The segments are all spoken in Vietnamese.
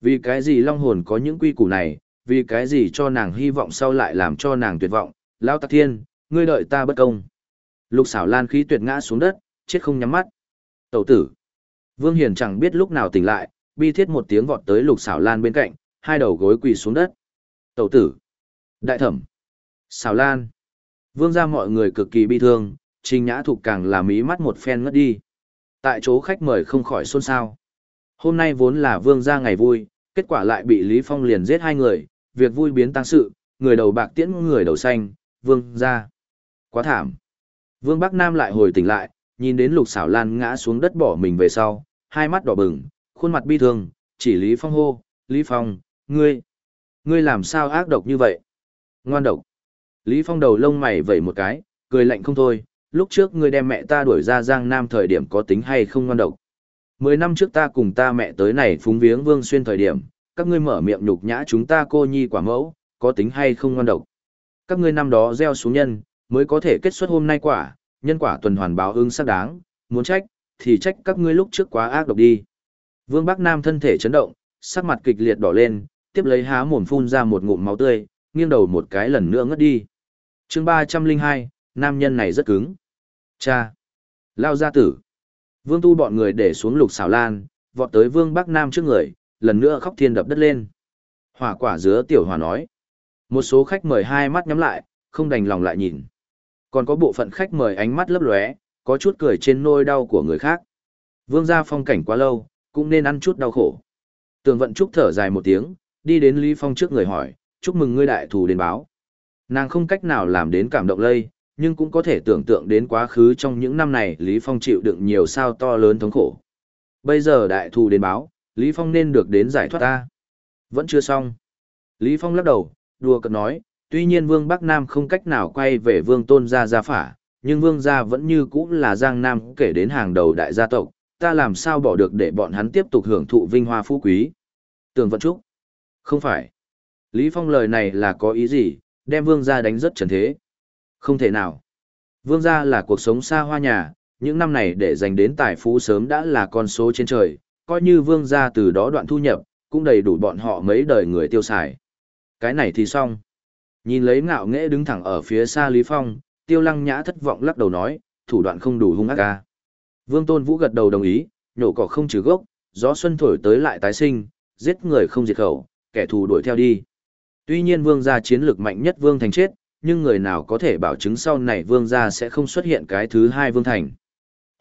Vì cái gì long hồn có những quy củ này, vì cái gì cho nàng hy vọng sau lại làm cho nàng tuyệt vọng, Lão Tạc Thiên, ngươi đợi ta bất công. Lục xảo lan khí tuyệt ngã xuống đất, chết không nhắm mắt. Tẩu tử. Vương Hiền chẳng biết lúc nào tỉnh lại, bi thiết một tiếng vọt tới lục xảo lan bên cạnh, hai đầu gối quỳ xuống đất. Tẩu tử. Đại thẩm. Xảo lan. Vương ra mọi người cực kỳ bi thương, trình nhã thục càng là mí mắt một phen ngất đi. Tại chỗ khách mời không khỏi xôn xao. Hôm nay vốn là vương gia ngày vui, kết quả lại bị Lý Phong liền giết hai người, việc vui biến tăng sự, người đầu bạc tiễn người đầu xanh, vương gia Quá thảm. Vương Bắc Nam lại hồi tỉnh lại, nhìn đến lục xảo lan ngã xuống đất bỏ mình về sau, hai mắt đỏ bừng, khuôn mặt bi thương, chỉ Lý Phong hô, Lý Phong, ngươi, ngươi làm sao ác độc như vậy? Ngoan độc. Lý Phong đầu lông mày vẩy một cái, cười lạnh không thôi, lúc trước ngươi đem mẹ ta đuổi ra Giang Nam thời điểm có tính hay không ngoan độc. Mười năm trước ta cùng ta mẹ tới này phúng viếng Vương Xuyên thời điểm, các ngươi mở miệng nhục nhã chúng ta cô nhi quả mẫu, có tính hay không ngoan độc. Các ngươi năm đó gieo xuống nhân, mới có thể kết xuất hôm nay quả, nhân quả tuần hoàn báo ứng xác đáng, muốn trách, thì trách các ngươi lúc trước quá ác độc đi. Vương Bắc Nam thân thể chấn động, sắc mặt kịch liệt đỏ lên, tiếp lấy há mồm phun ra một ngụm máu tươi, nghiêng đầu một cái lần nữa ngất đi. chương 302, nam nhân này rất cứng. Cha! Lao gia tử! Vương tu bọn người để xuống lục xảo lan, vọt tới vương Bắc Nam trước người, lần nữa khóc thiên đập đất lên. Hỏa quả dứa tiểu hòa nói. Một số khách mời hai mắt nhắm lại, không đành lòng lại nhìn. Còn có bộ phận khách mời ánh mắt lấp lóe, có chút cười trên nôi đau của người khác. Vương gia phong cảnh quá lâu, cũng nên ăn chút đau khổ. Tường vận trúc thở dài một tiếng, đi đến Lý Phong trước người hỏi, chúc mừng ngươi đại thù đến báo. Nàng không cách nào làm đến cảm động lây, nhưng cũng có thể tưởng tượng đến quá khứ trong những năm này Lý Phong chịu đựng nhiều sao to lớn thống khổ. Bây giờ đại thù đến báo, Lý Phong nên được đến giải thoát ta. Vẫn chưa xong. Lý Phong lắc đầu, đùa cợt nói, tuy nhiên Vương Bắc Nam không cách nào quay về Vương Tôn gia gia phả, nhưng Vương gia vẫn như cũ là Giang Nam kể đến hàng đầu đại gia tộc, ta làm sao bỏ được để bọn hắn tiếp tục hưởng thụ vinh hoa phú quý. Tường Vận Trúc. Không phải. Lý Phong lời này là có ý gì, đem Vương gia đánh rất trần thế. Không thể nào. Vương gia là cuộc sống xa hoa nhà, những năm này để dành đến tài phú sớm đã là con số trên trời, coi như vương gia từ đó đoạn thu nhập, cũng đầy đủ bọn họ mấy đời người tiêu xài. Cái này thì xong. Nhìn lấy ngạo nghễ đứng thẳng ở phía xa Lý Phong, tiêu lăng nhã thất vọng lắc đầu nói, thủ đoạn không đủ hung ác ca. Vương Tôn Vũ gật đầu đồng ý, nhổ cỏ không trừ gốc, gió xuân thổi tới lại tái sinh, giết người không diệt khẩu, kẻ thù đuổi theo đi. Tuy nhiên vương gia chiến lược mạnh nhất vương thành chết, nhưng người nào có thể bảo chứng sau này vương gia sẽ không xuất hiện cái thứ hai vương thành.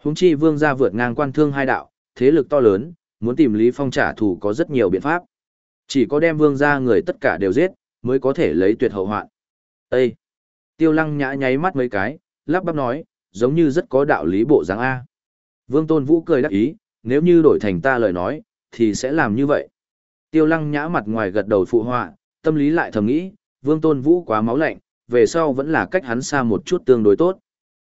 Húng chi vương gia vượt ngang quan thương hai đạo, thế lực to lớn, muốn tìm Lý Phong trả thù có rất nhiều biện pháp. Chỉ có đem vương gia người tất cả đều giết, mới có thể lấy tuyệt hậu hoạn. Ê! Tiêu lăng nhã nháy mắt mấy cái, lắp bắp nói, giống như rất có đạo lý bộ dáng A. Vương Tôn Vũ cười đắc ý, nếu như đổi thành ta lời nói, thì sẽ làm như vậy. Tiêu lăng nhã mặt ngoài gật đầu phụ họa, tâm lý lại thầm nghĩ, Vương Tôn Vũ quá máu lạnh, về sau vẫn là cách hắn xa một chút tương đối tốt.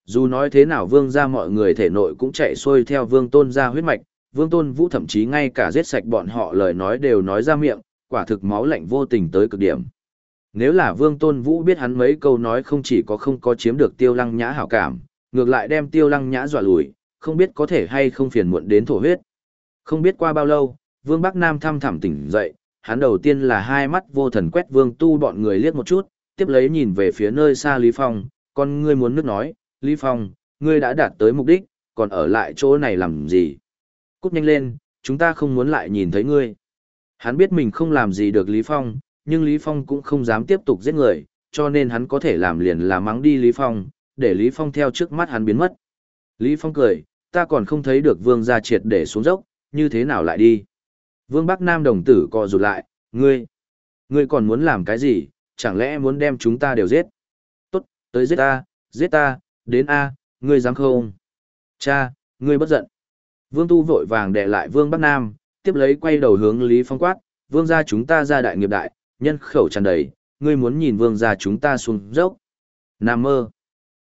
Dù nói thế nào Vương gia mọi người thể nội cũng chạy xuôi theo Vương Tôn gia huyết mạch, Vương Tôn Vũ thậm chí ngay cả giết sạch bọn họ lời nói đều nói ra miệng, quả thực máu lạnh vô tình tới cực điểm. Nếu là Vương Tôn Vũ biết hắn mấy câu nói không chỉ có không có chiếm được Tiêu Lăng Nhã hảo cảm, ngược lại đem Tiêu Lăng Nhã dọa lùi, không biết có thể hay không phiền muộn đến thổ huyết. Không biết qua bao lâu, Vương Bắc Nam thăm thẳm tỉnh dậy, hắn đầu tiên là hai mắt vô thần quét Vương Tu bọn người liếc một chút, tiếp lấy nhìn về phía nơi xa Lý Phong, con ngươi muốn nước nói, Lý Phong, ngươi đã đạt tới mục đích, còn ở lại chỗ này làm gì? Cút nhanh lên, chúng ta không muốn lại nhìn thấy ngươi. Hắn biết mình không làm gì được Lý Phong, nhưng Lý Phong cũng không dám tiếp tục giết người, cho nên hắn có thể làm liền là mắng đi Lý Phong, để Lý Phong theo trước mắt hắn biến mất. Lý Phong cười, ta còn không thấy được vương gia triệt để xuống dốc, như thế nào lại đi. Vương Bắc Nam đồng tử co rụt lại, ngươi, ngươi còn muốn làm cái gì, chẳng lẽ muốn đem chúng ta đều giết? Tốt, tới giết ta, giết ta, đến A, ngươi dám không? Cha, ngươi bất giận. Vương Tu vội vàng đè lại Vương Bắc Nam, tiếp lấy quay đầu hướng Lý Phong quát, Vương gia chúng ta ra đại nghiệp đại, nhân khẩu tràn đầy, ngươi muốn nhìn Vương gia chúng ta xuống dốc. Nam mơ.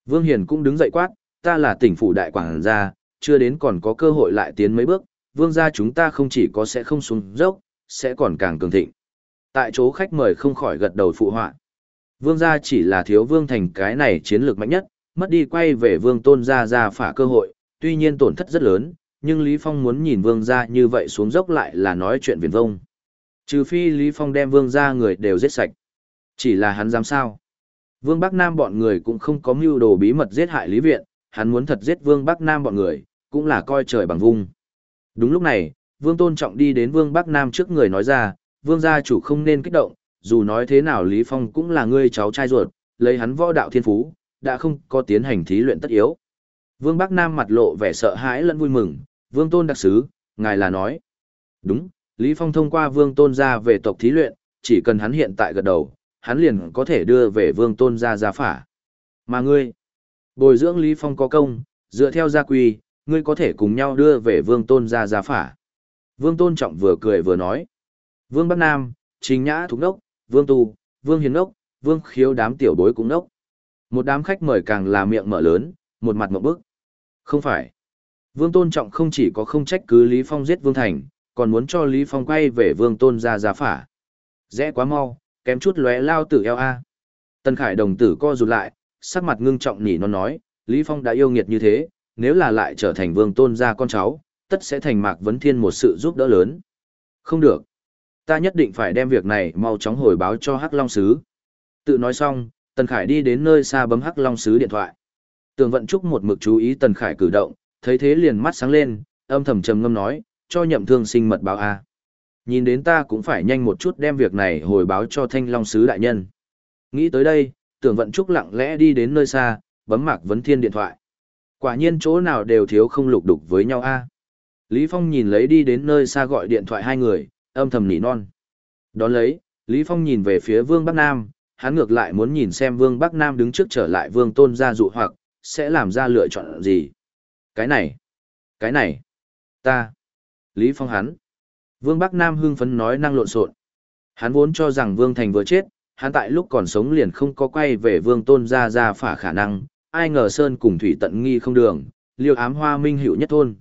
Vương Hiền cũng đứng dậy quát, ta là tỉnh phủ đại quảng gia, chưa đến còn có cơ hội lại tiến mấy bước, Vương gia chúng ta không chỉ có sẽ không xuống dốc, sẽ còn càng cường thịnh. Tại chỗ khách mời không khỏi gật đầu phụ họa. Vương gia chỉ là thiếu vương thành cái này chiến lược mạnh nhất, mất đi quay về vương tôn gia ra phả cơ hội, tuy nhiên tổn thất rất lớn, nhưng Lý Phong muốn nhìn vương gia như vậy xuống dốc lại là nói chuyện viển vông. Trừ phi Lý Phong đem vương gia người đều giết sạch. Chỉ là hắn dám sao. Vương Bắc Nam bọn người cũng không có mưu đồ bí mật giết hại Lý Viện, hắn muốn thật giết Vương Bắc Nam bọn người, cũng là coi trời bằng vung. Đúng lúc này, Vương Tôn Trọng đi đến Vương Bắc Nam trước người nói ra, Vương gia chủ không nên kích động, dù nói thế nào Lý Phong cũng là ngươi cháu trai ruột, lấy hắn võ đạo thiên phú, đã không có tiến hành thí luyện tất yếu. Vương Bắc Nam mặt lộ vẻ sợ hãi lẫn vui mừng, Vương Tôn đặc sứ, ngài là nói. Đúng, Lý Phong thông qua Vương Tôn ra về tộc thí luyện, chỉ cần hắn hiện tại gật đầu, hắn liền có thể đưa về Vương Tôn ra gia phả. Mà ngươi, bồi dưỡng Lý Phong có công, dựa theo gia quy, ngươi có thể cùng nhau đưa về Vương Tôn ra gia phả. Vương Tôn Trọng vừa cười vừa nói. Vương Bắc Nam, Trình Nhã Thục nốc, Vương Tu, Vương Hiền nốc, Vương Khiếu đám tiểu bối cũng nốc. Một đám khách mời càng là miệng mở lớn, một mặt mộng bức. Không phải. Vương Tôn Trọng không chỉ có không trách cứ Lý Phong giết Vương Thành, còn muốn cho Lý Phong quay về Vương Tôn ra giá phả. Rẽ quá mau, kém chút lóe lao tử eo a. Tân Khải đồng tử co rụt lại, sắc mặt ngưng trọng nỉ nó nói, Lý Phong đã yêu nghiệt như thế, nếu là lại trở thành Vương Tôn gia con cháu, tất sẽ thành Mạc Vấn Thiên một sự giúp đỡ lớn. Không được. Ta nhất định phải đem việc này mau chóng hồi báo cho Hắc Long Sứ. Tự nói xong, Tần Khải đi đến nơi xa bấm Hắc Long Sứ điện thoại. Tường Vận Trúc một mực chú ý Tần Khải cử động, thấy thế liền mắt sáng lên, âm thầm trầm ngâm nói, cho nhậm thương sinh mật báo A. Nhìn đến ta cũng phải nhanh một chút đem việc này hồi báo cho Thanh Long Sứ đại nhân. Nghĩ tới đây, Tưởng Vận Trúc lặng lẽ đi đến nơi xa, bấm Mạc Vấn Thiên điện thoại. Quả nhiên chỗ nào đều thiếu không lục đục với nhau A. Lý Phong nhìn lấy đi đến nơi xa gọi điện thoại hai người, âm thầm nỉ non. Đón lấy, Lý Phong nhìn về phía Vương Bắc Nam, hắn ngược lại muốn nhìn xem Vương Bắc Nam đứng trước trở lại Vương Tôn gia dụ hoặc, sẽ làm ra lựa chọn gì. Cái này, cái này, ta, Lý Phong hắn. Vương Bắc Nam hưng phấn nói năng lộn xộn. Hắn vốn cho rằng Vương Thành vừa chết, hắn tại lúc còn sống liền không có quay về Vương Tôn gia gia phả khả năng, ai ngờ Sơn cùng Thủy tận nghi không đường, liêu ám hoa minh hữu nhất thôn.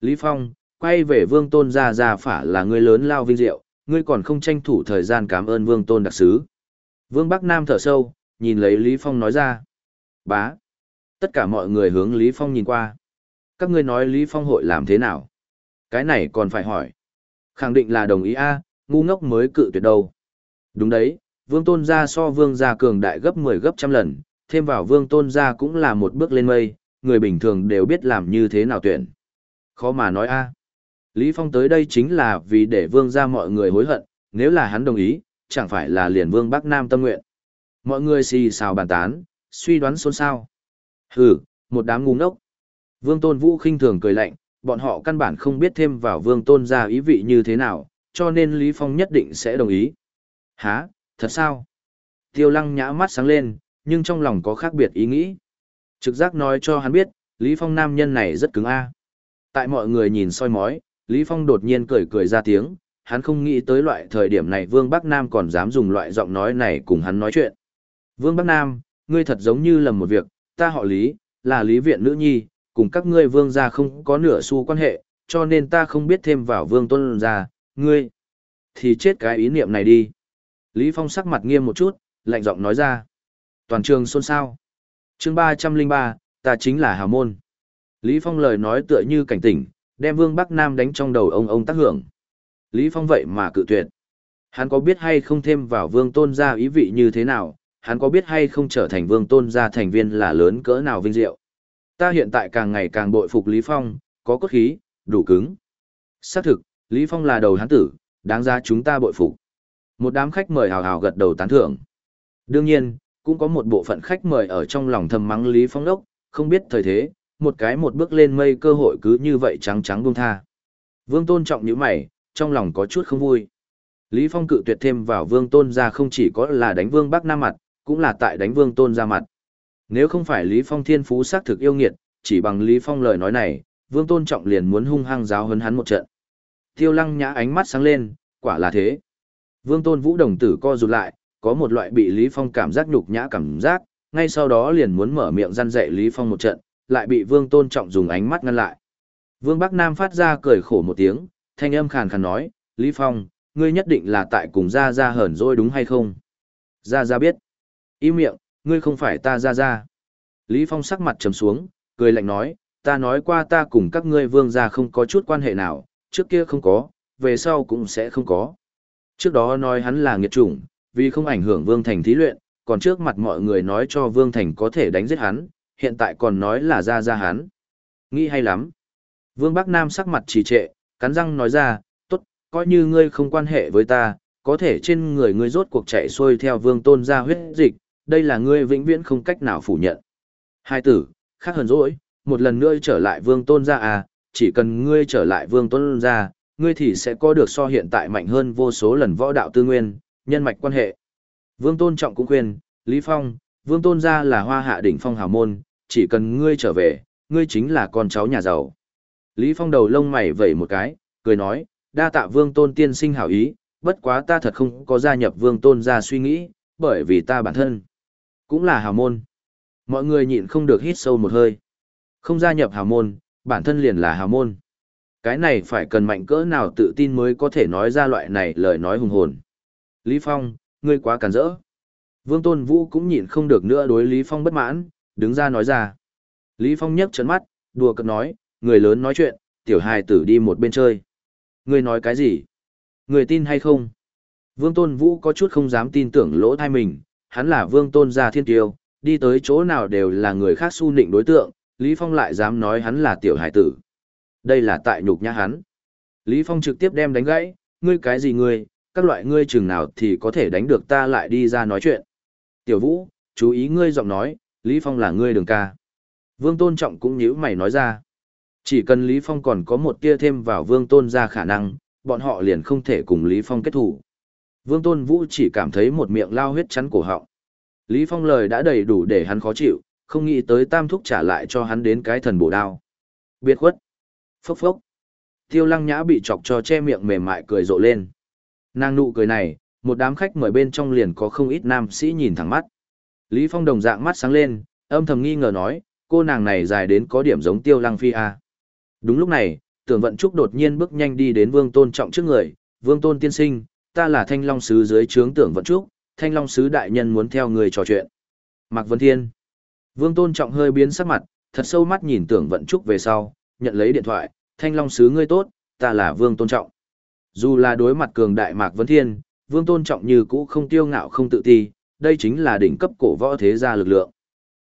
Lý Phong, quay về Vương Tôn gia gia phả là người lớn lao vinh diệu, ngươi còn không tranh thủ thời gian cảm ơn Vương Tôn đặc sứ. Vương Bắc Nam thở sâu, nhìn lấy Lý Phong nói ra. Bá. Tất cả mọi người hướng Lý Phong nhìn qua. Các ngươi nói Lý Phong hội làm thế nào? Cái này còn phải hỏi. Khẳng định là đồng ý A, ngu ngốc mới cự tuyệt đâu. Đúng đấy, Vương Tôn gia so Vương gia cường đại gấp 10 gấp trăm lần, thêm vào Vương Tôn gia cũng là một bước lên mây, người bình thường đều biết làm như thế nào tuyển. Khó mà nói A. Lý Phong tới đây chính là vì để Vương gia mọi người hối hận, nếu là hắn đồng ý, chẳng phải là liền Vương Bắc Nam tâm nguyện. Mọi người xì xào bàn tán, suy đoán xôn xao. Hừ, một đám ngu ngốc. Vương Tôn Vũ khinh thường cười lạnh, bọn họ căn bản không biết thêm vào Vương Tôn gia ý vị như thế nào, cho nên Lý Phong nhất định sẽ đồng ý. Hả, thật sao? Tiêu lăng nhã mắt sáng lên, nhưng trong lòng có khác biệt ý nghĩ. Trực giác nói cho hắn biết, Lý Phong nam nhân này rất cứng a. Tại mọi người nhìn soi mói, Lý Phong đột nhiên cười cười ra tiếng, hắn không nghĩ tới loại thời điểm này Vương Bắc Nam còn dám dùng loại giọng nói này cùng hắn nói chuyện. Vương Bắc Nam, ngươi thật giống như lầm một việc, ta họ Lý, là Lý Viện Nữ Nhi, cùng các ngươi Vương gia không có nửa xu quan hệ, cho nên ta không biết thêm vào Vương Tôn gia, ngươi. Thì chết cái ý niệm này đi. Lý Phong sắc mặt nghiêm một chút, lạnh giọng nói ra. Toàn trường xôn xao. chương 303, ta chính là Hào Môn. Lý Phong lời nói tựa như cảnh tỉnh, đem Vương Bắc Nam đánh trong đầu ông ông tác hưởng. Lý Phong vậy mà cự tuyệt. Hắn có biết hay không thêm vào Vương Tôn gia ý vị như thế nào, hắn có biết hay không trở thành Vương Tôn gia thành viên là lớn cỡ nào vinh diệu. Ta hiện tại càng ngày càng bội phục Lý Phong, có cốt khí, đủ cứng. Xác thực, Lý Phong là đầu hắn tử, đáng ra chúng ta bội phục. Một đám khách mời hào hào gật đầu tán thưởng. Đương nhiên, cũng có một bộ phận khách mời ở trong lòng thầm mắng Lý Phong đốc, không biết thời thế, một cái một bước lên mây cơ hội cứ như vậy trắng trắng buông tha. Vương Tôn trọng như mày, trong lòng có chút không vui. Lý Phong cự tuyệt thêm vào Vương Tôn ra không chỉ có là đánh Vương Bắc Nam mặt, cũng là tại đánh Vương Tôn ra mặt. Nếu không phải Lý Phong thiên phú xác thực yêu nghiệt, chỉ bằng Lý Phong lời nói này, Vương Tôn trọng liền muốn hung hăng giáo huấn hắn một trận. Tiêu Lăng Nhã ánh mắt sáng lên, quả là thế. Vương Tôn Vũ đồng tử co rụt lại, có một loại bị Lý Phong cảm giác nhục nhã cảm giác, ngay sau đó liền muốn mở miệng răn dạy Lý Phong một trận, lại bị Vương Tôn Trọng dùng ánh mắt ngăn lại. Vương Bắc Nam phát ra cười khổ một tiếng, thanh âm khàn khàn nói, Lý Phong, ngươi nhất định là tại cùng Gia Gia hởn rồi đúng hay không? Gia Gia biết. Im miệng, ngươi không phải ta Gia Gia. Lý Phong sắc mặt trầm xuống, cười lạnh nói, ta nói qua ta cùng các ngươi vương gia không có chút quan hệ nào, trước kia không có, về sau cũng sẽ không có. Trước đó nói hắn là nghiệt chủng, vì không ảnh hưởng Vương Thành thí luyện, còn trước mặt mọi người nói cho Vương Thành có thể đánh giết hắn, hiện tại còn nói là ra ra hắn. Nghĩ hay lắm. Vương Bắc Nam sắc mặt trì trệ, cắn răng nói ra, tốt, coi như ngươi không quan hệ với ta, có thể trên người ngươi rốt cuộc chạy xuôi theo Vương Tôn ra huyết dịch, đây là ngươi vĩnh viễn không cách nào phủ nhận. Hai tử, khác hơn rỗi một lần nữa trở lại Vương Tôn ra à, chỉ cần ngươi trở lại Vương Tôn ra, ngươi thì sẽ có được so hiện tại mạnh hơn vô số lần võ đạo tư nguyên, nhân mạch quan hệ. Vương Tôn Trọng cũng khuyên, Lý Phong, Vương Tôn gia là hoa hạ đỉnh phong hào môn, chỉ cần ngươi trở về, ngươi chính là con cháu nhà giàu. Lý Phong đầu lông mày vẩy một cái, cười nói, đa tạ Vương Tôn tiên sinh hảo ý, bất quá ta thật không có gia nhập Vương Tôn gia suy nghĩ, bởi vì ta bản thân cũng là hào môn. Mọi người nhịn không được hít sâu một hơi. Không gia nhập hào môn, bản thân liền là hào môn. Cái này phải cần mạnh cỡ nào tự tin mới có thể nói ra loại này lời nói hùng hồn. Lý Phong, ngươi quá cản rỡ. Vương Tôn Vũ cũng nhịn không được nữa đối Lý Phong bất mãn, đứng ra nói ra. Lý Phong nhấc trấn mắt, đùa cợt nói, người lớn nói chuyện, tiểu hài tử đi một bên chơi. người nói cái gì? Người tin hay không? Vương Tôn Vũ có chút không dám tin tưởng lỗ thai mình, hắn là Vương Tôn gia thiên tiêu, đi tới chỗ nào đều là người khác su nịnh đối tượng, Lý Phong lại dám nói hắn là tiểu hài tử. Đây là tại nhục nhã hắn. Lý Phong trực tiếp đem đánh gãy, ngươi cái gì ngươi, các loại ngươi chừng nào thì có thể đánh được ta lại đi ra nói chuyện. Tiểu Vũ, chú ý ngươi giọng nói, Lý Phong là ngươi đường ca. Vương Tôn Trọng cũng nhíu mày nói ra. Chỉ cần Lý Phong còn có một tia thêm vào Vương Tôn ra khả năng, bọn họ liền không thể cùng Lý Phong kết thủ. Vương Tôn Vũ chỉ cảm thấy một miệng lao huyết chắn cổ họng. Lý Phong lời đã đầy đủ để hắn khó chịu, không nghĩ tới tam thúc trả lại cho hắn đến cái thần bổ đao. Biệt khuất. Phốc phốc. Tiêu lăng nhã bị chọc cho che miệng mềm mại cười rộ lên. Nàng nụ cười này, một đám khách mời bên trong liền có không ít nam sĩ nhìn thẳng mắt. Lý Phong đồng dạng mắt sáng lên, âm thầm nghi ngờ nói, cô nàng này dài đến có điểm giống tiêu lăng phi à. Đúng lúc này, tưởng vận trúc đột nhiên bước nhanh đi đến vương tôn trọng trước người, vương tôn tiên sinh, ta là thanh long sứ dưới trướng tưởng vận trúc, thanh long sứ đại nhân muốn theo người trò chuyện. Mạc Vân Thiên. Vương tôn trọng hơi biến sắc mặt, thật sâu mắt nhìn tưởng vận trúc về sau, nhận lấy điện thoại, thanh long sứ ngươi tốt, ta là vương tôn trọng. Dù là đối mặt cường đại Mạc Vân Thiên, vương tôn trọng như cũ không tiêu ngạo không tự ti, đây chính là đỉnh cấp cổ võ thế gia lực lượng.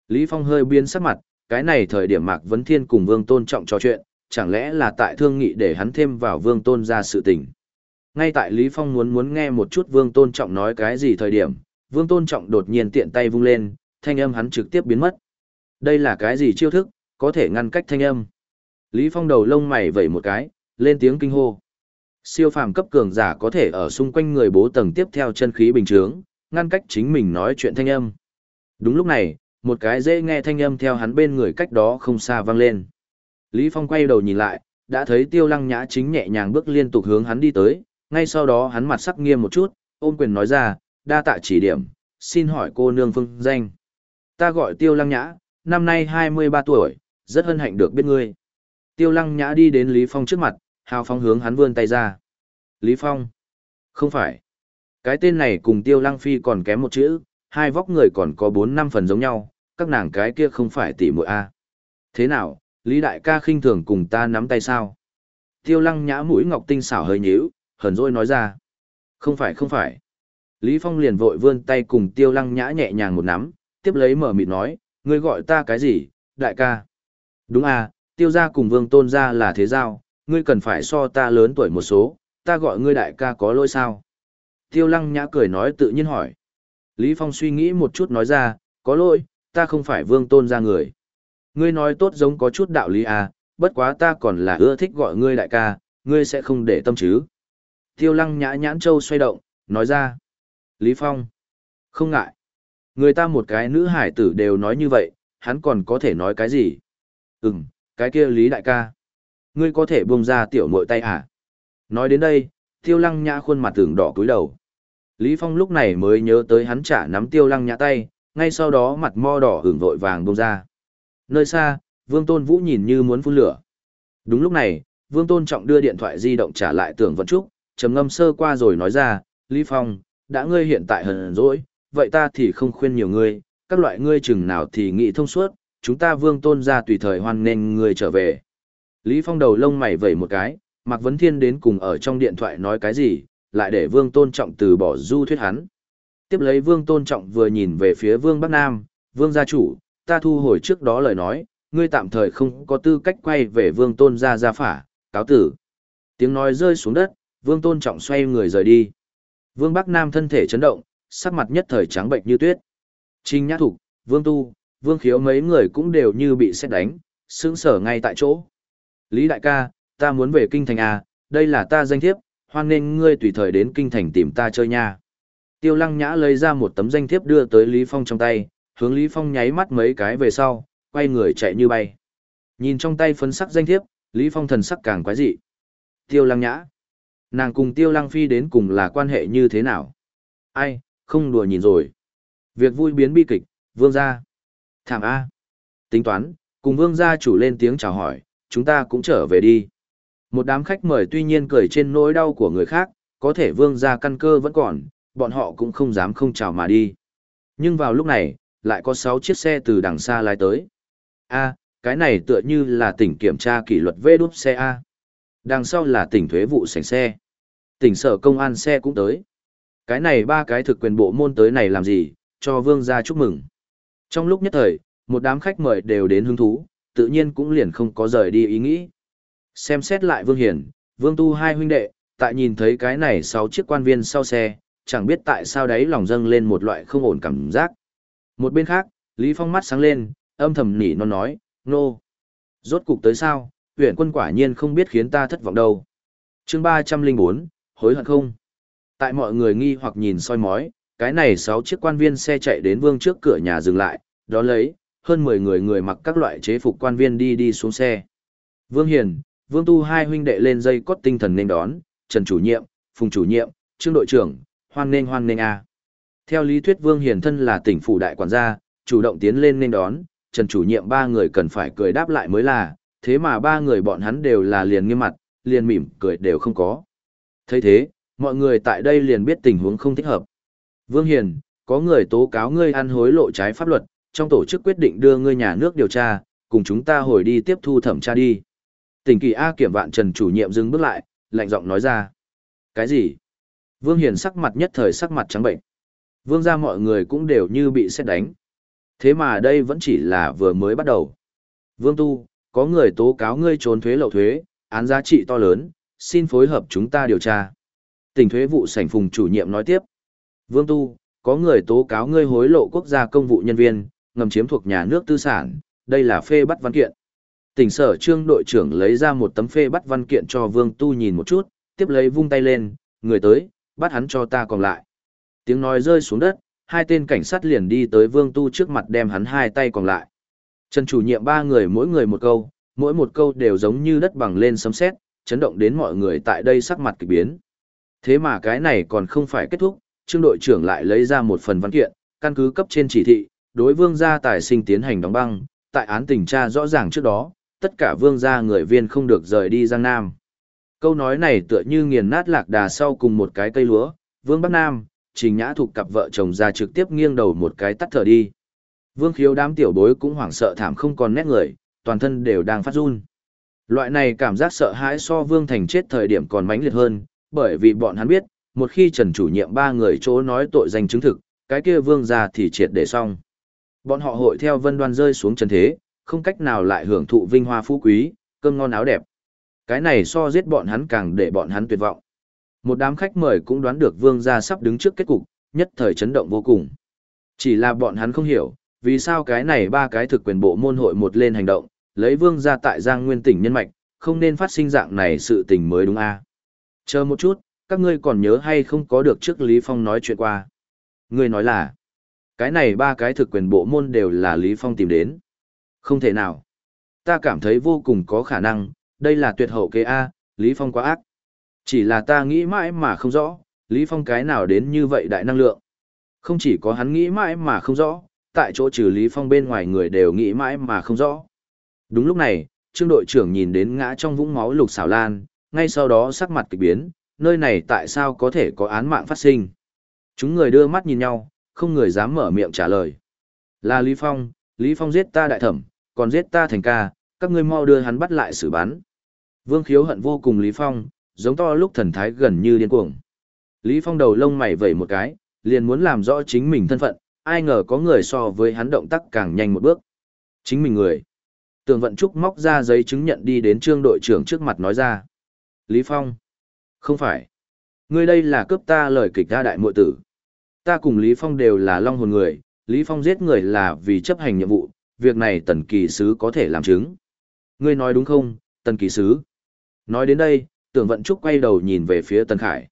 Lý Phong hơi biến sắc mặt, cái này thời điểm Mạc Vấn Thiên cùng vương tôn trọng trò chuyện, chẳng lẽ là tại thương nghị để hắn thêm vào vương tôn ra sự tình. Ngay tại Lý Phong muốn muốn nghe một chút vương tôn trọng nói cái gì thời điểm, vương tôn trọng đột nhiên tiện tay vung lên, thanh âm hắn trực tiếp biến mất. Đây là cái gì chiêu thức, có thể ngăn cách thanh âm. Lý Phong đầu lông mày vẩy một cái, lên tiếng kinh hô. Siêu phàm cấp cường giả có thể ở xung quanh người bố tầng tiếp theo chân khí bình thường ngăn cách chính mình nói chuyện thanh âm. Đúng lúc này, một cái dễ nghe thanh âm theo hắn bên người cách đó không xa vang lên. Lý Phong quay đầu nhìn lại, đã thấy Tiêu Lăng Nhã chính nhẹ nhàng bước liên tục hướng hắn đi tới, ngay sau đó hắn mặt sắc nghiêm một chút, ôm quyền nói ra, đa tạ chỉ điểm, xin hỏi cô nương phương danh. Ta gọi Tiêu Lăng Nhã, năm nay 23 tuổi, rất hân hạnh được biết ngươi. Tiêu lăng nhã đi đến Lý Phong trước mặt, hào phong hướng hắn vươn tay ra. Lý Phong. Không phải. Cái tên này cùng tiêu lăng phi còn kém một chữ, hai vóc người còn có bốn năm phần giống nhau, các nàng cái kia không phải tỷ muội a. Thế nào, Lý đại ca khinh thường cùng ta nắm tay sao? Tiêu lăng nhã mũi ngọc tinh xảo hơi nhíu, hờn dỗi nói ra. Không phải không phải. Lý Phong liền vội vươn tay cùng tiêu lăng nhã nhẹ nhàng một nắm, tiếp lấy mở mịt nói, ngươi gọi ta cái gì, đại ca? Đúng à, tiêu gia cùng vương tôn gia là thế giao, ngươi cần phải so ta lớn tuổi một số, ta gọi ngươi đại ca có lỗi sao? Tiêu lăng nhã cười nói tự nhiên hỏi. Lý Phong suy nghĩ một chút nói ra, có lỗi, ta không phải vương tôn gia người. Ngươi nói tốt giống có chút đạo lý à, bất quá ta còn là ưa thích gọi ngươi đại ca, ngươi sẽ không để tâm chứ. Tiêu lăng nhã nhãn châu xoay động, nói ra. Lý Phong. Không ngại. Người ta một cái nữ hải tử đều nói như vậy, hắn còn có thể nói cái gì? Ừm, cái kia Lý đại ca. Ngươi có thể buông ra tiểu muội tay à? Nói đến đây, tiêu lăng nhã khuôn mặt tưởng đỏ cúi đầu. Lý Phong lúc này mới nhớ tới hắn trả nắm tiêu lăng nhã tay, ngay sau đó mặt mo đỏ hưởng vội vàng buông ra. Nơi xa, Vương Tôn Vũ nhìn như muốn phun lửa. Đúng lúc này, Vương Tôn Trọng đưa điện thoại di động trả lại tưởng vận trúc, trầm ngâm sơ qua rồi nói ra, Lý Phong, đã ngươi hiện tại hờn dỗi, vậy ta thì không khuyên nhiều ngươi, các loại ngươi chừng nào thì nghĩ thông suốt, chúng ta vương tôn ra tùy thời hoan nghênh người trở về. Lý Phong đầu lông mày vẩy một cái, Mạc Vấn Thiên đến cùng ở trong điện thoại nói cái gì, lại để Vương Tôn Trọng từ bỏ du thuyết hắn. Tiếp lấy Vương Tôn Trọng vừa nhìn về phía Vương Bắc Nam, Vương gia chủ, ta thu hồi trước đó lời nói, ngươi tạm thời không có tư cách quay về Vương Tôn gia gia phả, cáo tử. Tiếng nói rơi xuống đất, Vương Tôn Trọng xoay người rời đi. Vương Bắc Nam thân thể chấn động, sắc mặt nhất thời trắng bệnh như tuyết. Trình Nhã Thục, Vương Tu, Vương Khiếu mấy người cũng đều như bị xét đánh, sững sở ngay tại chỗ. Lý đại ca, ta muốn về kinh thành à, đây là ta danh thiếp, hoan nên ngươi tùy thời đến kinh thành tìm ta chơi nha. Tiêu Lăng Nhã lấy ra một tấm danh thiếp đưa tới Lý Phong trong tay, hướng Lý Phong nháy mắt mấy cái về sau, quay người chạy như bay. Nhìn trong tay phấn sắc danh thiếp, Lý Phong thần sắc càng quái dị. Tiêu Lăng Nhã. Nàng cùng Tiêu Lăng Phi đến cùng là quan hệ như thế nào? Ai, không đùa nhìn rồi. Việc vui biến bi kịch, vương gia. Thảm A. Tính toán, cùng vương gia chủ lên tiếng chào hỏi, chúng ta cũng trở về đi. Một đám khách mời tuy nhiên cười trên nỗi đau của người khác, có thể vương gia căn cơ vẫn còn, bọn họ cũng không dám không chào mà đi. Nhưng vào lúc này, lại có 6 chiếc xe từ đằng xa lái tới. A, cái này tựa như là tỉnh kiểm tra kỷ luật vê đút xe A. Đằng sau là tỉnh thuế vụ sảnh xe. Tỉnh sở công an xe cũng tới. Cái này ba cái thực quyền bộ môn tới này làm gì, cho vương gia chúc mừng. Trong lúc nhất thời, một đám khách mời đều đến hứng thú, tự nhiên cũng liền không có rời đi ý nghĩ. Xem xét lại Vương Hiển, Vương Tu hai huynh đệ, tại nhìn thấy cái này sáu chiếc quan viên sau xe, chẳng biết tại sao đấy lòng dâng lên một loại không ổn cảm giác. Một bên khác, Lý Phong mắt sáng lên, âm thầm nỉ non nói, nô. Rốt cục tới sao, huyện quân quả nhiên không biết khiến ta thất vọng đâu. chương 304, hối hận không? Tại mọi người nghi hoặc nhìn soi mói, cái này sáu chiếc quan viên xe chạy đến vương trước cửa nhà dừng lại, đó lấy, hơn 10 người người mặc các loại chế phục quan viên đi đi xuống xe. Vương Hiền, Vương Tu hai huynh đệ lên dây cốt tinh thần nên đón, Trần chủ nhiệm, Phùng chủ nhiệm, Trương đội trưởng, hoan nghênh hoan nghênh a. Theo lý thuyết Vương Hiền thân là tỉnh phủ đại quản gia, chủ động tiến lên nên đón, Trần chủ nhiệm ba người cần phải cười đáp lại mới là, thế mà ba người bọn hắn đều là liền nghiêm mặt, liền mỉm cười đều không có. thấy thế, mọi người tại đây liền biết tình huống không thích hợp. Vương Hiền, có người tố cáo ngươi ăn hối lộ trái pháp luật, trong tổ chức quyết định đưa ngươi nhà nước điều tra, cùng chúng ta hồi đi tiếp thu thẩm tra đi. Tỉnh kỳ A kiểm vạn trần chủ nhiệm dừng bước lại, lạnh giọng nói ra. Cái gì? Vương Hiền sắc mặt nhất thời sắc mặt trắng bệnh. Vương ra mọi người cũng đều như bị xét đánh. Thế mà đây vẫn chỉ là vừa mới bắt đầu. Vương Tu, có người tố cáo ngươi trốn thuế lậu thuế, án giá trị to lớn, xin phối hợp chúng ta điều tra. Tỉnh thuế vụ sảnh phùng chủ nhiệm nói tiếp. Vương Tu, có người tố cáo ngươi hối lộ quốc gia công vụ nhân viên, ngầm chiếm thuộc nhà nước tư sản, đây là phê bắt văn kiện. Tỉnh sở trương đội trưởng lấy ra một tấm phê bắt văn kiện cho Vương Tu nhìn một chút, tiếp lấy vung tay lên, người tới, bắt hắn cho ta còn lại. Tiếng nói rơi xuống đất, hai tên cảnh sát liền đi tới Vương Tu trước mặt đem hắn hai tay còn lại. Trần chủ nhiệm ba người mỗi người một câu, mỗi một câu đều giống như đất bằng lên sấm sét, chấn động đến mọi người tại đây sắc mặt kỳ biến. Thế mà cái này còn không phải kết thúc, trương đội trưởng lại lấy ra một phần văn kiện, căn cứ cấp trên chỉ thị, đối vương gia tài sinh tiến hành đóng băng, tại án tình tra rõ ràng trước đó, tất cả vương gia người viên không được rời đi Giang Nam. Câu nói này tựa như nghiền nát lạc đà sau cùng một cái cây lúa, vương Bắc Nam, trình nhã thuộc cặp vợ chồng ra trực tiếp nghiêng đầu một cái tắt thở đi. Vương khiếu đám tiểu bối cũng hoảng sợ thảm không còn nét người, toàn thân đều đang phát run. Loại này cảm giác sợ hãi so vương thành chết thời điểm còn mãnh liệt hơn, bởi vì bọn hắn biết, một khi trần chủ nhiệm ba người chỗ nói tội danh chứng thực, cái kia vương ra thì triệt để xong. Bọn họ hội theo vân đoan rơi xuống trần thế, không cách nào lại hưởng thụ vinh hoa phú quý, cơm ngon áo đẹp. Cái này so giết bọn hắn càng để bọn hắn tuyệt vọng. Một đám khách mời cũng đoán được vương gia sắp đứng trước kết cục, nhất thời chấn động vô cùng. Chỉ là bọn hắn không hiểu, vì sao cái này ba cái thực quyền bộ môn hội một lên hành động, lấy vương gia tại giang nguyên tỉnh nhân mạch, không nên phát sinh dạng này sự tình mới đúng a Chờ một chút, các ngươi còn nhớ hay không có được trước Lý Phong nói chuyện qua. Ngươi nói là, cái này ba cái thực quyền bộ môn đều là Lý Phong tìm đến. Không thể nào. Ta cảm thấy vô cùng có khả năng, đây là tuyệt hậu kế A, Lý Phong quá ác. Chỉ là ta nghĩ mãi mà không rõ, Lý Phong cái nào đến như vậy đại năng lượng. Không chỉ có hắn nghĩ mãi mà không rõ, tại chỗ trừ Lý Phong bên ngoài người đều nghĩ mãi mà không rõ. Đúng lúc này, trương đội trưởng nhìn đến ngã trong vũng máu lục xảo lan, ngay sau đó sắc mặt kịch biến, nơi này tại sao có thể có án mạng phát sinh. Chúng người đưa mắt nhìn nhau, không người dám mở miệng trả lời. Là Lý Phong, Lý Phong giết ta đại thẩm, còn giết ta thành ca, các ngươi mau đưa hắn bắt lại xử bắn. Vương khiếu hận vô cùng Lý Phong, giống to lúc thần thái gần như điên cuồng. Lý Phong đầu lông mày vẩy một cái, liền muốn làm rõ chính mình thân phận, ai ngờ có người so với hắn động tác càng nhanh một bước. Chính mình người. Tường Vận Trúc móc ra giấy chứng nhận đi đến trương đội trưởng trước mặt nói ra. Lý Phong. Không phải. Ngươi đây là cướp ta lời kịch ra đại muội tử. Ta cùng Lý Phong đều là long hồn người, Lý Phong giết người là vì chấp hành nhiệm vụ, việc này tần kỳ sứ có thể làm chứng. Ngươi nói đúng không, tần kỳ sứ? Nói đến đây, tưởng vận trúc quay đầu nhìn về phía tần khải.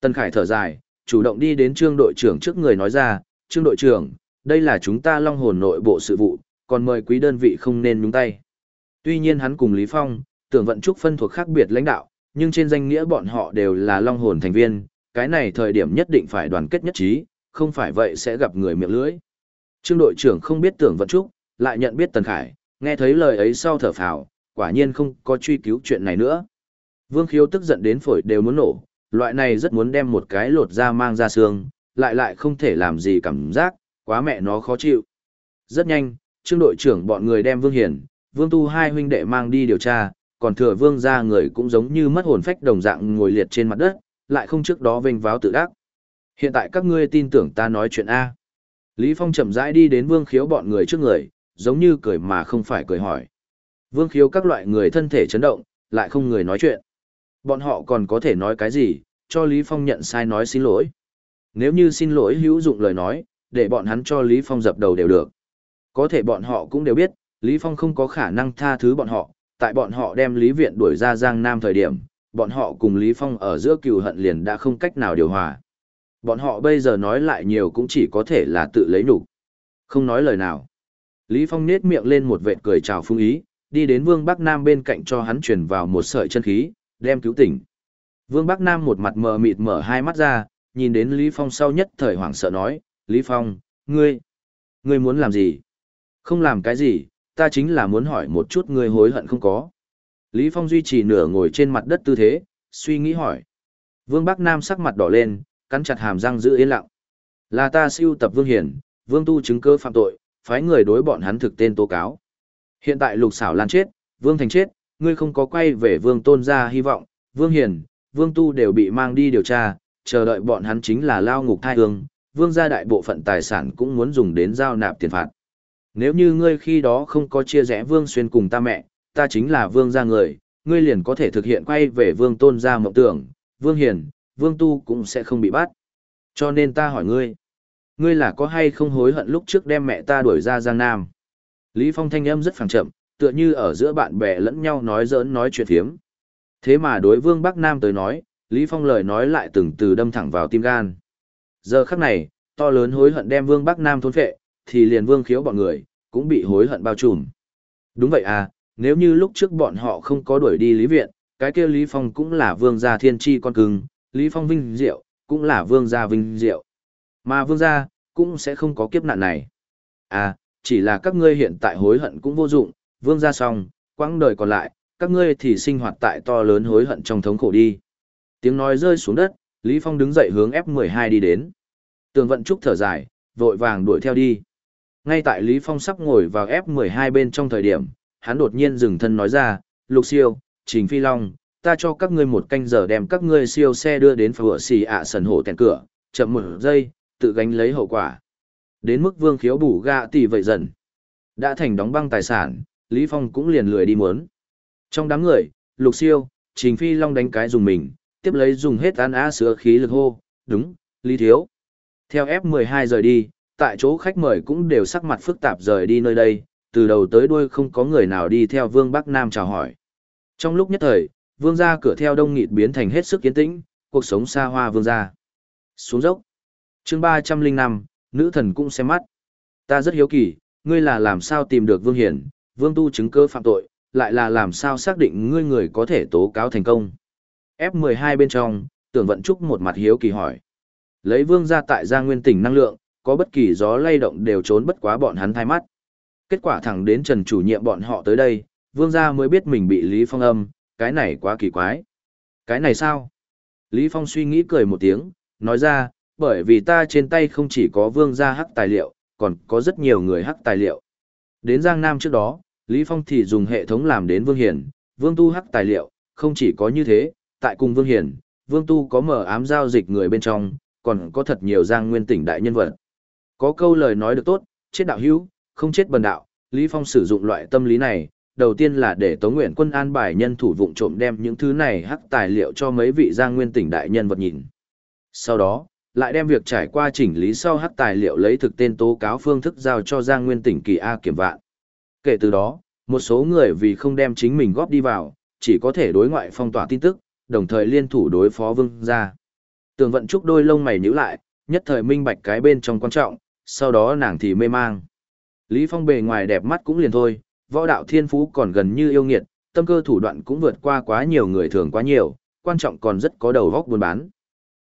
Tần khải thở dài, chủ động đi đến trương đội trưởng trước người nói ra, trương đội trưởng, đây là chúng ta long hồn nội bộ sự vụ, còn mời quý đơn vị không nên nhúng tay. Tuy nhiên hắn cùng Lý Phong, tưởng vận trúc phân thuộc khác biệt lãnh đạo, nhưng trên danh nghĩa bọn họ đều là long hồn thành viên, cái này thời điểm nhất định phải đoàn kết nhất trí, không phải vậy sẽ gặp người miệng lưỡi. Trương đội trưởng không biết tưởng vận trúc, lại nhận biết Tần Khải, nghe thấy lời ấy sau thở phào, quả nhiên không có truy cứu chuyện này nữa. Vương Khiếu tức giận đến phổi đều muốn nổ, loại này rất muốn đem một cái lột ra mang ra xương, lại lại không thể làm gì cảm giác, quá mẹ nó khó chịu. Rất nhanh, trương đội trưởng bọn người đem Vương Hiển, Vương Tu hai huynh đệ mang đi điều tra, còn thừa Vương ra người cũng giống như mất hồn phách đồng dạng ngồi liệt trên mặt đất, lại không trước đó vênh váo tự đắc. Hiện tại các ngươi tin tưởng ta nói chuyện A. Lý Phong chậm rãi đi đến Vương Khiếu bọn người trước người, giống như cười mà không phải cười hỏi. Vương Khiếu các loại người thân thể chấn động, lại không người nói chuyện. Bọn họ còn có thể nói cái gì, cho Lý Phong nhận sai nói xin lỗi. Nếu như xin lỗi hữu dụng lời nói, để bọn hắn cho Lý Phong dập đầu đều được. Có thể bọn họ cũng đều biết, Lý Phong không có khả năng tha thứ bọn họ, tại bọn họ đem Lý Viện đuổi ra Giang Nam thời điểm, bọn họ cùng Lý Phong ở giữa cừu hận liền đã không cách nào điều hòa. Bọn họ bây giờ nói lại nhiều cũng chỉ có thể là tự lấy nhục Không nói lời nào. Lý Phong nết miệng lên một vệt cười chào phương ý, đi đến Vương Bắc Nam bên cạnh cho hắn truyền vào một sợi chân khí, đem cứu tỉnh. Vương Bắc Nam một mặt mờ mịt mở hai mắt ra, nhìn đến Lý Phong sau nhất thời hoảng sợ nói, Lý Phong, ngươi, ngươi muốn làm gì? Không làm cái gì, ta chính là muốn hỏi một chút ngươi hối hận không có. Lý Phong duy trì nửa ngồi trên mặt đất tư thế, suy nghĩ hỏi. Vương Bắc Nam sắc mặt đỏ lên, cắn chặt hàm răng giữ yên lặng. Là ta siêu tập Vương Hiển, Vương Tu chứng cơ phạm tội, phái người đối bọn hắn thực tên tố cáo. Hiện tại Lục Xảo Lan chết, Vương Thành chết, ngươi không có quay về Vương Tôn gia hy vọng, Vương Hiển, Vương Tu đều bị mang đi điều tra, chờ đợi bọn hắn chính là lao ngục thai hương, Vương gia đại bộ phận tài sản cũng muốn dùng đến giao nạp tiền phạt. Nếu như ngươi khi đó không có chia rẽ Vương Xuyên cùng ta mẹ, ta chính là Vương gia người, ngươi liền có thể thực hiện quay về Vương Tôn gia mộng tưởng, Vương Hiển, Vương Tu cũng sẽ không bị bắt. Cho nên ta hỏi ngươi, ngươi là có hay không hối hận lúc trước đem mẹ ta đuổi ra Giang Nam? Lý Phong thanh âm rất phẳng chậm, tựa như ở giữa bạn bè lẫn nhau nói giỡn nói chuyện phiếm. Thế mà đối Vương Bắc Nam tới nói, Lý Phong lời nói lại từng từ đâm thẳng vào tim gan. Giờ khắc này, to lớn hối hận đem Vương Bắc Nam thôn phệ, thì liền Vương Khiếu bọn người, cũng bị hối hận bao trùm. Đúng vậy à, nếu như lúc trước bọn họ không có đuổi đi Lý Viện, cái kia Lý Phong cũng là Vương gia thiên tri con cưng, Lý Phong vinh diệu, cũng là Vương gia vinh diệu. Mà Vương gia, cũng sẽ không có kiếp nạn này. À, chỉ là các ngươi hiện tại hối hận cũng vô dụng, Vương gia xong, quãng đời còn lại, các ngươi thì sinh hoạt tại to lớn hối hận trong thống khổ đi. Tiếng nói rơi xuống đất, Lý Phong đứng dậy hướng F12 đi đến. Tường vận trúc thở dài, vội vàng đuổi theo đi. Ngay tại Lý Phong sắp ngồi vào F12 bên trong thời điểm, hắn đột nhiên dừng thân nói ra, Lục Siêu, Trình Phi Long, ta cho các ngươi một canh giờ đem các ngươi siêu xe đưa đến phở xì ạ sần hổ tèn cửa, chậm một giây, tự gánh lấy hậu quả. Đến mức vương khiếu bù gạ tỷ vậy dần. Đã thành đóng băng tài sản, Lý Phong cũng liền lười đi muốn. Trong đám người, Lục Siêu, Trình Phi Long đánh cái dùng mình, tiếp lấy dùng hết án á sữa khí lực hô, đúng, Lý Thiếu. Theo F12 rời đi, tại chỗ khách mời cũng đều sắc mặt phức tạp rời đi nơi đây, từ đầu tới đuôi không có người nào đi theo Vương Bắc Nam chào hỏi. Trong lúc nhất thời, Vương gia cửa theo đông nghịt biến thành hết sức kiến tĩnh, cuộc sống xa hoa Vương gia. Xuống dốc chương 305, nữ thần cũng xem mắt. Ta rất hiếu kỳ, ngươi là làm sao tìm được Vương Hiển, Vương tu chứng cơ phạm tội, lại là làm sao xác định ngươi người có thể tố cáo thành công. F12 bên trong, tưởng vận trúc một mặt hiếu kỳ hỏi. Lấy Vương gia tại gia nguyên tỉnh năng lượng, có bất kỳ gió lay động đều trốn bất quá bọn hắn thay mắt. Kết quả thẳng đến Trần chủ nhiệm bọn họ tới đây, Vương gia mới biết mình bị Lý Phong âm, cái này quá kỳ quái. Cái này sao? Lý Phong suy nghĩ cười một tiếng, nói ra, bởi vì ta trên tay không chỉ có vương gia hắc tài liệu, còn có rất nhiều người hắc tài liệu. Đến Giang Nam trước đó, Lý Phong thì dùng hệ thống làm đến Vương Hiển, Vương Tu hắc tài liệu, không chỉ có như thế, tại cùng Vương Hiển, Vương Tu có mở ám giao dịch người bên trong, còn có thật nhiều giang nguyên tỉnh đại nhân vật. Có câu lời nói được tốt, chết đạo hữu, không chết bần đạo, Lý Phong sử dụng loại tâm lý này, đầu tiên là để Tống Nguyện quân an bài nhân thủ vụng trộm đem những thứ này hắc tài liệu cho mấy vị giang nguyên tỉnh đại nhân vật nhìn. Sau đó, lại đem việc trải qua chỉnh lý sau hắc tài liệu lấy thực tên tố cáo phương thức giao cho giang nguyên tỉnh kỳ A kiểm vạn. Kể từ đó, một số người vì không đem chính mình góp đi vào, chỉ có thể đối ngoại phong tỏa tin tức, đồng thời liên thủ đối phó vương gia. Tường vận trúc đôi lông mày nhíu lại, nhất thời minh bạch cái bên trong quan trọng, sau đó nàng thì mê mang. Lý Phong bề ngoài đẹp mắt cũng liền thôi, võ đạo thiên phú còn gần như yêu nghiệt, tâm cơ thủ đoạn cũng vượt qua quá nhiều người thường quá nhiều, quan trọng còn rất có đầu góc buôn bán.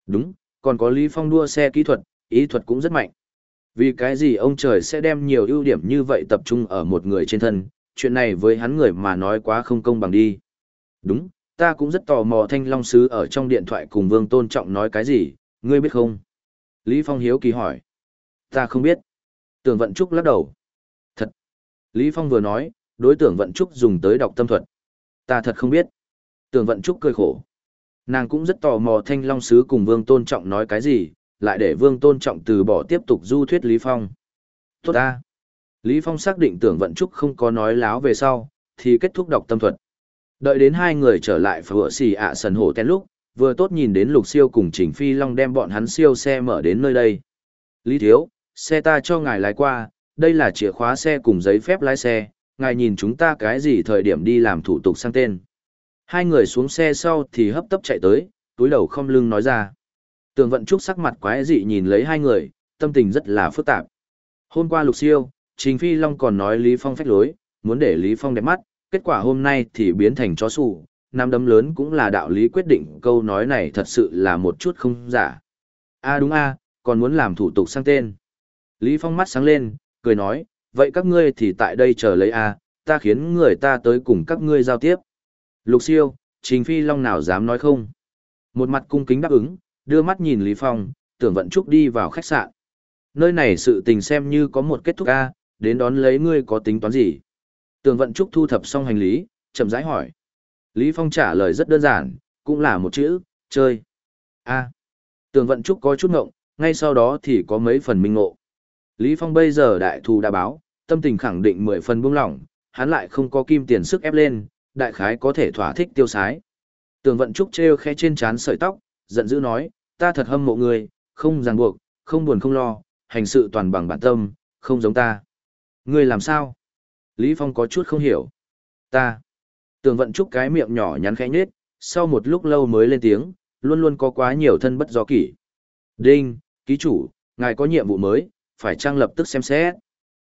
Đúng, còn có Lý Phong đua xe kỹ thuật, ý thuật cũng rất mạnh. Vì cái gì ông trời sẽ đem nhiều ưu điểm như vậy tập trung ở một người trên thân, chuyện này với hắn người mà nói quá không công bằng đi. Đúng, ta cũng rất tò mò Thanh Long Sứ ở trong điện thoại cùng Vương Tôn Trọng nói cái gì, ngươi biết không? Lý Phong hiếu kỳ hỏi. Ta không biết. Tưởng Vận Trúc lắc đầu. Thật. Lý Phong vừa nói, đối tượng Vận Trúc dùng tới đọc tâm thuật. Ta thật không biết. Tưởng Vận Trúc cười khổ. Nàng cũng rất tò mò Thanh Long Sứ cùng Vương Tôn Trọng nói cái gì, lại để Vương Tôn Trọng từ bỏ tiếp tục du thuyết Lý Phong. Tốt ta. Lý Phong xác định tưởng Vận Trúc không có nói láo về sau, thì kết thúc đọc tâm thuật. Đợi đến hai người trở lại phở xì ạ sần hổ tên lúc, vừa tốt nhìn đến lục siêu cùng trình phi long đem bọn hắn siêu xe mở đến nơi đây. Lý Thiếu, xe ta cho ngài lái qua, đây là chìa khóa xe cùng giấy phép lái xe, ngài nhìn chúng ta cái gì thời điểm đi làm thủ tục sang tên. Hai người xuống xe sau thì hấp tấp chạy tới, túi đầu không lưng nói ra. Tường vận trúc sắc mặt quái dị nhìn lấy hai người, tâm tình rất là phức tạp. Hôm qua lục siêu, Trình Phi Long còn nói Lý Phong phách lối, muốn để Lý Phong đẹp mắt, kết quả hôm nay thì biến thành chó sủ, năm đấm lớn cũng là đạo lý quyết định câu nói này thật sự là một chút không giả. a đúng a còn muốn làm thủ tục sang tên. Lý Phong mắt sáng lên, cười nói, vậy các ngươi thì tại đây chờ lấy a ta khiến người ta tới cùng các ngươi giao tiếp. Lục siêu, Trình Phi Long nào dám nói không? Một mặt cung kính đáp ứng, đưa mắt nhìn Lý Phong, tưởng vận trúc đi vào khách sạn. Nơi này sự tình xem như có một kết thúc a đến đón lấy ngươi có tính toán gì? Tưởng vận trúc thu thập xong hành lý, chậm rãi hỏi. Lý Phong trả lời rất đơn giản, cũng là một chữ, chơi. A. Tưởng vận trúc có chút ngộng, ngay sau đó thì có mấy phần minh ngộ. Lý Phong bây giờ đại thù đã báo, tâm tình khẳng định mười phần buông lỏng, hắn lại không có kim tiền sức ép lên, đại khái có thể thỏa thích tiêu sái. Tường vận trúc treo khẽ trên trán sợi tóc, giận dữ nói, ta thật hâm mộ người, không ràng buộc, không buồn không lo, hành sự toàn bằng bản tâm, không giống ta. Ngươi làm sao? Lý Phong có chút không hiểu. Ta. Tường vận trúc cái miệng nhỏ nhắn khẽ nhết, sau một lúc lâu mới lên tiếng, luôn luôn có quá nhiều thân bất do kỷ. Đinh, ký chủ, ngài có nhiệm vụ mới, phải trang lập tức xem xét.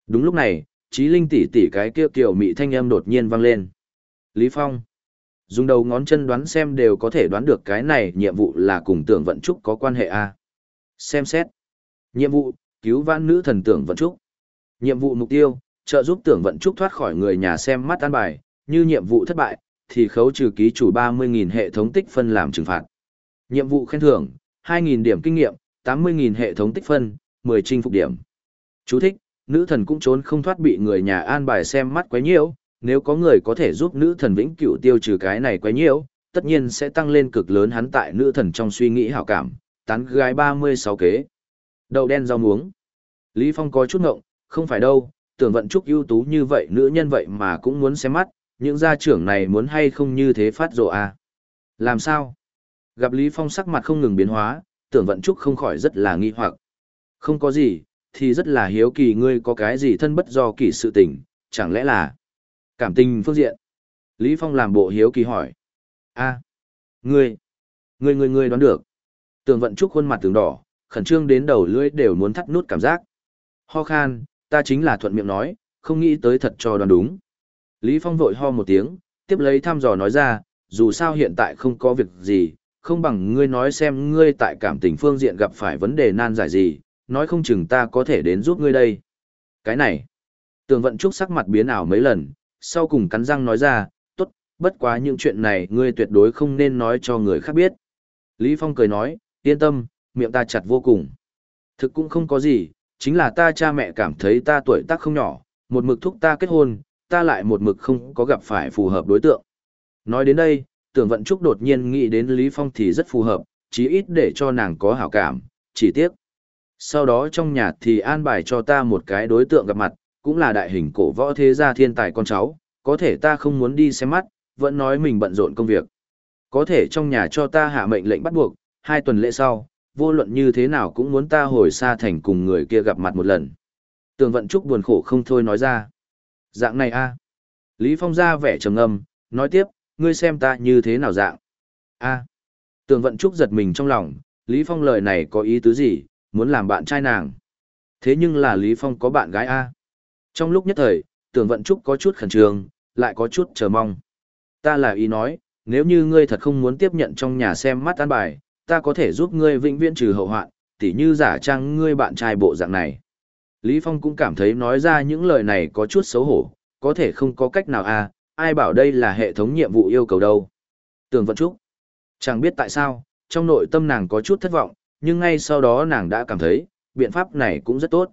Đúng lúc này, trí linh tỷ tỷ cái kia kiểu mị thanh âm đột nhiên vang lên. Lý Phong. Dùng đầu ngón chân đoán xem đều có thể đoán được cái này nhiệm vụ là cùng tưởng vận trúc có quan hệ a. Xem xét. Nhiệm vụ, cứu vãn nữ thần tưởng vận trúc. Nhiệm vụ mục tiêu, trợ giúp tưởng vận trúc thoát khỏi người nhà xem mắt an bài, như nhiệm vụ thất bại, thì khấu trừ ký chủ 30.000 hệ thống tích phân làm trừng phạt. Nhiệm vụ khen thưởng, 2.000 điểm kinh nghiệm, 80.000 hệ thống tích phân, 10 chinh phục điểm. Chú thích, nữ thần cũng trốn không thoát bị người nhà an bài xem mắt quấy nhiễu, nếu có người có thể giúp nữ thần vĩnh cửu tiêu trừ cái này quấy nhiễu, tất nhiên sẽ tăng lên cực lớn hắn tại nữ thần trong suy nghĩ hảo cảm, tán gái 36 kế. Đầu đen rau muống. Lý Phong có chút ngộng, không phải đâu, tưởng vận trúc ưu tú như vậy nữ nhân vậy mà cũng muốn xem mắt, những gia trưởng này muốn hay không như thế phát rộ à. Làm sao? Gặp Lý Phong sắc mặt không ngừng biến hóa, tưởng vận trúc không khỏi rất là nghi hoặc. Không có gì, thì rất là hiếu kỳ ngươi có cái gì thân bất do kỳ sự tình, chẳng lẽ là cảm tình phương diện. Lý Phong làm bộ hiếu kỳ hỏi. a ngươi, ngươi ngươi ngươi đoán được. Tường vận trúc khuôn mặt tường đỏ, khẩn trương đến đầu lưỡi đều muốn thắt nút cảm giác. Ho khan, ta chính là thuận miệng nói, không nghĩ tới thật cho đoán đúng. Lý Phong vội ho một tiếng, tiếp lấy thăm dò nói ra, dù sao hiện tại không có việc gì, không bằng ngươi nói xem ngươi tại cảm tình phương diện gặp phải vấn đề nan giải gì, nói không chừng ta có thể đến giúp ngươi đây. Cái này, tường vận trúc sắc mặt biến ảo mấy lần, sau cùng cắn răng nói ra, tốt, bất quá những chuyện này ngươi tuyệt đối không nên nói cho người khác biết. Lý Phong cười nói, yên tâm, miệng ta chặt vô cùng. Thực cũng không có gì, chính là ta cha mẹ cảm thấy ta tuổi tác không nhỏ, một mực thúc ta kết hôn, ta lại một mực không có gặp phải phù hợp đối tượng. Nói đến đây, tưởng vận trúc đột nhiên nghĩ đến Lý Phong thì rất phù hợp, chí ít để cho nàng có hảo cảm, chỉ tiếc. Sau đó trong nhà thì an bài cho ta một cái đối tượng gặp mặt, cũng là đại hình cổ võ thế gia thiên tài con cháu, có thể ta không muốn đi xem mắt, vẫn nói mình bận rộn công việc. Có thể trong nhà cho ta hạ mệnh lệnh bắt buộc, hai tuần lễ sau, vô luận như thế nào cũng muốn ta hồi xa thành cùng người kia gặp mặt một lần. Tường vận trúc buồn khổ không thôi nói ra. Dạng này a Lý Phong ra vẻ trầm ngâm, nói tiếp, ngươi xem ta như thế nào dạng. a Tường vận trúc giật mình trong lòng, Lý Phong lời này có ý tứ gì, muốn làm bạn trai nàng. Thế nhưng là Lý Phong có bạn gái a trong lúc nhất thời, tường vận trúc có chút khẩn trương, lại có chút chờ mong. Ta là ý nói, nếu như ngươi thật không muốn tiếp nhận trong nhà xem mắt an bài, ta có thể giúp ngươi vĩnh viễn trừ hậu hoạn, tỉ như giả trang ngươi bạn trai bộ dạng này. Lý Phong cũng cảm thấy nói ra những lời này có chút xấu hổ, có thể không có cách nào à, ai bảo đây là hệ thống nhiệm vụ yêu cầu đâu. Tường Vận Trúc. Chẳng biết tại sao, trong nội tâm nàng có chút thất vọng, nhưng ngay sau đó nàng đã cảm thấy, biện pháp này cũng rất tốt.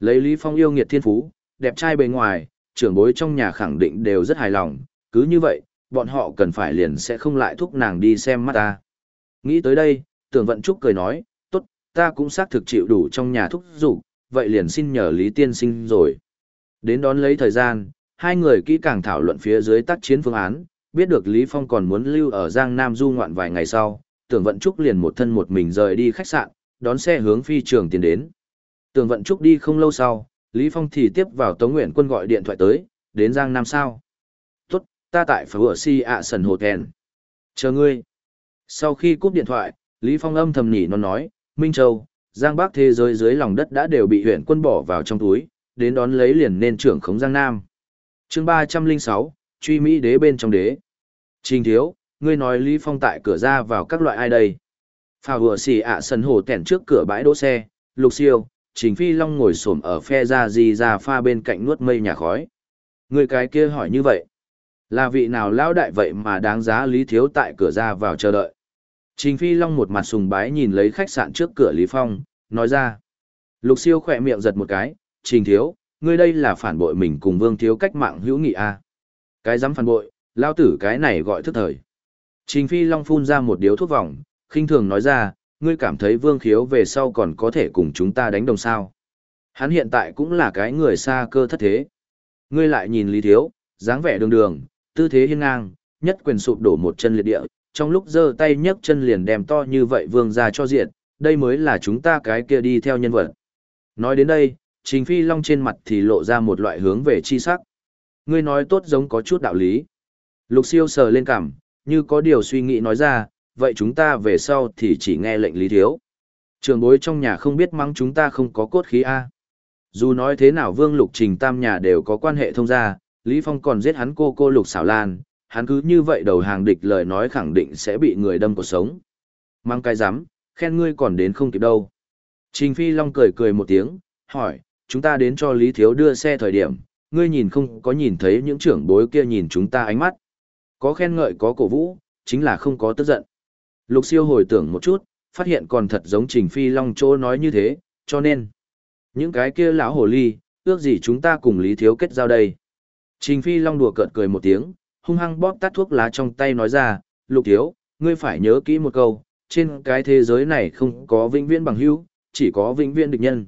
Lấy Lý Phong yêu nghiệt thiên phú, đẹp trai bề ngoài, trưởng bối trong nhà khẳng định đều rất hài lòng, cứ như vậy, bọn họ cần phải liền sẽ không lại thúc nàng đi xem mắt ta. Nghĩ tới đây, tưởng vận trúc cười nói, tốt, ta cũng xác thực chịu đủ trong nhà thúc giục, vậy liền xin nhờ Lý Tiên Sinh rồi. Đến đón lấy thời gian, hai người kỹ càng thảo luận phía dưới tác chiến phương án, biết được Lý Phong còn muốn lưu ở Giang Nam du ngoạn vài ngày sau, tưởng vận trúc liền một thân một mình rời đi khách sạn, đón xe hướng phi trường tiến đến. Tưởng vận trúc đi không lâu sau, Lý Phong thì tiếp vào Tống Nguyện quân gọi điện thoại tới, đến Giang Nam sao. Tốt, ta tại Phở Si ạ Sần Hotel. Chờ ngươi. Sau khi cúp điện thoại, Lý Phong âm thầm nhỉ nó nói, Minh Châu, Giang Bắc thế giới dưới lòng đất đã đều bị huyện quân bỏ vào trong túi, đến đón lấy liền nên trưởng khống Giang Nam. chương 306, truy Mỹ đế bên trong đế. Trình thiếu, ngươi nói Lý Phong tại cửa ra vào các loại ai đây? Phà vừa xì ạ sân hồ tẻn trước cửa bãi đỗ xe, lục siêu, trình phi long ngồi xổm ở phe ra gì ra pha bên cạnh nuốt mây nhà khói. Người cái kia hỏi như vậy. Là vị nào lão đại vậy mà đáng giá Lý Thiếu tại cửa ra vào chờ đợi. Trình Phi Long một mặt sùng bái nhìn lấy khách sạn trước cửa Lý Phong, nói ra. Lục siêu khỏe miệng giật một cái, Trình Thiếu, ngươi đây là phản bội mình cùng Vương Thiếu cách mạng hữu nghị a à? Cái dám phản bội, lao tử cái này gọi thức thời. Trình Phi Long phun ra một điếu thuốc vòng, khinh thường nói ra, ngươi cảm thấy Vương Khiếu về sau còn có thể cùng chúng ta đánh đồng sao. Hắn hiện tại cũng là cái người xa cơ thất thế. Ngươi lại nhìn Lý Thiếu, dáng vẻ đường đường, tư thế hiên ngang, nhất quyền sụp đổ một chân liệt địa, trong lúc giơ tay nhấc chân liền đem to như vậy vương ra cho diện, đây mới là chúng ta cái kia đi theo nhân vật. Nói đến đây, Trình Phi Long trên mặt thì lộ ra một loại hướng về chi sắc. Ngươi nói tốt giống có chút đạo lý. Lục siêu sờ lên cảm, như có điều suy nghĩ nói ra, vậy chúng ta về sau thì chỉ nghe lệnh lý thiếu. Trường bối trong nhà không biết mắng chúng ta không có cốt khí A. Dù nói thế nào Vương Lục Trình Tam nhà đều có quan hệ thông gia, Lý Phong còn giết hắn cô cô Lục xảo lan, hắn cứ như vậy đầu hàng địch lời nói khẳng định sẽ bị người đâm cuộc sống. Mang cái dám, khen ngươi còn đến không kịp đâu. Trình Phi Long cười cười một tiếng, hỏi, chúng ta đến cho Lý Thiếu đưa xe thời điểm, ngươi nhìn không có nhìn thấy những trưởng bối kia nhìn chúng ta ánh mắt. Có khen ngợi có cổ vũ, chính là không có tức giận. Lục siêu hồi tưởng một chút, phát hiện còn thật giống Trình Phi Long Chô nói như thế, cho nên, những cái kia lão hồ ly, ước gì chúng ta cùng Lý Thiếu kết giao đây. Trình Phi Long đùa cợt cười một tiếng, hung hăng bóp tắt thuốc lá trong tay nói ra, Lục Thiếu, ngươi phải nhớ kỹ một câu, trên cái thế giới này không có vĩnh viễn bằng hữu, chỉ có vĩnh viễn địch nhân.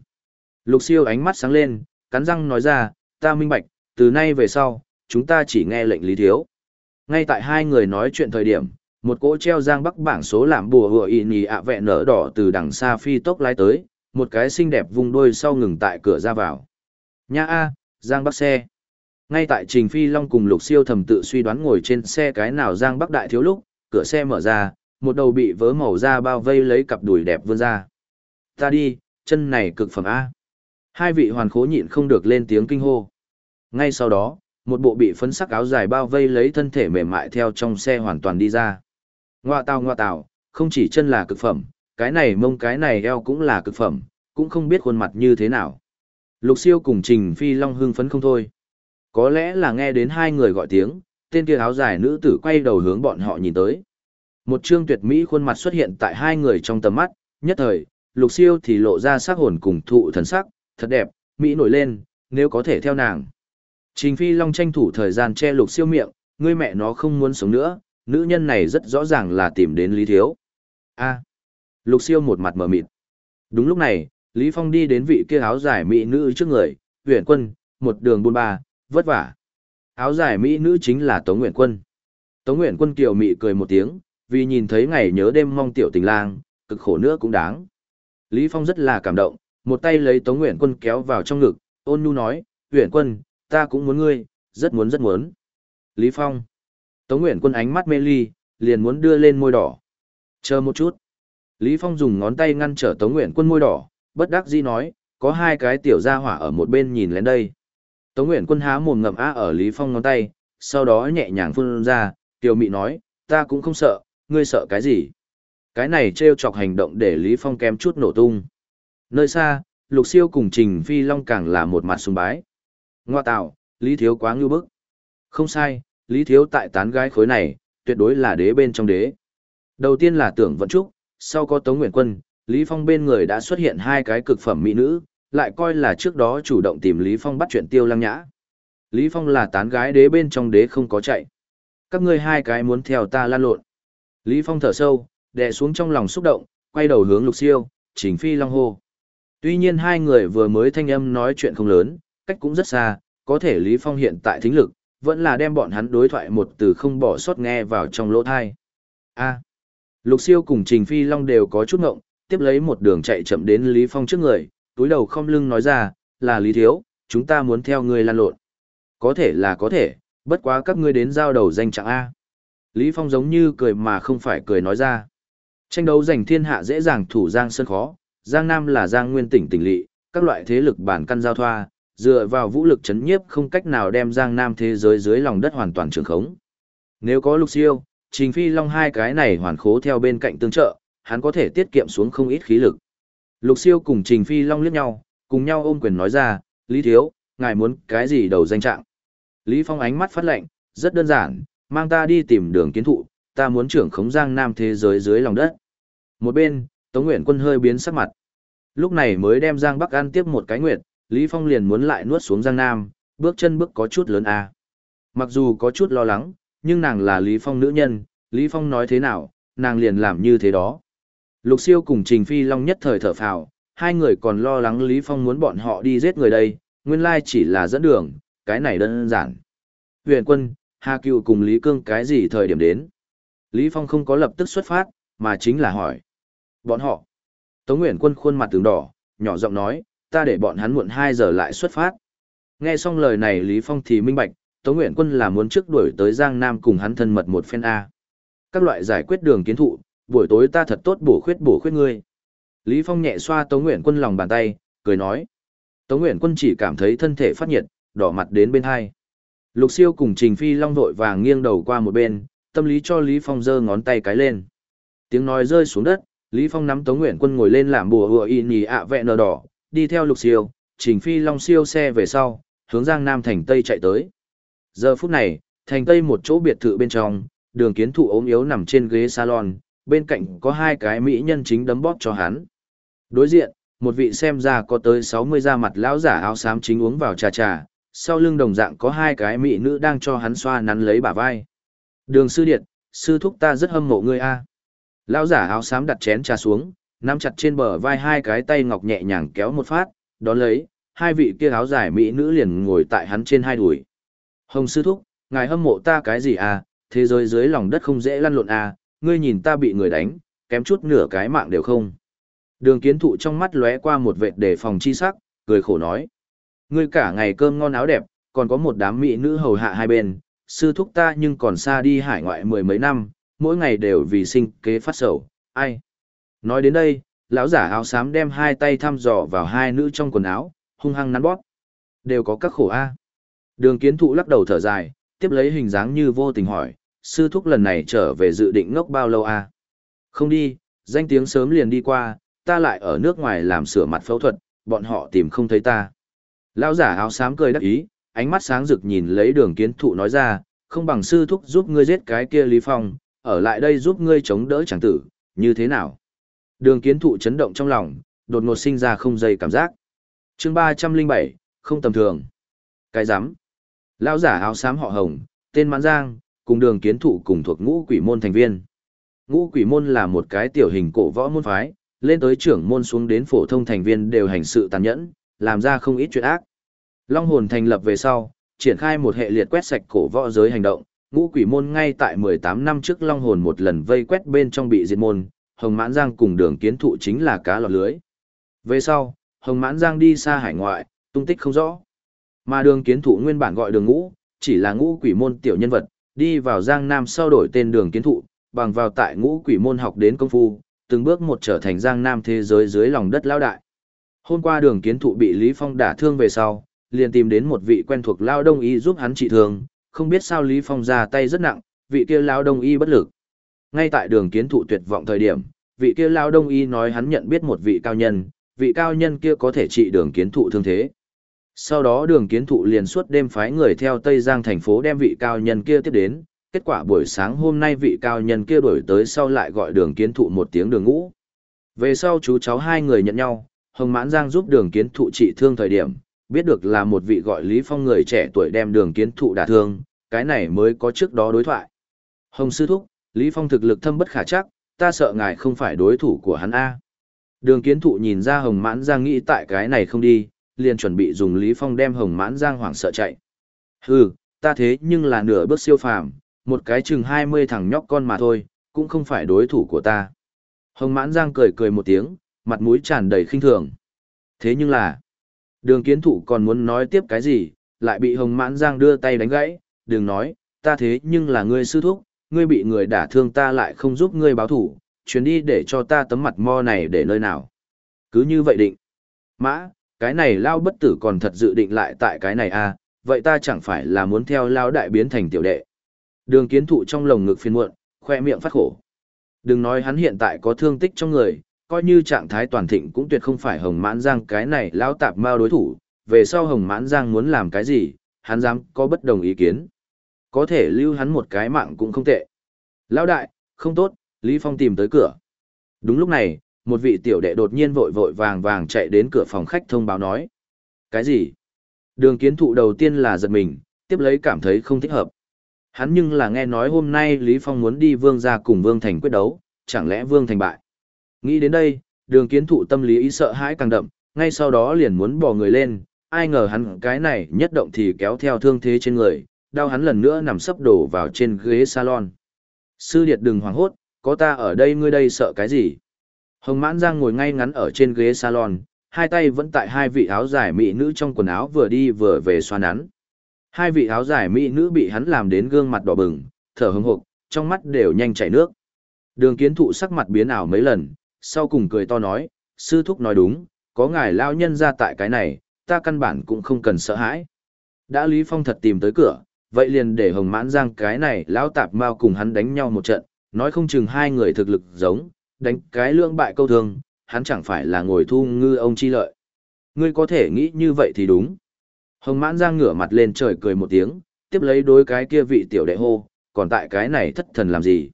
Lục siêu ánh mắt sáng lên, cắn răng nói ra, ta minh bạch, từ nay về sau, chúng ta chỉ nghe lệnh Lý Thiếu. Ngay tại hai người nói chuyện thời điểm, một cỗ treo giang bắc bảng số làm bùa hựa y nì ạ vẹn nở đỏ từ đằng xa phi tốc lái tới, một cái xinh đẹp vùng đôi sau ngừng tại cửa ra vào. Nha A, giang bắc xe. Ngay tại Trình Phi Long cùng Lục Siêu thầm tự suy đoán ngồi trên xe cái nào giang bắc đại thiếu lúc, cửa xe mở ra, một đầu bị vớ màu da bao vây lấy cặp đùi đẹp vươn ra. Ta đi, chân này cực phẩm A. Hai vị hoàn khố nhịn không được lên tiếng kinh hô. Ngay sau đó, một bộ bị phấn sắc áo dài bao vây lấy thân thể mềm mại theo trong xe hoàn toàn đi ra. Ngoa tào ngoa tào, không chỉ chân là cực phẩm, cái này mông cái này eo cũng là cực phẩm, cũng không biết khuôn mặt như thế nào. Lục siêu cùng Trình Phi Long hưng phấn không thôi. Có lẽ là nghe đến hai người gọi tiếng, tên kia áo dài nữ tử quay đầu hướng bọn họ nhìn tới. Một trương tuyệt mỹ khuôn mặt xuất hiện tại hai người trong tầm mắt, nhất thời, lục siêu thì lộ ra sắc hồn cùng thụ thần sắc, thật đẹp, mỹ nổi lên, nếu có thể theo nàng. Trình Phi Long tranh thủ thời gian che lục siêu miệng, ngươi mẹ nó không muốn sống nữa, nữ nhân này rất rõ ràng là tìm đến Lý Thiếu. a Lục siêu một mặt mở mịt. Đúng lúc này, Lý Phong đi đến vị kia áo dài mỹ nữ trước người, huyện quân, một đường buôn ba, vất vả. Áo dài mỹ nữ chính là Tống Nguyện Quân. Tống Nguyện Quân kiều mị cười một tiếng, vì nhìn thấy ngày nhớ đêm mong tiểu tình lang, cực khổ nữa cũng đáng. Lý Phong rất là cảm động, một tay lấy Tống Nguyện Quân kéo vào trong ngực, ôn nhu nói, Nguyện Quân, ta cũng muốn ngươi, rất muốn rất muốn. Lý Phong. Tống Nguyện Quân ánh mắt mê ly, liền muốn đưa lên môi đỏ. Chờ một chút. Lý Phong dùng ngón tay ngăn trở Tống Nguyện Quân môi đỏ, bất đắc dĩ nói, có hai cái tiểu gia hỏa ở một bên nhìn lên đây. Tống Nguyện Quân há mồm ngậm á ở Lý Phong ngón tay, sau đó nhẹ nhàng phun ra, tiểu mị nói, ta cũng không sợ, ngươi sợ cái gì? Cái này trêu chọc hành động để Lý Phong kém chút nổ tung. Nơi xa, Lục Siêu cùng Trình Phi Long càng là một mặt sùng bái. Ngoa tạo, Lý Thiếu quá ngưu bức. Không sai, Lý Thiếu tại tán gái khối này, tuyệt đối là đế bên trong đế. Đầu tiên là tưởng vận trúc, sau có Tống Nguyện Quân, Lý Phong bên người đã xuất hiện hai cái cực phẩm mỹ nữ, lại coi là trước đó chủ động tìm Lý Phong bắt chuyện tiêu lăng nhã. Lý Phong là tán gái đế bên trong đế không có chạy. Các ngươi hai cái muốn theo ta lan lộn. Lý Phong thở sâu, đè xuống trong lòng xúc động, quay đầu hướng Lục Siêu, chính Phi Long hô. Tuy nhiên hai người vừa mới thanh âm nói chuyện không lớn, cách cũng rất xa, có thể Lý Phong hiện tại thính lực, vẫn là đem bọn hắn đối thoại một từ không bỏ sót nghe vào trong lỗ thai. A. Lục Siêu cùng Trình Phi Long đều có chút ngộng, tiếp lấy một đường chạy chậm đến Lý Phong trước người, túi đầu không lưng nói ra, là Lý Thiếu, chúng ta muốn theo ngươi lan lộn. Có thể là có thể, bất quá các ngươi đến giao đầu danh trạng A. Lý Phong giống như cười mà không phải cười nói ra. Tranh đấu giành thiên hạ dễ dàng thủ Giang Sơn khó, Giang Nam là Giang Nguyên tỉnh tỉnh lỵ, các loại thế lực bản căn giao thoa, dựa vào vũ lực chấn nhiếp không cách nào đem Giang Nam thế giới dưới lòng đất hoàn toàn trường khống. Nếu có lục siêu, Trình Phi Long hai cái này hoàn khố theo bên cạnh tương trợ, hắn có thể tiết kiệm xuống không ít khí lực. Lục siêu cùng Trình Phi Long liếc nhau, cùng nhau ôm quyền nói ra, Lý Thiếu, ngài muốn cái gì đầu danh trạng? Lý Phong ánh mắt phát lệnh, rất đơn giản, mang ta đi tìm đường kiến thụ, ta muốn trưởng khống giang nam thế giới dưới lòng đất. Một bên, Tống Nguyện quân hơi biến sắc mặt. Lúc này mới đem Giang Bắc An tiếp một cái nguyệt, Lý Phong liền muốn lại nuốt xuống Giang Nam, bước chân bước có chút lớn a. Mặc dù có chút lo lắng, nhưng nàng là Lý Phong nữ nhân, Lý Phong nói thế nào, nàng liền làm như thế đó. Lục siêu cùng Trình Phi Long nhất thời thở phào, hai người còn lo lắng Lý Phong muốn bọn họ đi giết người đây, nguyên lai chỉ là dẫn đường, cái này đơn giản. Huyền quân, Hà Cựu cùng Lý Cương cái gì thời điểm đến? Lý Phong không có lập tức xuất phát, mà chính là hỏi. Bọn họ. Tống Nguyễn Quân khuôn mặt tướng đỏ, nhỏ giọng nói, ta để bọn hắn muộn 2 giờ lại xuất phát. Nghe xong lời này Lý Phong thì minh bạch, Tống Nguyễn Quân là muốn trước đuổi tới Giang Nam cùng hắn thân mật một phen A. Các loại giải quyết đường kiến thụ, buổi tối ta thật tốt bổ khuyết bổ khuyết ngươi. Lý Phong nhẹ xoa Tống Nguyễn Quân lòng bàn tay, cười nói. Tống Nguyễn Quân chỉ cảm thấy thân thể phát nhiệt, đỏ mặt đến bên hai. Lục siêu cùng Trình Phi Long vội vàng nghiêng đầu qua một bên, tâm lý cho Lý Phong giơ ngón tay cái lên. Tiếng nói rơi xuống đất, Lý Phong nắm Tống Nguyện Quân ngồi lên làm bùa hùa y nhì ạ vẹn nờ đỏ, đi theo lục siêu, Trình Phi Long siêu xe về sau, hướng Giang Nam thành Tây chạy tới. Giờ phút này, thành Tây một chỗ biệt thự bên trong, đường kiến thụ ốm yếu nằm trên ghế salon, bên cạnh có hai cái mỹ nhân chính đấm bóp cho hắn. Đối diện, một vị xem ra có tới 60 da mặt lão giả áo xám chính uống vào trà trà, sau lưng đồng dạng có hai cái mỹ nữ đang cho hắn xoa nắn lấy bả vai. Đường sư điện, sư thúc ta rất hâm mộ ngươi a. Lão giả áo xám đặt chén trà xuống, nắm chặt trên bờ vai hai cái tay ngọc nhẹ nhàng kéo một phát, đón lấy, hai vị kia áo dài mỹ nữ liền ngồi tại hắn trên hai đùi. Hồng sư thúc, ngài hâm mộ ta cái gì à, thế giới dưới lòng đất không dễ lăn lộn à, ngươi nhìn ta bị người đánh, kém chút nửa cái mạng đều không. Đường kiến thụ trong mắt lóe qua một vệt để phòng chi sắc, cười khổ nói. Ngươi cả ngày cơm ngon áo đẹp, còn có một đám mỹ nữ hầu hạ hai bên, sư thúc ta nhưng còn xa đi hải ngoại mười mấy năm, mỗi ngày đều vì sinh kế phát sầu, ai. Nói đến đây, lão giả áo xám đem hai tay thăm dò vào hai nữ trong quần áo, hung hăng nắn bóp. Đều có các khổ a. Đường kiến thụ lắc đầu thở dài, tiếp lấy hình dáng như vô tình hỏi, sư thúc lần này trở về dự định ngốc bao lâu a? Không đi, danh tiếng sớm liền đi qua, ta lại ở nước ngoài làm sửa mặt phẫu thuật, bọn họ tìm không thấy ta. Lão giả áo xám cười đắc ý, ánh mắt sáng rực nhìn lấy đường kiến thụ nói ra, không bằng sư thúc giúp ngươi giết cái kia Lý Phong, ở lại đây giúp ngươi chống đỡ chẳng tử, như thế nào? Đường kiến thụ chấn động trong lòng, đột ngột sinh ra không dây cảm giác. chương 307, không tầm thường. Cái giám. Lão giả áo xám họ hồng, tên mãn giang, cùng đường kiến thụ cùng thuộc ngũ quỷ môn thành viên. Ngũ quỷ môn là một cái tiểu hình cổ võ môn phái, lên tới trưởng môn xuống đến phổ thông thành viên đều hành sự tàn nhẫn, làm ra không ít chuyện ác. Long hồn thành lập về sau, triển khai một hệ liệt quét sạch cổ võ giới hành động, ngũ quỷ môn ngay tại 18 năm trước Long hồn một lần vây quét bên trong bị diệt môn, Hồng Mãn Giang cùng đường kiến thụ chính là cá lọt lưới. Về sau, Hồng Mãn Giang đi xa hải ngoại, tung tích không rõ. Mà đường kiến thụ nguyên bản gọi đường ngũ, chỉ là ngũ quỷ môn tiểu nhân vật, đi vào Giang Nam sau đổi tên đường kiến thụ, bằng vào tại ngũ quỷ môn học đến công phu, từng bước một trở thành Giang Nam thế giới dưới lòng đất lao đại. Hôm qua đường kiến thụ bị Lý Phong đả thương về sau, liền tìm đến một vị quen thuộc lao đông y giúp hắn trị thương, không biết sao Lý Phong ra tay rất nặng, vị kia lao đông y bất lực. Ngay tại đường kiến thụ tuyệt vọng thời điểm, vị kia lao đông y nói hắn nhận biết một vị cao nhân, vị cao nhân kia có thể trị đường kiến thụ thương thế. Sau đó đường kiến thụ liền suốt đêm phái người theo Tây Giang thành phố đem vị cao nhân kia tiếp đến, kết quả buổi sáng hôm nay vị cao nhân kia đổi tới sau lại gọi đường kiến thụ một tiếng đường ngũ. Về sau chú cháu hai người nhận nhau, Hồng Mãn Giang giúp đường kiến thụ trị thương thời điểm, biết được là một vị gọi Lý Phong người trẻ tuổi đem đường kiến thụ đả thương, cái này mới có trước đó đối thoại. Hồng Sư Thúc, Lý Phong thực lực thâm bất khả chắc, ta sợ ngài không phải đối thủ của hắn A. Đường kiến thụ nhìn ra Hồng Mãn Giang nghĩ tại cái này không đi, liền chuẩn bị dùng Lý Phong đem Hồng Mãn Giang hoảng sợ chạy. Hừ, ta thế nhưng là nửa bước siêu phàm, một cái chừng 20 thằng nhóc con mà thôi, cũng không phải đối thủ của ta. Hồng Mãn Giang cười cười một tiếng, mặt mũi tràn đầy khinh thường. Thế nhưng là, đường kiến thụ còn muốn nói tiếp cái gì, lại bị Hồng Mãn Giang đưa tay đánh gãy, đừng nói, ta thế nhưng là ngươi sư thúc, ngươi bị người đả thương ta lại không giúp ngươi báo thủ, chuyến đi để cho ta tấm mặt mo này để nơi nào. Cứ như vậy định. Mã, cái này lao bất tử còn thật dự định lại tại cái này à, vậy ta chẳng phải là muốn theo lao đại biến thành tiểu đệ. Đường kiến thụ trong lồng ngực phiền muộn, khoe miệng phát khổ. Đừng nói hắn hiện tại có thương tích trong người, coi như trạng thái toàn thịnh cũng tuyệt không phải hồng mãn giang cái này lao tạp mao đối thủ, về sau hồng mãn giang muốn làm cái gì, hắn dám có bất đồng ý kiến. Có thể lưu hắn một cái mạng cũng không tệ. Lão đại, không tốt, Lý Phong tìm tới cửa. Đúng lúc này, một vị tiểu đệ đột nhiên vội vội vàng vàng chạy đến cửa phòng khách thông báo nói. Cái gì? Đường kiến thụ đầu tiên là giật mình, tiếp lấy cảm thấy không thích hợp. Hắn nhưng là nghe nói hôm nay Lý Phong muốn đi Vương ra cùng Vương Thành quyết đấu, chẳng lẽ Vương Thành bại. Nghĩ đến đây, đường kiến thụ tâm lý ý sợ hãi càng đậm, ngay sau đó liền muốn bỏ người lên, ai ngờ hắn cái này nhất động thì kéo theo thương thế trên người, đau hắn lần nữa nằm sấp đổ vào trên ghế salon. Sư điệt đừng hoảng hốt, có ta ở đây ngươi đây sợ cái gì? Hồng mãn giang ngồi ngay ngắn ở trên ghế salon, hai tay vẫn tại hai vị áo dài mỹ nữ trong quần áo vừa đi vừa về xoa nắn. Hai vị áo dài mỹ nữ bị hắn làm đến gương mặt đỏ bừng, thở hững hộc, trong mắt đều nhanh chảy nước. Đường kiến thụ sắc mặt biến ảo mấy lần, sau cùng cười to nói, sư thúc nói đúng, có ngài lao nhân ra tại cái này, ta căn bản cũng không cần sợ hãi. Đã Lý Phong thật tìm tới cửa, vậy liền để hồng mãn giang cái này lão tạp mau cùng hắn đánh nhau một trận, nói không chừng hai người thực lực giống, đánh cái lưỡng bại câu thương, hắn chẳng phải là ngồi thu ngư ông chi lợi. Ngươi có thể nghĩ như vậy thì đúng. Hồng mãn giang ngửa mặt lên trời cười một tiếng, tiếp lấy đối cái kia vị tiểu đệ hô, còn tại cái này thất thần làm gì.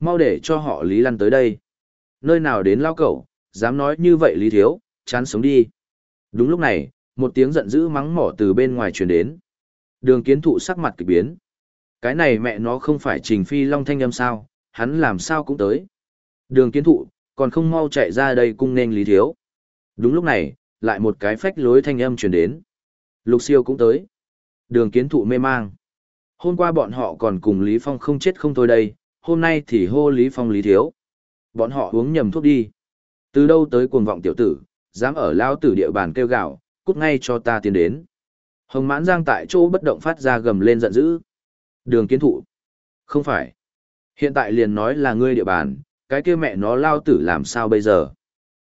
Mau để cho họ Lý Lăn tới đây. Nơi nào đến lao cẩu, dám nói như vậy Lý Thiếu, chán sống đi. Đúng lúc này, một tiếng giận dữ mắng mỏ từ bên ngoài truyền đến. Đường kiến thụ sắc mặt kỳ biến. Cái này mẹ nó không phải trình phi long thanh âm sao, hắn làm sao cũng tới. Đường kiến thụ, còn không mau chạy ra đây cung nên lý thiếu. Đúng lúc này, lại một cái phách lối thanh âm truyền đến. Lục siêu cũng tới. Đường kiến thụ mê mang. Hôm qua bọn họ còn cùng Lý Phong không chết không thôi đây, hôm nay thì hô Lý Phong Lý Thiếu. Bọn họ uống nhầm thuốc đi. Từ đâu tới cuồng vọng tiểu tử, dám ở lao tử địa bàn kêu gạo, cút ngay cho ta tiến đến. Hồng mãn giang tại chỗ bất động phát ra gầm lên giận dữ. Đường kiến thụ. Không phải. Hiện tại liền nói là ngươi địa bàn, cái kia mẹ nó lao tử làm sao bây giờ.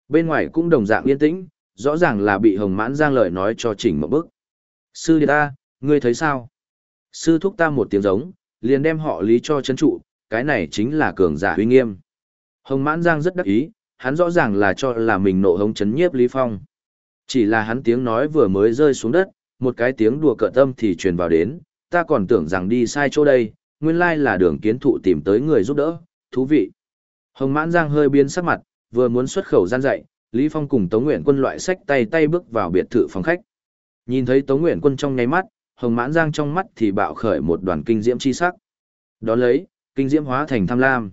Bên ngoài cũng đồng dạng yên tĩnh, rõ ràng là bị hồng mãn giang lời nói cho chỉnh một bức. Sư địa ta, ngươi thấy sao? Sư thúc ta một tiếng giống, liền đem họ lý cho chấn trụ, cái này chính là cường giả uy nghiêm. Hồng mãn giang rất đắc ý, hắn rõ ràng là cho là mình nộ hống chấn nhiếp Lý Phong. Chỉ là hắn tiếng nói vừa mới rơi xuống đất, một cái tiếng đùa cợt tâm thì truyền vào đến, ta còn tưởng rằng đi sai chỗ đây, nguyên lai là đường kiến thụ tìm tới người giúp đỡ, thú vị. Hồng mãn giang hơi biến sắc mặt, vừa muốn xuất khẩu gian dạy, Lý Phong cùng Tống Nguyện quân loại sách tay tay bước vào biệt thự phòng khách. Nhìn thấy Tống Nguyện quân trong nháy mắt, Hồng mãn giang trong mắt thì bạo khởi một đoàn kinh diễm chi sắc. Đó lấy, kinh diễm hóa thành tham lam.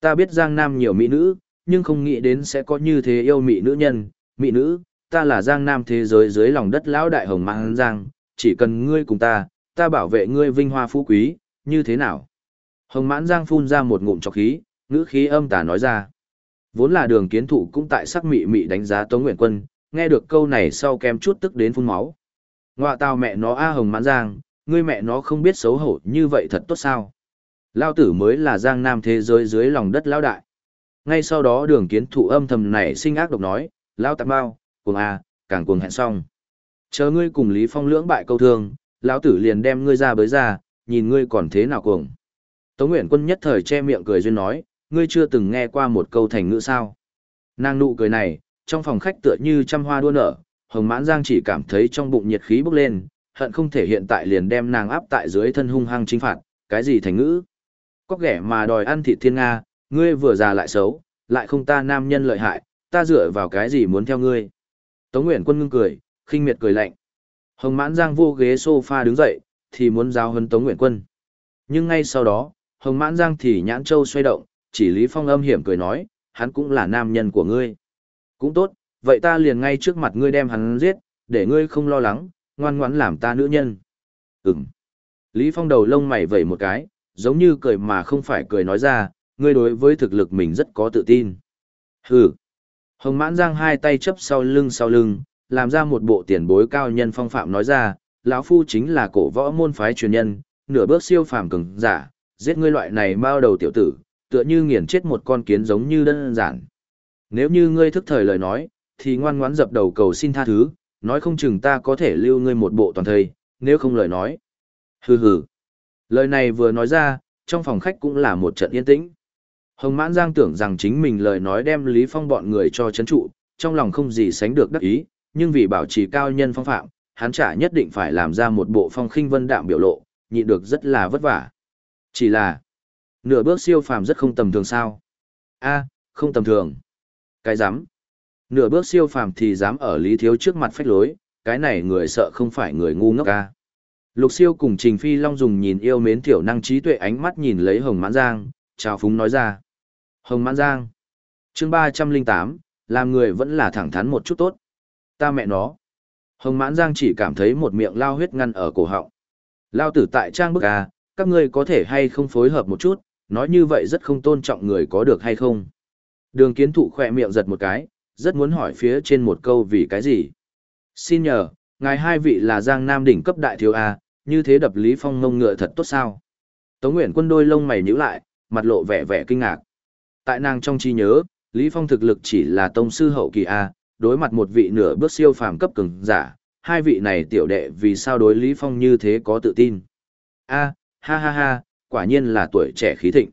Ta biết Giang Nam nhiều mỹ nữ, nhưng không nghĩ đến sẽ có như thế yêu mỹ nữ nhân, mỹ nữ, ta là Giang Nam thế giới dưới lòng đất lão đại hồng mang Giang, chỉ cần ngươi cùng ta, ta bảo vệ ngươi vinh hoa phú quý, như thế nào? Hồng mãn Giang phun ra một ngụm trọc khí, ngữ khí âm tà nói ra. Vốn là đường kiến thủ cũng tại sắc mị mị đánh giá Tống Nguyện Quân, nghe được câu này sau kem chút tức đến phun máu. Ngoạ tao mẹ nó A Hồng mãn Giang, ngươi mẹ nó không biết xấu hổ như vậy thật tốt sao? Lao tử mới là Giang Nam thế giới dưới lòng đất lão đại. Ngay sau đó đường kiến thụ âm thầm này sinh ác độc nói, Lao tạm bao, cuồng A, càng cuồng hẹn xong. Chờ ngươi cùng Lý Phong lưỡng bại câu thương, lão tử liền đem ngươi ra bới ra, nhìn ngươi còn thế nào cuồng. Tống Nguyễn Quân nhất thời che miệng cười duyên nói, ngươi chưa từng nghe qua một câu thành ngữ sao. Nàng nụ cười này, trong phòng khách tựa như trăm hoa đua nở, Hồng Mãn Giang chỉ cảm thấy trong bụng nhiệt khí bốc lên, hận không thể hiện tại liền đem nàng áp tại dưới thân hung hăng chính phạt, cái gì thành ngữ. Có ghẻ mà đòi ăn thịt thiên Nga, ngươi vừa già lại xấu, lại không ta nam nhân lợi hại, ta dựa vào cái gì muốn theo ngươi. Tống Nguyễn Quân ngưng cười, khinh miệt cười lạnh. Hồng Mãn Giang vô ghế sofa đứng dậy, thì muốn giao hấn Tống Nguyện Quân. Nhưng ngay sau đó, Hồng Mãn Giang thì nhãn châu xoay động, chỉ Lý Phong âm hiểm cười nói, hắn cũng là nam nhân của ngươi. Cũng tốt, vậy ta liền ngay trước mặt ngươi đem hắn giết, để ngươi không lo lắng, ngoan ngoãn làm ta nữ nhân. Ừm. Lý Phong đầu lông mày vẩy một cái, giống như cười mà không phải cười nói ra, ngươi đối với thực lực mình rất có tự tin. Hừ. Hồng Mãn Giang hai tay chấp sau lưng sau lưng, làm ra một bộ tiền bối cao nhân phong phạm nói ra, lão phu chính là cổ võ môn phái truyền nhân, nửa bước siêu phàm cường giả, giết ngươi loại này bao đầu tiểu tử, tựa như nghiền chết một con kiến giống như đơn giản. Nếu như ngươi thức thời lời nói, thì ngoan ngoãn dập đầu cầu xin tha thứ, nói không chừng ta có thể lưu ngươi một bộ toàn thây, nếu không lời nói. Hừ hừ. Lời này vừa nói ra, trong phòng khách cũng là một trận yên tĩnh. Hồng Mãn Giang tưởng rằng chính mình lời nói đem Lý Phong bọn người cho chấn trụ, trong lòng không gì sánh được đắc ý, nhưng vì bảo trì cao nhân phong phạm, hắn chả nhất định phải làm ra một bộ phong khinh vân đạm biểu lộ, nhịn được rất là vất vả. Chỉ là, nửa bước siêu phàm rất không tầm thường sao? A, không tầm thường. Cái dám. Nửa bước siêu phàm thì dám ở Lý Thiếu trước mặt phách lối, cái này người sợ không phải người ngu ngốc a. Lục siêu cùng Trình Phi Long dùng nhìn yêu mến tiểu năng trí tuệ ánh mắt nhìn lấy Hồng Mãn Giang, chào phúng nói ra. Hồng Mãn Giang. chương ba trăm linh tám làm người vẫn là thẳng thắn một chút tốt. Ta mẹ nó. Hồng Mãn Giang chỉ cảm thấy một miệng lao huyết ngăn ở cổ họng. Lao tử tại trang bức à, các ngươi có thể hay không phối hợp một chút, nói như vậy rất không tôn trọng người có được hay không. Đường kiến thụ khỏe miệng giật một cái, rất muốn hỏi phía trên một câu vì cái gì. Xin nhờ, ngài hai vị là Giang Nam đỉnh cấp đại thiếu A, như thế đập Lý Phong ngông ngựa thật tốt sao. Tống Nguyễn quân đôi lông mày nhíu lại, mặt lộ vẻ vẻ kinh ngạc. Tại nàng trong trí nhớ, Lý Phong thực lực chỉ là tông sư hậu kỳ A, đối mặt một vị nửa bước siêu phàm cấp cường giả, hai vị này tiểu đệ vì sao đối Lý Phong như thế có tự tin. A, ha ha ha, quả nhiên là tuổi trẻ khí thịnh.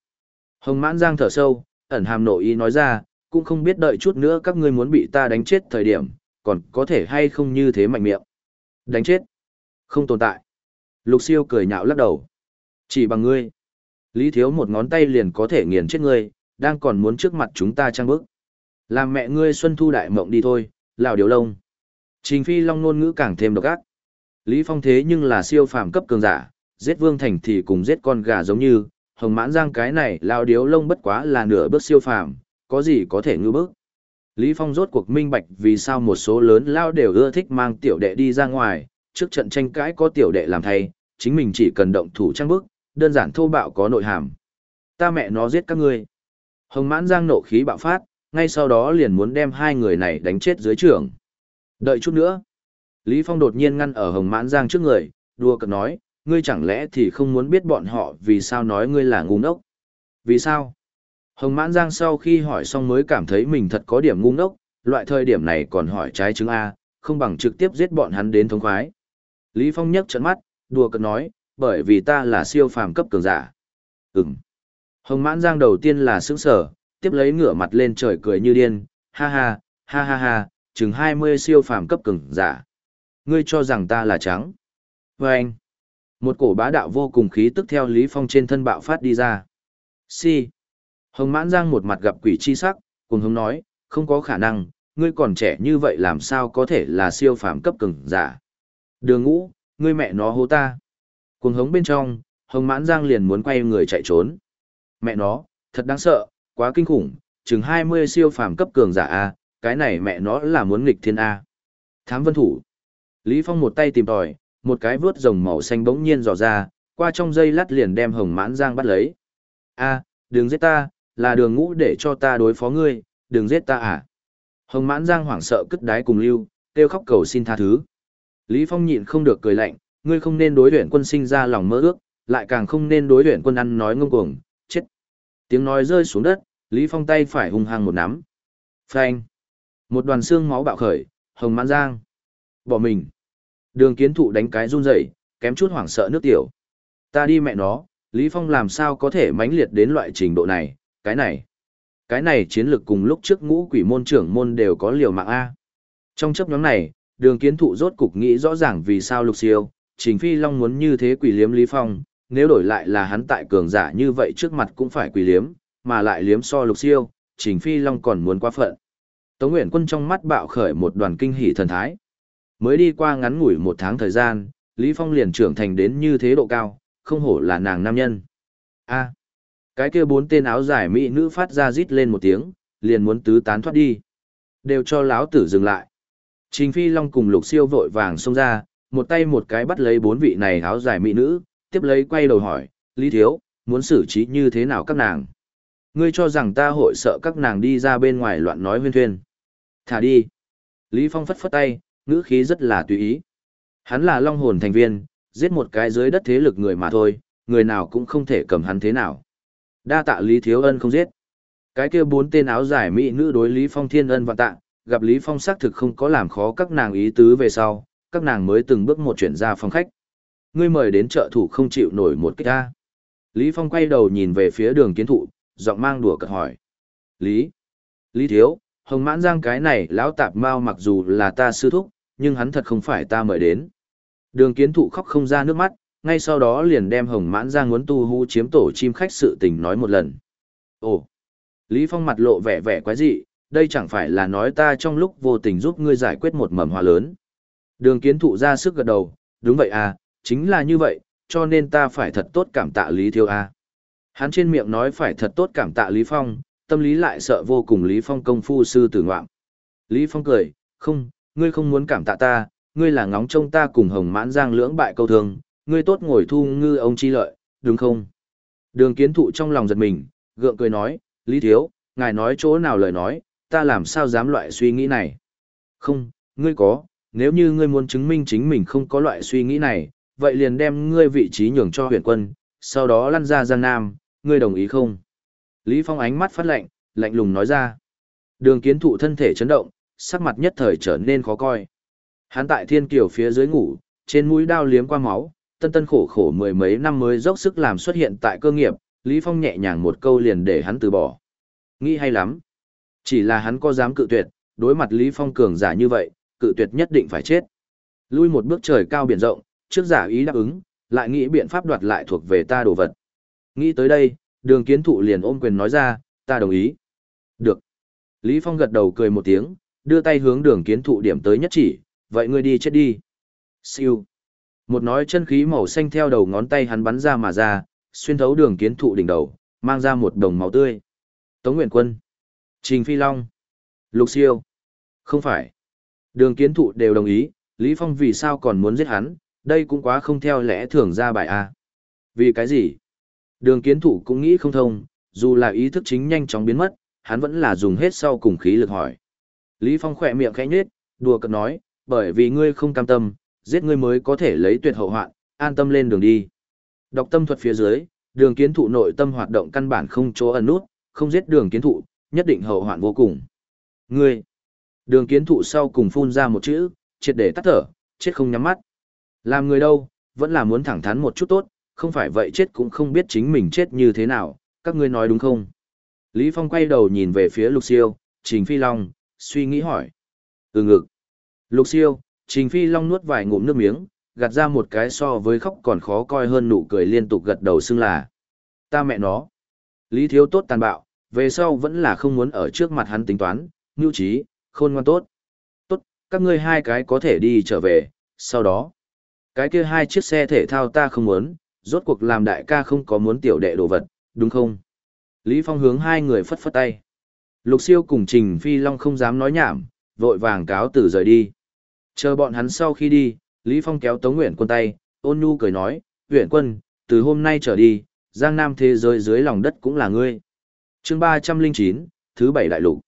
Hồng mãn giang thở sâu, ẩn hàm nội ý nói ra, cũng không biết đợi chút nữa các ngươi muốn bị ta đánh chết thời điểm, còn có thể hay không như thế mạnh miệng. Đánh chết? Không tồn tại. Lục siêu cười nhạo lắc đầu. Chỉ bằng ngươi. Lý thiếu một ngón tay liền có thể nghiền chết ngươi, đang còn muốn trước mặt chúng ta trang bức. Làm mẹ ngươi xuân thu đại mộng đi thôi, lào điều lông. Trình phi long ngôn ngữ càng thêm độc ác. Lý Phong thế nhưng là siêu phàm cấp cường giả, giết vương thành thì cùng giết con gà giống như, hồng mãn giang cái này lao điếu lông bất quá là nửa bước siêu phàm, có gì có thể ngư bước. Lý Phong rốt cuộc minh bạch vì sao một số lớn lao đều ưa thích mang tiểu đệ đi ra ngoài, trước trận tranh cãi có tiểu đệ làm thay, chính mình chỉ cần động thủ trang bức, đơn giản thô bạo có nội hàm. Ta mẹ nó giết các ngươi. Hồng mãn giang nộ khí bạo phát, ngay sau đó liền muốn đem hai người này đánh chết dưới trường. Đợi chút nữa. Lý Phong đột nhiên ngăn ở Hồng Mãn Giang trước người, đùa cợt nói, ngươi chẳng lẽ thì không muốn biết bọn họ vì sao nói ngươi là ngu ngốc? Vì sao? Hồng Mãn Giang sau khi hỏi xong mới cảm thấy mình thật có điểm ngu ngốc, loại thời điểm này còn hỏi trái chứng A, không bằng trực tiếp giết bọn hắn đến thống khoái. Lý Phong nhấc trận mắt, đùa cợt nói, bởi vì ta là siêu phàm cấp cường giả. Ừm. Hồng Mãn Giang đầu tiên là sững sở, tiếp lấy ngửa mặt lên trời cười như điên, ha ha, ha ha ha, chừng 20 siêu phàm cấp cường giả. Ngươi cho rằng ta là trắng. Và anh, một cổ bá đạo vô cùng khí tức theo Lý Phong trên thân bạo phát đi ra. Si. Hồng mãn giang một mặt gặp quỷ chi sắc, cùng hứng nói, không có khả năng, ngươi còn trẻ như vậy làm sao có thể là siêu phàm cấp cường giả. Đường ngũ, ngươi mẹ nó hô ta. Cùng hống bên trong, Hồng Mãn Giang liền muốn quay người chạy trốn. Mẹ nó, thật đáng sợ, quá kinh khủng, chừng 20 siêu phàm cấp cường giả A, cái này mẹ nó là muốn nghịch thiên A. Thám vân thủ. Lý Phong một tay tìm tòi, một cái vướt rồng màu xanh bỗng nhiên dò ra, qua trong dây lát liền đem Hồng Mãn Giang bắt lấy. A, đừng giết ta, là đường ngũ để cho ta đối phó ngươi, đừng giết ta à. Hồng Mãn Giang hoảng sợ cất đái cùng lưu, kêu khóc cầu xin tha thứ. Lý Phong nhịn không được cười lạnh, ngươi không nên đối luyện quân sinh ra lòng mơ ước, lại càng không nên đối luyện quân ăn nói ngông cuồng. Tiếng nói rơi xuống đất, Lý Phong tay phải hung hăng một nắm. Phanh. Một đoàn xương máu bạo khởi, hồng mãn giang. Bỏ mình. Đường kiến thụ đánh cái run rẩy, kém chút hoảng sợ nước tiểu. Ta đi mẹ nó, Lý Phong làm sao có thể mãnh liệt đến loại trình độ này, cái này. Cái này chiến lược cùng lúc trước ngũ quỷ môn trưởng môn đều có liều mạng A. Trong chấp nhóm này, đường kiến thụ rốt cục nghĩ rõ ràng vì sao lục siêu, trình phi long muốn như thế quỷ liếm Lý Phong, nếu đổi lại là hắn tại cường giả như vậy trước mặt cũng phải quỳ liếm, mà lại liếm so lục siêu, trình phi long còn muốn quá phận. Tống Nguyễn Quân trong mắt bạo khởi một đoàn kinh hỉ thần thái. Mới đi qua ngắn ngủi một tháng thời gian, Lý Phong liền trưởng thành đến như thế độ cao, không hổ là nàng nam nhân. A, cái kia bốn tên áo dài mỹ nữ phát ra rít lên một tiếng, liền muốn tứ tán thoát đi. Đều cho lão tử dừng lại. Trình Phi Long cùng Lục Siêu vội vàng xông ra, một tay một cái bắt lấy bốn vị này áo dài mỹ nữ, tiếp lấy quay đầu hỏi, Lý Thiếu, muốn xử trí như thế nào các nàng? Ngươi cho rằng ta hội sợ các nàng đi ra bên ngoài loạn nói huyên thuyên. Thả đi. Lý Phong phất phất tay, ngữ khí rất là tùy ý. Hắn là long hồn thành viên, giết một cái dưới đất thế lực người mà thôi, người nào cũng không thể cầm hắn thế nào. Đa tạ Lý Thiếu Ân không giết. Cái kia bốn tên áo dài mỹ nữ đối Lý Phong thiên ân và tạ, gặp Lý Phong xác thực không có làm khó các nàng ý tứ về sau, các nàng mới từng bước một chuyển ra phòng khách. Ngươi mời đến trợ thủ không chịu nổi một cái ta. Lý Phong quay đầu nhìn về phía đường kiến thụ, giọng mang đùa cợt hỏi. Lý. Lý Thiếu, Hồng Mãn Giang cái này lão tạp mao mặc dù là ta sư thúc, nhưng hắn thật không phải ta mời đến. Đường kiến thụ khóc không ra nước mắt, ngay sau đó liền đem Hồng Mãn Giang muốn tu hú chiếm tổ chim khách sự tình nói một lần. Ồ! Lý Phong mặt lộ vẻ vẻ quái dị, đây chẳng phải là nói ta trong lúc vô tình giúp ngươi giải quyết một mầm hòa lớn. Đường kiến thụ ra sức gật đầu, đúng vậy à, chính là như vậy, cho nên ta phải thật tốt cảm tạ Lý Thiêu A. Hắn trên miệng nói phải thật tốt cảm tạ Lý Phong, tâm lý lại sợ vô cùng Lý Phong công phu sư tử ngoạm. Lý Phong cười, không, ngươi không muốn cảm tạ ta, ngươi là ngóng trông ta cùng hồng mãn giang lưỡng bại câu thương, ngươi tốt ngồi thu ngư ông chi lợi, đúng không? Đường kiến thụ trong lòng giật mình, gượng cười nói, Lý Thiếu, ngài nói chỗ nào lời nói, ta làm sao dám loại suy nghĩ này? Không, ngươi có, nếu như ngươi muốn chứng minh chính mình không có loại suy nghĩ này, vậy liền đem ngươi vị trí nhường cho huyền quân, sau đó lăn ra Giang Nam, ngươi đồng ý không? Lý Phong ánh mắt phát lạnh, lạnh lùng nói ra. Đường kiến thụ thân thể chấn động, sắc mặt nhất thời trở nên khó coi. Hắn tại thiên kiều phía dưới ngủ, trên mũi đao liếm qua máu, tân tân khổ khổ mười mấy năm mới dốc sức làm xuất hiện tại cơ nghiệp, Lý Phong nhẹ nhàng một câu liền để hắn từ bỏ. Nghĩ hay lắm. Chỉ là hắn có dám cự tuyệt, đối mặt Lý Phong cường giả như vậy, cự tuyệt nhất định phải chết. Lui một bước trời cao biển rộng, trước giả ý đáp ứng, lại nghĩ biện pháp đoạt lại thuộc về ta đồ vật. Nghĩ tới đây, đường kiến thụ liền ôm quyền nói ra, ta đồng ý. Được. Lý Phong gật đầu cười một tiếng, đưa tay hướng đường kiến thụ điểm tới nhất chỉ, vậy ngươi đi chết đi. Siêu. Một nói chân khí màu xanh theo đầu ngón tay hắn bắn ra mà ra, xuyên thấu đường kiến thụ đỉnh đầu, mang ra một đồng máu tươi. Tống Nguyện Quân. Trình Phi Long. Lục Siêu. Không phải. Đường kiến thụ đều đồng ý, Lý Phong vì sao còn muốn giết hắn, đây cũng quá không theo lẽ thường ra bài A. Vì cái gì? Đường kiến thủ cũng nghĩ không thông, dù là ý thức chính nhanh chóng biến mất, hắn vẫn là dùng hết sau cùng khí lực hỏi. Lý Phong khỏe miệng khẽ nhếch, đùa cợt nói, bởi vì ngươi không cam tâm, giết ngươi mới có thể lấy tuyệt hậu hoạn, an tâm lên đường đi. Đọc tâm thuật phía dưới, đường kiến thụ nội tâm hoạt động căn bản không chỗ ẩn nút, không giết đường kiến thụ, nhất định hậu hoạn vô cùng. Ngươi, đường kiến thụ sau cùng phun ra một chữ, triệt để tắt thở, chết không nhắm mắt. Làm người đâu, vẫn là muốn thẳng thắn một chút tốt, không phải vậy chết cũng không biết chính mình chết như thế nào, các ngươi nói đúng không? Lý Phong quay đầu nhìn về phía Lục Siêu, Trình Phi Long, suy nghĩ hỏi. Ừ ngực. Lục Siêu, Trình Phi Long nuốt vài ngụm nước miếng, gạt ra một cái so với khóc còn khó coi hơn nụ cười liên tục gật đầu xưng là. Ta mẹ nó. Lý Thiếu tốt tàn bạo, về sau vẫn là không muốn ở trước mặt hắn tính toán, nhu trí, khôn ngoan tốt. Tốt, các ngươi hai cái có thể đi trở về, sau đó. Cái kia hai chiếc xe thể thao ta không muốn, rốt cuộc làm đại ca không có muốn tiểu đệ đồ vật, đúng không? Lý Phong hướng hai người phất phất tay. Lục siêu cùng Trình Phi Long không dám nói nhảm, vội vàng cáo từ rời đi. Chờ bọn hắn sau khi đi, Lý Phong kéo Tống Nguyện quân tay, ôn nhu cười nói, Nguyện quân, từ hôm nay trở đi, Giang Nam thế giới dưới lòng đất cũng là ngươi. chương 309, thứ bảy đại lục.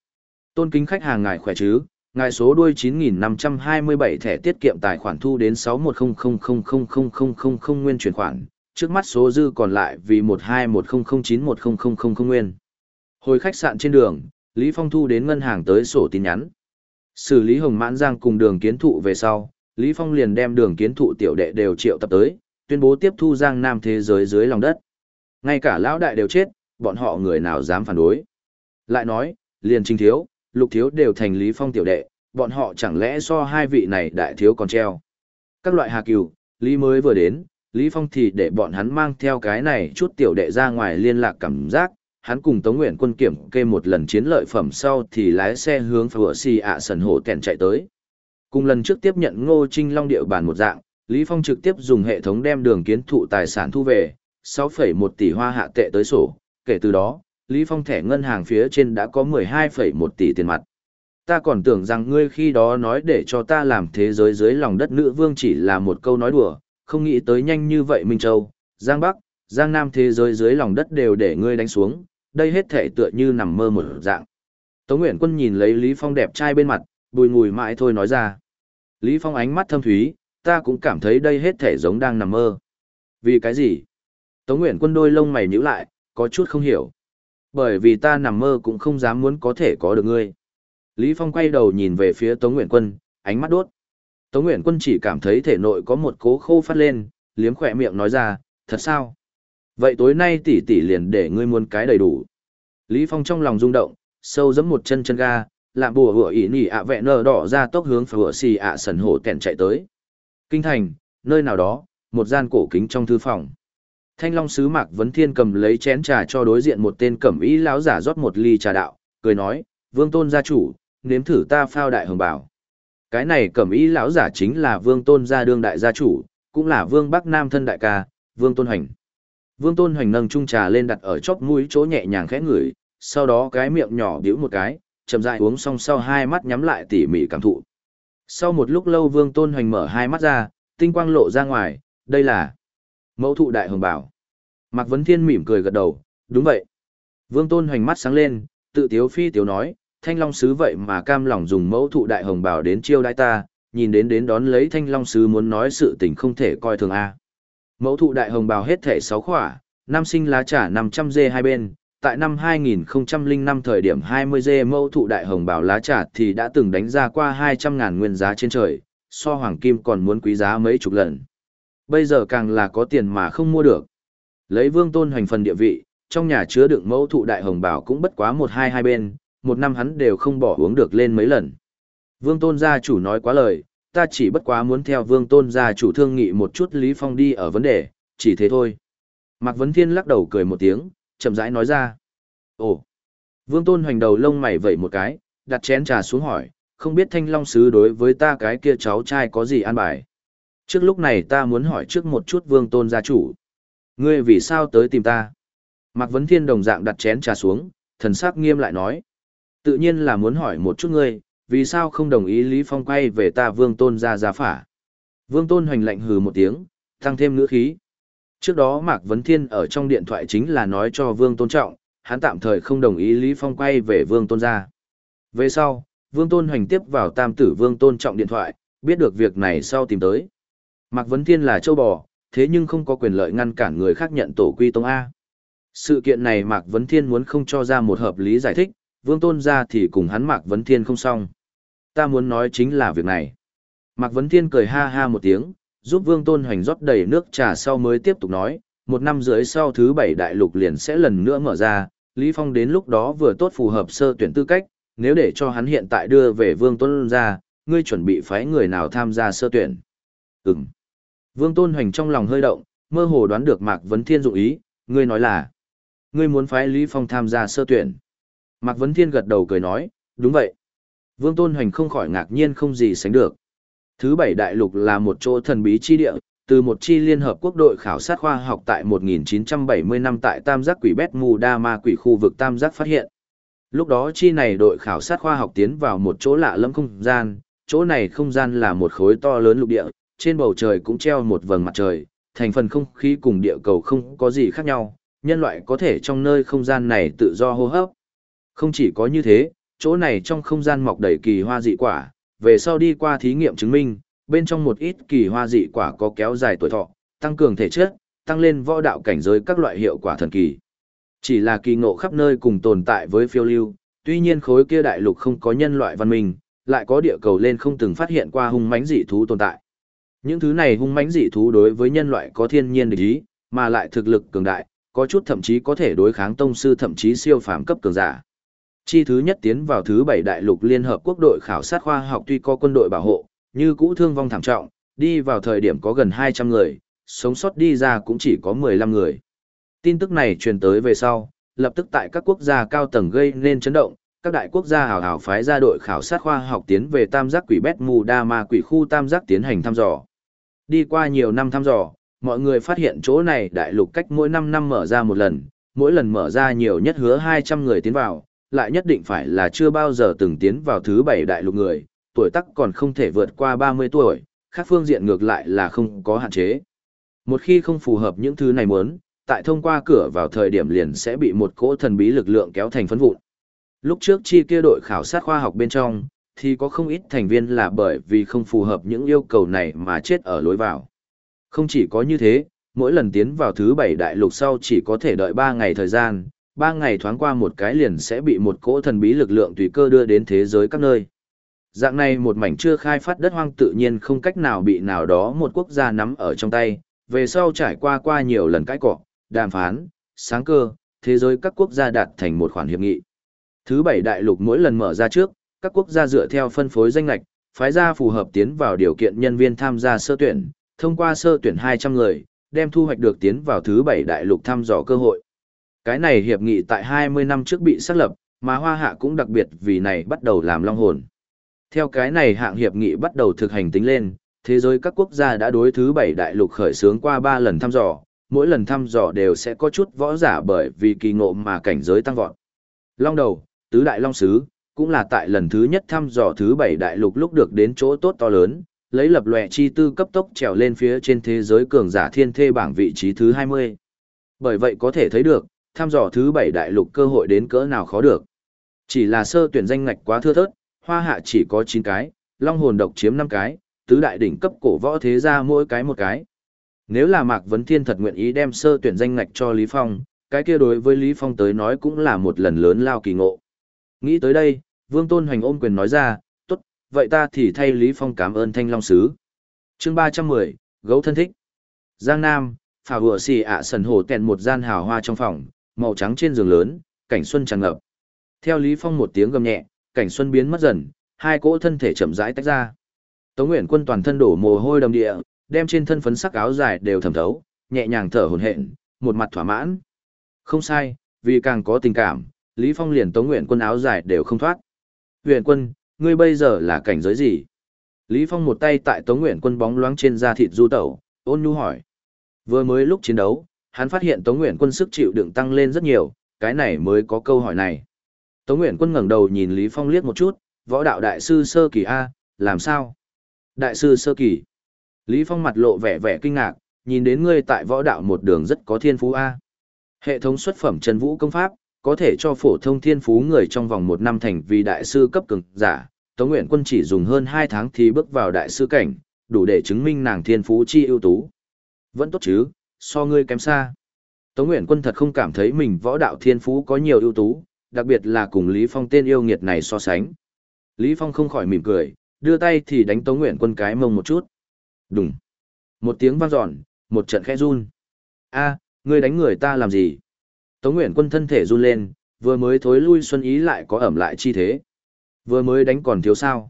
Tôn kính khách hàng ngài khỏe chứ, ngài số đuôi 9527 thẻ tiết kiệm tài khoản thu đến 6100000000 nguyên chuyển khoản, trước mắt số dư còn lại vì 121009100000 nguyên. Hồi khách sạn trên đường, Lý Phong thu đến ngân hàng tới sổ tin nhắn. Xử lý Hồng Mãn Giang cùng đường kiến thụ về sau, Lý Phong liền đem đường kiến thụ tiểu đệ đều triệu tập tới, tuyên bố tiếp thu Giang Nam thế giới dưới lòng đất. Ngay cả lão đại đều chết, bọn họ người nào dám phản đối. Lại nói, liền trinh thiếu, lục thiếu đều thành Lý Phong tiểu đệ, bọn họ chẳng lẽ so hai vị này đại thiếu còn treo. Các loại hà cừu, Lý mới vừa đến, Lý Phong thì để bọn hắn mang theo cái này chút tiểu đệ ra ngoài liên lạc cảm giác, hắn cùng Tống Nguyện quân kiểm kê một lần chiến lợi phẩm sau thì lái xe hướng phở xì ạ sần hổ kèn chạy tới. Cùng lần trước tiếp nhận Ngô Trinh Long địa bàn một dạng, Lý Phong trực tiếp dùng hệ thống đem đường kiến thụ tài sản thu về, 6,1 tỷ hoa hạ tệ tới sổ, kể từ đó, Lý Phong thẻ ngân hàng phía trên đã có 12,1 tỷ tiền mặt. Ta còn tưởng rằng ngươi khi đó nói để cho ta làm thế giới dưới lòng đất nữ vương chỉ là một câu nói đùa, không nghĩ tới nhanh như vậy Minh Châu, Giang Bắc, Giang Nam thế giới dưới lòng đất đều để ngươi đánh xuống, đây hết thể tựa như nằm mơ một dạng. Tống Nguyễn Quân nhìn lấy Lý Phong đẹp trai bên mặt, bùi ngùi mãi thôi nói ra. Lý Phong ánh mắt thâm thúy, ta cũng cảm thấy đây hết thể giống đang nằm mơ. Vì cái gì? Tống Nguyễn Quân đôi lông mày nhíu lại, có chút không hiểu. Bởi vì ta nằm mơ cũng không dám muốn có thể có được ngươi. Lý Phong quay đầu nhìn về phía Tống Nguyện Quân, ánh mắt đốt. Tống Nguyện Quân chỉ cảm thấy thể nội có một cố khô phát lên, liếm khỏe miệng nói ra, thật sao? Vậy tối nay tỷ tỷ liền để ngươi muốn cái đầy đủ. Lý Phong trong lòng rung động, sâu giẫm một chân chân ga, lạm bùa hựa ỉ nỉ ạ vẹ nở đỏ ra tốc hướng phở xì ạ sần hổ kẹn chạy tới. Kinh thành, nơi nào đó, một gian cổ kính trong thư phòng. Thanh Long sứ Mạc Vấn Thiên cầm lấy chén trà cho đối diện một tên cẩm ý lão giả rót một ly trà đạo, cười nói, "Vương Tôn gia chủ, nếm thử ta phao đại hồng bảo." Cái này cẩm ý lão giả chính là Vương Tôn gia đương đại gia chủ, cũng là Vương Bắc Nam thân đại ca, Vương Tôn Hoành. Vương Tôn Hoành nâng chung trà lên đặt ở chóp mũi chỗ nhẹ nhàng khẽ ngửi, sau đó cái miệng nhỏ bĩu một cái, chậm rãi uống xong sau hai mắt nhắm lại tỉ mỉ cảm thụ. Sau một lúc lâu Vương Tôn Hoành mở hai mắt ra, tinh quang lộ ra ngoài, đây là mẫu thụ đại hồng bảo. Mạc Vấn Thiên mỉm cười gật đầu, đúng vậy. Vương Tôn Hoành mắt sáng lên, tự tiếu phi tiếu nói, thanh long sứ vậy mà cam lòng dùng mẫu thụ đại hồng bảo đến chiêu đãi ta, nhìn đến đến đón lấy thanh long sứ muốn nói sự tình không thể coi thường a. Mẫu thụ đại hồng bảo hết thể 6 khỏa, năm sinh lá trả 500 dê hai bên, tại năm 2005 thời điểm 20 dê mẫu thụ đại hồng bảo lá trả thì đã từng đánh ra qua 200 ngàn nguyên giá trên trời, so hoàng kim còn muốn quý giá mấy chục lần. Bây giờ càng là có tiền mà không mua được. Lấy vương tôn hoành phần địa vị, trong nhà chứa đựng mẫu thụ đại hồng bảo cũng bất quá một hai hai bên, một năm hắn đều không bỏ uống được lên mấy lần. Vương tôn gia chủ nói quá lời, ta chỉ bất quá muốn theo vương tôn gia chủ thương nghị một chút Lý Phong đi ở vấn đề, chỉ thế thôi. Mạc Vấn Thiên lắc đầu cười một tiếng, chậm rãi nói ra. Ồ! Vương tôn hoành đầu lông mày vẩy một cái, đặt chén trà xuống hỏi, không biết thanh long sứ đối với ta cái kia cháu trai có gì an bài. Trước lúc này ta muốn hỏi trước một chút vương tôn gia chủ. Ngươi vì sao tới tìm ta? Mạc Vấn Thiên đồng dạng đặt chén trà xuống, thần sắc nghiêm lại nói. Tự nhiên là muốn hỏi một chút ngươi, vì sao không đồng ý Lý Phong quay về ta vương tôn ra gia phả. Vương tôn hoành lạnh hừ một tiếng, tăng thêm ngữ khí. Trước đó Mạc Vấn Thiên ở trong điện thoại chính là nói cho vương tôn trọng, hắn tạm thời không đồng ý Lý Phong quay về vương tôn ra. Về sau, vương tôn hoành tiếp vào tam tử vương tôn trọng điện thoại, biết được việc này sau tìm tới. Mạc Vấn Thiên là châu bò, thế nhưng không có quyền lợi ngăn cản người khác nhận tổ quy tông A. Sự kiện này Mạc Vấn Thiên muốn không cho ra một hợp lý giải thích, vương tôn ra thì cùng hắn Mạc Vấn Thiên không xong. Ta muốn nói chính là việc này. Mạc Vấn Thiên cười ha ha một tiếng, giúp vương tôn hoành rót đầy nước trà sau mới tiếp tục nói, một năm rưỡi sau thứ bảy đại lục liền sẽ lần nữa mở ra, Lý Phong đến lúc đó vừa tốt phù hợp sơ tuyển tư cách, nếu để cho hắn hiện tại đưa về vương tôn ra, ngươi chuẩn bị phái người nào tham gia sơ tuyển. Ừm. Vương tôn hoành trong lòng hơi động, mơ hồ đoán được Mạc Vấn Thiên dụng ý, ngươi nói là, ngươi muốn phái Lý Phong tham gia sơ tuyển. Mạc Vấn Thiên gật đầu cười nói, đúng vậy. Vương Tôn Hoành không khỏi ngạc nhiên không gì sánh được. Thứ bảy đại lục là một chỗ thần bí chi địa, từ một chi liên hợp quốc đội khảo sát khoa học tại 1970 năm tại Tam giác quỷ Bét Mù Đa Ma quỷ khu vực Tam giác phát hiện. Lúc đó chi này đội khảo sát khoa học tiến vào một chỗ lạ lẫm không gian, chỗ này không gian là một khối to lớn lục địa, trên bầu trời cũng treo một vầng mặt trời, thành phần không khí cùng địa cầu không có gì khác nhau, nhân loại có thể trong nơi không gian này tự do hô hấp. Không chỉ có như thế, chỗ này trong không gian mọc đầy kỳ hoa dị quả, về sau đi qua thí nghiệm chứng minh, bên trong một ít kỳ hoa dị quả có kéo dài tuổi thọ, tăng cường thể chất, tăng lên võ đạo cảnh giới các loại hiệu quả thần kỳ. Chỉ là kỳ ngộ khắp nơi cùng tồn tại với phiêu lưu, tuy nhiên khối kia đại lục không có nhân loại văn minh, lại có địa cầu lên không từng phát hiện qua hung mãnh dị thú tồn tại. Những thứ này hung mãnh dị thú đối với nhân loại có thiên nhiên địch ý, mà lại thực lực cường đại, có chút thậm chí có thể đối kháng tông sư thậm chí siêu phàm cấp cường giả. Chi thứ nhất tiến vào thứ bảy đại lục liên hợp quốc đội khảo sát khoa học tuy có quân đội bảo hộ, như cũ thương vong thảm trọng, đi vào thời điểm có gần 200 người, sống sót đi ra cũng chỉ có 15 người. Tin tức này truyền tới về sau, lập tức tại các quốc gia cao tầng gây nên chấn động, các đại quốc gia hào hào phái ra đội khảo sát khoa học tiến về tam giác quỷ bét mù đa ma quỷ khu tam giác tiến hành thăm dò. Đi qua nhiều năm thăm dò, mọi người phát hiện chỗ này đại lục cách mỗi 5 năm mở ra một lần, mỗi lần mở ra nhiều nhất hứa 200 người tiến vào, lại nhất định phải là chưa bao giờ từng tiến vào thứ bảy đại lục người, tuổi tác còn không thể vượt qua 30 tuổi, khác phương diện ngược lại là không có hạn chế. Một khi không phù hợp những thứ này muốn, tại thông qua cửa vào thời điểm liền sẽ bị một cỗ thần bí lực lượng kéo thành phấn vụn. Lúc trước chi kia đội khảo sát khoa học bên trong, thì có không ít thành viên là bởi vì không phù hợp những yêu cầu này mà chết ở lối vào. Không chỉ có như thế, mỗi lần tiến vào thứ bảy đại lục sau chỉ có thể đợi 3 ngày thời gian, 3 ngày thoáng qua một cái liền sẽ bị một cỗ thần bí lực lượng tùy cơ đưa đến thế giới các nơi. Dạng này một mảnh chưa khai phát đất hoang tự nhiên không cách nào bị nào đó một quốc gia nắm ở trong tay, về sau trải qua qua nhiều lần cãi cọ, đàm phán, sáng cơ, thế giới các quốc gia đạt thành một khoản hiệp nghị. Thứ bảy đại lục mỗi lần mở ra trước, các quốc gia dựa theo phân phối danh lệch, phái ra phù hợp tiến vào điều kiện nhân viên tham gia sơ tuyển, thông qua sơ tuyển 200 người, đem thu hoạch được tiến vào thứ bảy đại lục thăm dò cơ hội. Cái này hiệp nghị tại 20 năm trước bị xác lập, mà Hoa Hạ cũng đặc biệt vì này bắt đầu làm long hồn. Theo cái này hạng hiệp nghị bắt đầu thực hành tính lên, thế giới các quốc gia đã đối thứ bảy đại lục khởi xướng qua 3 lần thăm dò, mỗi lần thăm dò đều sẽ có chút võ giả bởi vì kỳ ngộ mà cảnh giới tăng vọt. Long đầu, tứ đại long sứ, cũng là tại lần thứ nhất thăm dò thứ bảy đại lục lúc được đến chỗ tốt to lớn, lấy lập lòe chi tư cấp tốc trèo lên phía trên thế giới cường giả thiên thê bảng vị trí thứ 20. Bởi vậy có thể thấy được, thăm dò thứ bảy đại lục cơ hội đến cỡ nào khó được. Chỉ là sơ tuyển danh ngạch quá thưa thớt, hoa hạ chỉ có 9 cái, long hồn độc chiếm 5 cái, tứ đại đỉnh cấp cổ võ thế ra mỗi cái một cái. Nếu là Mạc Vấn Thiên thật nguyện ý đem sơ tuyển danh ngạch cho Lý Phong, cái kia đối với Lý Phong tới nói cũng là một lần lớn lao kỳ ngộ. Nghĩ tới đây, Vương Tôn Hoành ôm quyền nói ra, tốt, vậy ta thì thay Lý Phong cảm ơn Thanh Long Sứ. chương 310, Gấu thân thích. Giang Nam, phà vừa xì ạ sần hồ tèn một gian hào hoa trong phòng, màu trắng trên giường lớn, cảnh xuân tràn ngập. Theo Lý Phong một tiếng gầm nhẹ, cảnh xuân biến mất dần, hai cỗ thân thể chậm rãi tách ra. Tống Nguyễn Quân toàn thân đổ mồ hôi đầm địa, đem trên thân phấn sắc áo dài đều thẩm thấu, nhẹ nhàng thở hổn hển, một mặt thỏa mãn. Không sai, vì càng có tình cảm, Lý Phong liền Tống Nguyện Quân áo dài đều không thoát. Nguyện Quân, ngươi bây giờ là cảnh giới gì? Lý Phong một tay tại Tống Nguyện Quân bóng loáng trên da thịt du tẩu, ôn nhu hỏi. Vừa mới lúc chiến đấu, hắn phát hiện Tống Nguyện Quân sức chịu đựng tăng lên rất nhiều, cái này mới có câu hỏi này. Tống Nguyện Quân ngẩng đầu nhìn Lý Phong liếc một chút, võ đạo đại sư sơ kỳ A, làm sao? Đại sư sơ kỳ. Lý Phong mặt lộ vẻ vẻ kinh ngạc, nhìn đến ngươi tại võ đạo một đường rất có thiên phú A. Hệ thống xuất phẩm Trần Vũ công pháp, có thể cho phổ thông thiên phú người trong vòng một năm thành vì đại sư cấp cường giả. Tống Nguyện Quân chỉ dùng hơn hai tháng thì bước vào đại sư cảnh, đủ để chứng minh nàng thiên phú chi ưu tú. Vẫn tốt chứ, so ngươi kém xa. Tống Nguyện Quân thật không cảm thấy mình võ đạo thiên phú có nhiều ưu tú, đặc biệt là cùng Lý Phong tên yêu nghiệt này so sánh. Lý Phong không khỏi mỉm cười, đưa tay thì đánh Tống Nguyện Quân cái mông một chút. Đùng. Một tiếng vang dọn, một trận khẽ run. A, ngươi đánh người ta làm gì? Tống Nguyện Quân thân thể run lên, vừa mới thối lui xuân ý lại có ẩm lại chi thế. Vừa mới đánh còn thiếu sao?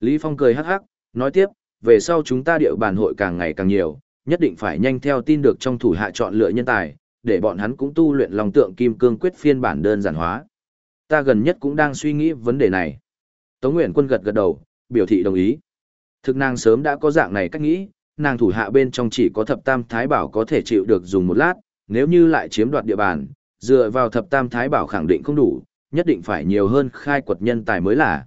Lý Phong cười hắc hắc, nói tiếp, về sau chúng ta địa bàn hội càng ngày càng nhiều, nhất định phải nhanh theo tin được trong thủ hạ chọn lựa nhân tài, để bọn hắn cũng tu luyện lòng tượng kim cương quyết phiên bản đơn giản hóa. Ta gần nhất cũng đang suy nghĩ vấn đề này. Tống Nguyện Quân gật gật đầu, biểu thị đồng ý. Thực nàng sớm đã có dạng này cách nghĩ, nàng thủ hạ bên trong chỉ có thập tam thái bảo có thể chịu được dùng một lát, nếu như lại chiếm đoạt địa bàn, dựa vào thập tam thái bảo khẳng định không đủ, nhất định phải nhiều hơn khai quật nhân tài mới là.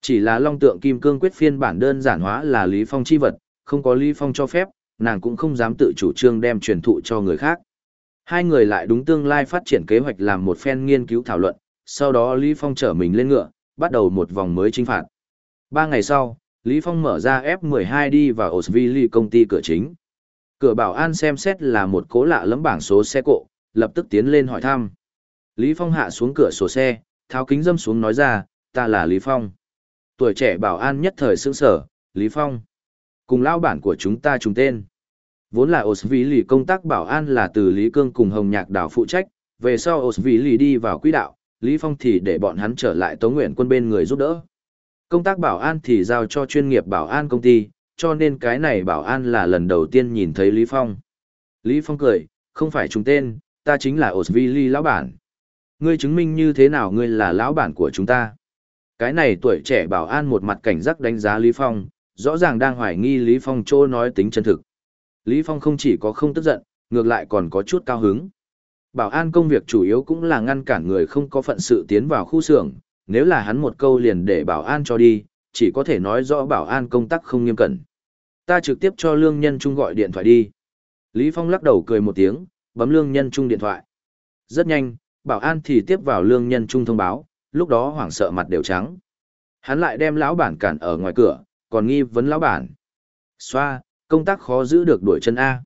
Chỉ là long tượng kim cương quyết phiên bản đơn giản hóa là Lý Phong chi vật, không có Lý Phong cho phép, nàng cũng không dám tự chủ trương đem truyền thụ cho người khác. Hai người lại đúng tương lai phát triển kế hoạch làm một phen nghiên cứu thảo luận, sau đó Lý Phong trở mình lên ngựa, bắt đầu một vòng mới chính phạt. Ba ngày sau, Lý Phong mở ra F12 đi vào Osvili công ty cửa chính. Cửa bảo an xem xét là một cố lạ lẫm bảng số xe cộ, lập tức tiến lên hỏi thăm. Lý Phong hạ xuống cửa sổ xe, tháo kính dâm xuống nói ra, ta là Lý Phong. Tuổi trẻ bảo an nhất thời sững sở, Lý Phong. Cùng lao bản của chúng ta trùng tên. Vốn là Osvili công tác bảo an là từ Lý Cương cùng Hồng Nhạc đảo phụ trách, về sau Osvili đi vào quỹ đạo, Lý Phong thì để bọn hắn trở lại Tống Nguyện quân bên người giúp đỡ. Công tác bảo an thì giao cho chuyên nghiệp bảo an công ty, cho nên cái này bảo an là lần đầu tiên nhìn thấy Lý Phong. Lý Phong cười, không phải trùng tên, ta chính là Osvili lão bản. Ngươi chứng minh như thế nào ngươi là lão bản của chúng ta? Cái này tuổi trẻ bảo an một mặt cảnh giác đánh giá Lý Phong, rõ ràng đang hoài nghi Lý Phong chỗ nói tính chân thực. Lý Phong không chỉ có không tức giận, ngược lại còn có chút cao hứng. Bảo an công việc chủ yếu cũng là ngăn cản người không có phận sự tiến vào khu xưởng, nếu là hắn một câu liền để bảo an cho đi, chỉ có thể nói rõ bảo an công tác không nghiêm cẩn. Ta trực tiếp cho lương nhân trung gọi điện thoại đi. Lý Phong lắc đầu cười một tiếng, bấm lương nhân trung điện thoại. Rất nhanh, bảo an thì tiếp vào lương nhân trung thông báo, lúc đó hoảng sợ mặt đều trắng. Hắn lại đem lão bản cản ở ngoài cửa, còn nghi vấn lão bản. Xoa, công tác khó giữ được đuổi chân A.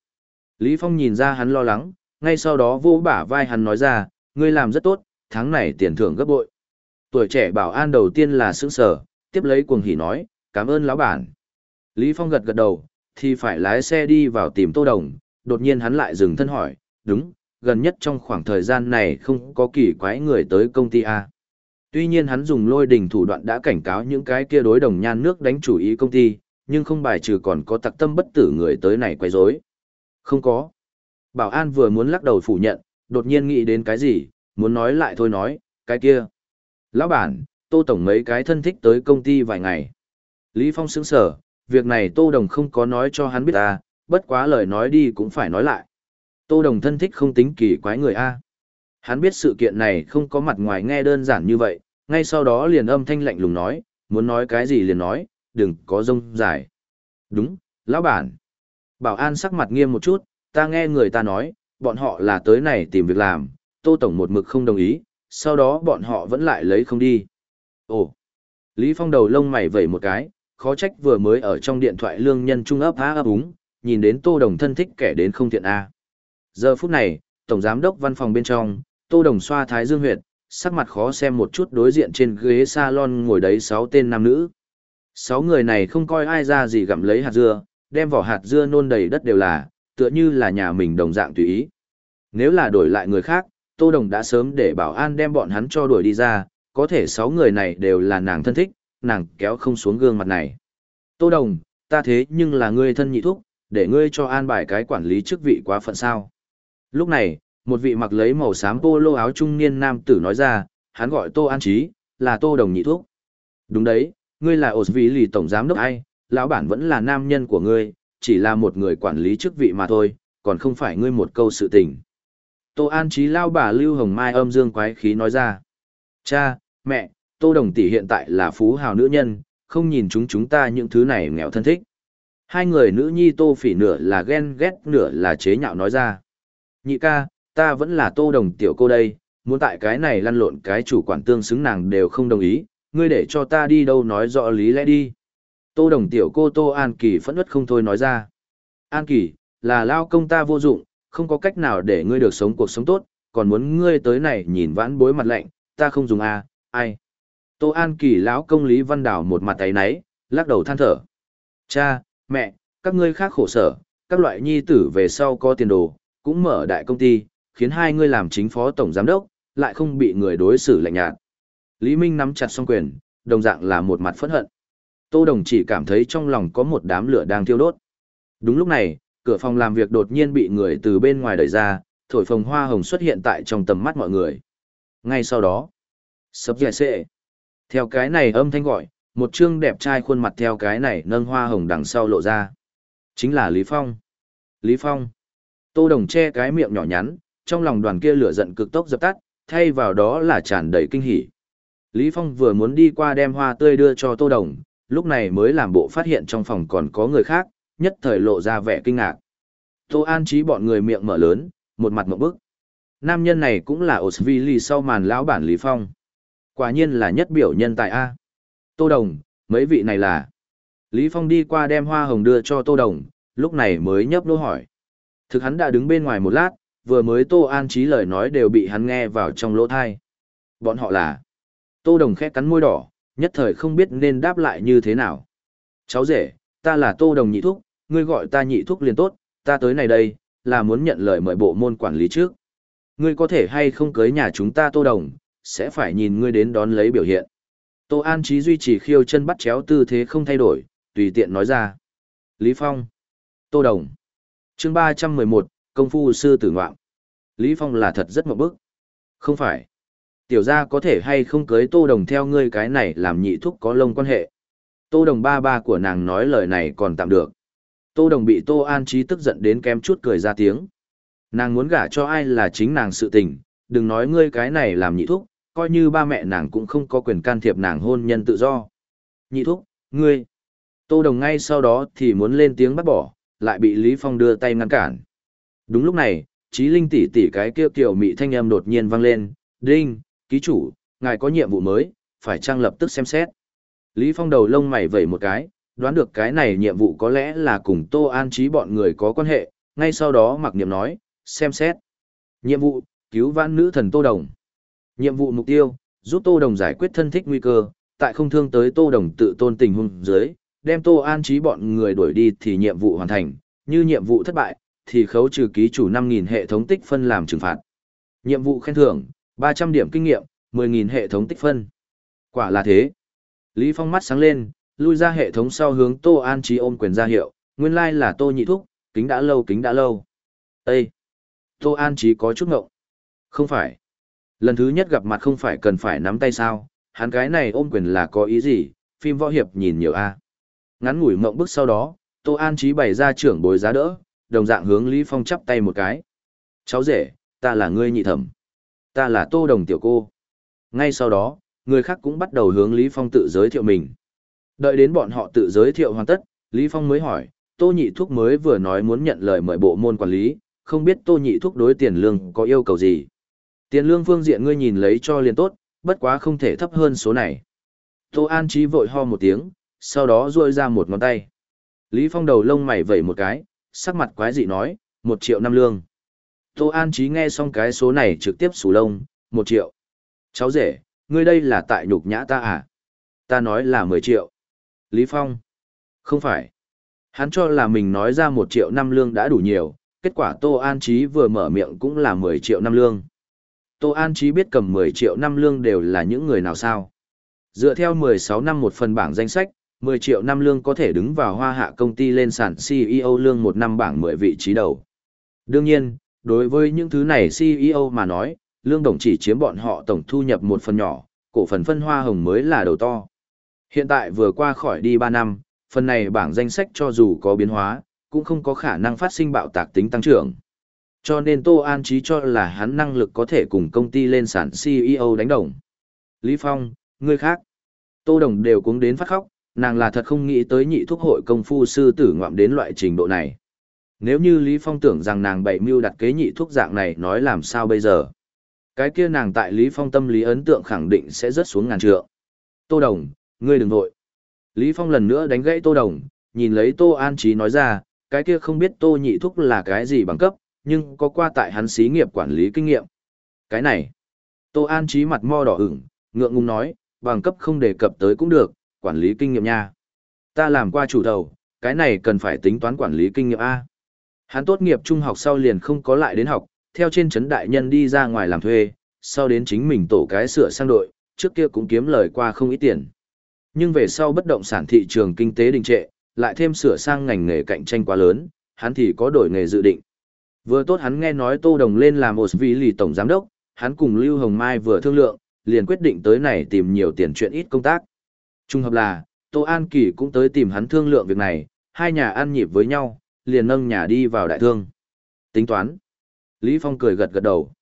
Lý Phong nhìn ra hắn lo lắng, ngay sau đó vô bả vai hắn nói ra, ngươi làm rất tốt, tháng này tiền thưởng gấp bội. Tuổi trẻ bảo an đầu tiên là sững sở, tiếp lấy cuồng hỉ nói, cảm ơn lão bản. Lý Phong gật gật đầu, thì phải lái xe đi vào tìm Tô Đồng, đột nhiên hắn lại dừng thân hỏi, đúng, gần nhất trong khoảng thời gian này không có kỳ quái người tới công ty A. Tuy nhiên hắn dùng lôi đình thủ đoạn đã cảnh cáo những cái kia đối đồng nhan nước đánh chủ ý công ty, nhưng không bài trừ còn có tặc tâm bất tử người tới này quấy rối. Không có. Bảo an vừa muốn lắc đầu phủ nhận, đột nhiên nghĩ đến cái gì, muốn nói lại thôi nói, cái kia. Lão bản, Tô Tổng mấy cái thân thích tới công ty vài ngày. Lý Phong sững sở, việc này Tô Đồng không có nói cho hắn biết ta, bất quá lời nói đi cũng phải nói lại. Tô Đồng thân thích không tính kỳ quái người A. Hắn biết sự kiện này không có mặt ngoài nghe đơn giản như vậy, ngay sau đó liền âm thanh lạnh lùng nói, muốn nói cái gì liền nói, đừng có rông dài. Đúng, lão bản. Bảo an sắc mặt nghiêm một chút, ta nghe người ta nói, bọn họ là tới này tìm việc làm, Tô Tổng một mực không đồng ý, sau đó bọn họ vẫn lại lấy không đi. Ồ, Lý Phong đầu lông mày vẩy một cái, khó trách vừa mới ở trong điện thoại lương nhân trung ấp há ấp úng, nhìn đến Tô Đồng thân thích kẻ đến không thiện A. Giờ phút này, Tổng Giám đốc văn phòng bên trong, Tô Đồng xoa thái dương huyệt, sắc mặt khó xem một chút đối diện trên ghế salon ngồi đấy sáu tên nam nữ. Sáu người này không coi ai ra gì gặm lấy hạt dưa, đem vỏ hạt dưa nôn đầy đất đều là, tựa như là nhà mình đồng dạng tùy ý. Nếu là đổi lại người khác, Tô Đồng đã sớm để bảo an đem bọn hắn cho đuổi đi ra, có thể sáu người này đều là nàng thân thích, nàng kéo không xuống gương mặt này. Tô Đồng, ta thế nhưng là ngươi thân nhị thúc, để ngươi cho an bài cái quản lý chức vị quá phận sao. Lúc này, một vị mặc lấy màu xám polo áo trung niên nam tử nói ra, hắn gọi Tô An Trí, là Tô Đồng nhị thuốc Đúng đấy, ngươi là ổ vị lì tổng giám đốc ai, lão bản vẫn là nam nhân của ngươi, chỉ là một người quản lý chức vị mà thôi, còn không phải ngươi một câu sự tình. Tô An Trí lao bà Lưu Hồng Mai âm dương quái khí nói ra. Cha, mẹ, Tô Đồng tỷ hiện tại là phú hào nữ nhân, không nhìn chúng chúng ta những thứ này nghèo thân thích. Hai người nữ nhi Tô Phỉ nửa là ghen ghét nửa là chế nhạo nói ra. Nhị ca, ta vẫn là Tô Đồng tiểu cô đây, muốn tại cái này lăn lộn cái chủ quản tương xứng nàng đều không đồng ý, ngươi để cho ta đi đâu nói rõ lý lẽ đi. Tô Đồng tiểu cô Tô An Kỳ phẫn nứt không thôi nói ra. An Kỳ, là lao công ta vô dụng, không có cách nào để ngươi được sống cuộc sống tốt, còn muốn ngươi tới này nhìn vãn bối mặt lạnh, ta không dùng a, à, ai. Tô An Kỳ lão công Lý Văn Đào một mặt tay náy, lắc đầu than thở. Cha, mẹ, các ngươi khác khổ sở, các loại nhi tử về sau có tiền đồ, cũng mở đại công ty, khiến hai ngươi làm chính phó tổng giám đốc, lại không bị người đối xử lạnh nhạt. Lý Minh nắm chặt song quyền, đồng dạng là một mặt phẫn hận. Tô Đồng chỉ cảm thấy trong lòng có một đám lửa đang thiêu đốt. Đúng lúc này, cửa phòng làm việc đột nhiên bị người từ bên ngoài đẩy ra, thổi phồng hoa hồng xuất hiện tại trong tầm mắt mọi người. Ngay sau đó, sập dẻ xệ. Theo cái này âm thanh gọi, một trương đẹp trai khuôn mặt theo cái này nâng hoa hồng đằng sau lộ ra. Chính là Lý Phong. Lý Phong. Tô Đồng che cái miệng nhỏ nhắn, trong lòng đoàn kia lửa giận cực tốc dập tắt, thay vào đó là tràn đầy kinh hỉ. Lý Phong vừa muốn đi qua đem hoa tươi đưa cho Tô Đồng, lúc này mới làm bộ phát hiện trong phòng còn có người khác, nhất thời lộ ra vẻ kinh ngạc. Tô An trí bọn người miệng mở lớn, một mặt một bức. Nam nhân này cũng là Osvili sau màn lão bản Lý Phong. Quả nhiên là nhất biểu nhân tài A. Tô Đồng, mấy vị này là... Lý Phong đi qua đem hoa hồng đưa cho Tô Đồng, lúc này mới nhấp nô hỏi. Thực hắn đã đứng bên ngoài một lát, vừa mới Tô An Chí lời nói đều bị hắn nghe vào trong lỗ thai. Bọn họ là... Tô Đồng khẽ cắn môi đỏ, nhất thời không biết nên đáp lại như thế nào. Cháu rể, ta là Tô Đồng nhị thúc, ngươi gọi ta nhị thúc liền tốt, ta tới này đây, là muốn nhận lời mời bộ môn quản lý trước. Ngươi có thể hay không cưới nhà chúng ta Tô Đồng, sẽ phải nhìn ngươi đến đón lấy biểu hiện. Tô An Chí duy trì khiêu chân bắt chéo tư thế không thay đổi, tùy tiện nói ra. Lý Phong. Tô Đồng chương 311, Công phu sư tử ngoạm. Lý Phong là thật rất mộng bức. Không phải. Tiểu gia có thể hay không cưới Tô Đồng theo ngươi cái này làm nhị thúc có lông quan hệ. Tô Đồng ba ba của nàng nói lời này còn tạm được. Tô Đồng bị Tô An Trí tức giận đến kém chút cười ra tiếng. Nàng muốn gả cho ai là chính nàng sự tình, đừng nói ngươi cái này làm nhị thúc, coi như ba mẹ nàng cũng không có quyền can thiệp nàng hôn nhân tự do. Nhị thúc, ngươi. Tô Đồng ngay sau đó thì muốn lên tiếng bắt bỏ, lại bị Lý Phong đưa tay ngăn cản. Đúng lúc này, Chí Linh tỷ tỷ cái kia kiểu mị thanh âm đột nhiên vang lên, "Đinh, ký chủ, ngài có nhiệm vụ mới, phải trang lập tức xem xét." Lý Phong đầu lông mày vẩy một cái, đoán được cái này nhiệm vụ có lẽ là cùng Tô An Chí bọn người có quan hệ, ngay sau đó mặc niệm nói, xem xét. Nhiệm vụ, cứu vãn nữ thần Tô Đồng. Nhiệm vụ mục tiêu, giúp Tô Đồng giải quyết thân thích nguy cơ, tại không thương tới Tô Đồng tự tôn tình huống dưới, đem Tô An Trí bọn người đuổi đi thì nhiệm vụ hoàn thành, như nhiệm vụ thất bại, thì khấu trừ ký chủ 5.000 hệ thống tích phân làm trừng phạt. Nhiệm vụ khen thưởng, 300 điểm kinh nghiệm, 10.000 hệ thống tích phân. Quả là thế. Lý Phong mắt sáng lên, lui ra hệ thống sau hướng Tô An Trí ôm quyền ra hiệu, nguyên lai like là Tô Nhị Thúc, kính đã lâu kính đã lâu. Ê! Tô An Trí có chút ngộng. Không phải. Lần thứ nhất gặp mặt không phải cần phải nắm tay sao, hắn cái này ôm quyền là có ý gì, phim võ hiệp nhìn nhiều a. Ngắn ngủi mộng bức sau đó, Tô An Trí bày ra trưởng bối giá đỡ, đồng dạng hướng Lý Phong chắp tay một cái. Cháu rể, ta là ngươi nhị thẩm. Ta là Tô Đồng tiểu cô. Ngay sau đó, người khác cũng bắt đầu hướng Lý Phong tự giới thiệu mình. Đợi đến bọn họ tự giới thiệu hoàn tất, Lý Phong mới hỏi, Tô Nhị Thúc mới vừa nói muốn nhận lời mời bộ môn quản lý, không biết Tô Nhị Thúc đối tiền lương có yêu cầu gì. Tiền lương phương diện ngươi nhìn lấy cho liền tốt, bất quá không thể thấp hơn số này. Tô An Chí vội ho một tiếng, sau đó duỗi ra một ngón tay. Lý Phong đầu lông mày vẩy một cái, sắc mặt quái dị nói, một triệu năm lương. Tô An Chí nghe xong cái số này trực tiếp sủ lông, một triệu. Cháu rể, ngươi đây là tại nhục nhã ta à? Ta nói là mười triệu. Lý Phong. Không phải. Hắn cho là mình nói ra một triệu năm lương đã đủ nhiều, kết quả Tô An Chí vừa mở miệng cũng là mười triệu năm lương. Tô An Chí biết cầm mười triệu năm lương đều là những người nào sao. Dựa theo mười sáu năm một phần bảng danh sách, mười triệu năm lương có thể đứng vào hoa hạ công ty lên sàn CEO lương một năm bảng mười vị trí đầu. Đương nhiên, đối với những thứ này CEO mà nói, lương đồng chỉ chiếm bọn họ tổng thu nhập một phần nhỏ, cổ phần phân hoa hồng mới là đầu to. Hiện tại vừa qua khỏi đi 3 năm, phần này bảng danh sách cho dù có biến hóa, cũng không có khả năng phát sinh bạo tạc tính tăng trưởng. Cho nên Tô An Chí cho là hắn năng lực có thể cùng công ty lên sản CEO đánh đồng. Lý Phong, người khác. Tô Đồng đều cuống đến phát khóc, nàng là thật không nghĩ tới nhị thúc hội công phu sư tử ngoạm đến loại trình độ này. Nếu như Lý Phong tưởng rằng nàng bậy mưu đặt kế nhị thuốc dạng này nói làm sao bây giờ. Cái kia nàng tại Lý Phong tâm lý ấn tượng khẳng định sẽ rớt xuống ngàn trượng. Tô Đồng, ngươi đừng vội. Lý Phong lần nữa đánh gãy Tô Đồng, nhìn lấy Tô An Trí nói ra, cái kia không biết Tô Nhị Thúc là cái gì bằng cấp, nhưng có qua tại hắn xí nghiệp quản lý kinh nghiệm. Cái này, Tô An Trí mặt mo đỏ ửng, ngượng ngùng nói, bằng cấp không đề cập tới cũng được, quản lý kinh nghiệm nha. Ta làm qua chủ đầu, cái này cần phải tính toán quản lý kinh nghiệm A. Hắn tốt nghiệp trung học sau liền không có lại đến học, theo trên chấn đại nhân đi ra ngoài làm thuê, sau đến chính mình tổ cái sửa sang đội, trước kia cũng kiếm lời qua không ít tiền. Nhưng về sau bất động sản thị trường kinh tế đình trệ, lại thêm sửa sang ngành nghề cạnh tranh quá lớn, hắn thì có đổi nghề dự định. Vừa tốt hắn nghe nói Tô Đồng lên làm một vị lì tổng giám đốc, hắn cùng Lưu Hồng Mai vừa thương lượng, liền quyết định tới này tìm nhiều tiền chuyện ít công tác. Trung hợp là, Tô An Kỳ cũng tới tìm hắn thương lượng việc này, hai nhà ăn nhịp với nhau, liền nâng nhà đi vào đại thương. Tính toán. Lý Phong cười gật gật đầu.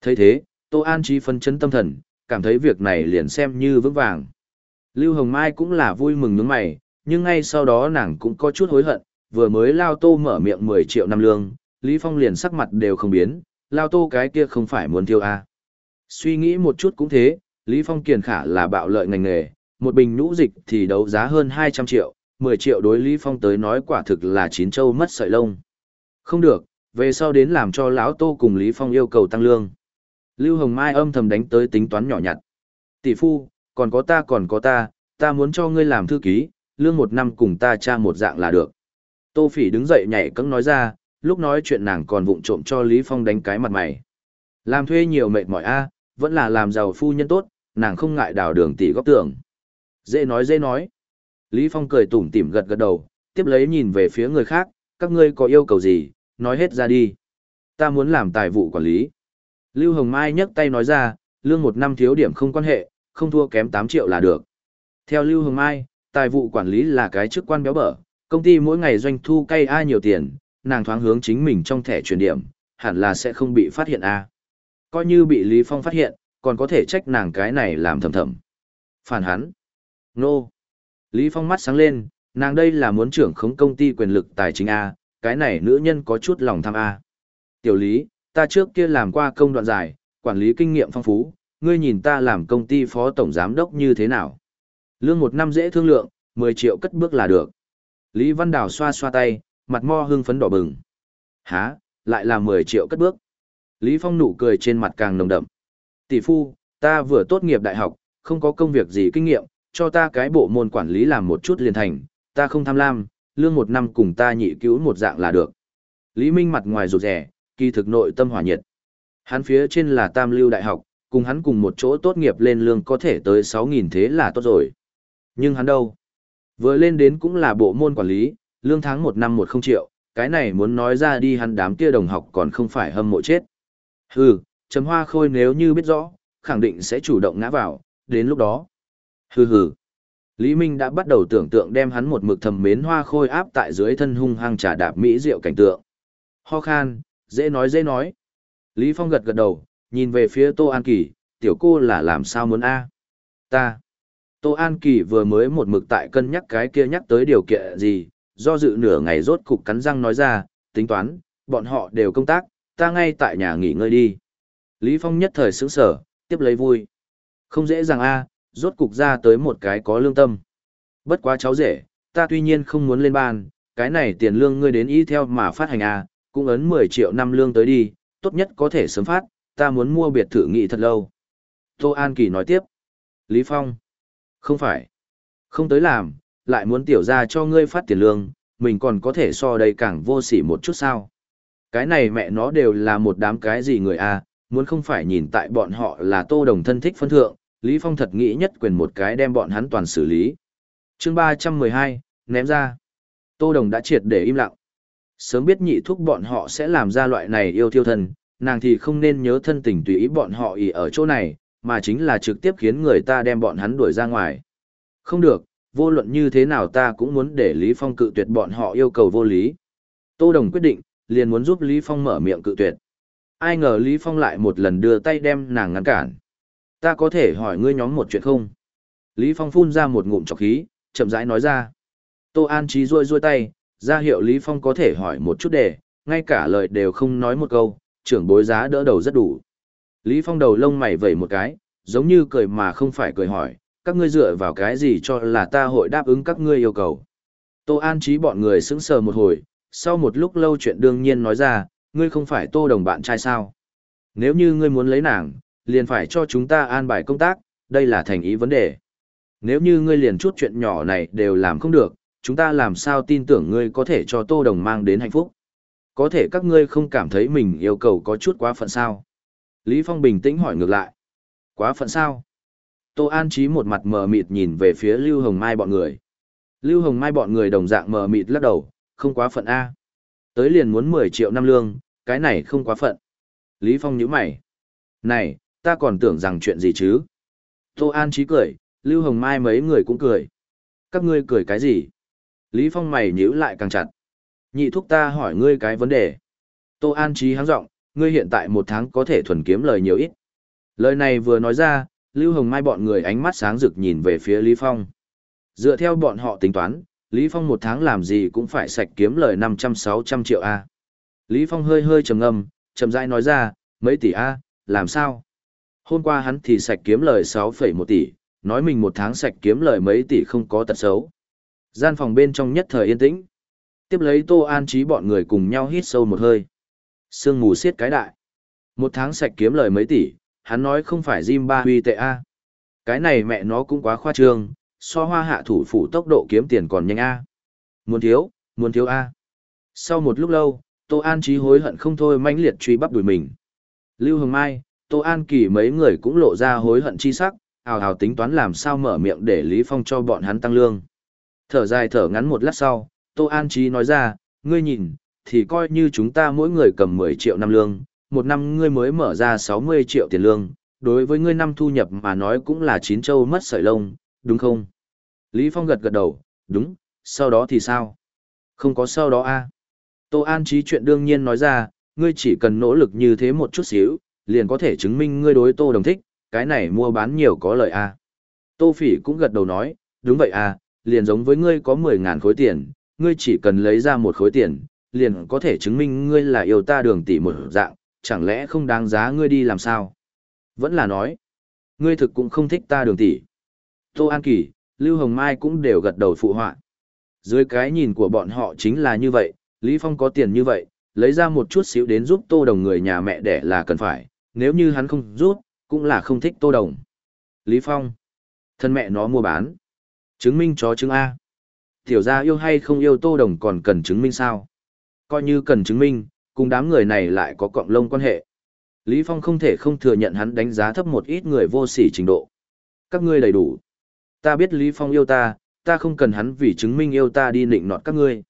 thấy thế, Tô An Chi phân chấn tâm thần, cảm thấy việc này liền xem như vững vàng. Lưu Hồng Mai cũng là vui mừng nhướng mày, nhưng ngay sau đó nàng cũng có chút hối hận, vừa mới lao tô mở miệng 10 triệu năm lương, Lý Phong liền sắc mặt đều không biến, lao tô cái kia không phải muốn tiêu a. À. Suy nghĩ một chút cũng thế, Lý Phong kiền khả là bạo lợi ngành nghề, một bình nhũ dịch thì đấu giá hơn 200 triệu, 10 triệu đối Lý Phong tới nói quả thực là chín châu mất sợi lông. Không được, về sau đến làm cho lão Tô cùng Lý Phong yêu cầu tăng lương. Lưu Hồng Mai âm thầm đánh tới tính toán nhỏ nhặt. Tỷ phu, còn có ta còn có ta, ta muốn cho ngươi làm thư ký, lương một năm cùng ta cha một dạng là được. Tô Phỉ đứng dậy nhảy cẫng nói ra, lúc nói chuyện nàng còn vụng trộm cho Lý Phong đánh cái mặt mày. Làm thuê nhiều mệt mỏi a, vẫn là làm giàu phu nhân tốt, nàng không ngại đào đường tỷ góc tưởng. Dễ nói dễ nói. Lý Phong cười tủm tỉm gật gật đầu, tiếp lấy nhìn về phía người khác, các ngươi có yêu cầu gì, nói hết ra đi. Ta muốn làm tài vụ quản lý. Lưu Hồng Mai nhấc tay nói ra, lương một năm thiếu điểm không quan hệ, không thua kém 8 triệu là được. Theo Lưu Hồng Mai, tài vụ quản lý là cái chức quan béo bở, công ty mỗi ngày doanh thu cay ai nhiều tiền, nàng thoáng hướng chính mình trong thẻ chuyển điểm, hẳn là sẽ không bị phát hiện a. Coi như bị Lý Phong phát hiện, còn có thể trách nàng cái này làm thầm thầm. Phản hắn. Nô. Lý Phong mắt sáng lên, nàng đây là muốn trưởng khống công ty quyền lực tài chính A, cái này nữ nhân có chút lòng tham A. Tiểu Lý, ta trước kia làm qua công đoạn dài, quản lý kinh nghiệm phong phú, ngươi nhìn ta làm công ty phó tổng giám đốc như thế nào. Lương một năm dễ thương lượng, 10 triệu cất bước là được. Lý Văn Đào xoa xoa tay, mặt mo hưng phấn đỏ bừng. Hả, lại là 10 triệu cất bước. Lý Phong nụ cười trên mặt càng nồng đậm. Tỷ phu, ta vừa tốt nghiệp đại học, không có công việc gì kinh nghiệm, cho ta cái bộ môn quản lý làm một chút liền thành, ta không tham lam, lương một năm cùng ta nhị cứu một dạng là được. Lý Minh mặt ngoài rụt rẻ, kỳ thực nội tâm hỏa nhiệt. Hắn phía trên là tam lưu đại học, cùng hắn cùng một chỗ tốt nghiệp lên lương có thể tới 6.000 thế là tốt rồi. Nhưng hắn đâu? Vừa lên đến cũng là bộ môn quản lý, lương tháng một năm một không triệu, cái này muốn nói ra đi hắn đám kia đồng học còn không phải hâm mộ chết. Hừ, chấm hoa khôi nếu như biết rõ, khẳng định sẽ chủ động ngã vào, đến lúc đó. Hừ hừ. Lý Minh đã bắt đầu tưởng tượng đem hắn một mực thầm mến hoa khôi áp tại dưới thân hung hăng trà đạp mỹ rượu cảnh tượng. Ho khan, dễ nói dễ nói. Lý Phong gật gật đầu, nhìn về phía Tô An Kỳ, tiểu cô là làm sao muốn a? Ta. Tô An Kỳ vừa mới một mực tại cân nhắc cái kia nhắc tới điều kiện gì, do dự nửa ngày rốt cục cắn răng nói ra, tính toán, bọn họ đều công tác, ta ngay tại nhà nghỉ ngơi đi. Lý Phong nhất thời sững sở, tiếp lấy vui. Không dễ dàng a, rốt cục ra tới một cái có lương tâm. Bất quá cháu rể, ta tuy nhiên không muốn lên ban, cái này tiền lương ngươi đến y theo mà phát hành à, cũng ấn 10 triệu năm lương tới đi, tốt nhất có thể sớm phát, ta muốn mua biệt thự nghị thật lâu. Tô An Kỳ nói tiếp. Lý Phong. Không phải. Không tới làm, lại muốn tiểu ra cho ngươi phát tiền lương, mình còn có thể so đây càng vô sỉ một chút sao. Cái này mẹ nó đều là một đám cái gì người à? muốn không phải nhìn tại bọn họ là tô đồng thân thích phân thượng, Lý Phong thật nghĩ nhất quyền một cái đem bọn hắn toàn xử lý. chương 312, ném ra. Tô đồng đã triệt để im lặng. Sớm biết nhị thúc bọn họ sẽ làm ra loại này yêu thiêu thân, nàng thì không nên nhớ thân tình tùy ý bọn họ ý ở chỗ này, mà chính là trực tiếp khiến người ta đem bọn hắn đuổi ra ngoài. Không được, vô luận như thế nào ta cũng muốn để Lý Phong cự tuyệt bọn họ yêu cầu vô lý. Tô Đồng quyết định, liền muốn giúp Lý Phong mở miệng cự tuyệt. Ai ngờ Lý Phong lại một lần đưa tay đem nàng ngăn cản. Ta có thể hỏi ngươi nhóm một chuyện không? Lý Phong phun ra một ngụm trọc khí, chậm rãi nói ra. Tô An Trí ruôi ruôi tay, ra hiệu Lý Phong có thể hỏi một chút để, ngay cả lời đều không nói một câu, trưởng bối giá đỡ đầu rất đủ. Lý Phong đầu lông mày vẩy một cái, giống như cười mà không phải cười hỏi, các ngươi dựa vào cái gì cho là ta hội đáp ứng các ngươi yêu cầu. Tô An Trí bọn người sững sờ một hồi, sau một lúc lâu chuyện đương nhiên nói ra, ngươi không phải tô đồng bạn trai sao. Nếu như ngươi muốn lấy nàng, liền phải cho chúng ta an bài công tác, đây là thành ý vấn đề. Nếu như ngươi liền chút chuyện nhỏ này đều làm không được, chúng ta làm sao tin tưởng ngươi có thể cho tô đồng mang đến hạnh phúc. Có thể các ngươi không cảm thấy mình yêu cầu có chút quá phận sao? Lý Phong bình tĩnh hỏi ngược lại. Quá phận sao? Tô An Chí một mặt mờ mịt nhìn về phía Lưu Hồng Mai bọn người. Lưu Hồng Mai bọn người đồng dạng mờ mịt lắc đầu, không quá phận A. Tới liền muốn 10 triệu năm lương, cái này không quá phận. Lý Phong nhíu mày. Này, ta còn tưởng rằng chuyện gì chứ? Tô An Chí cười, Lưu Hồng Mai mấy người cũng cười. Các ngươi cười cái gì? Lý Phong mày nhíu lại càng chặt. Nhị thúc ta hỏi ngươi cái vấn đề. Tô An Trí háng giọng ngươi hiện tại một tháng có thể thuần kiếm lời nhiều ít. Lời này vừa nói ra, Lưu Hồng Mai bọn người ánh mắt sáng rực nhìn về phía Lý Phong. Dựa theo bọn họ tính toán, Lý Phong một tháng làm gì cũng phải sạch kiếm lời 500-600 triệu A. Lý Phong hơi hơi trầm ngâm, chậm rãi nói ra, mấy tỷ A, làm sao? Hôm qua hắn thì sạch kiếm lời 6,1 tỷ, nói mình một tháng sạch kiếm lời mấy tỷ không có tật xấu. Gian phòng bên trong nhất thời yên tĩnh. Tiếp lấy Tô An Trí bọn người cùng nhau hít sâu một hơi. Sương mù xiết cái đại. Một tháng sạch kiếm lời mấy tỷ, hắn nói không phải Jim ba huy tệ A. Cái này mẹ nó cũng quá khoa trương, so hoa hạ thủ phủ tốc độ kiếm tiền còn nhanh A. Muốn thiếu, muốn thiếu A. Sau một lúc lâu, Tô An Trí hối hận không thôi mãnh liệt truy bắp đuổi mình. Lưu Hồng Mai, Tô An Kỳ mấy người cũng lộ ra hối hận chi sắc, hào hào tính toán làm sao mở miệng để Lý Phong cho bọn hắn tăng lương. Thở dài thở ngắn một lát sau, Tô An Chí nói ra, ngươi nhìn, thì coi như chúng ta mỗi người cầm 10 triệu năm lương, một năm ngươi mới mở ra 60 triệu tiền lương, đối với ngươi năm thu nhập mà nói cũng là chín châu mất sợi lông, đúng không? Lý Phong gật gật đầu, đúng, sau đó thì sao? Không có sau đó a. À? Tô An Chí chuyện đương nhiên nói ra, ngươi chỉ cần nỗ lực như thế một chút xíu, liền có thể chứng minh ngươi đối Tô Đồng thích, cái này mua bán nhiều có lợi a. À? Tô Phỉ cũng gật đầu nói, đúng vậy à, liền giống với ngươi có 10.000 khối tiền, ngươi chỉ cần lấy ra một khối tiền, liền có thể chứng minh ngươi là yêu ta đường tỷ một dạng, chẳng lẽ không đáng giá ngươi đi làm sao? Vẫn là nói, ngươi thực cũng không thích ta đường tỷ. Tô An Kỳ, Lưu Hồng Mai cũng đều gật đầu phụ họa. Dưới cái nhìn của bọn họ chính là như vậy, Lý Phong có tiền như vậy, lấy ra một chút xíu đến giúp Tô Đồng người nhà mẹ đẻ là cần phải, nếu như hắn không rút cũng là không thích Tô Đồng. Lý Phong, thân mẹ nó mua bán, chứng minh chó chứng A. Tiểu gia yêu hay không yêu Tô Đồng còn cần chứng minh sao? Coi như cần chứng minh, cùng đám người này lại có cộng lông quan hệ. Lý Phong không thể không thừa nhận hắn đánh giá thấp một ít người vô sỉ trình độ. Các ngươi đầy đủ. Ta biết Lý Phong yêu ta, ta không cần hắn vì chứng minh yêu ta đi nịnh nọt các ngươi.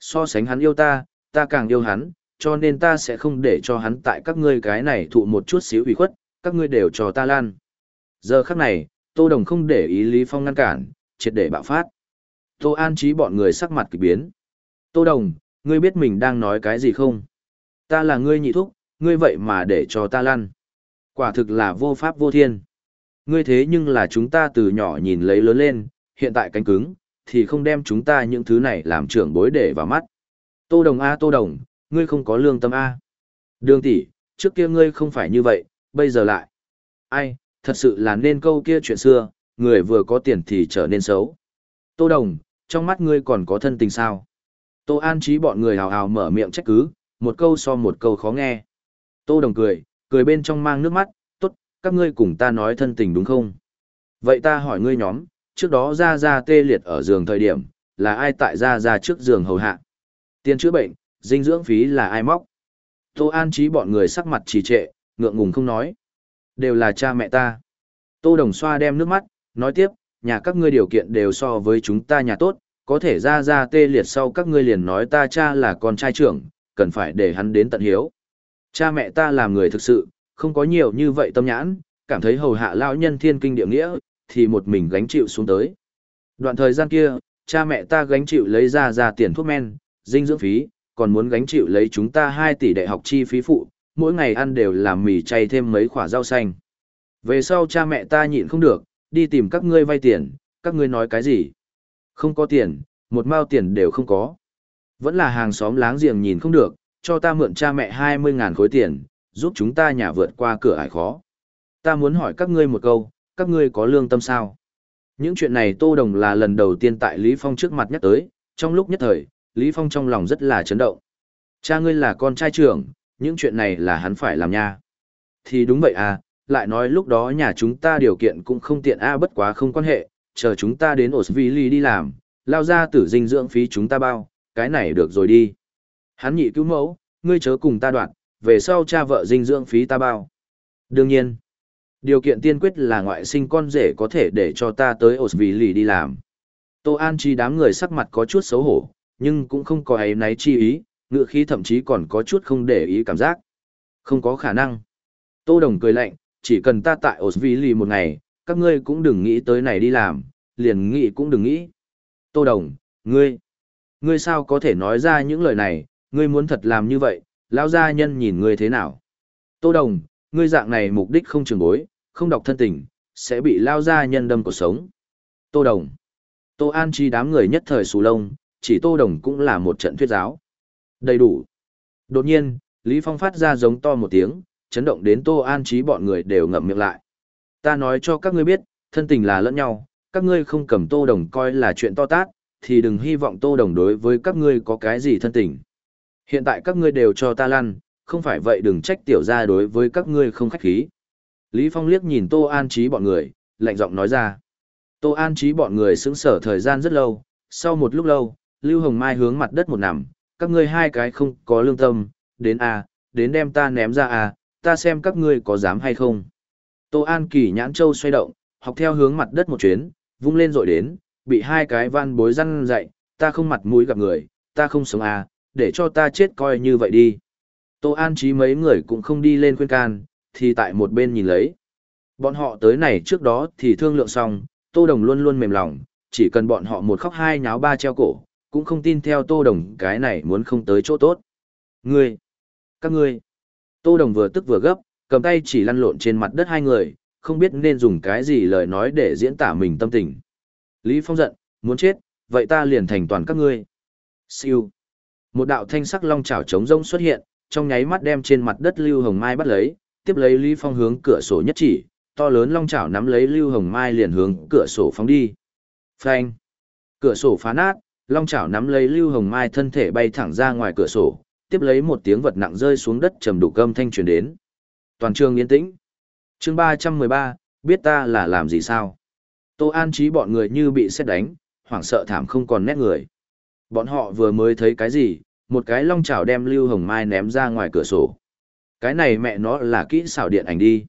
So sánh hắn yêu ta, ta càng yêu hắn, cho nên ta sẽ không để cho hắn tại các ngươi cái này thụ một chút xíu ủy khuất, các ngươi đều cho ta lan. Giờ khắc này, Tô Đồng không để ý Lý Phong ngăn cản, triệt để bạo phát. Tô An trí bọn người sắc mặt kỳ biến. Tô Đồng, ngươi biết mình đang nói cái gì không? Ta là ngươi nhị thúc, ngươi vậy mà để cho ta lăn. Quả thực là vô pháp vô thiên. Ngươi thế nhưng là chúng ta từ nhỏ nhìn lấy lớn lên, hiện tại cánh cứng, thì không đem chúng ta những thứ này làm trưởng bối để vào mắt. Tô Đồng A Tô Đồng, ngươi không có lương tâm A. Đường tỷ, trước kia ngươi không phải như vậy, bây giờ lại. Ai, thật sự là nên câu kia chuyện xưa, người vừa có tiền thì trở nên xấu. Tô Đồng, trong mắt ngươi còn có thân tình sao? Tô An trí bọn người hào hào mở miệng trách cứ, một câu so một câu khó nghe. Tô Đồng cười, cười bên trong mang nước mắt, tốt, các ngươi cùng ta nói thân tình đúng không? Vậy ta hỏi ngươi nhóm, trước đó ra ra tê liệt ở giường thời điểm, là ai tại ra ra trước giường hầu hạ? Tiền chữa bệnh, dinh dưỡng phí là ai móc? Tô An trí bọn người sắc mặt trì trệ, ngượng ngùng không nói. Đều là cha mẹ ta. Tô Đồng xoa đem nước mắt, nói tiếp, nhà các ngươi điều kiện đều so với chúng ta nhà tốt, có thể ra ra tê liệt sau các ngươi liền nói ta cha là con trai trưởng, cần phải để hắn đến tận hiếu. Cha mẹ ta làm người thực sự, không có nhiều như vậy tâm nhãn, cảm thấy hầu hạ lão nhân thiên kinh địa nghĩa, thì một mình gánh chịu xuống tới. Đoạn thời gian kia, cha mẹ ta gánh chịu lấy ra ra tiền thuốc men, dinh dưỡng phí, còn muốn gánh chịu lấy chúng ta 2 tỷ đại học chi phí phụ, mỗi ngày ăn đều làm mì chay thêm mấy quả rau xanh. Về sau cha mẹ ta nhịn không được, đi tìm các ngươi vay tiền, các ngươi nói cái gì? Không có tiền, một mao tiền đều không có. Vẫn là hàng xóm láng giềng nhìn không được, cho ta mượn cha mẹ 20.000 khối tiền, giúp chúng ta nhà vượt qua cửa ải khó. Ta muốn hỏi các ngươi một câu, các ngươi có lương tâm sao? Những chuyện này Tô Đồng là lần đầu tiên tại Lý Phong trước mặt nhắc tới, trong lúc nhất thời, Lý Phong trong lòng rất là chấn động. Cha ngươi là con trai trưởng, những chuyện này là hắn phải làm nha. Thì đúng vậy à, lại nói lúc đó nhà chúng ta điều kiện cũng không tiện a bất quá không quan hệ, chờ chúng ta đến Osvili đi làm, lao ra tử dinh dưỡng phí chúng ta bao, cái này được rồi đi. Hắn nhị cứu mẫu, ngươi chớ cùng ta đoạn, về sau cha vợ dinh dưỡng phí ta bao. Đương nhiên, điều kiện tiên quyết là ngoại sinh con rể có thể để cho ta tới Osvili đi làm. Tô An chi đám người sắc mặt có chút xấu hổ, nhưng cũng không có ấy náy chi ý, ngựa khí thậm chí còn có chút không để ý cảm giác. Không có khả năng. Tô Đồng cười lạnh, chỉ cần ta tại Osvili một ngày, các ngươi cũng đừng nghĩ tới này đi làm, liền nghĩ cũng đừng nghĩ. Tô Đồng, ngươi, Ngươi sao có thể nói ra những lời này, ngươi muốn thật làm như vậy, lão gia nhân nhìn ngươi thế nào? Tô Đồng, ngươi dạng này mục đích không trường bối, không đọc thân tình, sẽ bị lao gia nhân đâm cuộc sống. Tô Đồng. Tô An Chi đám người nhất thời xù lông, chỉ Tô Đồng cũng là một trận thuyết giáo. Đầy đủ. Đột nhiên, Lý Phong phát ra giống to một tiếng, chấn động đến Tô An Chí bọn người đều ngậm miệng lại. Ta nói cho các ngươi biết, thân tình là lẫn nhau, các ngươi không cầm Tô Đồng coi là chuyện to tát, thì đừng hy vọng Tô Đồng đối với các ngươi có cái gì thân tình. Hiện tại các ngươi đều cho ta lăn, không phải vậy đừng trách tiểu gia đối với các ngươi không khách khí. Lý Phong liếc nhìn Tô An Chí bọn người, lạnh giọng nói ra. Tô An Chí bọn người sững sở thời gian rất lâu, sau một lúc lâu, Lưu Hồng Mai hướng mặt đất một nằm, các ngươi hai cái không có lương tâm, đến a, đến đem ta ném ra a, ta xem các ngươi có dám hay không. Tô An Kỳ nhãn châu xoay động, học theo hướng mặt đất một chuyến, vung lên rồi đến, bị hai cái van bối răn dậy, ta không mặt mũi gặp người, ta không sống a, để cho ta chết coi như vậy đi. Tô An Chí mấy người cũng không đi lên khuyên can, thì tại một bên nhìn lấy. Bọn họ tới này trước đó thì thương lượng xong, Tô Đồng luôn luôn mềm lòng, chỉ cần bọn họ một khóc hai nháo ba treo cổ, cũng không tin theo Tô Đồng cái này muốn không tới chỗ tốt. Ngươi! Các ngươi! Tô Đồng vừa tức vừa gấp, cầm tay chỉ lăn lộn trên mặt đất hai người, không biết nên dùng cái gì lời nói để diễn tả mình tâm tình. Lý Phong giận, muốn chết, vậy ta liền thành toàn các ngươi. Siêu! Một đạo thanh sắc long chảo trống rông xuất hiện, trong nháy mắt đem trên mặt đất Lưu Hồng Mai bắt lấy, tiếp lấy Lý Phong hướng cửa sổ nhất chỉ, to lớn long chảo nắm lấy Lưu Hồng Mai liền hướng cửa sổ phóng đi. Phanh! Cửa sổ phá nát, long chảo nắm lấy Lưu Hồng Mai thân thể bay thẳng ra ngoài cửa sổ, tiếp lấy một tiếng vật nặng rơi xuống đất trầm đủ cơm thanh truyền đến. Toàn trường yên tĩnh. Chương 313, biết ta là làm gì sao? Tô An trí bọn người như bị xét đánh, hoảng sợ thảm không còn nét người. Bọn họ vừa mới thấy cái gì, một cái long chảo đem Lưu Hồng Mai ném ra ngoài cửa sổ. Cái này mẹ nó là kỹ xảo điện ảnh đi.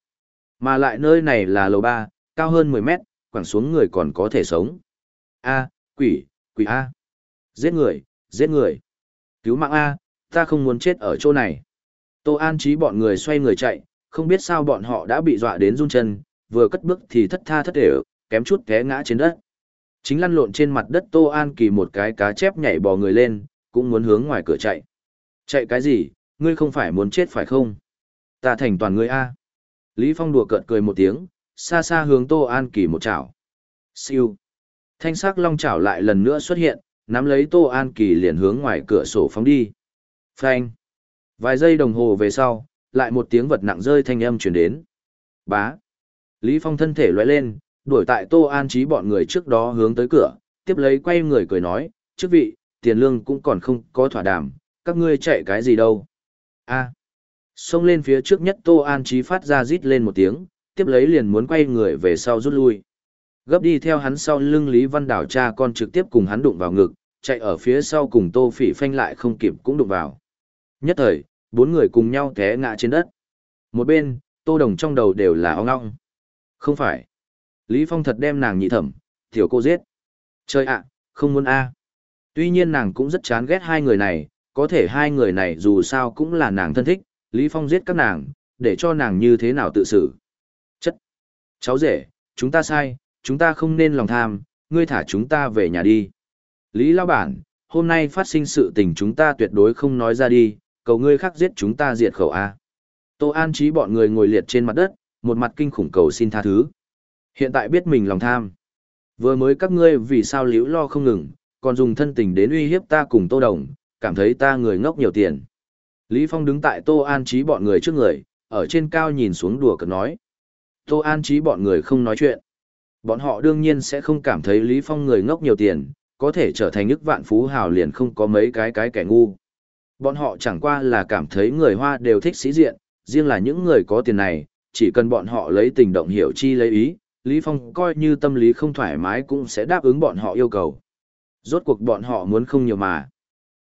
Mà lại nơi này là lầu ba, cao hơn 10 mét, quẳng xuống người còn có thể sống. A, quỷ, quỷ A. Giết người, giết người. Cứu mạng A, ta không muốn chết ở chỗ này. Tô An trí bọn người xoay người chạy, không biết sao bọn họ đã bị dọa đến run chân, vừa cất bước thì thất tha thất để kém chút té ngã trên đất. Chính lăn lộn trên mặt đất Tô An kỳ một cái cá chép nhảy bò người lên, cũng muốn hướng ngoài cửa chạy. Chạy cái gì, ngươi không phải muốn chết phải không? Ta thành toàn ngươi A. Lý Phong đùa cợt cười một tiếng, xa xa hướng Tô An kỳ một chảo. Siêu. Thanh sắc long chảo lại lần nữa xuất hiện, nắm lấy Tô An kỳ liền hướng ngoài cửa sổ phóng đi. Phanh. Vài giây đồng hồ về sau, lại một tiếng vật nặng rơi thanh âm truyền đến. Bá. Lý Phong thân thể lóe lên, đuổi tại Tô An trí bọn người trước đó hướng tới cửa, tiếp lấy quay người cười nói, chức vị, tiền lương cũng còn không có thỏa đàm, các ngươi chạy cái gì đâu. a Xông lên phía trước nhất Tô An trí phát ra rít lên một tiếng, tiếp lấy liền muốn quay người về sau rút lui. Gấp đi theo hắn sau lưng Lý Văn Đảo cha con trực tiếp cùng hắn đụng vào ngực, chạy ở phía sau cùng Tô Phỉ phanh lại không kịp cũng đụng vào. Nhất thời, bốn người cùng nhau té ngã trên đất. Một bên, Tô Đồng trong đầu đều là ong ong. Không phải. Lý Phong thật đem nàng nhị thẩm, tiểu cô giết. Chơi ạ, không muốn a. Tuy nhiên nàng cũng rất chán ghét hai người này, có thể hai người này dù sao cũng là nàng thân thích, Lý Phong giết các nàng, để cho nàng như thế nào tự xử. Chất. Cháu rể, chúng ta sai, chúng ta không nên lòng tham, ngươi thả chúng ta về nhà đi. Lý Lao Bản, hôm nay phát sinh sự tình chúng ta tuyệt đối không nói ra đi, cầu ngươi khắc giết chúng ta diệt khẩu A. Tô An trí bọn người ngồi liệt trên mặt đất, một mặt kinh khủng cầu xin tha thứ. Hiện tại biết mình lòng tham. Vừa mới các ngươi vì sao liễu lo không ngừng, còn dùng thân tình đến uy hiếp ta cùng Tô Đồng, cảm thấy ta người ngốc nhiều tiền. Lý Phong đứng tại Tô An trí bọn người trước người, ở trên cao nhìn xuống đùa cợt nói. Tô An trí bọn người không nói chuyện. Bọn họ đương nhiên sẽ không cảm thấy Lý Phong người ngốc nhiều tiền, có thể trở thành nước vạn phú hào liền không có mấy cái cái kẻ ngu. Bọn họ chẳng qua là cảm thấy người Hoa đều thích sĩ diện, riêng là những người có tiền này, chỉ cần bọn họ lấy tình động hiểu chi lấy ý, Lý Phong coi như tâm lý không thoải mái cũng sẽ đáp ứng bọn họ yêu cầu. Rốt cuộc bọn họ muốn không nhiều mà.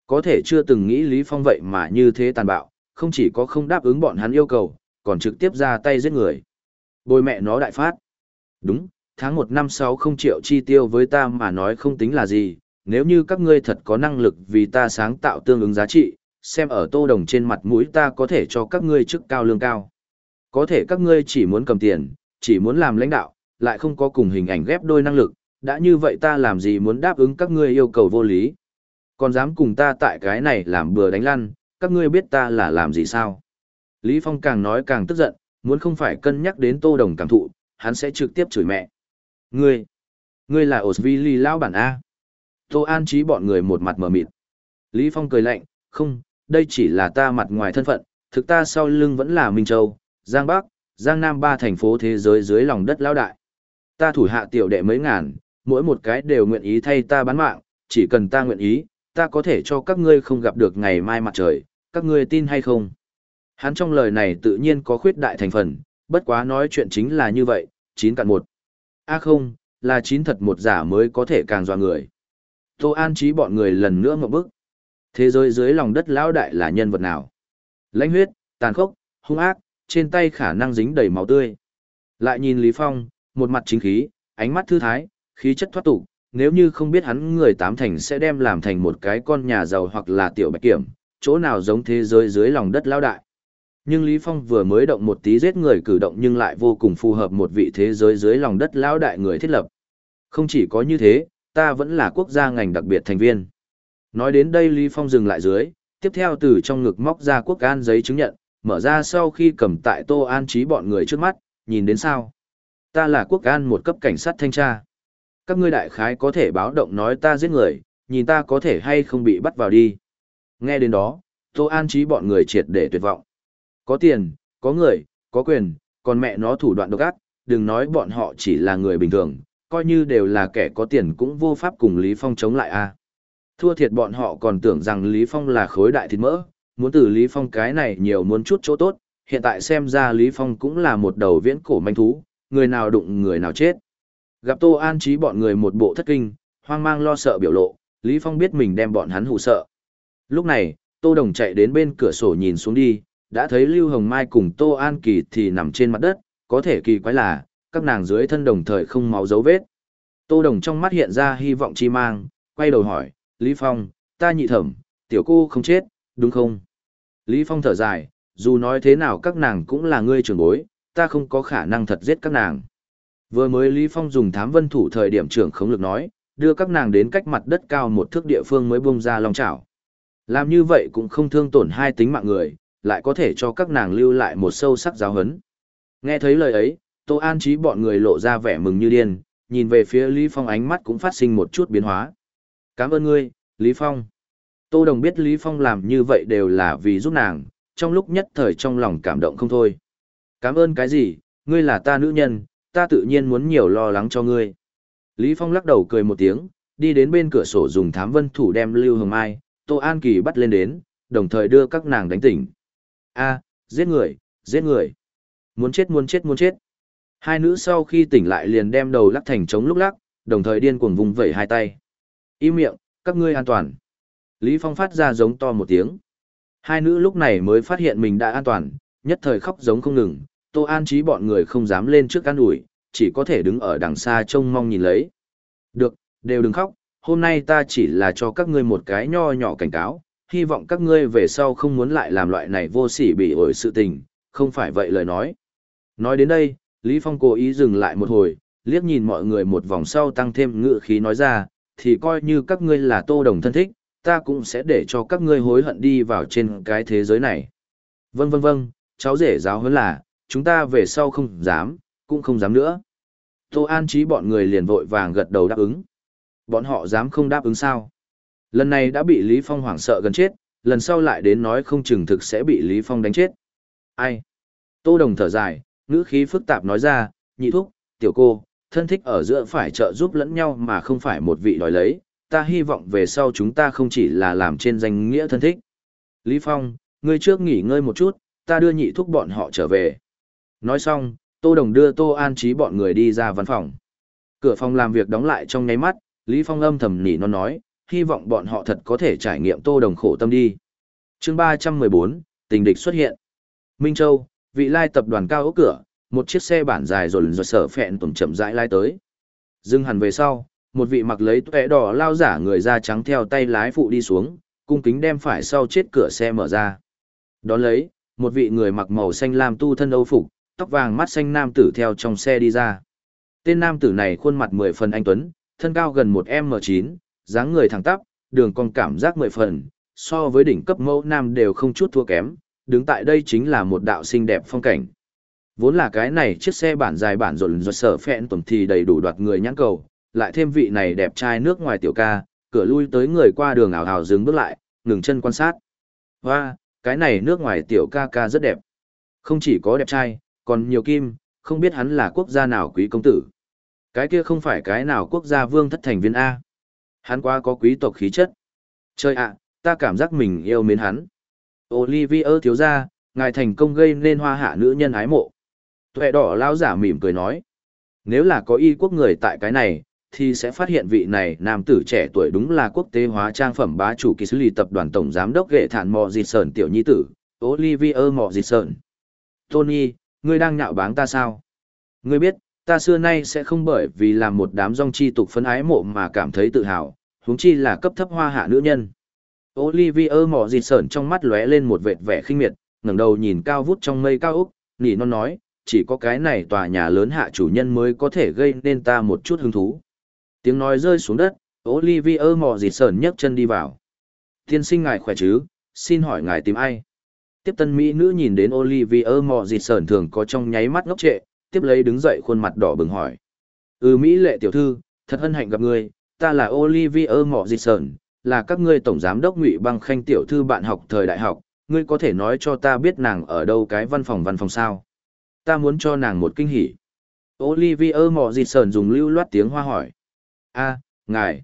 Có thể chưa từng nghĩ Lý Phong vậy mà như thế tàn bạo, không chỉ có không đáp ứng bọn hắn yêu cầu, còn trực tiếp ra tay giết người. Bồi mẹ nó đại phát. Đúng, tháng một năm sáu không triệu chi tiêu với ta mà nói không tính là gì, nếu như các ngươi thật có năng lực vì ta sáng tạo tương ứng giá trị, xem ở tô đồng trên mặt mũi ta có thể cho các ngươi chức cao lương cao. Có thể các ngươi chỉ muốn cầm tiền, chỉ muốn làm lãnh đạo, lại không có cùng hình ảnh ghép đôi năng lực, đã như vậy ta làm gì muốn đáp ứng các ngươi yêu cầu vô lý. Còn dám cùng ta tại cái này làm bừa đánh lăn, các ngươi biết ta là làm gì sao? Lý Phong càng nói càng tức giận, muốn không phải cân nhắc đến Tô Đồng cảm thụ, hắn sẽ trực tiếp chửi mẹ. Ngươi, ngươi là Osvili lão bản A. Tô An trí bọn người một mặt mở mịt. Lý Phong cười lạnh, không, đây chỉ là ta mặt ngoài thân phận, thực ta sau lưng vẫn là Minh Châu, Giang Bắc, Giang Nam ba thành phố thế giới dưới lòng đất lão đại. Ta thủ hạ tiểu đệ mấy ngàn, mỗi một cái đều nguyện ý thay ta bán mạng, chỉ cần ta nguyện ý, ta có thể cho các ngươi không gặp được ngày mai mặt trời, các ngươi tin hay không? Hắn trong lời này tự nhiên có khuyết đại thành phần, bất quá nói chuyện chính là như vậy, chín cạn một a không, là chín thật một giả mới có thể càng dọa người. Tô An trí bọn người lần nữa ngậm bức. Thế giới dưới lòng đất lão đại là nhân vật nào? Lãnh huyết, tàn khốc, hung ác, trên tay khả năng dính đầy máu tươi. Lại nhìn Lý Phong, một mặt chính khí, ánh mắt thư thái, khí chất thoát tục, nếu như không biết hắn người tám thành sẽ đem làm thành một cái con nhà giàu hoặc là tiểu bạch kiểm, chỗ nào giống thế giới dưới lòng đất lão đại. Nhưng Lý Phong vừa mới động một tí giết người cử động nhưng lại vô cùng phù hợp một vị thế giới dưới lòng đất lao đại người thiết lập. Không chỉ có như thế, ta vẫn là quốc gia ngành đặc biệt thành viên. Nói đến đây Lý Phong dừng lại dưới, tiếp theo từ trong ngực móc ra quốc an giấy chứng nhận, mở ra sau khi cầm tại Tô An trí bọn người trước mắt, nhìn đến sao. Ta là quốc an một cấp cảnh sát thanh tra. Các ngươi đại khái có thể báo động nói ta giết người, nhìn ta có thể hay không bị bắt vào đi. Nghe đến đó, Tô An trí bọn người triệt để tuyệt vọng. Có tiền, có người, có quyền, còn mẹ nó thủ đoạn độc ác, đừng nói bọn họ chỉ là người bình thường, coi như đều là kẻ có tiền cũng vô pháp cùng Lý Phong chống lại a. Thua thiệt bọn họ còn tưởng rằng Lý Phong là khối đại thịt mỡ, muốn từ Lý Phong cái này nhiều muốn chút chỗ tốt, hiện tại xem ra Lý Phong cũng là một đầu viễn cổ manh thú, người nào đụng người nào chết. Gặp Tô An trí bọn người một bộ thất kinh, hoang mang lo sợ biểu lộ, Lý Phong biết mình đem bọn hắn hù sợ. Lúc này, Tô Đồng chạy đến bên cửa sổ nhìn xuống đi, đã thấy Lưu Hồng Mai cùng Tô An Kỳ thì nằm trên mặt đất, có thể kỳ quái là, các nàng dưới thân đồng thời không máu dấu vết. Tô Đồng trong mắt hiện ra hy vọng chi mang, quay đầu hỏi, Lý Phong, ta nhị thẩm, tiểu cô không chết, đúng không? Lý Phong thở dài, dù nói thế nào các nàng cũng là ngươi trưởng bối, ta không có khả năng thật giết các nàng. Vừa mới Lý Phong dùng thám vân thủ thời điểm trưởng khống lực nói, đưa các nàng đến cách mặt đất cao một thước địa phương mới bung ra long chảo. Làm như vậy cũng không thương tổn hai tính mạng người, lại có thể cho các nàng lưu lại một sâu sắc giáo hấn. Nghe thấy lời ấy, Tô An chí bọn người lộ ra vẻ mừng như điên, nhìn về phía Lý Phong ánh mắt cũng phát sinh một chút biến hóa. Cảm ơn ngươi, Lý Phong. Tô Đồng biết Lý Phong làm như vậy đều là vì giúp nàng, trong lúc nhất thời trong lòng cảm động không thôi. Cảm ơn cái gì, ngươi là ta nữ nhân, ta tự nhiên muốn nhiều lo lắng cho ngươi. Lý Phong lắc đầu cười một tiếng, đi đến bên cửa sổ dùng thám vân thủ đem Lưu Hồng Mai, Tô An Kỳ bắt lên đến, đồng thời đưa các nàng đánh tỉnh. A, giết người, giết người. Muốn chết muốn chết muốn chết. Hai nữ sau khi tỉnh lại liền đem đầu lắc thành trống lúc lắc, đồng thời điên cuồng vùng vẩy hai tay. Im miệng, các ngươi an toàn. Lý Phong phát ra giống to một tiếng. Hai nữ lúc này mới phát hiện mình đã an toàn, nhất thời khóc giống không ngừng, Tô An trí bọn người không dám lên trước ăn ủi, chỉ có thể đứng ở đằng xa trông mong nhìn lấy. Được, đều đừng khóc, hôm nay ta chỉ là cho các ngươi một cái nho nhỏ cảnh cáo, hy vọng các ngươi về sau không muốn lại làm loại này vô sỉ bị ổi sự tình, không phải vậy lời nói. Nói đến đây, Lý Phong cố ý dừng lại một hồi, liếc nhìn mọi người một vòng sau tăng thêm ngựa khí nói ra, thì coi như các ngươi là tô đồng thân thích, ta cũng sẽ để cho các ngươi hối hận đi vào trên cái thế giới này. Vâng vâng vâng, cháu rể giáo hơn là, chúng ta về sau không dám, cũng không dám nữa. Tô An trí bọn người liền vội vàng gật đầu đáp ứng. Bọn họ dám không đáp ứng sao? Lần này đã bị Lý Phong hoảng sợ gần chết, lần sau lại đến nói không chừng thực sẽ bị Lý Phong đánh chết. Ai? Tô Đồng thở dài, ngữ khí phức tạp nói ra, nhị thúc, tiểu cô, thân thích ở giữa phải trợ giúp lẫn nhau mà không phải một vị đòi lấy, ta hy vọng về sau chúng ta không chỉ là làm trên danh nghĩa thân thích. Lý Phong, ngươi trước nghỉ ngơi một chút, ta đưa nhị thúc bọn họ trở về. Nói xong, Tô Đồng đưa Tô An Trí bọn người đi ra văn phòng. Cửa phòng làm việc đóng lại trong nháy mắt, Lý Phong âm thầm nỉ nó nói, hy vọng bọn họ thật có thể trải nghiệm Tô Đồng khổ tâm đi. chương 314, tình địch xuất hiện. Minh Châu, vị lai tập đoàn cao ốc cửa, một chiếc xe bản dài rồi rồi sở phẹn tùm chậm rãi lai tới. Dưng hẳn về sau, một vị mặc lấy tuệ đỏ lao giả người da trắng theo tay lái phụ đi xuống, cung kính đem phải sau chết cửa xe mở ra. Đón lấy, một vị người mặc màu xanh lam tu thân âu phục, tóc vàng mắt xanh nam tử theo trong xe đi ra. Tên nam tử này khuôn mặt mười phần anh tuấn, thân cao gần một m chín, dáng người thẳng tắp, đường cong cảm giác mười phần, so với đỉnh cấp mẫu nam đều không chút thua kém, đứng tại đây chính là một đạo xinh đẹp phong cảnh. Vốn là cái này chiếc xe bản dài bản rộn rộn sở phẹn tổn thì đầy đủ đoạt người nhãn cầu, lại thêm vị này đẹp trai nước ngoài tiểu ca, cửa lui tới người qua đường ảo ảo dừng bước lại, ngừng chân quan sát. Hoa, cái này nước ngoài tiểu ca ca rất đẹp. Không chỉ có đẹp trai, còn nhiều kim, không biết hắn là quốc gia nào quý công tử. Cái kia không phải cái nào quốc gia vương thất thành viên A. Hắn quá có quý tộc khí chất. trời ạ, ta cảm giác mình yêu mến hắn. Olivier thiếu gia, ngài thành công gây nên hoa hạ nữ nhân ái mộ. Tuệ đỏ lao giả mỉm cười nói. Nếu là có y quốc người tại cái này, thì sẽ phát hiện vị này nam tử trẻ tuổi đúng là quốc tế hóa trang phẩm bá chủ kỳ xử lý tập đoàn tổng giám đốc ghệ thản mò dịt sờn tiểu nhi tử, Olivier mò dịt sờn. Tony, ngươi đang nhạo báng ta sao? Ngươi biết, ta xưa nay sẽ không bởi vì làm một đám rong chi tục phấn ái mộ mà cảm thấy tự hào, huống chi là cấp thấp hoa hạ nữ nhân. Olivier mỏ dịt sờn trong mắt lóe lên một vệt vẻ khinh miệt, ngẩng đầu nhìn cao vút trong mây cao úc, nỉ non nói, chỉ có cái này tòa nhà lớn hạ chủ nhân mới có thể gây nên ta một chút hứng thú. Tiếng nói rơi xuống đất, Olivier mỏ dịt sờn nhấc chân đi vào. Tiên sinh ngài khỏe chứ, xin hỏi ngài tìm ai? Tiếp tân Mỹ nữ nhìn đến Olivier mỏ dịt sờn thường có trong nháy mắt ngốc trệ, tiếp lấy đứng dậy khuôn mặt đỏ bừng hỏi. Ừ Mỹ lệ tiểu thư, thật hân hạnh gặp ngươi, ta là Olivier mò là các ngươi tổng giám đốc ngụy băng khanh tiểu thư bạn học thời đại học, ngươi có thể nói cho ta biết nàng ở đâu cái văn phòng văn phòng sao? Ta muốn cho nàng một kinh hỉ. Olivier mò dùng lưu loát tiếng hoa hỏi a ngài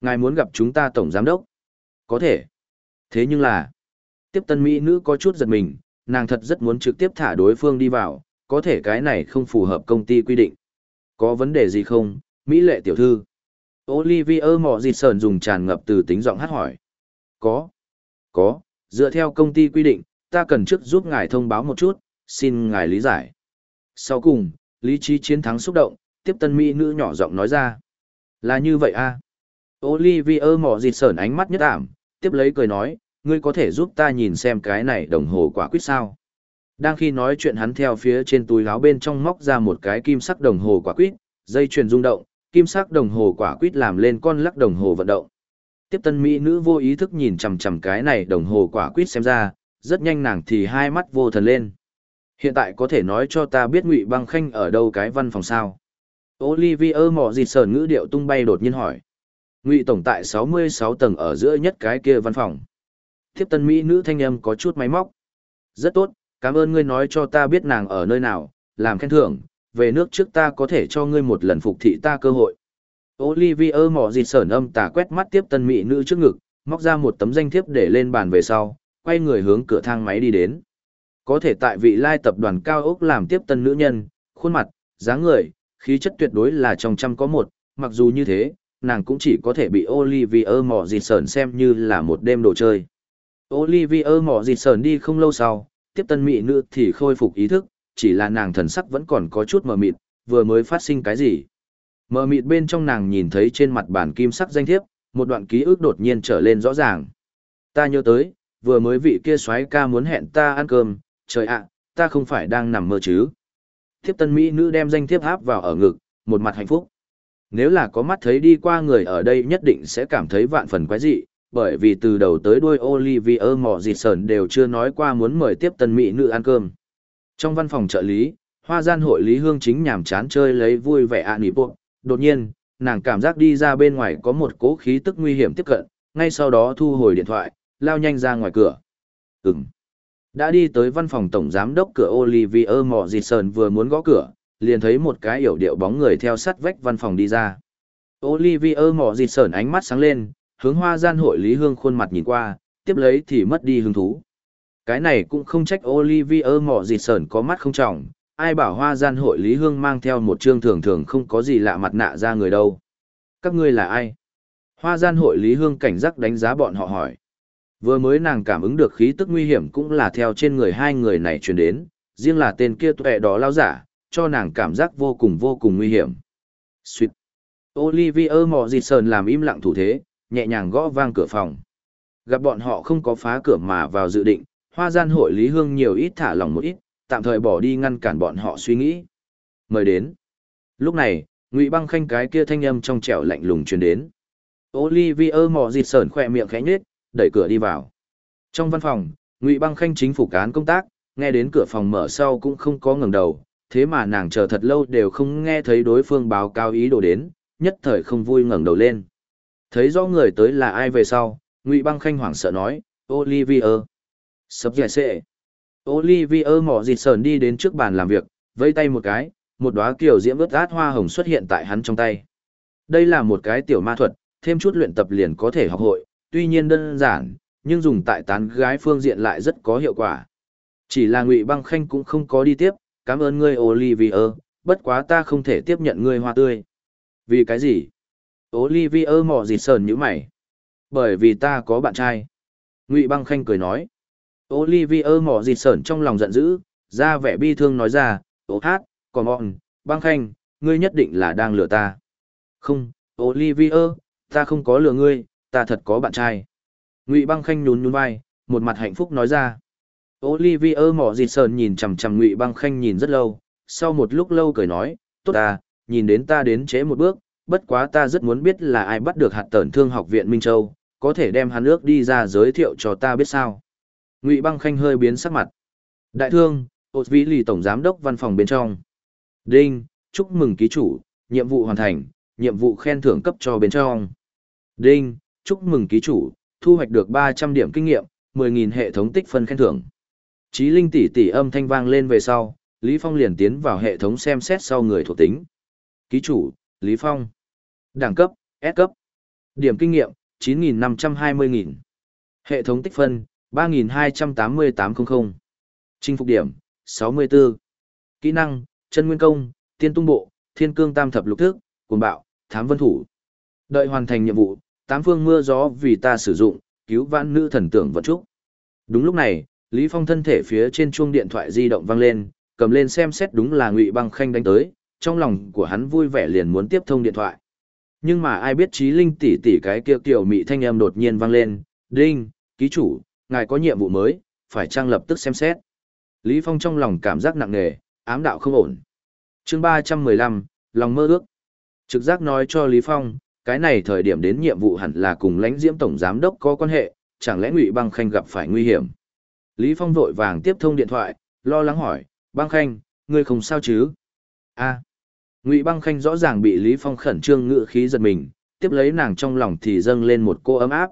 ngài muốn gặp chúng ta tổng giám đốc có thể thế nhưng là tiếp tân mỹ nữ có chút giật mình nàng thật rất muốn trực tiếp thả đối phương đi vào có thể cái này không phù hợp công ty quy định. Có vấn đề gì không mỹ lệ tiểu thư? Olivier mò dịt sờn dùng tràn ngập từ tính giọng hát hỏi. Có. Có. Dựa theo công ty quy định ta cần trước giúp ngài thông báo một chút xin ngài lý giải. Sau cùng lý trí chiến thắng xúc động tiếp tân mỹ nữ nhỏ giọng nói ra. Là như vậy a à? Olivier mỏ dịt sờn ánh mắt nhất ảm, tiếp lấy cười nói, ngươi có thể giúp ta nhìn xem cái này đồng hồ quả quyết sao. Đang khi nói chuyện hắn theo phía trên túi áo bên trong móc ra một cái kim sắc đồng hồ quả quýt dây chuyền rung động, kim sắc đồng hồ quả quýt làm lên con lắc đồng hồ vận động. Tiếp tân mỹ nữ vô ý thức nhìn chằm chằm cái này đồng hồ quả quýt xem ra, rất nhanh nàng thì hai mắt vô thần lên. Hiện tại có thể nói cho ta biết Ngụy Băng Khanh ở đâu cái văn phòng sao? Olivier mò dịt sờn ngữ điệu tung bay đột nhiên hỏi. Ngụy tổng tại 66 tầng ở giữa nhất cái kia văn phòng. Tiếp tân mỹ nữ thanh âm có chút máy móc. Rất tốt, cảm ơn ngươi nói cho ta biết nàng ở nơi nào, làm khen thưởng, về nước trước ta có thể cho ngươi một lần phục thị ta cơ hội. Olivier mỏ dịt sờn âm tà quét mắt tiếp tân mỹ nữ trước ngực, móc ra một tấm danh thiếp để lên bàn về sau, quay người hướng cửa thang máy đi đến. Có thể tại vị lai tập đoàn cao ốc làm tiếp tân nữ nhân, khuôn mặt, dáng người, khí chất tuyệt đối là trong trăm có một, mặc dù như thế, nàng cũng chỉ có thể bị Olivier mỏ dịt sờn xem như là một đêm đồ chơi. Olivier mỏ dịt sờn đi không lâu sau, tiếp tân mỹ nữ thì khôi phục ý thức, chỉ là nàng thần sắc vẫn còn có chút mờ mịt, vừa mới phát sinh cái gì. Mờ mịt bên trong nàng nhìn thấy trên mặt bản kim sắc danh thiếp, một đoạn ký ức đột nhiên trở lên rõ ràng. Ta nhớ tới, vừa mới vị kia soái ca muốn hẹn ta ăn cơm, trời ạ, ta không phải đang nằm mơ chứ. Thiếp tân mỹ nữ đem danh thiếp áp vào ở ngực, một mặt hạnh phúc. Nếu là có mắt thấy đi qua người ở đây nhất định sẽ cảm thấy vạn phần quái dị, bởi vì từ đầu tới đuôi Olivier mỏ dịt sờn đều chưa nói qua muốn mời tiếp tân mỹ nữ ăn cơm. Trong văn phòng trợ lý, hoa gian hội Lý Hương chính nhàm chán chơi lấy vui vẻ ạ nỉ bộ. Đột nhiên, nàng cảm giác đi ra bên ngoài có một cố khí tức nguy hiểm tiếp cận, ngay sau đó thu hồi điện thoại, lao nhanh ra ngoài cửa. Ừm. Đã đi tới văn phòng tổng giám đốc cửa Olivier Mọ Dịt sờn vừa muốn gõ cửa, liền thấy một cái hiểu điệu bóng người theo sắt vách văn phòng đi ra. Olivier Mọ Dịt sờn ánh mắt sáng lên, hướng hoa gian hội Lý Hương khuôn mặt nhìn qua, tiếp lấy thì mất đi hứng thú. Cái này cũng không trách Olivier Mọ Dị Sơn có mắt không trọng, ai bảo hoa gian hội Lý Hương mang theo một trương thường thường không có gì lạ mặt nạ ra người đâu. Các ngươi là ai? Hoa gian hội Lý Hương cảnh giác đánh giá bọn họ hỏi. Vừa mới nàng cảm ứng được khí tức nguy hiểm cũng là theo trên người hai người này truyền đến, riêng là tên kia tuệ đó lao giả, cho nàng cảm giác vô cùng vô cùng nguy hiểm. Sweet. Olivier mò dịt sờn làm im lặng thủ thế, nhẹ nhàng gõ vang cửa phòng. Gặp bọn họ không có phá cửa mà vào dự định, hoa gian hội Lý Hương nhiều ít thả lòng một ít, tạm thời bỏ đi ngăn cản bọn họ suy nghĩ. Mời đến. Lúc này, Ngụy Băng Khanh cái kia thanh âm trong trẻo lạnh lùng truyền đến. Olivier mò dịt sờn khỏe miệng khẽ nhếch, đẩy cửa đi vào. Trong văn phòng, Ngụy Băng Khanh chính phủ cán công tác, nghe đến cửa phòng mở sau cũng không có ngẩng đầu, thế mà nàng chờ thật lâu đều không nghe thấy đối phương báo cáo ý đồ đến, nhất thời không vui ngẩng đầu lên. Thấy rõ người tới là ai về sau, Ngụy Băng Khanh hoảng sợ nói, Olivier. Sập dẻ sệ. Olivier mỏ dịt sờn đi đến trước bàn làm việc, vây tay một cái, một đóa kiểu diễm ướt át hoa hồng xuất hiện tại hắn trong tay. Đây là một cái tiểu ma thuật, thêm chút luyện tập liền có thể học hội, tuy nhiên đơn giản, nhưng dùng tại tán gái phương diện lại rất có hiệu quả. Chỉ là Ngụy Băng Khanh cũng không có đi tiếp, cảm ơn ngươi Olivier, bất quá ta không thể tiếp nhận ngươi hoa tươi. Vì cái gì? Olivier mỏ dịt sờn như mày. Bởi vì ta có bạn trai. Ngụy Băng Khanh cười nói. Olivier mỏ dịt sờn trong lòng giận dữ, ra vẻ bi thương nói ra, ố hát, còn bọn, Băng Khanh, ngươi nhất định là đang lừa ta. Không, Olivier, ta không có lừa ngươi, ta thật có bạn trai. Ngụy Băng Khanh nhún nhún vai, một mặt hạnh phúc nói ra. Olivier mỏ dịt sờn nhìn chằm chằm Ngụy Băng Khanh nhìn rất lâu, sau một lúc lâu cười nói, tốt ta, nhìn đến ta đến chế một bước, bất quá ta rất muốn biết là ai bắt được hạt tẩn thương học viện Minh Châu, có thể đem hắn ước đi ra giới thiệu cho ta biết sao. Ngụy Băng Khanh hơi biến sắc mặt. Đại thương, ột vĩ lì tổng giám đốc văn phòng bên trong. Đinh, chúc mừng ký chủ, nhiệm vụ hoàn thành, nhiệm vụ khen thưởng cấp cho bên trong. Đinh, chúc mừng ký chủ, thu hoạch được 300 điểm kinh nghiệm, 10.000 hệ thống tích phân khen thưởng. Chí linh tỷ tỷ âm thanh vang lên về sau, Lý Phong liền tiến vào hệ thống xem xét sau người thuộc tính. Ký chủ, Lý Phong. Đẳng cấp, S cấp. Điểm kinh nghiệm, 9.520.000. Hệ thống tích phân, 3.28800. Chinh phục điểm, 64. Kỹ năng, chân nguyên công, tiên tung bộ, thiên cương tam thập lục thức, cuồng bạo, thám vân thủ. Đợi hoàn thành nhiệm vụ, tám phương mưa gió vì ta sử dụng, cứu vãn nữ thần tưởng vật trúc. Đúng lúc này, Lý Phong thân thể phía trên chuông điện thoại di động vang lên, cầm lên xem xét đúng là Ngụy Băng Khanh đánh tới, trong lòng của hắn vui vẻ liền muốn tiếp thông điện thoại. Nhưng mà ai biết trí linh tỷ tỷ cái kia tiểu mị thanh âm đột nhiên vang lên, "Đinh, ký chủ, ngài có nhiệm vụ mới, phải trang lập tức xem xét." Lý Phong trong lòng cảm giác nặng nề, ám đạo không ổn. Chương 315, lòng mơ ước. Trực giác nói cho Lý Phong, cái này thời điểm đến nhiệm vụ hẳn là cùng lãnh diễm tổng giám đốc có quan hệ, chẳng lẽ Ngụy Băng Khanh gặp phải nguy hiểm. Lý Phong vội vàng tiếp thông điện thoại, lo lắng hỏi, Băng Khanh, ngươi không sao chứ? a Ngụy Băng Khanh rõ ràng bị Lý Phong khẩn trương ngự khí giật mình, tiếp lấy nàng trong lòng thì dâng lên một cô ấm áp.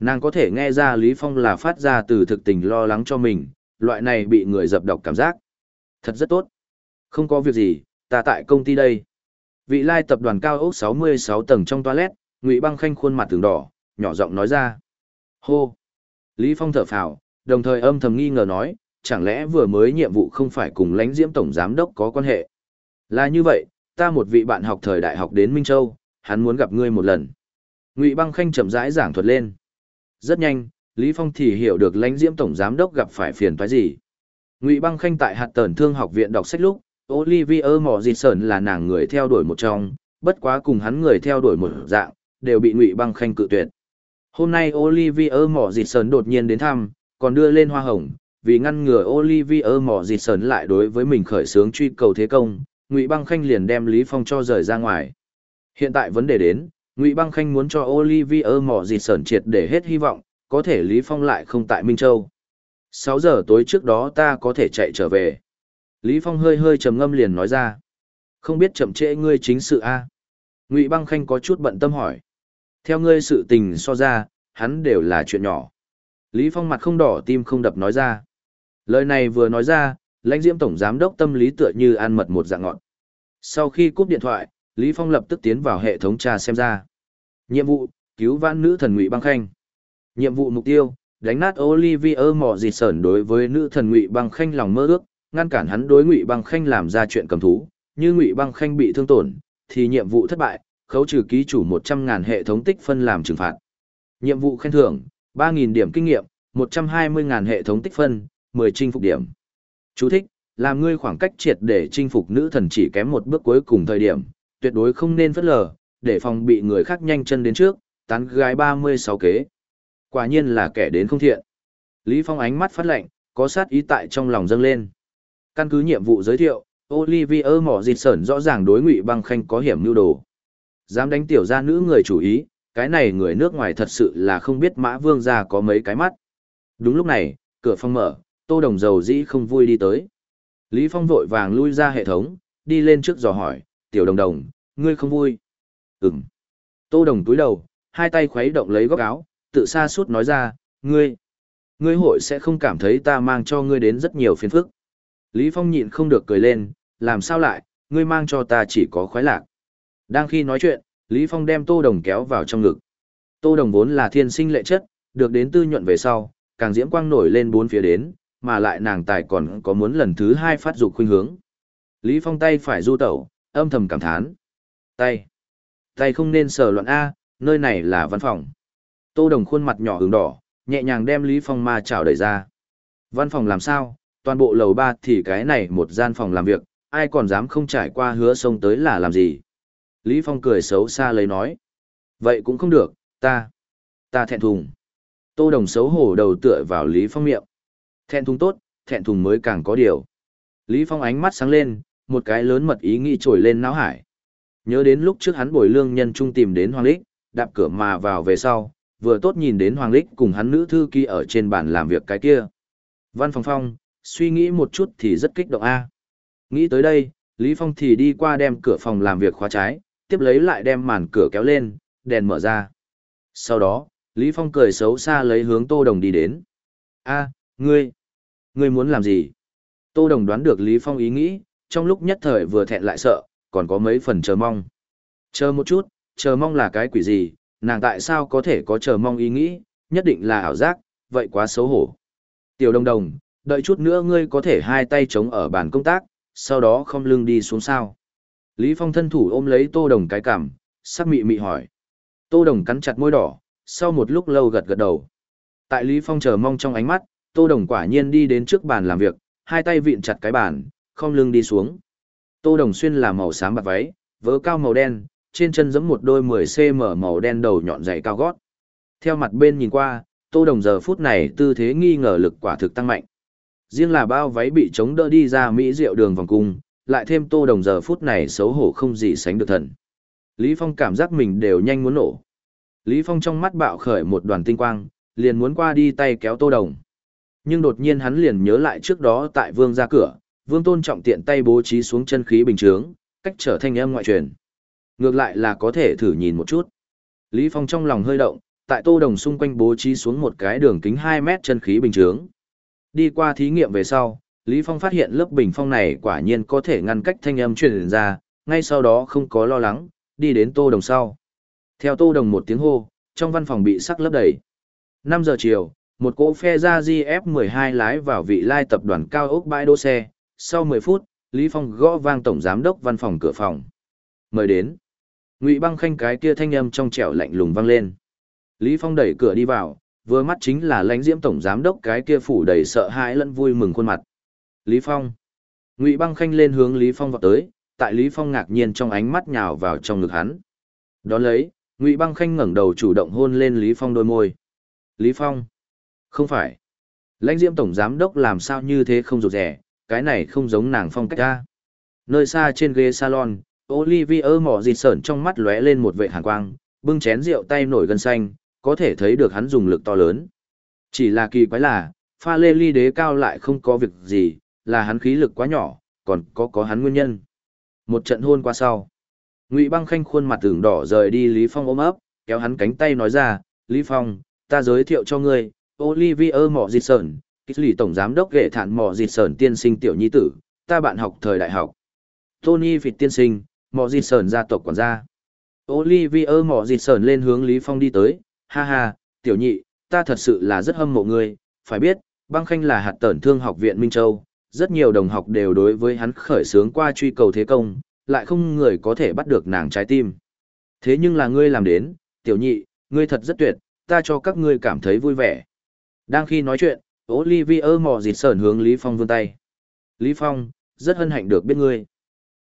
Nàng có thể nghe ra Lý Phong là phát ra từ thực tình lo lắng cho mình, loại này bị người dập độc cảm giác. Thật rất tốt. Không có việc gì, ta tại công ty đây. Vị lai tập đoàn cao ốc 66 tầng trong toilet, Ngụy Băng Khanh khuôn mặt tường đỏ, nhỏ giọng nói ra. Hô! Lý Phong thở phào, đồng thời âm thầm nghi ngờ nói, chẳng lẽ vừa mới nhiệm vụ không phải cùng lãnh diễm tổng giám đốc có quan hệ? Là như vậy, ta một vị bạn học thời đại học đến Minh Châu, hắn muốn gặp ngươi một lần. Ngụy Băng Khanh chậm rãi giảng thuật lên. Rất nhanh, Lý Phong thì hiểu được lãnh diễm tổng giám đốc gặp phải phiền toái gì. Ngụy Băng Khanh tại hạt tần thương học viện đọc sách lúc, Olivier Mỏ Dịt Sơn là nàng người theo đuổi một trong, bất quá cùng hắn người theo đuổi một dạng, đều bị Ngụy Băng Khanh cự tuyệt. Hôm nay Olivier Mỏ Dịt Sơn đột nhiên đến thăm, còn đưa lên hoa hồng, vì ngăn ngừa Olivier Mỏ Dịt Sơn lại đối với mình khởi xướng truy cầu thế công, Ngụy Băng Khanh liền đem Lý Phong cho rời ra ngoài. Hiện tại vấn đề đến, Ngụy Băng Khanh muốn cho Olivier Mỏ Dịt sởn triệt để hết hy vọng, có thể Lý Phong lại không tại Minh Châu. 6 giờ tối trước đó ta có thể chạy trở về. Lý Phong hơi hơi trầm ngâm liền nói ra. Không biết chậm trễ ngươi chính sự a Ngụy Băng Khanh có chút bận tâm hỏi. Theo ngươi sự tình so ra, hắn đều là chuyện nhỏ. Lý Phong mặt không đỏ tim không đập nói ra. Lời này vừa nói ra, lãnh diễm tổng giám đốc tâm lý tựa như ăn mật một dạng ngọn. Sau khi cúp điện thoại, Lý Phong lập tức tiến vào hệ thống tra xem ra. Nhiệm vụ, cứu vãn nữ thần Ngụy Băng Khanh. Nhiệm vụ mục tiêu, đánh nát Olivier mỏ dịt sởn đối với nữ thần Ngụy Băng Khanh lòng mơ ước, ngăn cản hắn đối Ngụy Băng Khanh làm ra chuyện cầm thú, như Ngụy Băng Khanh bị thương tổn, thì nhiệm vụ thất bại, khấu trừ ký chủ 100.000 hệ thống tích phân làm trừng phạt. Nhiệm vụ khen thưởng, 3.000 điểm kinh nghiệm, 120.000 hệ thống tích phân, 10 chinh phục điểm. Chú thích, làm ngươi khoảng cách triệt để chinh phục nữ thần chỉ kém một bước cuối cùng thời điểm, tuyệt đối không nên phất lờ, để phòng bị người khác nhanh chân đến trước, tán gái 36 kế. Quả nhiên là kẻ đến không thiện. Lý Phong ánh mắt phát lạnh, có sát ý tại trong lòng dâng lên. Căn cứ nhiệm vụ giới thiệu, Olivier mỏ dịt sởn rõ ràng đối ngụy băng khanh có hiểm mưu đồ. Dám đánh tiểu gia nữ người chủ ý, cái này người nước ngoài thật sự là không biết mã vương ra có mấy cái mắt. Đúng lúc này, cửa phòng mở, tô đồng dầu dĩ không vui đi tới. Lý Phong vội vàng lui ra hệ thống, đi lên trước dò hỏi, tiểu đồng đồng, ngươi không vui. Ừm. Tô đồng túi đầu, hai tay khuấy động lấy góc áo, tự xa suốt nói ra, ngươi, ngươi hội sẽ không cảm thấy ta mang cho ngươi đến rất nhiều phiền phức. Lý Phong nhịn không được cười lên, làm sao lại, ngươi mang cho ta chỉ có khoái lạc. Đang khi nói chuyện, Lý Phong đem Tô Đồng kéo vào trong ngực. Tô Đồng vốn là thiên sinh lệ chất, được đến tư nhuận về sau, càng diễm quang nổi lên bốn phía đến, mà lại nàng tài còn có muốn lần thứ hai phát dục khuynh hướng. Lý Phong tay phải du tẩu, âm thầm cảm thán. Tay. Tay không nên sờ loạn A, nơi này là văn phòng. Tô Đồng khuôn mặt nhỏ hướng đỏ, nhẹ nhàng đem Lý Phong ma chảo đẩy ra. Văn phòng làm sao, toàn bộ lầu ba thì cái này một gian phòng làm việc, ai còn dám không trải qua hứa sông tới là làm gì. Lý Phong cười xấu xa lấy nói. Vậy cũng không được, ta, ta thẹn thùng. Tô Đồng xấu hổ đầu tựa vào Lý Phong miệng. Thẹn thùng tốt, thẹn thùng mới càng có điều. Lý Phong ánh mắt sáng lên, một cái lớn mật ý nghĩ trồi lên não hải. Nhớ đến lúc trước hắn bồi lương nhân trung tìm đến Hoàng Lích, đạp cửa mà vào về sau, vừa tốt nhìn đến Hoàng Lích cùng hắn nữ thư ký ở trên bàn làm việc cái kia. Văn phòng phong, suy nghĩ một chút thì rất kích động a. Nghĩ tới đây, Lý Phong thì đi qua đem cửa phòng làm việc khóa trái, tiếp lấy lại đem màn cửa kéo lên, đèn mở ra. Sau đó, Lý Phong cười xấu xa lấy hướng Tô Đồng đi đến. A, ngươi, ngươi muốn làm gì? Tô Đồng đoán được Lý Phong ý nghĩ, trong lúc nhất thời vừa thẹn lại sợ, còn có mấy phần chờ mong. Chờ một chút, chờ mong là cái quỷ gì, nàng tại sao có thể có chờ mong ý nghĩ, nhất định là ảo giác, vậy quá xấu hổ. Tiểu đồng đồng, đợi chút nữa ngươi có thể hai tay chống ở bàn công tác, sau đó không lưng đi xuống sao. Lý Phong thân thủ ôm lấy tô đồng cái cằm, sắc mị mị hỏi. Tô đồng cắn chặt môi đỏ, sau một lúc lâu gật gật đầu. Tại Lý Phong chờ mong trong ánh mắt, tô đồng quả nhiên đi đến trước bàn làm việc, hai tay vịn chặt cái bàn, không lưng đi xuống. Tô đồng xuyên là màu xám bạc váy, vớ cao màu đen, trên chân giẫm một đôi 10cm màu đen đầu nhọn dày cao gót. Theo mặt bên nhìn qua, Tô Đồng giờ phút này tư thế nghi ngờ lực quả thực tăng mạnh. Riêng là bao váy bị chống đỡ đi ra Mỹ rượu đường vòng cung, lại thêm Tô Đồng giờ phút này xấu hổ không gì sánh được thần. Lý Phong cảm giác mình đều nhanh muốn nổ. Lý Phong trong mắt bạo khởi một đoàn tinh quang, liền muốn qua đi tay kéo Tô Đồng. Nhưng đột nhiên hắn liền nhớ lại trước đó tại vương ra cửa, vương tôn trọng tiện tay bố trí xuống chân khí bình chướng, cách trở thanh âm ngoại truyền. Ngược lại là có thể thử nhìn một chút. Lý Phong trong lòng hơi động, tại tô đồng xung quanh bố trí xuống một cái đường kính 2 mét chân khí bình chướng. Đi qua thí nghiệm về sau, Lý Phong phát hiện lớp bình phong này quả nhiên có thể ngăn cách thanh âm truyền ra, ngay sau đó không có lo lắng, đi đến tô đồng sau. Theo tô đồng một tiếng hô, trong văn phòng bị sắc lấp đầy. 5 giờ chiều, một cỗ phe ra GF12 lái vào vị lai tập đoàn cao ốc bãi đỗ xe. Sau 10 phút, Lý Phong gõ vang tổng giám đốc văn phòng cửa phòng. Mời đến. Ngụy băng khanh cái kia thanh âm trong trẻo lạnh lùng vang lên. Lý Phong đẩy cửa đi vào, vừa mắt chính là lãnh diễm tổng giám đốc cái kia phủ đầy sợ hãi lẫn vui mừng khuôn mặt. Lý Phong. Ngụy băng khanh lên hướng Lý Phong vọt tới, tại Lý Phong ngạc nhiên trong ánh mắt nhào vào trong ngực hắn. Đón lấy, Ngụy băng khanh ngẩng đầu chủ động hôn lên Lý Phong đôi môi. Lý Phong. Không phải. Lãnh diễm tổng giám đốc làm sao như thế không rụt rẻ, cái này không giống nàng phong cách ta. Nơi xa trên ghế salon, Olivier mỏ dịt sởn trong mắt lóe lên một vệ hàn quang, bưng chén rượu tay nổi gân xanh, có thể thấy được hắn dùng lực to lớn. Chỉ là kỳ quái là, pha lê ly đế cao lại không có việc gì, là hắn khí lực quá nhỏ, còn có có hắn nguyên nhân. Một trận hôn qua sau. Ngụy băng khanh khuôn mặt tưởng đỏ rời đi Lý Phong ôm ấp, kéo hắn cánh tay nói ra, Lý Phong, ta giới thiệu cho ngươi, Olivier mỏ dịt sởn, kích lì tổng giám đốc ghệ thản mỏ dịt tiên sinh tiểu nhi tử, ta bạn học thời đại học. Tony Phịt tiên sinh, mỏ dịt gia tộc quản gia. Olivier mỏ dịt lên hướng Lý Phong đi tới, ha ha, tiểu nhị, ta thật sự là rất hâm mộ ngươi, phải biết, băng khanh là hạt tẩn thương học viện Minh Châu, rất nhiều đồng học đều đối với hắn khởi sướng qua truy cầu thế công, lại không người có thể bắt được nàng trái tim. Thế nhưng là ngươi làm đến, tiểu nhị, ngươi thật rất tuyệt, ta cho các ngươi cảm thấy vui vẻ. Đang khi nói chuyện, Olivier mò dịt sờn hướng Lý Phong vươn tay. Lý Phong, rất hân hạnh được biết ngươi.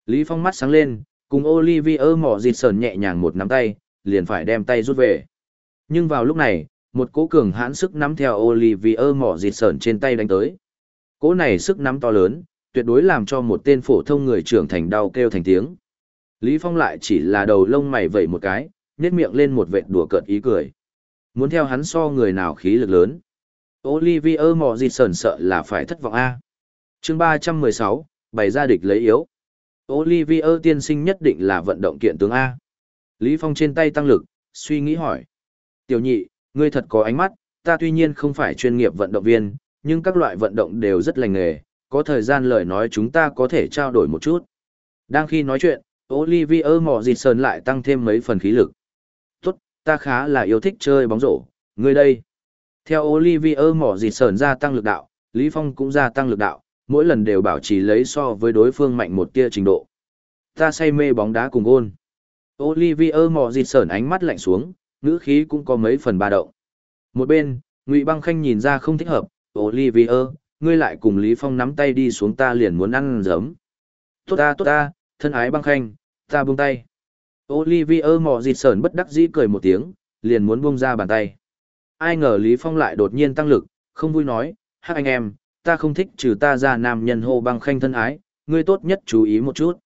Lý Phong mắt sáng lên, cùng Olivier mò dịt sờn nhẹ nhàng một nắm tay, liền phải đem tay rút về. Nhưng vào lúc này, một cỗ cường hãn sức nắm theo Olivier mỏ dịt sờn trên tay đánh tới. Cỗ này sức nắm to lớn, tuyệt đối làm cho một tên phổ thông người trưởng thành đau kêu thành tiếng. Lý Phong lại chỉ là đầu lông mày vẩy một cái, nhếch miệng lên một vệt đùa cợt ý cười. Muốn theo hắn so người nào khí lực lớn. Olivier mò gì sờn sợ là phải thất vọng A. chương 316, bày ra địch lấy yếu. Olivier tiên sinh nhất định là vận động kiện tướng A. Lý Phong trên tay tăng lực, suy nghĩ hỏi. Tiểu nhị, ngươi thật có ánh mắt, ta tuy nhiên không phải chuyên nghiệp vận động viên, nhưng các loại vận động đều rất lành nghề, có thời gian lời nói chúng ta có thể trao đổi một chút. Đang khi nói chuyện, Olivier mò dịt sờn lại tăng thêm mấy phần khí lực. Tốt, ta khá là yêu thích chơi bóng rổ, ngươi đây. Theo Olivier mỏ dịt sờn gia tăng lực đạo, Lý Phong cũng gia tăng lực đạo, mỗi lần đều bảo trì lấy so với đối phương mạnh một tia trình độ. Ta say mê bóng đá cùng gôn. Olivier mỏ dịt sờn ánh mắt lạnh xuống, ngữ khí cũng có mấy phần ba động. Một bên, Ngụy Băng Khanh nhìn ra không thích hợp, Olivier, ngươi lại cùng Lý Phong nắm tay đi xuống ta liền muốn ăn giấm. Tốt ta tốt ta, thân ái Băng Khanh, ta buông tay. Olivier mỏ dịt sờn bất đắc dĩ cười một tiếng, liền muốn buông ra bàn tay. Ai ngờ Lý Phong lại đột nhiên tăng lực, không vui nói, hắc anh em, ta không thích trừ ta ra nam nhân hô Băng Khanh thân ái, ngươi tốt nhất chú ý một chút.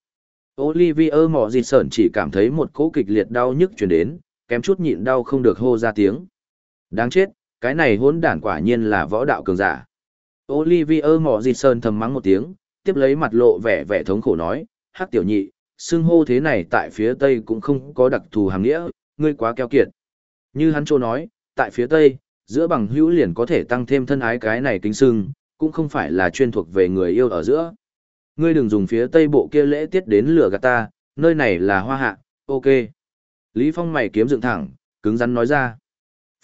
Olivier mỏ dịt sởn chỉ cảm thấy một cỗ kịch liệt đau nhức truyền đến, kém chút nhịn đau không được hô ra tiếng. Đáng chết, cái này hỗn đản quả nhiên là võ đạo cường giả. Olivier mỏ dịt sơn thầm mắng một tiếng, tiếp lấy mặt lộ vẻ vẻ thống khổ nói, hắc tiểu nhị, xưng hô thế này tại phía tây cũng không có đặc thù hàng nghĩa, ngươi quá keo kiệt. Như hắn trô nói, tại phía tây, giữa bằng hữu liền có thể tăng thêm thân ái cái này kính sưng, cũng không phải là chuyên thuộc về người yêu ở giữa. Ngươi đừng dùng phía tây bộ kia lễ tiết đến lửa gạt ta, nơi này là hoa hạ, ok. Lý Phong mày kiếm dựng thẳng, cứng rắn nói ra.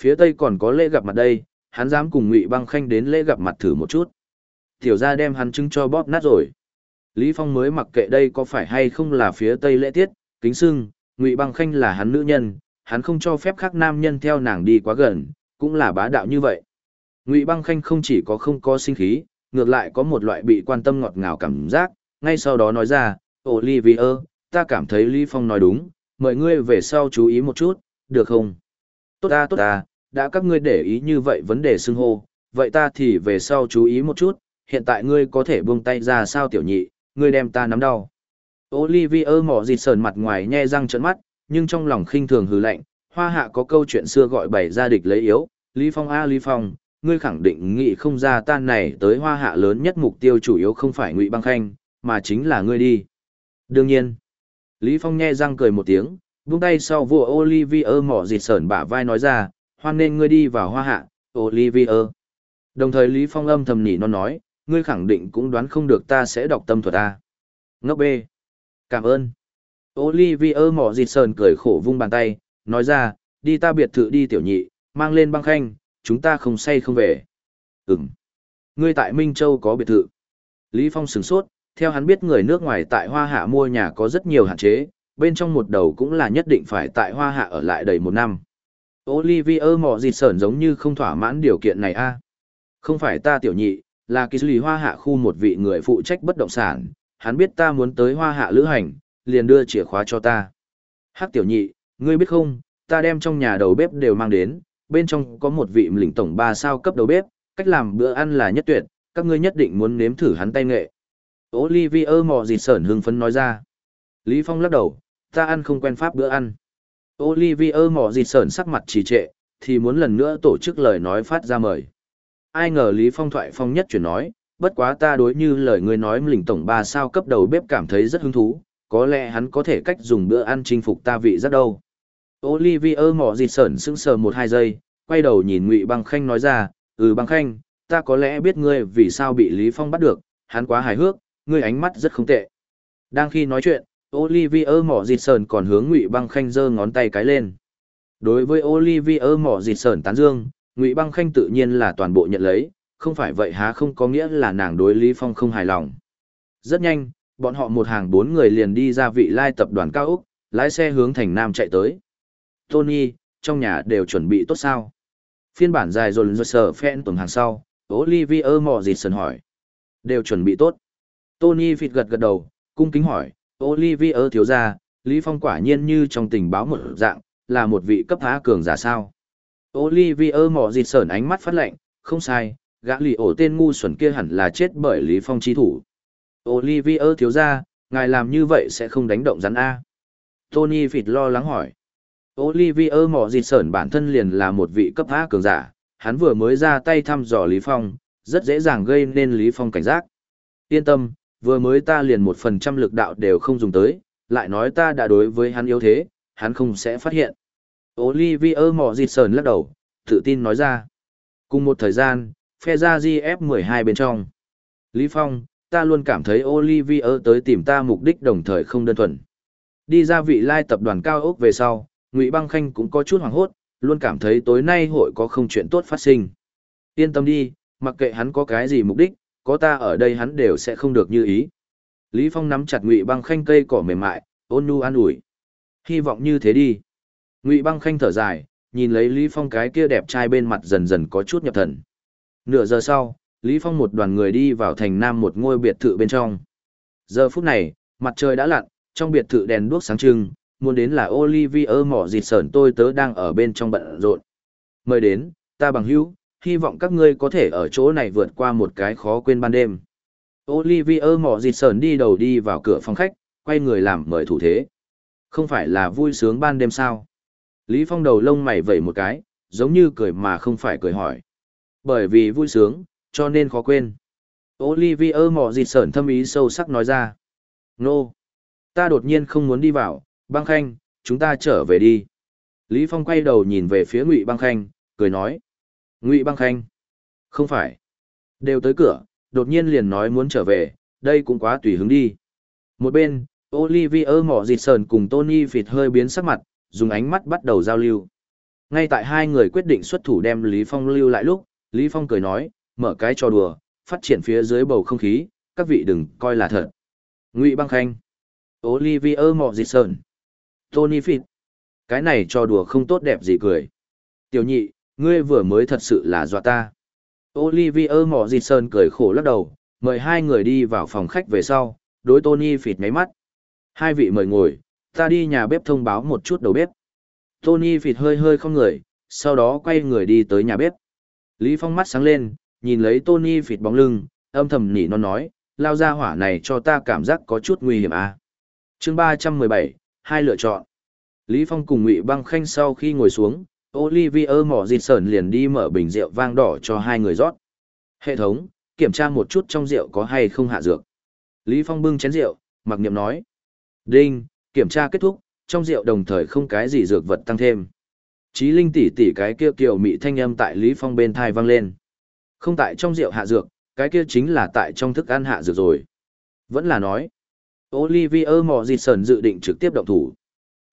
Phía tây còn có lễ gặp mặt đây, hắn dám cùng Ngụy Băng Khanh đến lễ gặp mặt thử một chút. Tiểu gia đem hắn trưng cho bóp nát rồi. Lý Phong mới mặc kệ đây có phải hay không là phía tây lễ tiết, kính sưng, Ngụy Băng Khanh là hắn nữ nhân, hắn không cho phép khác nam nhân theo nàng đi quá gần, cũng là bá đạo như vậy. Ngụy Băng Khanh không chỉ có không có sinh khí, ngược lại có một loại bị quan tâm ngọt ngào cảm giác, ngay sau đó nói ra, Olivier, ta cảm thấy Lý Phong nói đúng, mời ngươi về sau chú ý một chút, được không? Tốt ta tốt ta, đã các ngươi để ý như vậy vấn đề xưng hô, vậy ta thì về sau chú ý một chút, hiện tại ngươi có thể buông tay ra sao tiểu nhị, ngươi đem ta nắm đau. Olivier mỏ dịt sờn mặt ngoài nhe răng trợn mắt, nhưng trong lòng khinh thường hừ lạnh, hoa hạ có câu chuyện xưa gọi bảy gia địch lấy yếu, Lý Phong A Lý Phong, ngươi khẳng định nghị không ra tan này tới hoa hạ lớn nhất mục tiêu chủ yếu không phải ngụy băng khanh, mà chính là ngươi đi. Đương nhiên, Lý Phong nhe răng cười một tiếng, buông tay sau vua Olivier mỏ dịt sởn bả vai nói ra, hoan nên ngươi đi vào hoa hạ, Olivier. Đồng thời Lý Phong âm thầm nhỉ nó nói, ngươi khẳng định cũng đoán không được ta sẽ đọc tâm thuật ta. Ngốc bê. Cảm ơn. Olivier mỏ dịt sờn cười khổ vung bàn tay, nói ra, đi ta biệt thự đi tiểu nhị, mang lên băng khanh, chúng ta không say không về. Ừm. Ngươi tại Minh Châu có biệt thự. Lý Phong sửng sốt, theo hắn biết người nước ngoài tại Hoa Hạ mua nhà có rất nhiều hạn chế, bên trong một đầu cũng là nhất định phải tại Hoa Hạ ở lại đầy một năm. Olivier mỏ dịt sờn giống như không thỏa mãn điều kiện này a. Không phải ta tiểu nhị, là kỳ lý Hoa Hạ khu một vị người phụ trách bất động sản, hắn biết ta muốn tới Hoa Hạ lữ hành, liền đưa chìa khóa cho ta. Hắc tiểu nhị, ngươi biết không, ta đem trong nhà đầu bếp đều mang đến, bên trong có một vị lĩnh tổng ba sao cấp đầu bếp, cách làm bữa ăn là nhất tuyệt, các ngươi nhất định muốn nếm thử hắn tay nghệ. Olivier mò dịt sởn hưng phấn nói ra. Lý Phong lắc đầu, ta ăn không quen pháp bữa ăn. Olivier mò dịt sởn sắc mặt trì trệ, thì muốn lần nữa tổ chức lời nói phát ra mời. Ai ngờ Lý Phong thoại phong nhất chuyển nói, bất quá ta đối như lời người nói lĩnh tổng ba sao cấp đầu bếp cảm thấy rất hứng thú, có lẽ hắn có thể cách dùng bữa ăn chinh phục ta vị rất đâu. Olivier mỏ dịt sởn sững sờ một hai giây, quay đầu nhìn Ngụy Băng Khanh nói ra, ừ Băng Khanh, ta có lẽ biết ngươi vì sao bị Lý Phong bắt được, hắn quá hài hước, ngươi ánh mắt rất không tệ. Đang khi nói chuyện, Olivier mỏ dịt sởn còn hướng Ngụy Băng Khanh giơ ngón tay cái lên. Đối với Olivier mỏ dịt sởn tán dương, Ngụy Băng Khanh tự nhiên là toàn bộ nhận lấy, không phải vậy há không có nghĩa là nàng đối Lý Phong không hài lòng. Rất nhanh, bọn họ một hàng bốn người liền đi ra vị lai tập đoàn cao Úc, lái xe hướng thành Nam chạy tới. Tony, trong nhà đều chuẩn bị tốt sao? Phiên bản dài dồn rồi sở phen tuần hàng sau, Olivier mò dịt sần hỏi. Đều chuẩn bị tốt. Tony phịt gật gật đầu, cung kính hỏi, Olivier thiếu gia, Lý Phong quả nhiên như trong tình báo một dạng, là một vị cấp há cường giả sao. Olivier mò dịt sờn ánh mắt phát lệnh, không sai, gã lì ổ tên ngu xuẩn kia hẳn là chết bởi Lý Phong chi thủ. Olivier thiếu gia, ngài làm như vậy sẽ không đánh động rắn A. Tony phịt lo lắng hỏi. Olivier Mỏ Dịt Sởn bản thân liền là một vị cấp A cường giả, hắn vừa mới ra tay thăm dò Lý Phong, rất dễ dàng gây nên Lý Phong cảnh giác. Yên tâm, vừa mới ta liền một phần trăm lực đạo đều không dùng tới, lại nói ta đã đối với hắn yếu thế, hắn không sẽ phát hiện. Olivier Mỏ Dịt Sởn lắc đầu, tự tin nói ra. Cùng một thời gian, phe ra GF12 bên trong. Lý Phong, ta luôn cảm thấy Olivier tới tìm ta mục đích đồng thời không đơn thuần. Đi ra vị lai tập đoàn cao ốc về sau, Ngụy Băng Khanh cũng có chút hoảng hốt, luôn cảm thấy tối nay hội có không chuyện tốt phát sinh. Yên tâm đi, mặc kệ hắn có cái gì mục đích, có ta ở đây hắn đều sẽ không được như ý. Lý Phong nắm chặt Ngụy Băng Khanh cây cỏ mềm mại, ôn nhu an ủi. Hy vọng như thế đi. Ngụy Băng Khanh thở dài, nhìn lấy Lý Phong cái kia đẹp trai bên mặt dần dần có chút nhập thần. Nửa giờ sau, Lý Phong một đoàn người đi vào thành nam một ngôi biệt thự bên trong. Giờ phút này, mặt trời đã lặn, trong biệt thự đèn đuốc sáng trưng, muốn đến là Olivier mỏ dịt sởn tôi tớ đang ở bên trong bận rộn. Mời đến, ta bằng hữu, hy vọng các ngươi có thể ở chỗ này vượt qua một cái khó quên ban đêm. Olivier mỏ dịt sởn đi đầu đi vào cửa phòng khách, quay người làm mời thủ thế. Không phải là vui sướng ban đêm sao? Lý Phong đầu lông mày vẩy một cái, giống như cười mà không phải cười hỏi. Bởi vì vui sướng, cho nên khó quên. Olivier mỏ dịt sởn thâm ý sâu sắc nói ra. Nô! Ta đột nhiên không muốn đi vào, băng khanh, chúng ta trở về đi. Lý Phong quay đầu nhìn về phía Ngụy băng khanh, cười nói. Ngụy băng khanh! Không phải. Đều tới cửa, đột nhiên liền nói muốn trở về, đây cũng quá tùy hứng đi. Một bên, Olivier mỏ dịt sờn cùng Tony phịt hơi biến sắc mặt, dùng ánh mắt bắt đầu giao lưu. Ngay tại hai người quyết định xuất thủ đem Lý Phong lưu lại lúc, Lý Phong cười nói, mở cái trò đùa, phát triển phía dưới bầu không khí, các vị đừng coi là thật. Ngụy Băng Khanh, Olivier Morrison, Tony Fit. Cái này trò đùa không tốt đẹp gì cười. Tiểu nhị, ngươi vừa mới thật sự là dọa ta. Olivier Morrison cười khổ lắc đầu, mời hai người đi vào phòng khách về sau, đối Tony Fit ngáy mắt. Hai vị mời ngồi, ta đi nhà bếp thông báo một chút đầu bếp. Tony Fit hơi hơi không người, sau đó quay người đi tới nhà bếp. Lý Phong mắt sáng lên, nhìn lấy Tony phịt bóng lưng, âm thầm nỉ non nói, lao ra hỏa này cho ta cảm giác có chút nguy hiểm à. chương 317, hai lựa chọn. Lý Phong cùng Ngụy Băng Khanh sau khi ngồi xuống, Olivier mỏ dịt sờn liền đi mở bình rượu vang đỏ cho hai người rót. Hệ thống, kiểm tra một chút trong rượu có hay không hạ dược. Lý Phong bưng chén rượu, mặc niệm nói. Đinh, kiểm tra kết thúc, trong rượu đồng thời không cái gì dược vật tăng thêm. Chí linh tỷ tỷ cái kia kiều mị thanh âm tại Lý Phong bên thai vang lên. Không tại trong rượu hạ dược, cái kia chính là tại trong thức ăn hạ dược rồi. Vẫn là nói. Olivier Morrison dự định trực tiếp động thủ.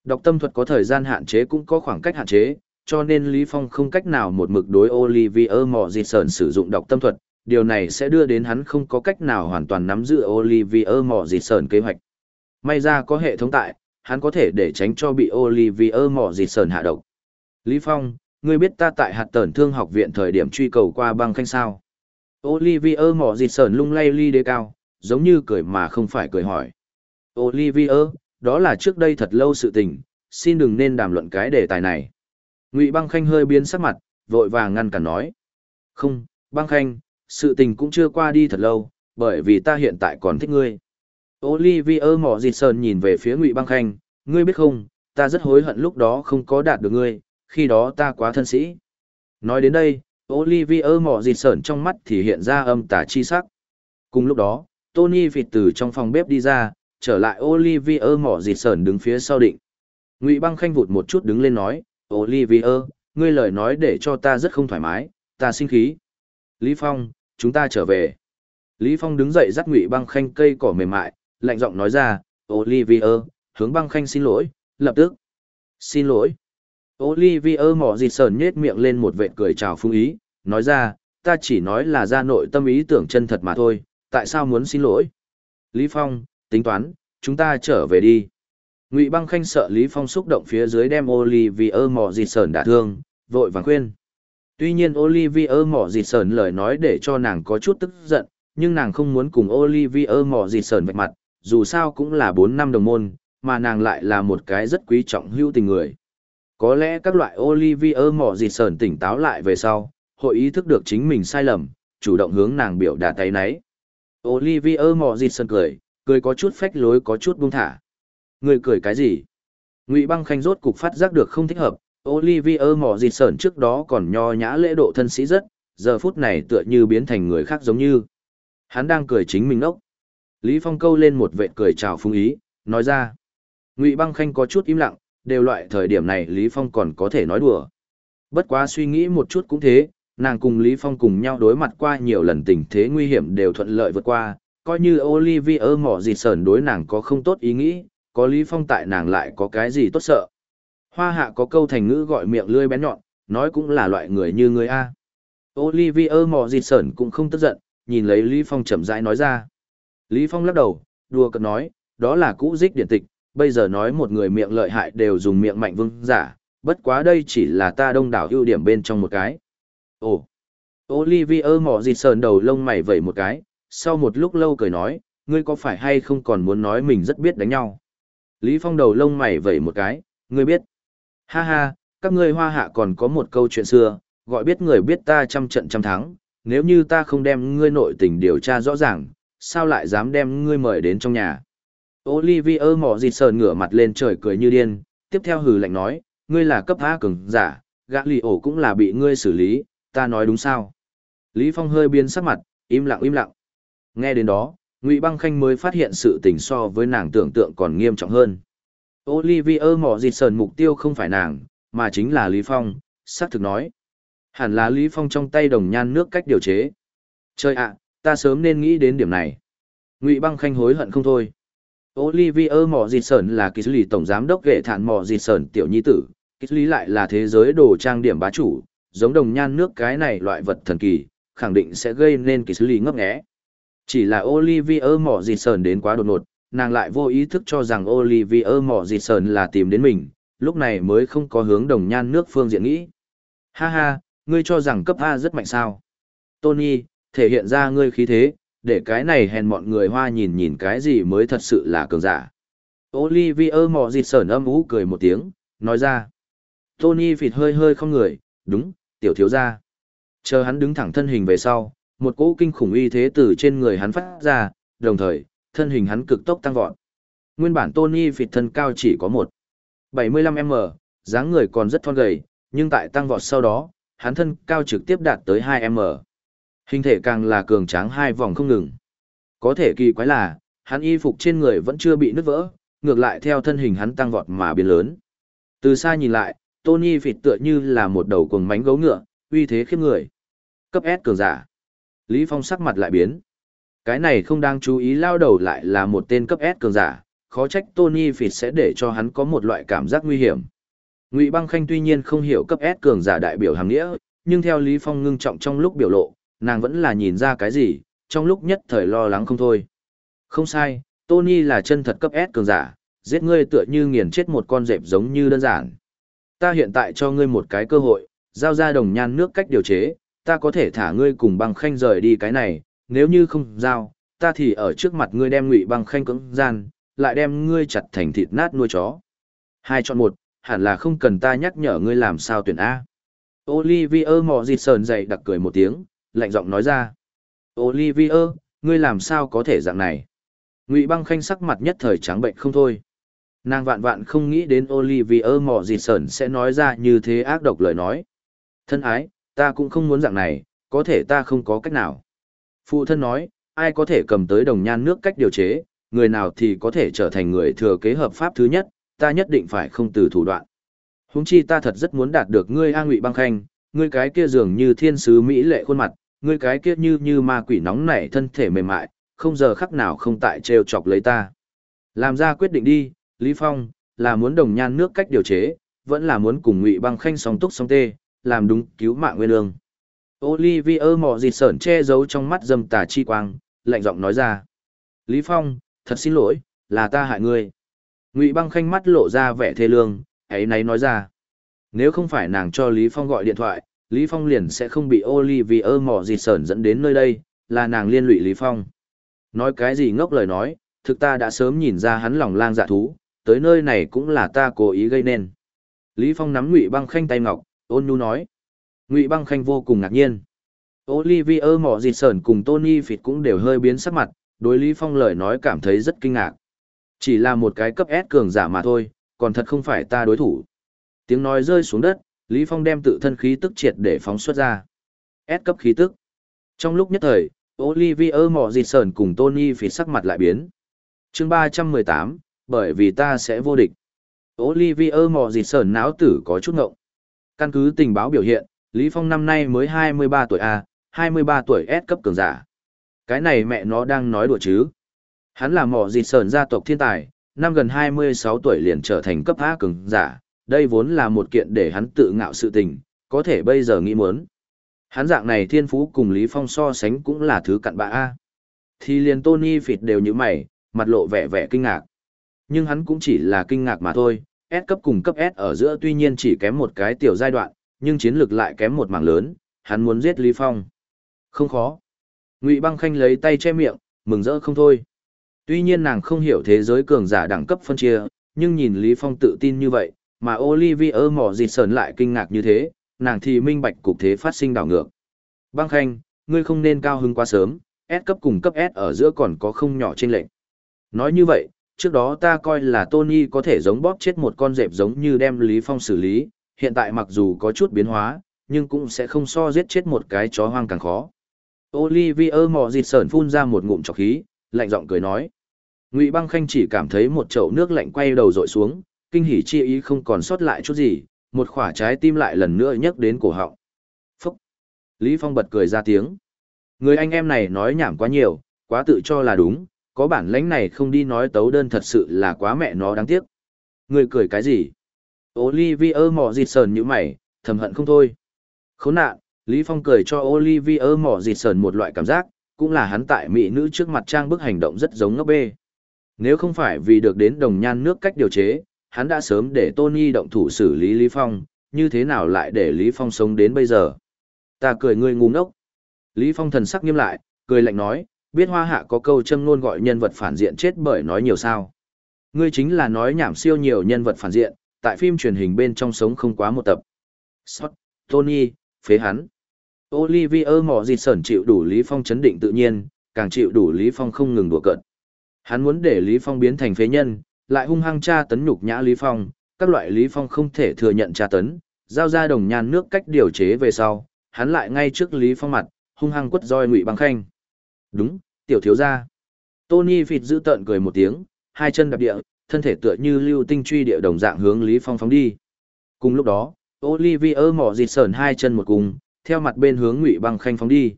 Độc tâm thuật có thời gian hạn chế cũng có khoảng cách hạn chế, cho nên Lý Phong không cách nào một mực đối Olivier Morrison sử dụng độc tâm thuật, điều này sẽ đưa đến hắn không có cách nào hoàn toàn nắm giữ Olivier Morrison kế hoạch. May ra có hệ thống tại, hắn có thể để tránh cho bị Olivier Morrison hạ độc. Lý Phong, ngươi biết ta tại hạt tẩn thương học viện thời điểm truy cầu qua băng khanh sao. Olivier mỏ dịt sờn lung lay ly đế cao, giống như cười mà không phải cười hỏi. Olivier, đó là trước đây thật lâu sự tình, xin đừng nên đàm luận cái đề tài này. Ngụy băng khanh hơi biến sắc mặt, vội vàng ngăn cản nói. Không, băng khanh, sự tình cũng chưa qua đi thật lâu, bởi vì ta hiện tại còn thích ngươi. Olivier mỏ dịt sờn nhìn về phía Ngụy băng khanh, ngươi biết không, ta rất hối hận lúc đó không có đạt được ngươi, khi đó ta quá thân sĩ. Nói đến đây, Olivier mỏ dịt sởn trong mắt thì hiện ra âm tà chi sắc. Cùng lúc đó, Tony vịt từ trong phòng bếp đi ra, trở lại Olivier mỏ dịt sởn đứng phía sau định. Ngụy băng khanh vụt một chút đứng lên nói, Olivier, ngươi lời nói để cho ta rất không thoải mái, ta sinh khí. Lý Phong, chúng ta trở về. Lý Phong đứng dậy dắt Ngụy băng khanh cây cỏ mềm mại, lạnh giọng nói ra, Olivier, hướng băng khanh xin lỗi, lập tức. Xin lỗi. Olivier mỏ dịt sờn nhết miệng lên một vệt cười chào phương ý, nói ra, ta chỉ nói là ra nội tâm ý tưởng chân thật mà thôi, tại sao muốn xin lỗi? Lý Phong, tính toán, chúng ta trở về đi. Ngụy băng khanh sợ Lý Phong xúc động phía dưới đem Olivier mỏ dịt sờn đả thương, vội vàng khuyên. Tuy nhiên Olivier mỏ dịt sờn lời nói để cho nàng có chút tức giận, nhưng nàng không muốn cùng Olivier mỏ dịt sờn vạch mặt, dù sao cũng là 4 năm đồng môn, mà nàng lại là một cái rất quý trọng hữu tình người. Có lẽ các loại Olivier mỏ dịt sờn tỉnh táo lại về sau, hội ý thức được chính mình sai lầm, chủ động hướng nàng biểu đạt tay náy. Olivier mỏ dịt sờn cười, cười có chút phách lối có chút buông thả. Người cười cái gì? Ngụy Băng Khanh rốt cục phát giác được không thích hợp, Olivier mỏ dịt sờn trước đó còn nho nhã lễ độ thân sĩ rất, giờ phút này tựa như biến thành người khác giống như. Hắn đang cười chính mình ốc. Lý Phong câu lên một vệ cười chào phung ý, nói ra. Ngụy Băng Khanh có chút im lặng, đều loại thời điểm này Lý Phong còn có thể nói đùa. Bất quá suy nghĩ một chút cũng thế, nàng cùng Lý Phong cùng nhau đối mặt qua nhiều lần tình thế nguy hiểm đều thuận lợi vượt qua, coi như Olivier mỏ gì sờn đối nàng có không tốt ý nghĩ, có Lý Phong tại nàng lại có cái gì tốt sợ. Hoa hạ có câu thành ngữ gọi miệng lươi bén nhọn, nói cũng là loại người như người A. Olivier mỏ gì sờn cũng không tức giận, nhìn lấy Lý Phong chậm rãi nói ra. Lý Phong lắc đầu, đùa cợt nói, đó là cũ dích điện tịch, bây giờ nói một người miệng lợi hại đều dùng miệng mạnh vương giả, bất quá đây chỉ là ta đông đảo ưu điểm bên trong một cái. Ồ! Olivier mỏ dịt sờn đầu lông mày vẩy một cái, sau một lúc lâu cười nói, ngươi có phải hay không còn muốn nói mình rất biết đánh nhau. Lý Phong đầu lông mày vẩy một cái, ngươi biết. Ha ha, các ngươi hoa hạ còn có một câu chuyện xưa, gọi biết người biết ta trăm trận trăm thắng, nếu như ta không đem ngươi nội tình điều tra rõ ràng, sao lại dám đem ngươi mời đến trong nhà. Olivier mỏ dịt sờn ngửa mặt lên trời cười như điên, tiếp theo hừ lạnh nói, ngươi là cấp A cường giả, gã lì ổ cũng là bị ngươi xử lý, ta nói đúng sao. Lý Phong hơi biến sắc mặt, im lặng im lặng. Nghe đến đó, Ngụy Băng Khanh mới phát hiện sự tình so với nàng tưởng tượng còn nghiêm trọng hơn. Olivier mỏ dịt sờn mục tiêu không phải nàng, mà chính là Lý Phong, xác thực nói. Hẳn là Lý Phong trong tay đồng nhan nước cách điều chế. Trời ạ, ta sớm nên nghĩ đến điểm này. Ngụy Băng Khanh hối hận không thôi. Olivier Mò dịt sờn là kỳ lý tổng giám đốc ghệ thản Mò dịt sờn tiểu nhi tử, kỳ lý lại là thế giới đồ trang điểm bá chủ, giống đồng nhan nước cái này loại vật thần kỳ, khẳng định sẽ gây nên kỳ lý ngấp nghé. Chỉ là Olivier Mò dịt sờn đến quá đột ngột, nàng lại vô ý thức cho rằng Olivier Mò dịt sờn là tìm đến mình, lúc này mới không có hướng đồng nhan nước phương diện nghĩ. Ha ha, ngươi cho rằng cấp A rất mạnh sao. Tony, thể hiện ra ngươi khí thế, để cái này hèn mọn người hoa nhìn nhìn cái gì mới thật sự là cường giả. Olivier mò dịt sờn âm ú cười một tiếng, nói ra. Tony phịt hơi hơi không người, đúng, tiểu thiếu gia. Chờ hắn đứng thẳng thân hình về sau, một cỗ kinh khủng uy thế từ trên người hắn phát ra, đồng thời, thân hình hắn cực tốc tăng vọt. Nguyên bản Tony phịt thân cao chỉ có một 75m, dáng người còn rất thon gầy, nhưng tại tăng vọt sau đó, hắn thân cao trực tiếp đạt tới 2m. Hình thể càng là cường tráng hai vòng không ngừng. Có thể kỳ quái là, hắn y phục trên người vẫn chưa bị nứt vỡ, ngược lại theo thân hình hắn tăng vọt mà biến lớn. Từ xa nhìn lại, Tony phịt tựa như là một đầu cuồng mánh gấu ngựa, uy thế khiếp người. Cấp S cường giả. Lý Phong sắc mặt lại biến. Cái này không đang chú ý lao đầu lại là một tên cấp S cường giả, khó trách Tony Phịt sẽ để cho hắn có một loại cảm giác nguy hiểm. Ngụy Băng Khanh tuy nhiên không hiểu cấp S cường giả đại biểu hàng nghĩa, nhưng theo Lý Phong ngưng trọng trong lúc biểu lộ, nàng vẫn là nhìn ra cái gì, trong lúc nhất thời lo lắng không thôi. Không sai, Tony là chân thật cấp S cường giả, giết ngươi tựa như nghiền chết một con dẹp giống như đơn giản. Ta hiện tại cho ngươi một cái cơ hội, giao ra đồng nhan nước cách điều chế, ta có thể thả ngươi cùng băng khanh rời đi cái này, nếu như không giao, ta thì ở trước mặt ngươi đem ngụy băng khanh cưỡng gian, lại đem ngươi chặt thành thịt nát nuôi chó. Hai chọn một, hẳn là không cần ta nhắc nhở ngươi làm sao tuyển A. Olivier mò dịt sờn dậy đặc cười một tiếng, lạnh giọng nói ra. Olivier, ngươi làm sao có thể dạng này? Ngụy băng khanh sắc mặt nhất thời trắng bệnh không thôi. Nàng vạn vạn không nghĩ đến Olivier mò gì sờn sẽ nói ra như thế ác độc lời nói. Thân ái, ta cũng không muốn dạng này, có thể ta không có cách nào. Phụ thân nói, ai có thể cầm tới đồng nhan nước cách điều chế, người nào thì có thể trở thành người thừa kế hợp pháp thứ nhất, ta nhất định phải không từ thủ đoạn. Húng chi ta thật rất muốn đạt được ngươi A Ngụy Băng Khanh, ngươi cái kia dường như thiên sứ mỹ lệ khuôn mặt, ngươi cái kia như như ma quỷ nóng nảy thân thể mềm mại, không giờ khắc nào không tại trêu chọc lấy ta. Làm ra quyết định đi, Lý Phong, là muốn đồng nhan nước cách điều chế, vẫn là muốn cùng Ngụy Băng Khanh song túc song tê, làm đúng cứu mạng nguyên lương. Olivier mò dịt sởn che giấu trong mắt dâm tà chi quang, lạnh giọng nói ra. Lý Phong, thật xin lỗi, là ta hại ngươi. Ngụy băng khanh mắt lộ ra vẻ thê lương, ấy nấy nói ra. Nếu không phải nàng cho Lý Phong gọi điện thoại, Lý Phong liền sẽ không bị Olivier mỏ gì sởn dẫn đến nơi đây, là nàng liên lụy Lý Phong. Nói cái gì ngốc lời nói, thực ta đã sớm nhìn ra hắn lòng lang dạ thú, tới nơi này cũng là ta cố ý gây nên. Lý Phong nắm Ngụy băng khanh tay ngọc, ôn nhu nói. Ngụy băng khanh vô cùng ngạc nhiên. Olivier mỏ gì sờn cùng Tony Phịt cũng đều hơi biến sắc mặt, đối Lý Phong lời nói cảm thấy rất kinh ngạc. Chỉ là một cái cấp S cường giả mà thôi, còn thật không phải ta đối thủ. Tiếng nói rơi xuống đất, Lý Phong đem tự thân khí tức triệt để phóng xuất ra. S cấp khí tức. Trong lúc nhất thời, Olivier Morrison cùng Tony phía sắc mặt lại biến. Chương 318, bởi vì ta sẽ vô địch. Olivier Morrison náo tử có chút ngộng. Căn cứ tình báo biểu hiện, Lý Phong năm nay mới 23 tuổi A, 23 tuổi S cấp cường giả. Cái này mẹ nó đang nói đùa chứ. Hắn là mỏ dịt sờn gia tộc thiên tài, năm gần 26 tuổi liền trở thành cấp A cường giả, đây vốn là một kiện để hắn tự ngạo sự tình, có thể bây giờ nghĩ muốn. Hắn dạng này thiên phú cùng Lý Phong so sánh cũng là thứ cặn bạ A. Thì liền Tony phịt đều như mày, mặt lộ vẻ vẻ kinh ngạc. Nhưng hắn cũng chỉ là kinh ngạc mà thôi, S cấp cùng cấp S ở giữa tuy nhiên chỉ kém một cái tiểu giai đoạn, nhưng chiến lược lại kém một mảng lớn, hắn muốn giết Lý Phong. Không khó. Ngụy Băng Khanh lấy tay che miệng, mừng rỡ không thôi. Tuy nhiên nàng không hiểu thế giới cường giả đẳng cấp phân chia, nhưng nhìn Lý Phong tự tin như vậy, mà Olivier mỏ dịt sờn lại kinh ngạc như thế, nàng thì minh bạch cục thế phát sinh đảo ngược. Băng Khanh, ngươi không nên cao hứng quá sớm, S cấp cùng cấp S ở giữa còn có không nhỏ trên lệnh. Nói như vậy, trước đó ta coi là Tony có thể giống bóp chết một con dẹp giống như đem Lý Phong xử lý, hiện tại mặc dù có chút biến hóa, nhưng cũng sẽ không so giết chết một cái chó hoang càng khó. Olivier mò dịt sờn phun ra một ngụm trọc khí, lạnh giọng cười nói. Ngụy băng khanh chỉ cảm thấy một chậu nước lạnh quay đầu dội xuống, kinh hỉ chi ý không còn sót lại chút gì, một khỏa trái tim lại lần nữa nhấc đến cổ họng. Phúc! Lý Phong bật cười ra tiếng. Người anh em này nói nhảm quá nhiều, quá tự cho là đúng, có bản lãnh này không đi nói tấu đơn thật sự là quá mẹ nó đáng tiếc. Người cười cái gì? Olivier mỏ dịt sờn như mày, thầm hận không thôi. Khốn nạn, Lý Phong cười cho Olivier mỏ dịt sờn một loại cảm giác, cũng là hắn tại mỹ nữ trước mặt trang bức hành động rất giống ngốc bê. Nếu không phải vì được đến đồng nhan nước cách điều chế, hắn đã sớm để Tony động thủ xử lý Lý Phong, như thế nào lại để Lý Phong sống đến bây giờ. Ta cười ngươi ngu ngốc. Lý Phong thần sắc nghiêm lại, cười lạnh nói, biết hoa hạ có câu châm ngôn gọi nhân vật phản diện chết bởi nói nhiều sao. Ngươi chính là nói nhảm siêu nhiều nhân vật phản diện, tại phim truyền hình bên trong sống không quá một tập. Sót, Tony, phế hắn. Olivier mỏ dịt sẩn chịu đủ Lý Phong chấn định tự nhiên, càng chịu đủ Lý Phong không ngừng đùa cợt. Hắn muốn để Lý Phong biến thành phế nhân, lại hung hăng tra tấn nhục nhã Lý Phong, các loại Lý Phong không thể thừa nhận tra tấn, giao ra đồng nhan nước cách điều chế về sau, hắn lại ngay trước Lý Phong mặt, hung hăng quất roi ngụy băng khanh. Đúng, tiểu thiếu gia. Tony phịt giữ tợn cười một tiếng, hai chân đạp địa, thân thể tựa như lưu tinh truy địa đồng dạng hướng Lý Phong phóng đi. Cùng lúc đó, Olivier mỏ dịt sờn hai chân một cùng, theo mặt bên hướng Ngụy Băng Khanh phóng đi.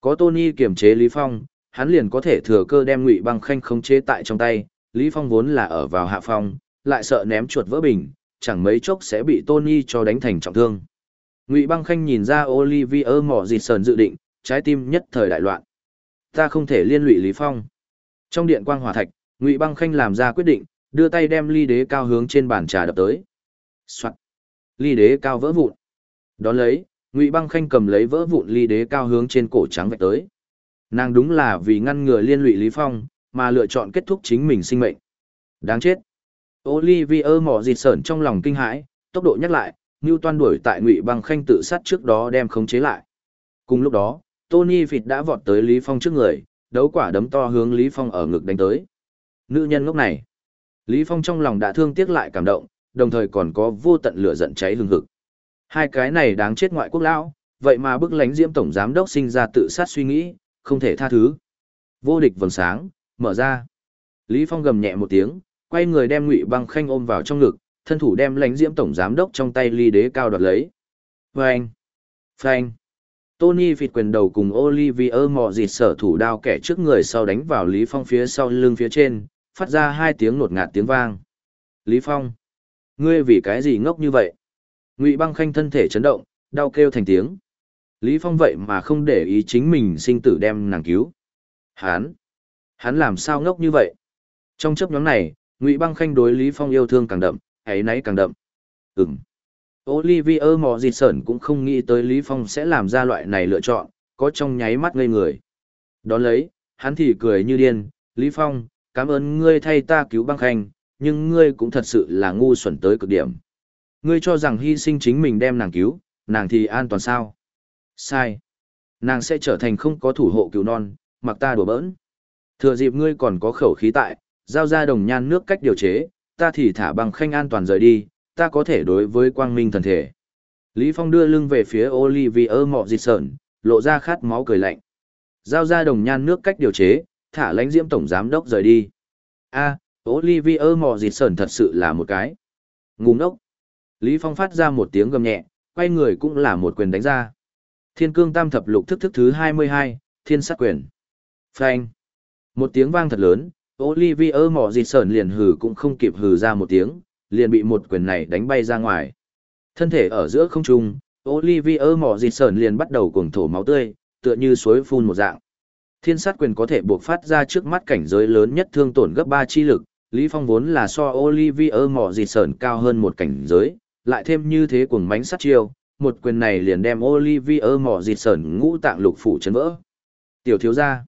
Có Tony kiểm chế Lý Phong, hắn liền có thể thừa cơ đem Ngụy Băng Khanh khống chế tại trong tay, Lý Phong vốn là ở vào hạ phong, lại sợ ném chuột vỡ bình, chẳng mấy chốc sẽ bị Tony cho đánh thành trọng thương. Ngụy Băng Khanh nhìn ra Olivier mỏ dịt sờn dự định, trái tim nhất thời đại loạn. Ta không thể liên lụy Lý Phong. Trong điện quang hỏa thạch, Ngụy Băng Khanh làm ra quyết định, đưa tay đem ly đế cao hướng trên bàn trà đập tới. Soạn ly đế cao vỡ vụn. Đón lấy, Ngụy Băng Khanh cầm lấy vỡ vụn ly đế cao hướng trên cổ trắng vạch tới. Nàng đúng là vì ngăn ngừa liên lụy Lý Phong, mà lựa chọn kết thúc chính mình sinh mệnh. Đáng chết. Olivier mỏ dịt sởn trong lòng kinh hãi, tốc độ nhắc lại, Toan đuổi tại Ngụy Băng Khanh tự sát trước đó đem khống chế lại. Cùng lúc đó, Tony vịt đã vọt tới Lý Phong trước người, đấu quả đấm to hướng Lý Phong ở ngực đánh tới. Nữ nhân lúc này. Lý Phong trong lòng đã thương tiếc lại cảm động, đồng thời còn có vô tận lửa giận cháy hừng hực. Hai cái này đáng chết ngoại quốc lão, vậy mà bức lánh diễm tổng giám đốc sinh ra tự sát suy nghĩ, không thể tha thứ. Vô địch vầng sáng, mở ra. Lý Phong gầm nhẹ một tiếng, quay người đem Ngụy Băng Khanh ôm vào trong ngực, thân thủ đem lãnh diễm tổng giám đốc trong tay ly đế cao đoạt lấy. frank frank Tony vịt quyền đầu cùng Olivier mò dịt sở thủ đao kẻ trước người sau đánh vào Lý Phong phía sau lưng phía trên, phát ra hai tiếng nột ngạt tiếng vang. Lý Phong! Ngươi vì cái gì ngốc như vậy? Ngụy băng khanh thân thể chấn động, đau kêu thành tiếng. Lý Phong vậy mà không để ý chính mình sinh tử đem nàng cứu. Hán! Hắn làm sao ngốc như vậy? Trong chấp nhóm này, Ngụy băng khanh đối Lý Phong yêu thương càng đậm, ấy nấy càng đậm. Ừm. Olivier mò dịt sởn cũng không nghĩ tới Lý Phong sẽ làm ra loại này lựa chọn, có trong nháy mắt ngây người. Đón lấy, hắn thì cười như điên, Lý Phong, cảm ơn ngươi thay ta cứu băng khanh, nhưng ngươi cũng thật sự là ngu xuẩn tới cực điểm. Ngươi cho rằng hy sinh chính mình đem nàng cứu, nàng thì an toàn sao? Sai. Nàng sẽ trở thành không có thủ hộ cứu non, mặc ta đùa bỡn. Thừa dịp ngươi còn có khẩu khí tại, giao ra đồng nhan nước cách điều chế, ta thì thả băng khanh an toàn rời đi, ta có thể đối với quang minh thần thể. Lý Phong đưa lưng về phía Olivier Mọ dịt sờn, lộ ra khát máu cười lạnh. Giao ra đồng nhan nước cách điều chế, thả lãnh diễm tổng giám đốc rời đi. A, Olivier Mọ dịt sờn thật sự là một cái. Ngu ngốc. Lý Phong phát ra một tiếng gầm nhẹ, quay người cũng là một quyền đánh ra. Thiên cương tam thập lục thức thức thứ 22, thiên sát quyền. Phanh. Một tiếng vang thật lớn, Olivier mỏ dịt sờn liền hừ cũng không kịp hừ ra một tiếng, liền bị một quyền này đánh bay ra ngoài. Thân thể ở giữa không trung, Olivier mỏ dịt sờn liền bắt đầu cuồng thổ máu tươi, tựa như suối phun một dạng. Thiên sát quyền có thể buộc phát ra trước mắt cảnh giới lớn nhất thương tổn gấp 3 chi lực, Lý Phong vốn là so Olivier mỏ dịt sờn cao hơn một cảnh giới, lại thêm như thế cuồng mánh sát chiêu, một quyền này liền đem Olivier mỏ dịt sờn ngũ tạng lục phủ chấn vỡ. Tiểu thiếu gia.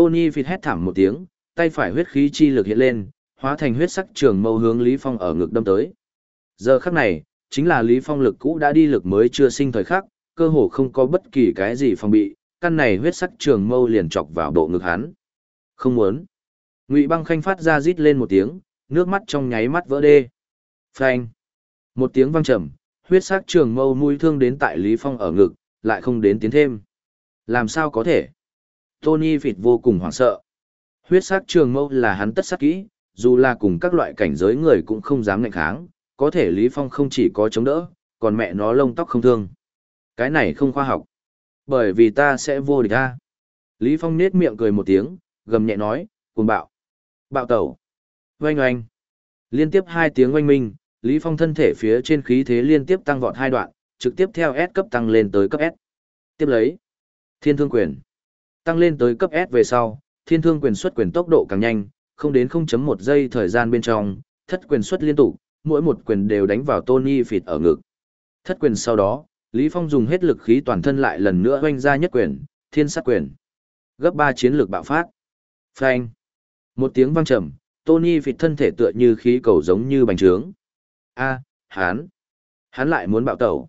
Tony phịt hét thảm một tiếng, tay phải huyết khí chi lực hiện lên, hóa thành huyết sắc trường mâu hướng Lý Phong ở ngực đâm tới. Giờ khắc này, chính là Lý Phong lực cũ đã đi lực mới chưa sinh thời khắc, cơ hồ không có bất kỳ cái gì phòng bị, căn này huyết sắc trường mâu liền chọc vào bộ ngực hắn. Không muốn. Ngụy Băng Khanh phát ra rít lên một tiếng, nước mắt trong nháy mắt vỡ đê. Phanh. Một tiếng vang trầm, huyết sắc trường mâu mũi thương đến tại Lý Phong ở ngực, lại không đến tiến thêm. Làm sao có thể? Tony Phịt vô cùng hoảng sợ. Huyết sắc trường mâu là hắn tất sát kỹ, dù là cùng các loại cảnh giới người cũng không dám ngạnh kháng, có thể Lý Phong không chỉ có chống đỡ, còn mẹ nó lông tóc không thương. Cái này không khoa học. Bởi vì ta sẽ vô địch ta. Lý Phong nết miệng cười một tiếng, gầm nhẹ nói, cuồng bạo. Bạo tẩu. Oanh oanh. Liên tiếp hai tiếng oanh minh, Lý Phong thân thể phía trên khí thế liên tiếp tăng vọt hai đoạn, trực tiếp theo S cấp tăng lên tới cấp S. Tiếp lấy. Thiên thương quyền. Tăng lên tới cấp S về sau, thiên thương quyền xuất quyền tốc độ càng nhanh, không đến 0.1 giây thời gian bên trong, thất quyền xuất liên tục, mỗi một quyền đều đánh vào Tony phịt ở ngực. Thất quyền sau đó, Lý Phong dùng hết lực khí toàn thân lại lần nữa hoanh ra nhất quyền, thiên sát quyền. Gấp 3 chiến lược bạo phát. Phanh. Một tiếng vang trầm, Tony phịt thân thể tựa như khí cầu giống như bành trướng. A, hắn. Hắn lại muốn bạo tẩu.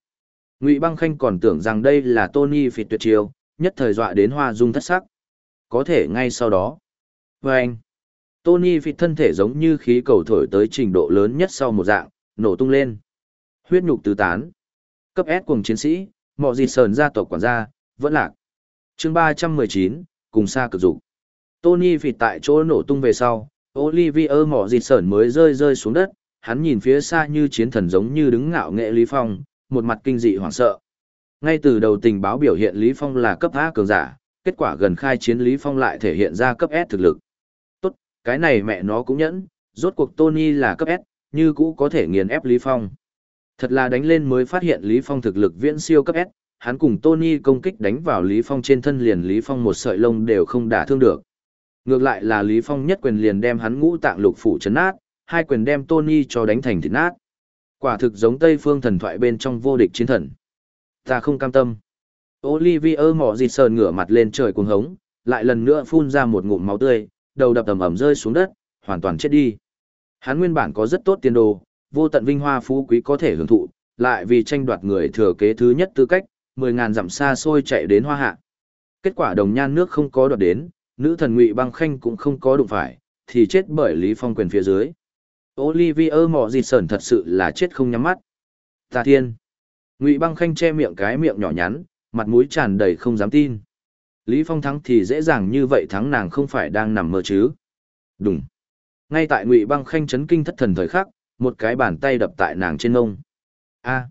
Ngụy Băng Khanh còn tưởng rằng đây là Tony phịt tuyệt chiêu, nhất thời dọa đến hoa dung thất sắc. Có thể ngay sau đó. Và anh, Tony phịt thân thể giống như khí cầu thổi tới trình độ lớn nhất sau một dạng, nổ tung lên. Huyết nhục tứ tán. Cấp S cùng chiến sĩ, mọ gì sờn gia tộc quản gia, vẫn lạc. chương 319, cùng xa cực dục. Tony phịt tại chỗ nổ tung về sau, Olivier mỏ dịt sờn mới rơi rơi xuống đất, hắn nhìn phía xa như chiến thần giống như đứng ngạo nghệ Lý Phong, một mặt kinh dị hoảng sợ. Ngay từ đầu tình báo biểu hiện Lý Phong là cấp A cường giả, kết quả gần khai chiến Lý Phong lại thể hiện ra cấp S thực lực. Tốt, cái này mẹ nó cũng nhẫn, rốt cuộc Tony là cấp S, như cũ có thể nghiền ép Lý Phong. Thật là đánh lên mới phát hiện Lý Phong thực lực viễn siêu cấp S, hắn cùng Tony công kích đánh vào Lý Phong trên thân liền Lý Phong một sợi lông đều không đả thương được. Ngược lại là Lý Phong nhất quyền liền đem hắn ngũ tạng lục phủ chấn nát, hai quyền đem Tony cho đánh thành thịt nát. Quả thực giống Tây phương thần thoại bên trong vô địch chiến thần. Ta không cam tâm. Olivier mỏ dịt sờn ngửa mặt lên trời cuồng hống, lại lần nữa phun ra một ngụm máu tươi, đầu đập tầm ầm rơi xuống đất, hoàn toàn chết đi. Hắn nguyên bản có rất tốt tiền đồ, vô tận vinh hoa phú quý có thể hưởng thụ, lại vì tranh đoạt người thừa kế thứ nhất tư cách, 10.000 dặm xa xôi chạy đến hoa hạ. Kết quả đồng nhan nước không có đoạt đến, nữ thần ngụy băng khanh cũng không có đụng phải, thì chết bởi Lý Phong quyền phía dưới. Olivier mỏ dịt sờn thật sự là chết không nhắm mắt. Ta thiên. Ngụy băng khanh che miệng cái miệng nhỏ nhắn, mặt mũi tràn đầy không dám tin. Lý Phong thắng thì dễ dàng như vậy thắng nàng không phải đang nằm mơ chứ. Đúng. Ngay tại Ngụy băng khanh chấn kinh thất thần thời khắc, một cái bàn tay đập tại nàng trên ngông. A.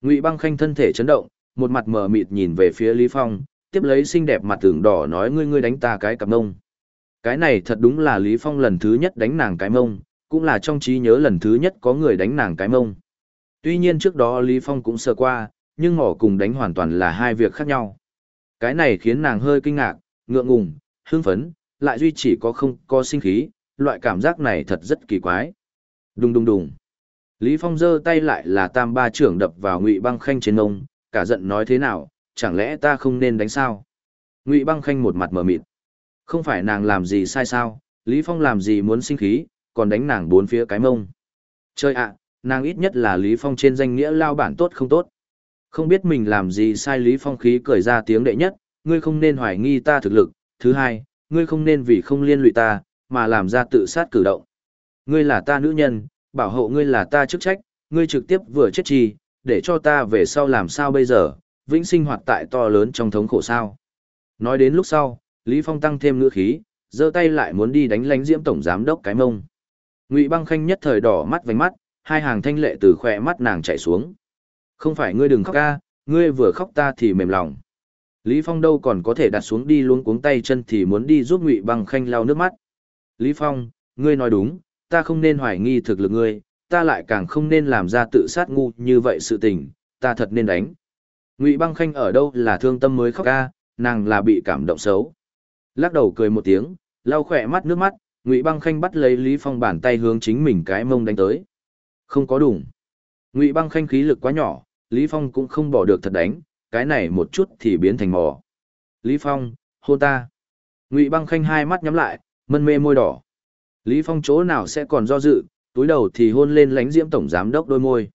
Ngụy băng khanh thân thể chấn động, một mặt mờ mịt nhìn về phía Lý Phong, tiếp lấy xinh đẹp mặt tưởng đỏ nói ngươi ngươi đánh ta cái cặp mông. Cái này thật đúng là Lý Phong lần thứ nhất đánh nàng cái mông, cũng là trong trí nhớ lần thứ nhất có người đánh nàng cái mông. Tuy nhiên trước đó Lý Phong cũng sơ qua, nhưng mỏ cùng đánh hoàn toàn là hai việc khác nhau. Cái này khiến nàng hơi kinh ngạc, ngượng ngùng, hưng phấn, lại duy chỉ có không có sinh khí, loại cảm giác này thật rất kỳ quái. Đùng đùng đùng. Lý Phong giơ tay lại là tam ba trưởng đập vào Ngụy Băng Khanh trên ông, cả giận nói thế nào, chẳng lẽ ta không nên đánh sao? Ngụy Băng Khanh một mặt mở mịt. Không phải nàng làm gì sai sao, Lý Phong làm gì muốn sinh khí, còn đánh nàng bốn phía cái mông. Chơi ạ, nàng ít nhất là Lý Phong trên danh nghĩa lao bản tốt không tốt. Không biết mình làm gì sai Lý Phong khí cười ra tiếng đệ nhất, ngươi không nên hoài nghi ta thực lực, thứ hai, ngươi không nên vì không liên lụy ta, mà làm ra tự sát cử động. Ngươi là ta nữ nhân, bảo hộ ngươi là ta chức trách, ngươi trực tiếp vừa chết chi, để cho ta về sau làm sao bây giờ, vĩnh sinh hoạt tại to lớn trong thống khổ sao. Nói đến lúc sau, Lý Phong tăng thêm ngữ khí, giơ tay lại muốn đi đánh lánh diễm tổng giám đốc cái mông. Ngụy băng khanh nhất thời đỏ mắt vành mắt, hai hàng thanh lệ từ khỏe mắt nàng chảy xuống. Không phải ngươi đừng khóc ca, ngươi vừa khóc ta thì mềm lòng. Lý Phong đâu còn có thể đặt xuống đi luống cuống tay chân thì muốn đi giúp Ngụy băng khanh lau nước mắt. Lý Phong, ngươi nói đúng, ta không nên hoài nghi thực lực ngươi, ta lại càng không nên làm ra tự sát ngu như vậy sự tình, ta thật nên đánh. Ngụy băng khanh ở đâu là thương tâm mới khóc ca, nàng là bị cảm động xấu. Lắc đầu cười một tiếng, lau khỏe mắt nước mắt, Ngụy băng khanh bắt lấy Lý Phong bàn tay hướng chính mình cái mông đánh tới. Không có đủng. Ngụy băng khanh khí lực quá nhỏ, Lý Phong cũng không bỏ được thật đánh, cái này một chút thì biến thành mò. Lý Phong, hôn ta. Ngụy băng khanh hai mắt nhắm lại, mân mê môi đỏ. Lý Phong chỗ nào sẽ còn do dự, túi đầu thì hôn lên lánh diễm tổng giám đốc đôi môi.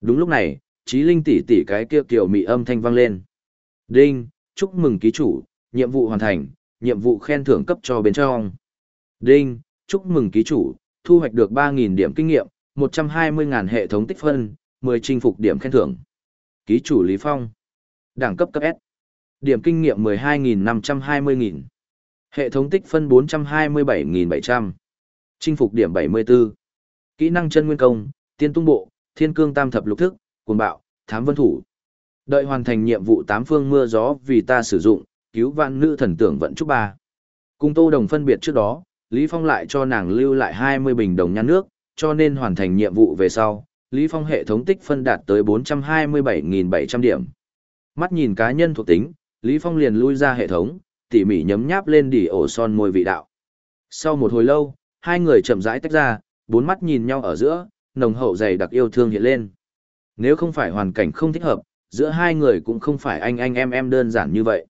Đúng lúc này, trí linh tỷ tỷ cái kia kiểu mị âm thanh vang lên. Đinh, chúc mừng ký chủ, nhiệm vụ hoàn thành, nhiệm vụ khen thưởng cấp cho bên trong. Đinh, chúc mừng ký chủ, thu hoạch được 3.000 điểm kinh nghiệm, 120.000 hệ thống tích phân, 10 chinh phục điểm khen thưởng. Ký chủ Lý Phong. Đẳng cấp cấp S. Điểm kinh nghiệm 12.520.000. Hệ thống tích phân 427.700. Chinh phục điểm 74. Kỹ năng chân nguyên công, tiên tung bộ, thiên cương tam thập lục thức, cuồng bạo, thám vân thủ. Đợi hoàn thành nhiệm vụ tám phương mưa gió vì ta sử dụng, cứu vạn nữ thần tưởng vận chúc ba. Cùng Tô Đồng phân biệt trước đó, Lý Phong lại cho nàng lưu lại 20 bình đồng nhan nước, cho nên hoàn thành nhiệm vụ về sau, Lý Phong hệ thống tích phân đạt tới 427.700 điểm. Mắt nhìn cá nhân thuộc tính, Lý Phong liền lui ra hệ thống, tỉ mỉ nhấm nháp lên đỉ ổ son môi vị đạo. Sau một hồi lâu, hai người chậm rãi tách ra, bốn mắt nhìn nhau ở giữa, nồng hậu dày đặc yêu thương hiện lên. Nếu không phải hoàn cảnh không thích hợp, giữa hai người cũng không phải anh anh em em đơn giản như vậy.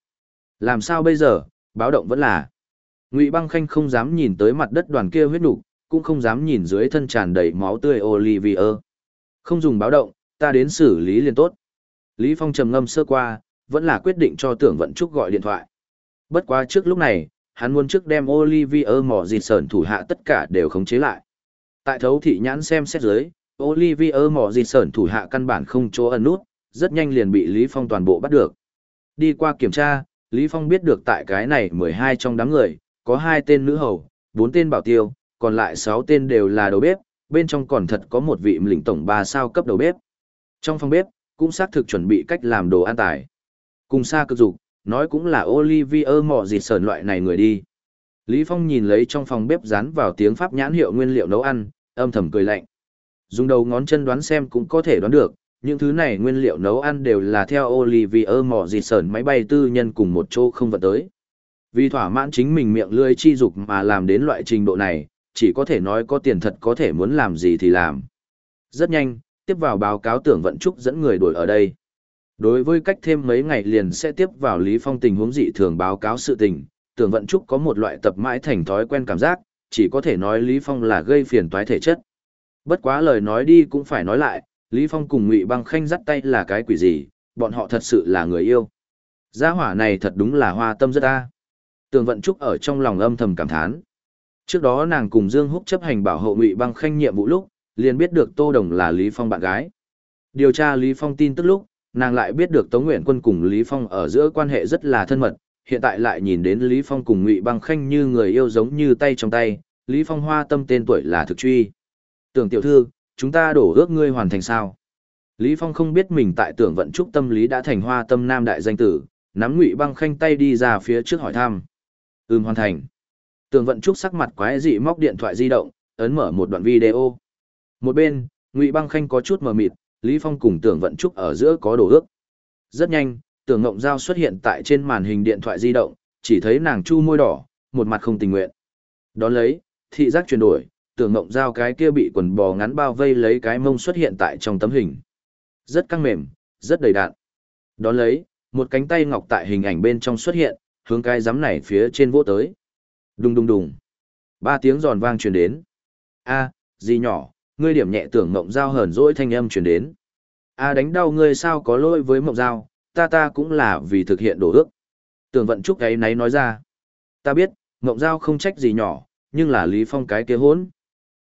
Làm sao bây giờ, báo động vẫn là. Ngụy Băng Khanh không dám nhìn tới mặt đất đoàn kia huyết nục, cũng không dám nhìn dưới thân tràn đầy máu tươi Olivier. Không dùng báo động, ta đến xử lý liền tốt. Lý Phong trầm ngâm sơ qua, vẫn là quyết định cho tưởng vận trúc gọi điện thoại. Bất quá trước lúc này, hắn muốn trước đem Olivier mỏ dịt sờn thủ hạ tất cả đều khống chế lại. Tại thấu thị nhãn xem xét dưới, Olivier mỏ dịt sờn thủ hạ căn bản không chỗ ẩn nút, rất nhanh liền bị Lý Phong toàn bộ bắt được. Đi qua kiểm tra, Lý Phong biết được tại cái này 12 trong đám người, có hai tên nữ hầu, bốn tên bảo tiêu, còn lại 6 tên đều là đầu bếp, bên trong còn thật có một vị lĩnh tổng 3 sao cấp đầu bếp. Trong phòng bếp, cũng xác thực chuẩn bị cách làm đồ an tải Cùng xa cực dục, nói cũng là Olivier mỏ gì sờn loại này người đi. Lý Phong nhìn lấy trong phòng bếp dán vào tiếng Pháp nhãn hiệu nguyên liệu nấu ăn, âm thầm cười lạnh. Dùng đầu ngón chân đoán xem cũng có thể đoán được, những thứ này nguyên liệu nấu ăn đều là theo Olivier mỏ gì sờn máy bay tư nhân cùng một chỗ không vận tới. Vì thỏa mãn chính mình miệng lưỡi chi dục mà làm đến loại trình độ này, chỉ có thể nói có tiền thật có thể muốn làm gì thì làm. Rất nhanh, tiếp vào báo cáo tưởng vận trúc dẫn người đuổi ở đây. Đối với cách thêm mấy ngày liền sẽ tiếp vào Lý Phong tình huống dị thường báo cáo sự tình, tưởng vận trúc có một loại tập mãi thành thói quen cảm giác, chỉ có thể nói Lý Phong là gây phiền toái thể chất. Bất quá lời nói đi cũng phải nói lại, Lý Phong cùng Ngụy Băng Khanh dắt tay là cái quỷ gì, bọn họ thật sự là người yêu. Gia hỏa này thật đúng là hoa tâm rất a. Tường Vận Trúc ở trong lòng âm thầm cảm thán. Trước đó nàng cùng Dương Húc chấp hành bảo hộ Ngụy Băng Khanh nhiệm vụ lúc, liền biết được Tô Đồng là Lý Phong bạn gái. Điều tra Lý Phong tin tức lúc, nàng lại biết được Tống Nguyện Quân cùng Lý Phong ở giữa quan hệ rất là thân mật, hiện tại lại nhìn đến Lý Phong cùng Ngụy Băng Khanh như người yêu giống như tay trong tay, Lý Phong hoa tâm tên tuổi là thực truy. Tưởng tiểu thư, chúng ta đổ ước ngươi hoàn thành sao? Lý Phong không biết mình tại tưởng vận trúc tâm lý đã thành hoa tâm nam đại danh tử, nắm Ngụy Băng Khanh tay đi ra phía trước hỏi thăm. Ừm hoàn thành. Tường vận trúc sắc mặt quái dị móc điện thoại di động, ấn mở một đoạn video. Một bên, Ngụy Băng Khanh có chút mờ mịt, Lý Phong cùng Tường Vận Trúc ở giữa có đồ ước. Rất nhanh, Tường Ngộng Giao xuất hiện tại trên màn hình điện thoại di động, chỉ thấy nàng chu môi đỏ, một mặt không tình nguyện. Đón lấy, thị giác chuyển đổi, Tưởng Ngộng Giao cái kia bị quần bò ngắn bao vây lấy cái mông xuất hiện tại trong tấm hình. Rất căng mềm, rất đầy đạn. Đón lấy, một cánh tay ngọc tại hình ảnh bên trong xuất hiện, hướng cái rắm này phía trên vỗ tới. Đùng đùng đùng. Ba tiếng giòn vang truyền đến. A, gì nhỏ, ngươi điểm nhẹ tưởng mộng dao hờn dỗi thanh âm truyền đến. A đánh đau ngươi sao có lỗi với mộng dao, ta ta cũng là vì thực hiện đồ ước. Tưởng vận trúc ấy nấy nói ra. Ta biết, mộng dao không trách gì nhỏ, nhưng là Lý Phong cái kia hốn.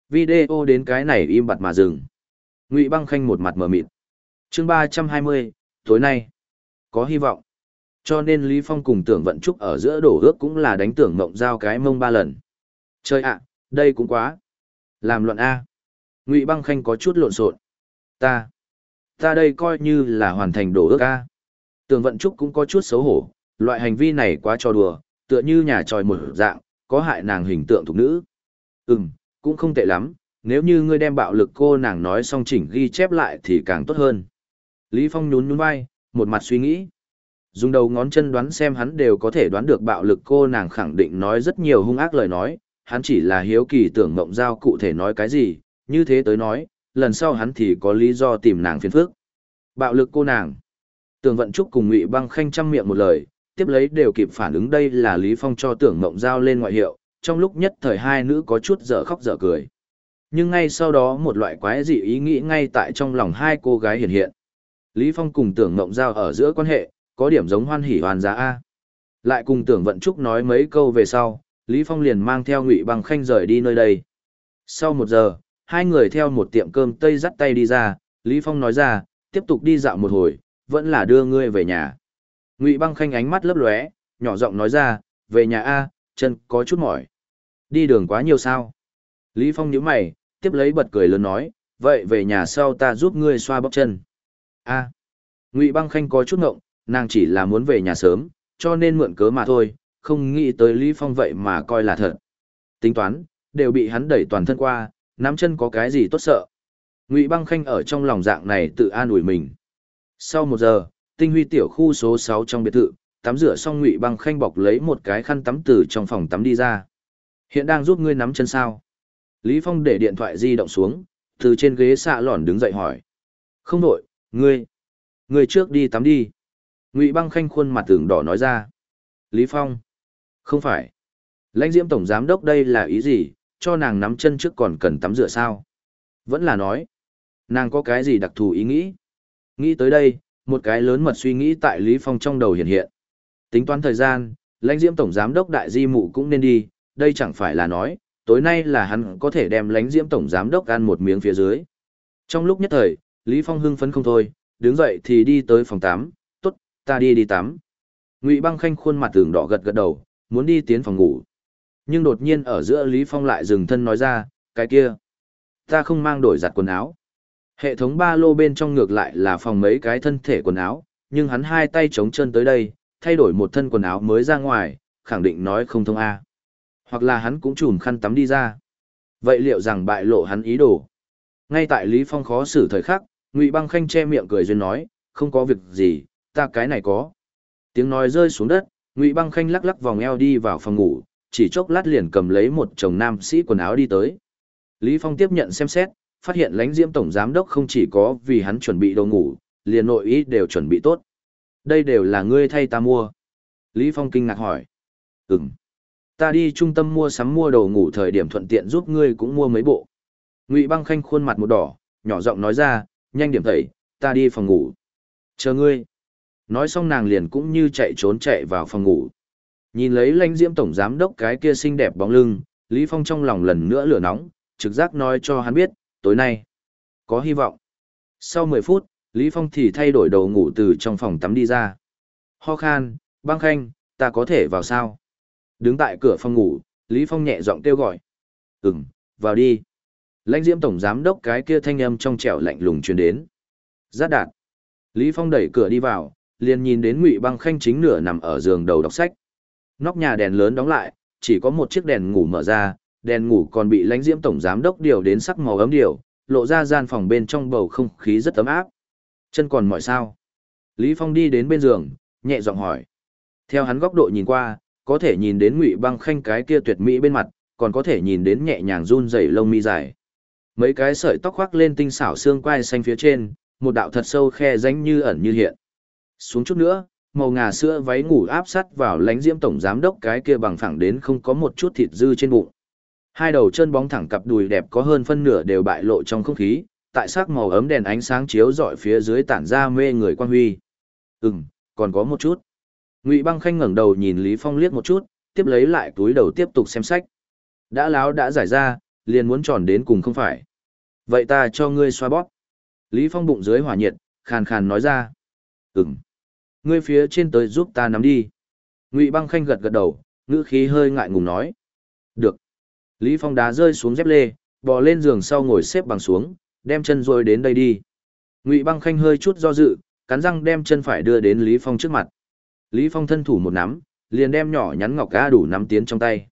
Video đến cái này im bặt mà dừng. Ngụy Băng Khanh một mặt mờ mịt. Chương 320, tối nay có hy vọng. Cho nên Lý Phong cùng Tưởng Vận Trúc ở giữa đổ ước cũng là đánh tưởng mộng giao cái mông ba lần. Chơi ạ, đây cũng quá. Làm luận A. Ngụy Băng Khanh có chút lộn xộn. Ta, ta đây coi như là hoàn thành đổ ước A. Tưởng Vận Trúc cũng có chút xấu hổ, loại hành vi này quá trò đùa, tựa như nhà tròi một dạng, có hại nàng hình tượng thục nữ. Ừm, cũng không tệ lắm, nếu như ngươi đem bạo lực cô nàng nói xong chỉnh ghi chép lại thì càng tốt hơn. Lý Phong nhún nhún vai, một mặt suy nghĩ. Dùng đầu ngón chân đoán xem hắn đều có thể đoán được bạo lực cô nàng khẳng định nói rất nhiều hung ác lời nói, hắn chỉ là hiếu kỳ tưởng mộng giao cụ thể nói cái gì, như thế tới nói, lần sau hắn thì có lý do tìm nàng phiền phức. Bạo lực cô nàng. Tưởng vận trúc cùng ngụy băng khanh trăm miệng một lời, tiếp lấy đều kịp phản ứng đây là Lý Phong cho tưởng mộng giao lên ngoại hiệu, trong lúc nhất thời hai nữ có chút dở khóc dở cười. Nhưng ngay sau đó một loại quái dị ý nghĩ ngay tại trong lòng hai cô gái hiện hiện. Lý Phong cùng tưởng mộng giao ở giữa quan hệ, có điểm giống hoan hỉ hoàn giá A. Lại cùng tưởng vận trúc nói mấy câu về sau, Lý Phong liền mang theo ngụy băng khanh rời đi nơi đây. Sau một giờ, hai người theo một tiệm cơm tây dắt tay đi ra, Lý Phong nói ra, tiếp tục đi dạo một hồi, vẫn là đưa ngươi về nhà. Ngụy băng khanh ánh mắt lấp lóe, nhỏ giọng nói ra, về nhà A, chân có chút mỏi. Đi đường quá nhiều sao? Lý Phong nhíu mày, tiếp lấy bật cười lớn nói, vậy về nhà sau ta giúp ngươi xoa bóp chân. A. Ngụy băng khanh có chút ngộng, nàng chỉ là muốn về nhà sớm, cho nên mượn cớ mà thôi, không nghĩ tới Lý Phong vậy mà coi là thật. Tính toán, đều bị hắn đẩy toàn thân qua, nắm chân có cái gì tốt sợ. Ngụy băng khanh ở trong lòng dạng này tự an ủi mình. Sau một giờ, tinh huy tiểu khu số 6 trong biệt thự, tắm rửa xong Ngụy băng khanh bọc lấy một cái khăn tắm từ trong phòng tắm đi ra. Hiện đang giúp ngươi nắm chân sao? Lý Phong để điện thoại di động xuống, từ trên ghế xạ lòn đứng dậy hỏi. Không đổi, ngươi, ngươi trước đi tắm đi. Ngụy băng khanh khuôn mặt tưởng đỏ nói ra. Lý Phong, không phải. Lãnh diễm tổng giám đốc đây là ý gì, cho nàng nắm chân trước còn cần tắm rửa sao? Vẫn là nói, nàng có cái gì đặc thù ý nghĩ? Nghĩ tới đây, một cái lớn mật suy nghĩ tại Lý Phong trong đầu hiện hiện. Tính toán thời gian, lãnh diễm tổng giám đốc đại di mụ cũng nên đi, đây chẳng phải là nói, tối nay là hắn có thể đem lãnh diễm tổng giám đốc ăn một miếng phía dưới. Trong lúc nhất thời, Lý Phong hưng phấn không thôi, đứng dậy thì đi tới phòng tắm, ta đi đi tắm. Ngụy băng khanh khuôn mặt tường đỏ gật gật đầu, muốn đi tiến phòng ngủ. Nhưng đột nhiên ở giữa Lý Phong lại dừng thân nói ra, cái kia, ta không mang đổi giặt quần áo. Hệ thống ba lô bên trong ngược lại là phòng mấy cái thân thể quần áo, nhưng hắn hai tay chống chân tới đây, thay đổi một thân quần áo mới ra ngoài, khẳng định nói không thông A. Hoặc là hắn cũng chùm khăn tắm đi ra. Vậy liệu rằng bại lộ hắn ý đồ? Ngay tại Lý Phong khó xử thời khắc, Ngụy Băng Khanh che miệng cười duyên nói, không có việc gì, ta cái này có. Tiếng nói rơi xuống đất, Ngụy Băng Khanh lắc lắc vòng eo đi vào phòng ngủ, chỉ chốc lát liền cầm lấy một chồng nam sĩ quần áo đi tới. Lý Phong tiếp nhận xem xét, phát hiện lãnh diễm tổng giám đốc không chỉ có vì hắn chuẩn bị đồ ngủ, liền nội ý đều chuẩn bị tốt. Đây đều là ngươi thay ta mua. Lý Phong kinh ngạc hỏi. Ừm. Ta đi trung tâm mua sắm mua đồ ngủ thời điểm thuận tiện giúp ngươi cũng mua mấy bộ. Ngụy băng khanh khuôn mặt một đỏ, nhỏ giọng nói ra, nhanh điểm thầy, ta đi phòng ngủ. Chờ ngươi. Nói xong nàng liền cũng như chạy trốn chạy vào phòng ngủ. Nhìn lấy lãnh diễm tổng giám đốc cái kia xinh đẹp bóng lưng, Lý Phong trong lòng lần nữa lửa nóng, trực giác nói cho hắn biết, tối nay, có hy vọng. Sau 10 phút, Lý Phong thì thay đổi đồ ngủ từ trong phòng tắm đi ra. Ho khan, băng khanh, ta có thể vào sao? Đứng tại cửa phòng ngủ, Lý Phong nhẹ giọng kêu gọi. Ừm, vào đi. Lãnh diễm tổng giám đốc cái kia thanh âm trong trẻo lạnh lùng truyền đến. Giác đạt. Lý Phong đẩy cửa đi vào, liền nhìn đến Ngụy Băng Khanh chính nửa nằm ở giường đầu đọc sách. Nóc nhà đèn lớn đóng lại, chỉ có một chiếc đèn ngủ mở ra, đèn ngủ còn bị lãnh diễm tổng giám đốc điều đến sắc màu ấm điều, lộ ra gian phòng bên trong bầu không khí rất ấm áp. Chân còn mỏi sao? Lý Phong đi đến bên giường, nhẹ giọng hỏi. Theo hắn góc độ nhìn qua, có thể nhìn đến ngụy băng khanh cái kia tuyệt mỹ bên mặt còn có thể nhìn đến nhẹ nhàng run rẩy lông mi dài mấy cái sợi tóc khoác lên tinh xảo xương quai xanh phía trên một đạo thật sâu khe ránh như ẩn như hiện xuống chút nữa màu ngà sữa váy ngủ áp sát vào lánh diễm tổng giám đốc cái kia bằng phẳng đến không có một chút thịt dư trên bụng hai đầu chân bóng thẳng cặp đùi đẹp có hơn phân nửa đều bại lộ trong không khí tại sắc màu ấm đèn ánh sáng chiếu rọi phía dưới tản ra mê người quan huy ừ m còn có một chút Ngụy Băng Khanh ngẩng đầu nhìn Lý Phong liếc một chút, tiếp lấy lại túi đầu tiếp tục xem sách. Đã láo đã giải ra, liền muốn tròn đến cùng không phải. Vậy ta cho ngươi xoa bóp. Lý Phong bụng dưới hỏa nhiệt, khàn khàn nói ra. Ừm. Ngươi phía trên tới giúp ta nắm đi. Ngụy băng khanh gật gật đầu, ngữ khí hơi ngại ngùng nói. Được. Lý Phong đá rơi xuống dép lê, bò lên giường sau ngồi xếp bằng xuống, đem chân rồi đến đây đi. Ngụy băng khanh hơi chút do dự, cắn răng đem chân phải đưa đến Lý Phong trước mặt. Lý Phong thân thủ một nắm, liền đem nhỏ nhắn ngọc cá đủ nắm tiến trong tay.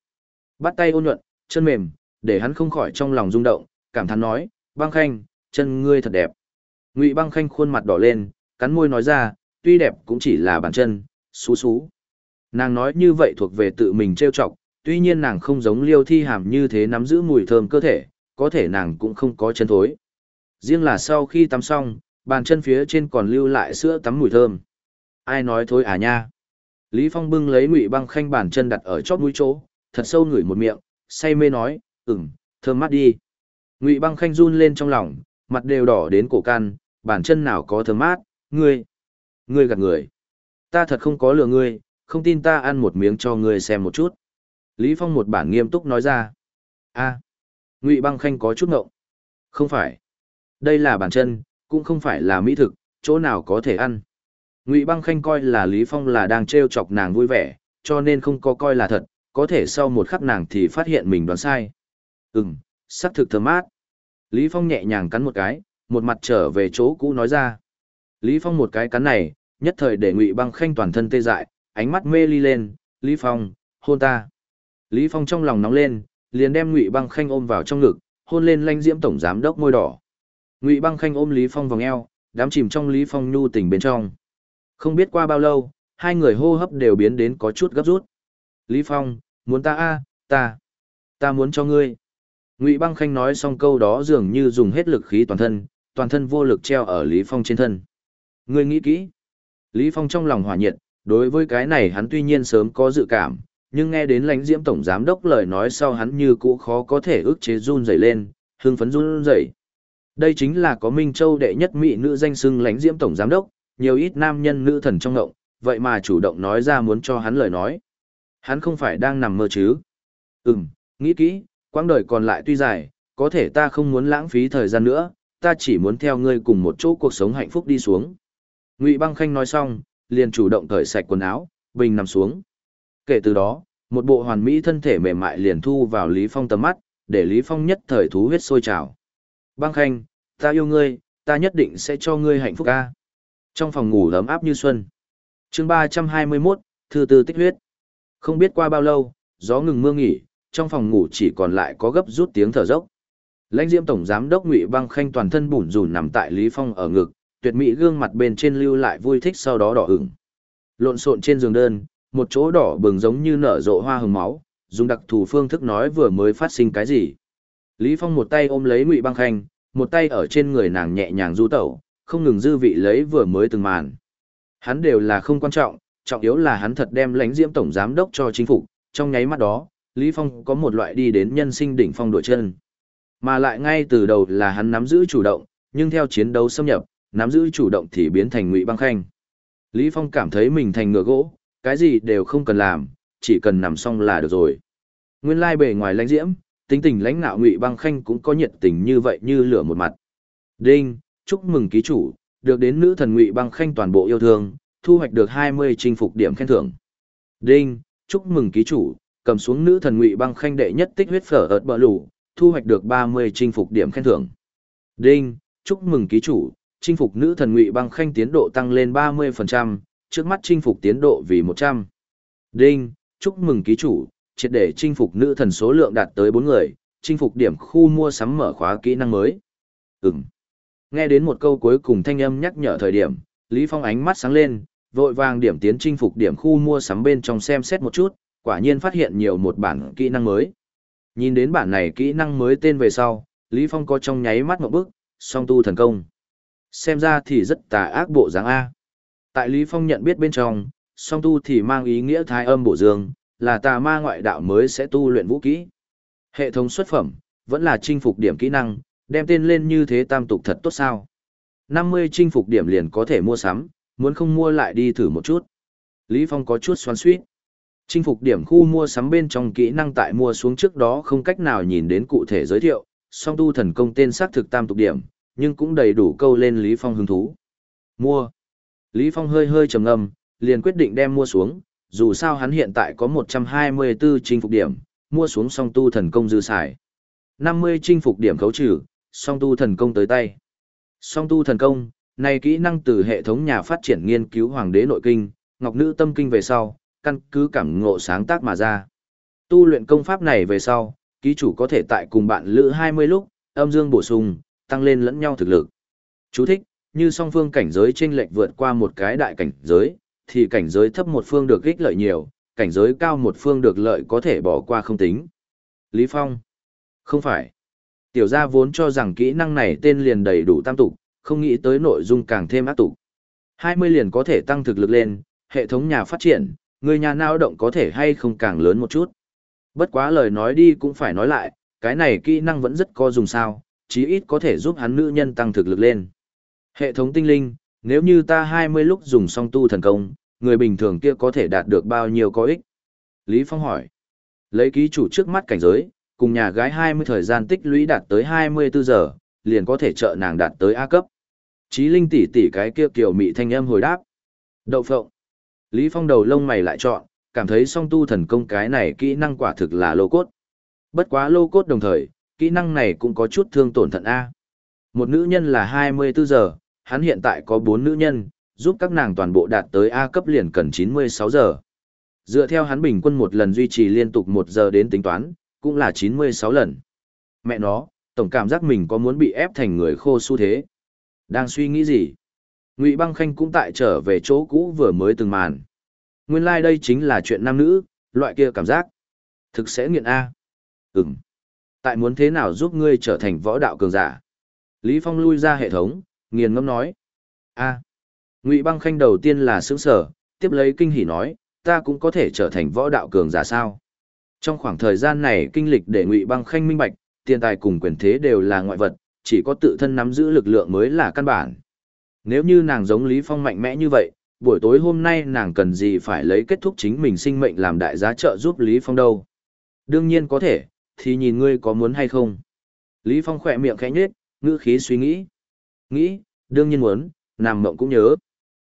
Bắt tay ôn nhuận, chân mềm, để hắn không khỏi trong lòng rung động, cảm thán nói, băng khanh, chân ngươi thật đẹp. Ngụy băng khanh khuôn mặt đỏ lên, cắn môi nói ra, tuy đẹp cũng chỉ là bàn chân, xú xú. Nàng nói như vậy thuộc về tự mình trêu chọc, tuy nhiên nàng không giống liêu thi hàm như thế nắm giữ mùi thơm cơ thể, có thể nàng cũng không có chân thối. Riêng là sau khi tắm xong, bàn chân phía trên còn lưu lại sữa tắm mùi thơm. Ai nói thôi à nha. Lý Phong bưng lấy ngụy băng khanh bàn chân đặt ở chóp mũi chỗ, thật sâu ngửi một miệng, say mê nói, ừm, thơm mắt đi. Ngụy băng khanh run lên trong lòng, mặt đều đỏ đến cổ can, bàn chân nào có thơm mát, ngươi, ngươi gạt người. Ta thật không có lừa ngươi, không tin ta ăn một miếng cho ngươi xem một chút. Lý Phong một bản nghiêm túc nói ra. a Ngụy băng khanh có chút ngộng. Không phải. Đây là bản chân, cũng không phải là mỹ thực, chỗ nào có thể ăn. Ngụy băng khanh coi là Lý Phong là đang trêu chọc nàng vui vẻ, cho nên không có coi là thật, có thể sau một khắc nàng thì phát hiện mình đoán sai. Ừm, sắc thực thơm mát. Lý Phong nhẹ nhàng cắn một cái, một mặt trở về chỗ cũ nói ra. Lý Phong một cái cắn này, nhất thời để Ngụy băng khanh toàn thân tê dại, ánh mắt mê ly lên, Lý Phong, hôn ta. Lý Phong trong lòng nóng lên, liền đem Ngụy băng khanh ôm vào trong ngực, hôn lên lanh diễm tổng giám đốc môi đỏ. Ngụy băng khanh ôm Lý Phong vòng eo, đám chìm trong Lý Phong nhu tình bên trong. Không biết qua bao lâu, hai người hô hấp đều biến đến có chút gấp rút. Lý Phong, muốn ta a, ta, ta muốn cho ngươi. Ngụy băng khanh nói xong câu đó dường như dùng hết lực khí toàn thân, toàn thân vô lực treo ở Lý Phong trên thân. Ngươi nghĩ kỹ. Lý Phong trong lòng hòa nhiệt, đối với cái này hắn tuy nhiên sớm có dự cảm, nhưng nghe đến lãnh diễm tổng giám đốc lời nói sau hắn như cũ khó có thể ức chế run rẩy lên, hưng phấn run rẩy. Đây chính là có Minh Châu đệ nhất mỹ nữ danh xưng lãnh diễm tổng giám đốc, nhiều ít nam nhân nữ thần trong ngộng, vậy mà chủ động nói ra muốn cho hắn lời nói. Hắn không phải đang nằm mơ chứ. Ừm, nghĩ kỹ, quãng đời còn lại tuy dài, có thể ta không muốn lãng phí thời gian nữa, ta chỉ muốn theo ngươi cùng một chỗ cuộc sống hạnh phúc đi xuống. Ngụy băng khanh nói xong, liền chủ động cởi sạch quần áo, bình nằm xuống. Kể từ đó, một bộ hoàn mỹ thân thể mềm mại liền thu vào Lý Phong tầm mắt, để Lý Phong nhất thời thú huyết sôi trào. Băng khanh, ta yêu ngươi, ta nhất định sẽ cho ngươi hạnh phúc ca. Trong phòng ngủ ấm áp như xuân. chương 321, thư tư tích huyết. Không biết qua bao lâu, gió ngừng mưa nghỉ, trong phòng ngủ chỉ còn lại có gấp rút tiếng thở dốc. Lãnh Diễm tổng giám đốc Ngụy Băng Khanh toàn thân bủn rủn nằm tại Lý Phong ở ngực, tuyệt mỹ gương mặt bên trên lưu lại vui thích sau đó đỏ ửng. Lộn xộn trên giường đơn, một chỗ đỏ bừng giống như nở rộ hoa hồng máu, dùng đặc thù phương thức nói vừa mới phát sinh cái gì. Lý Phong một tay ôm lấy Ngụy Băng Khanh, một tay ở trên người nàng nhẹ nhàng du tẩu, không ngừng dư vị lấy vừa mới từng màn. Hắn đều là không quan trọng, trọng yếu là hắn thật đem lãnh diễm tổng giám đốc cho chính phủ, trong nháy mắt đó, Lý Phong có một loại đi đến nhân sinh đỉnh phong đội chân. Mà lại ngay từ đầu là hắn nắm giữ chủ động, nhưng theo chiến đấu xâm nhập, nắm giữ chủ động thì biến thành ngụy băng khanh. Lý Phong cảm thấy mình thành ngựa gỗ, cái gì đều không cần làm, chỉ cần nằm xong là được rồi. Nguyên lai bề ngoài lãnh diễm, tính tình lãnh nạo ngụy băng khanh cũng có nhiệt tình như vậy như lửa một mặt. Đinh, chúc mừng ký chủ, được đến nữ thần ngụy băng khanh toàn bộ yêu thương, thu hoạch được 20 chinh phục điểm khen thưởng. Đinh, chúc mừng ký chủ, cầm xuống nữ thần ngụy băng khanh đệ nhất tích huyết phở ợt bờ lù, thu hoạch được 30 chinh phục điểm khen thưởng. Đinh, chúc mừng ký chủ, chinh phục nữ thần ngụy băng khanh tiến độ tăng lên 30%, trước mắt chinh phục tiến độ vì 100. Đinh, chúc mừng ký chủ, triệt để chinh phục nữ thần số lượng đạt tới 4 người, chinh phục điểm khu mua sắm mở khóa kỹ năng mới. Ừm. Nghe đến một câu cuối cùng thanh âm nhắc nhở thời điểm, Lý Phong ánh mắt sáng lên, vội vàng điểm tiến chinh phục điểm khu mua sắm bên trong xem xét một chút, quả nhiên phát hiện nhiều một bản kỹ năng mới. Nhìn đến bản này kỹ năng mới tên về sau, Lý Phong có trong nháy mắt một bước, song tu thần công. Xem ra thì rất tà ác bộ dáng A. Tại Lý Phong nhận biết bên trong, song tu thì mang ý nghĩa thái âm bổ dương, là tà ma ngoại đạo mới sẽ tu luyện vũ kỹ. Hệ thống xuất phẩm, vẫn là chinh phục điểm kỹ năng, đem tên lên như thế tam tục thật tốt sao. 50 chinh phục điểm liền có thể mua sắm, muốn không mua lại đi thử một chút. Lý Phong có chút xoắn suýt. Chinh phục điểm khu mua sắm bên trong kỹ năng tại mua xuống trước đó không cách nào nhìn đến cụ thể giới thiệu, song tu thần công tên xác thực tam tục điểm, nhưng cũng đầy đủ câu lên Lý Phong hứng thú. Mua. Lý Phong hơi hơi trầm ngâm, liền quyết định đem mua xuống, dù sao hắn hiện tại có 124 chinh phục điểm, mua xuống song tu thần công dư xài. 50 chinh phục điểm khấu trừ, song tu thần công tới tay. Song tu thần công, này kỹ năng từ hệ thống nhà phát triển nghiên cứu hoàng đế nội kinh, ngọc nữ tâm kinh về sau, căn cứ cảm ngộ sáng tác mà ra. Tu luyện công pháp này về sau, ký chủ có thể tại cùng bạn lữ 20 lúc, âm dương bổ sung, tăng lên lẫn nhau thực lực. Chú thích, như song phương cảnh giới chênh lệch vượt qua một cái đại cảnh giới, thì cảnh giới thấp một phương được ích lợi nhiều, cảnh giới cao một phương được lợi có thể bỏ qua không tính. Lý Phong. Không phải. Tiểu gia vốn cho rằng kỹ năng này tên liền đầy đủ tam tục, không nghĩ tới nội dung càng thêm ác tục. 20 liền có thể tăng thực lực lên, hệ thống nhà phát triển, người nhà lao động có thể hay không càng lớn một chút. Bất quá lời nói đi cũng phải nói lại, cái này kỹ năng vẫn rất có dùng sao, chí ít có thể giúp hắn nữ nhân tăng thực lực lên. Hệ thống tinh linh, nếu như ta 20 lúc dùng song tu thần công, người bình thường kia có thể đạt được bao nhiêu có ích? Lý Phong hỏi. Lấy ký chủ trước mắt cảnh giới, cùng nhà gái 20 thời gian tích lũy đạt tới 24 giờ, liền có thể trợ nàng đạt tới A cấp. Chí linh tỷ tỷ cái kia kiểu mị thanh âm hồi đáp. Đậu phộng. Lý Phong đầu lông mày lại chọn, cảm thấy song tu thần công cái này kỹ năng quả thực là lô cốt. Bất quá lô cốt đồng thời, kỹ năng này cũng có chút thương tổn thận A. Một nữ nhân là 24 giờ, hắn hiện tại có 4 nữ nhân, giúp các nàng toàn bộ đạt tới A cấp liền cần 96 giờ. Dựa theo hắn bình quân một lần duy trì liên tục 1 giờ đến tính toán, cũng là 96 lần. Mẹ nó, tổng cảm giác mình có muốn bị ép thành người khô su thế. Đang suy nghĩ gì? Ngụy Băng Khanh cũng tại trở về chỗ cũ vừa mới từng màn. Nguyên lai like đây chính là chuyện nam nữ, loại kia cảm giác. Thực sẽ nghiện A. Ừm. Tại muốn thế nào giúp ngươi trở thành võ đạo cường giả? Lý Phong lui ra hệ thống, nghiền ngẫm nói. A. Ngụy Băng Khanh đầu tiên là sướng sở, tiếp lấy kinh hỉ nói, ta cũng có thể trở thành võ đạo cường giả sao? Trong khoảng thời gian này kinh lịch để Ngụy Băng Khanh minh bạch, tiền tài cùng quyền thế đều là ngoại vật, chỉ có tự thân nắm giữ lực lượng mới là căn bản. Nếu như nàng giống Lý Phong mạnh mẽ như vậy, buổi tối hôm nay nàng cần gì phải lấy kết thúc chính mình sinh mệnh làm đại giá trợ giúp Lý Phong đâu. Đương nhiên có thể, thì nhìn ngươi có muốn hay không. Lý Phong khỏe miệng khẽ nhếch, ngữ khí suy nghĩ. Nghĩ, đương nhiên muốn, nằm mộng cũng nhớ.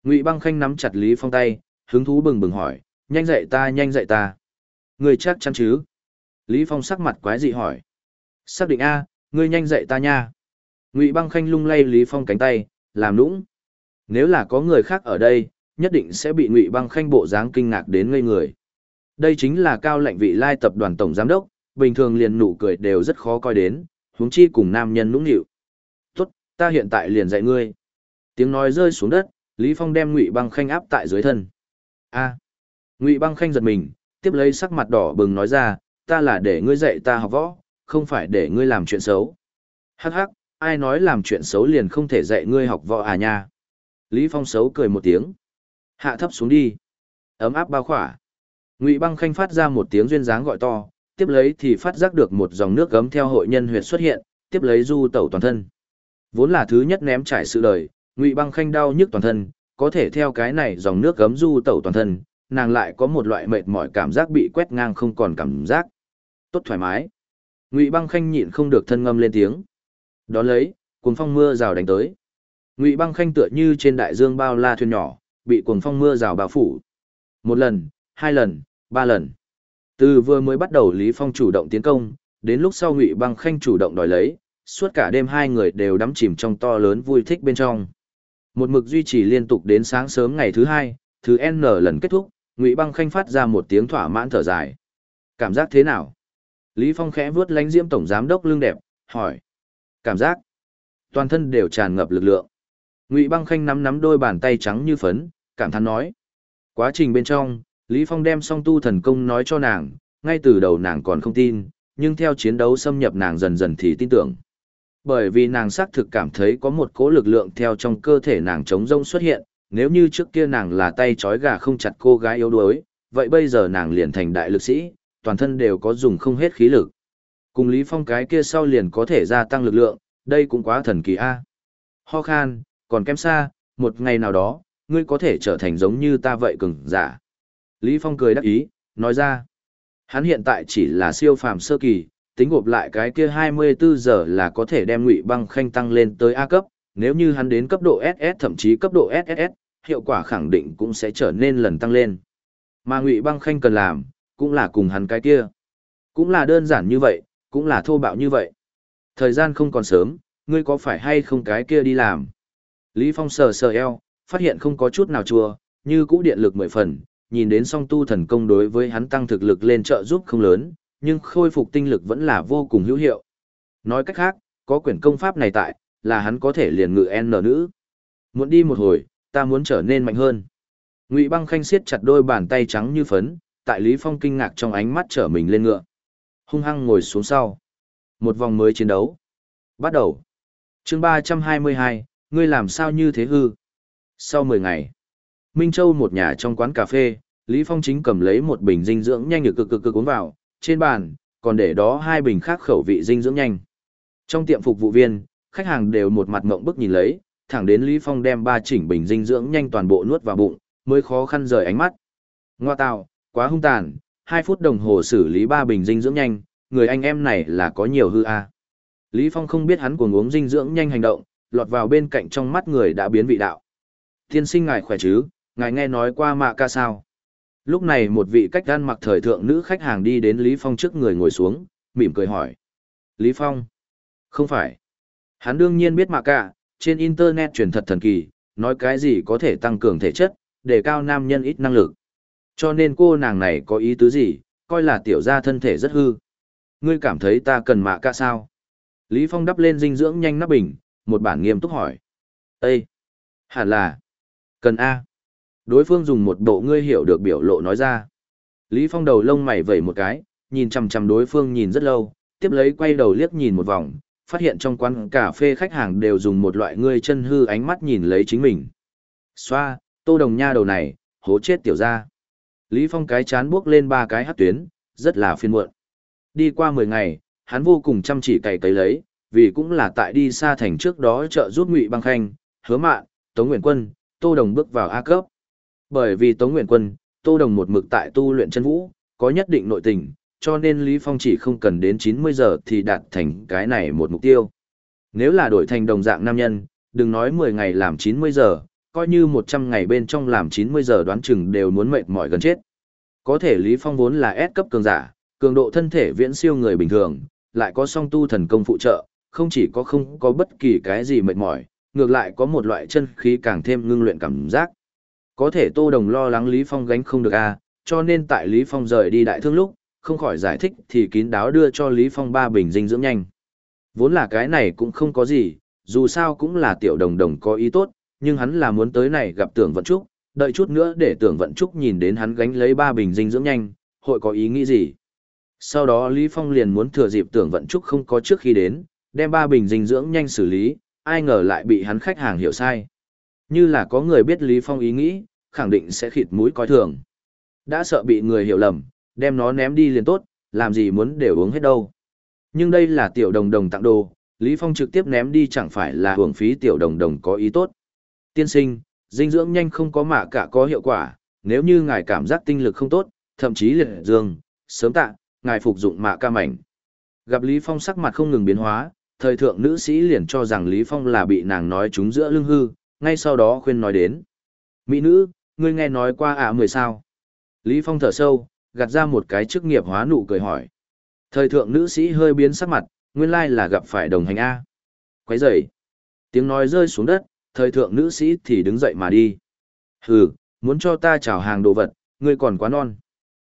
Ngụy Băng Khanh nắm chặt Lý Phong tay, hứng thú bừng bừng hỏi, nhanh dậy ta nhanh dậy ta. Ngươi chắc chắn chứ? Lý Phong sắc mặt quái dị hỏi. Xác định A, ngươi nhanh dậy ta nha. Ngụy Băng Khanh lung lay Lý Phong cánh tay, làm nũng. Nếu là có người khác ở đây, nhất định sẽ bị Ngụy Băng Khanh bộ dáng kinh ngạc đến ngây người. Đây chính là cao lệnh vị lai tập đoàn tổng giám đốc, bình thường liền nụ cười đều rất khó coi đến, huống chi cùng nam nhân nũng nịu. "Tốt, ta hiện tại liền dạy ngươi." Tiếng nói rơi xuống đất, Lý Phong đem Ngụy Băng Khanh áp tại dưới thân. "A." Ngụy Băng Khanh giật mình, tiếp lấy sắc mặt đỏ bừng nói ra, "Ta là để ngươi dạy ta học võ, không phải để ngươi làm chuyện xấu." Hắc hắc, ai nói làm chuyện xấu liền không thể dạy ngươi học võ à nha. Lý Phong xấu cười một tiếng. Hạ thấp xuống đi. Ấm áp bao khỏa. Ngụy băng khanh phát ra một tiếng duyên dáng gọi to, tiếp lấy thì phát giác được một dòng nước gấm theo hội nhân huyệt xuất hiện, tiếp lấy du tẩu toàn thân. Vốn là thứ nhất ném trải sự đời, Ngụy băng khanh đau nhức toàn thân, có thể theo cái này dòng nước gấm du tẩu toàn thân, nàng lại có một loại mệt mỏi cảm giác bị quét ngang không còn cảm giác. Tốt thoải mái. Ngụy băng khanh nhịn không được thân ngâm lên tiếng. Đó lấy, cuồng phong mưa rào đánh tới. Ngụy băng khanh tựa như trên đại dương bao la thuyền nhỏ, bị cuồng phong mưa rào bao phủ. Một lần, hai lần, ba lần. Từ vừa mới bắt đầu Lý Phong chủ động tiến công, đến lúc sau Ngụy băng khanh chủ động đòi lấy, suốt cả đêm hai người đều đắm chìm trong to lớn vui thích bên trong. Một mực duy trì liên tục đến sáng sớm ngày thứ hai, thứ N lần kết thúc, Ngụy băng khanh phát ra một tiếng thỏa mãn thở dài. Cảm giác thế nào? Lý Phong khẽ vuốt lánh diễm tổng giám đốc lương đẹp, hỏi. Cảm giác, toàn thân đều tràn ngập lực lượng. Ngụy Băng Khanh nắm nắm đôi bàn tay trắng như phấn, cảm thán nói. Quá trình bên trong, Lý Phong đem song tu thần công nói cho nàng, ngay từ đầu nàng còn không tin, nhưng theo chiến đấu xâm nhập nàng dần dần thì tin tưởng. Bởi vì nàng xác thực cảm thấy có một cỗ lực lượng theo trong cơ thể nàng chống rông xuất hiện, nếu như trước kia nàng là tay trói gà không chặt cô gái yếu đuối, vậy bây giờ nàng liền thành đại lực sĩ, toàn thân đều có dùng không hết khí lực. Cùng Lý Phong cái kia sau liền có thể gia tăng lực lượng, đây cũng quá thần kỳ a. Ho khan, còn kém xa, một ngày nào đó, ngươi có thể trở thành giống như ta vậy cường giả. Lý Phong cười đắc ý, nói ra. Hắn hiện tại chỉ là siêu phàm sơ kỳ, tính gộp lại cái kia 24 giờ là có thể đem ngụy băng khanh tăng lên tới A cấp, nếu như hắn đến cấp độ SS thậm chí cấp độ SSS, hiệu quả khẳng định cũng sẽ trở nên lần tăng lên. Mà ngụy băng khanh cần làm, cũng là cùng hắn cái kia. Cũng là đơn giản như vậy, cũng là thô bạo như vậy. Thời gian không còn sớm, ngươi có phải hay không cái kia đi làm? Lý Phong sờ sờ eo, phát hiện không có chút nào chua, như cũ điện lực mười phần, nhìn đến song tu thần công đối với hắn tăng thực lực lên trợ giúp không lớn, nhưng khôi phục tinh lực vẫn là vô cùng hữu hiệu. Nói cách khác, có quyển công pháp này tại, là hắn có thể liền ngự N nữ. Muốn đi một hồi, ta muốn trở nên mạnh hơn. Ngụy Băng Khanh siết chặt đôi bàn tay trắng như phấn, tại Lý Phong kinh ngạc trong ánh mắt trở mình lên ngựa. Hung hăng ngồi xuống sau. Một vòng mới chiến đấu. Bắt đầu. Chương 322, ngươi làm sao như thế hư? Sau 10 ngày, Minh Châu một nhà trong quán cà phê, Lý Phong chính cầm lấy một bình dinh dưỡng nhanh được cực cực cực uống vào, trên bàn, còn để đó hai bình khác khẩu vị dinh dưỡng nhanh. Trong tiệm phục vụ viên, khách hàng đều một mặt mộng bức nhìn lấy, thẳng đến Lý Phong đem ba chỉnh bình dinh dưỡng nhanh toàn bộ nuốt vào bụng, mới khó khăn rời ánh mắt. Ngoa tạo quá hung tàn, hai phút đồng hồ xử lý ba bình dinh dưỡng nhanh, người anh em này là có nhiều hư a. Lý Phong không biết hắn cuồng uống dinh dưỡng nhanh hành động, lọt vào bên cạnh trong mắt người đã biến vị đạo. Tiên sinh ngài khỏe chứ, ngài nghe nói qua mạ ca sao. Lúc này một vị cách gan mặc thời thượng nữ khách hàng đi đến Lý Phong trước người ngồi xuống, mỉm cười hỏi. Lý Phong? Không phải. Hắn đương nhiên biết mạ ca, trên Internet truyền thật thần kỳ, nói cái gì có thể tăng cường thể chất, để cao nam nhân ít năng lực. Cho nên cô nàng này có ý tứ gì, coi là tiểu gia thân thể rất hư. Ngươi cảm thấy ta cần mạ ca sao? Lý Phong đắp lên dinh dưỡng nhanh nắp bình, một bản nghiêm túc hỏi. Ê! Hẳn là. Cần A. Đối phương dùng một bộ ngươi hiểu được biểu lộ nói ra. Lý Phong đầu lông mày vẩy một cái, nhìn chằm chằm đối phương nhìn rất lâu, tiếp lấy quay đầu liếc nhìn một vòng, phát hiện trong quán cà phê khách hàng đều dùng một loại ngươi chân hư ánh mắt nhìn lấy chính mình. Xoa, tô đồng nha đầu này, hố chết tiểu ra. Lý Phong cái chán buốc lên ba cái hát tuyến, rất là phiền muộn. Đi qua 10 ngày, hắn vô cùng chăm chỉ cày cấy lấy, vì cũng là tại đi xa thành trước đó trợ giúp Ngụy Băng Khanh, Hứa Mạn, Tống Nguyện Quân, Tô Đồng bước vào A cấp. Bởi vì Tống Nguyện Quân, Tô Đồng một mực tại tu luyện chân vũ, có nhất định nội tình, cho nên Lý Phong chỉ không cần đến 90 giờ thì đạt thành cái này một mục tiêu. Nếu là đổi thành đồng dạng nam nhân, đừng nói 10 ngày làm 90 giờ, coi như 100 ngày bên trong làm 90 giờ đoán chừng đều muốn mệt mỏi gần chết. Có thể Lý Phong vốn là S cấp cường giả, cường độ thân thể viễn siêu người bình thường, lại có song tu thần công phụ trợ, không chỉ có không có bất kỳ cái gì mệt mỏi, ngược lại có một loại chân khí càng thêm ngưng luyện cảm giác. Có thể Tô Đồng lo lắng Lý Phong gánh không được a, à, cho nên tại Lý Phong rời đi đại thương lúc, không khỏi giải thích thì kín đáo đưa cho Lý Phong ba bình dinh dưỡng nhanh. Vốn là cái này cũng không có gì, dù sao cũng là tiểu đồng đồng có ý tốt, nhưng hắn là muốn tới này gặp tưởng vận trúc, đợi chút nữa để tưởng vận trúc nhìn đến hắn gánh lấy ba bình dinh dưỡng nhanh, hội có ý nghĩ gì. Sau đó Lý Phong liền muốn thừa dịp tưởng vận trúc không có trước khi đến, đem ba bình dinh dưỡng nhanh xử lý, ai ngờ lại bị hắn khách hàng hiểu sai. Như là có người biết Lý Phong ý nghĩ, khẳng định sẽ khịt mũi coi thường. Đã sợ bị người hiểu lầm, đem nó ném đi liền tốt, làm gì muốn đều uống hết đâu. Nhưng đây là tiểu đồng đồng tặng đồ, Lý Phong trực tiếp ném đi chẳng phải là hưởng phí tiểu đồng đồng có ý tốt. Tiên sinh, dinh dưỡng nhanh không có mạ cả có hiệu quả, nếu như ngài cảm giác tinh lực không tốt, thậm chí liệt dương, sớm tạ, ngài phục dụng mạ ca mảnh. Gặp Lý Phong sắc mặt không ngừng biến hóa, thời thượng nữ sĩ liền cho rằng Lý Phong là bị nàng nói trúng giữa lưng hư, ngay sau đó khuyên nói đến. Mỹ nữ, ngươi nghe nói qua ạ à mười sao? Lý Phong thở sâu, gạt ra một cái chức nghiệp hóa nụ cười hỏi. Thời thượng nữ sĩ hơi biến sắc mặt, nguyên lai là gặp phải đồng hành A. Quấy rầy. Tiếng nói rơi xuống đất, thời thượng nữ sĩ thì đứng dậy mà đi. Hừ, muốn cho ta chào hàng đồ vật, ngươi còn quá non.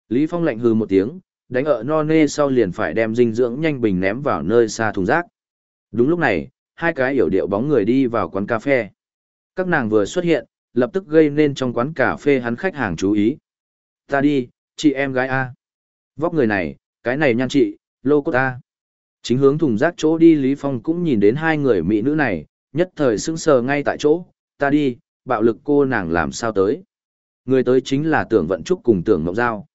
Lý Phong lạnh hừ một tiếng, đánh ở no nê sau liền phải đem dinh dưỡng nhanh bình ném vào nơi xa thùng rác. Đúng lúc này, hai cái yểu điệu bóng người đi vào quán cà phê. Các nàng vừa xuất hiện, lập tức gây nên trong quán cà phê hắn khách hàng chú ý. Ta đi, chị em gái A. Vóc người này, cái này nhan chị, lô cốt ta. Chính hướng thùng rác chỗ đi Lý Phong cũng nhìn đến hai người mỹ nữ này, nhất thời sững sờ ngay tại chỗ, ta đi, bạo lực cô nàng làm sao tới. Người tới chính là tưởng vận trúc cùng tưởng mộng giao.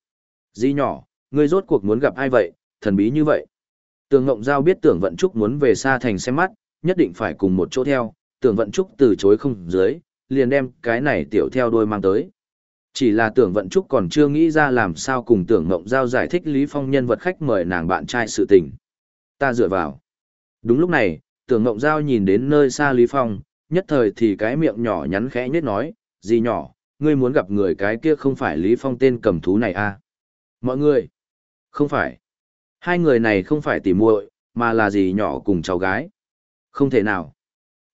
Di nhỏ, Ngươi rốt cuộc muốn gặp ai vậy, thần bí như vậy. Tường Ngộng Giao biết Tưởng Vận Trúc muốn về xa thành xem mắt, nhất định phải cùng một chỗ theo, Tưởng Vận Trúc từ chối không dưới, liền đem cái này tiểu theo đôi mang tới. Chỉ là tưởng vận trúc còn chưa nghĩ ra làm sao cùng tưởng ngộng giao giải thích Lý Phong nhân vật khách mời nàng bạn trai sự tình. Ta dựa vào. Đúng lúc này, tưởng ngộng giao nhìn đến nơi xa Lý Phong, nhất thời thì cái miệng nhỏ nhắn khẽ nhất nói, gì nhỏ, ngươi muốn gặp người cái kia không phải Lý Phong tên cầm thú này à? Mọi người, không phải. Hai người này không phải tỉ muội, mà là gì nhỏ cùng cháu gái. Không thể nào.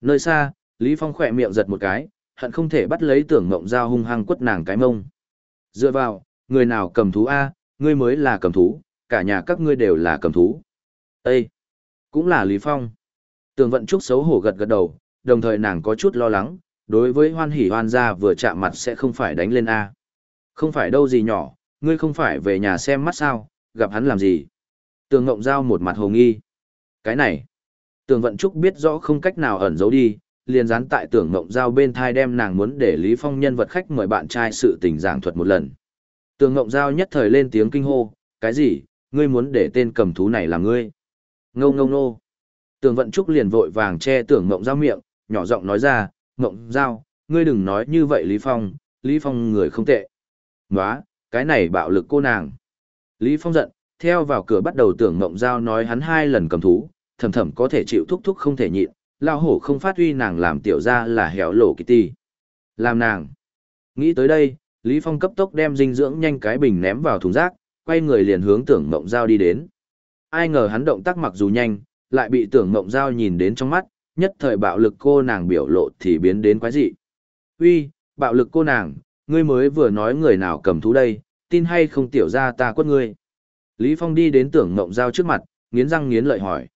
Nơi xa, Lý Phong khỏe miệng giật một cái, hận không thể bắt lấy tưởng mộng dao hung hăng quất nàng cái mông. Dựa vào, người nào cầm thú A, ngươi mới là cầm thú, cả nhà các ngươi đều là cầm thú. Ê! Cũng là Lý Phong. Tường vận trúc xấu hổ gật gật đầu, đồng thời nàng có chút lo lắng, đối với hoan hỉ hoan gia vừa chạm mặt sẽ không phải đánh lên A. Không phải đâu gì nhỏ, ngươi không phải về nhà xem mắt sao, gặp hắn làm gì. Tường ngộng giao một mặt hồ nghi. Cái này, tường vận trúc biết rõ không cách nào ẩn giấu đi, liền dán tại tưởng ngộng giao bên thai đem nàng muốn để Lý Phong nhân vật khách mời bạn trai sự tình giảng thuật một lần. Tưởng ngộng giao nhất thời lên tiếng kinh hô, cái gì, ngươi muốn để tên cầm thú này là ngươi. Ngâu ngâu nô. Tường vận trúc liền vội vàng che tưởng ngộng giao miệng, nhỏ giọng nói ra, ngộng giao, ngươi đừng nói như vậy Lý Phong, Lý Phong người không tệ. Nóa, cái này bạo lực cô nàng. Lý Phong giận, theo vào cửa bắt đầu tưởng ngộng giao nói hắn hai lần cầm thú, thầm thầm có thể chịu thúc thúc không thể nhịn, lao hổ không phát huy nàng làm tiểu ra là héo lộ kitty. Làm nàng. Nghĩ tới đây, Lý Phong cấp tốc đem dinh dưỡng nhanh cái bình ném vào thùng rác, quay người liền hướng tưởng mộng giao đi đến. Ai ngờ hắn động tác mặc dù nhanh, lại bị tưởng mộng giao nhìn đến trong mắt, nhất thời bạo lực cô nàng biểu lộ thì biến đến quái dị. Uy, bạo lực cô nàng, ngươi mới vừa nói người nào cầm thú đây, tin hay không tiểu ra ta quất ngươi. Lý Phong đi đến tưởng mộng giao trước mặt, nghiến răng nghiến lợi hỏi.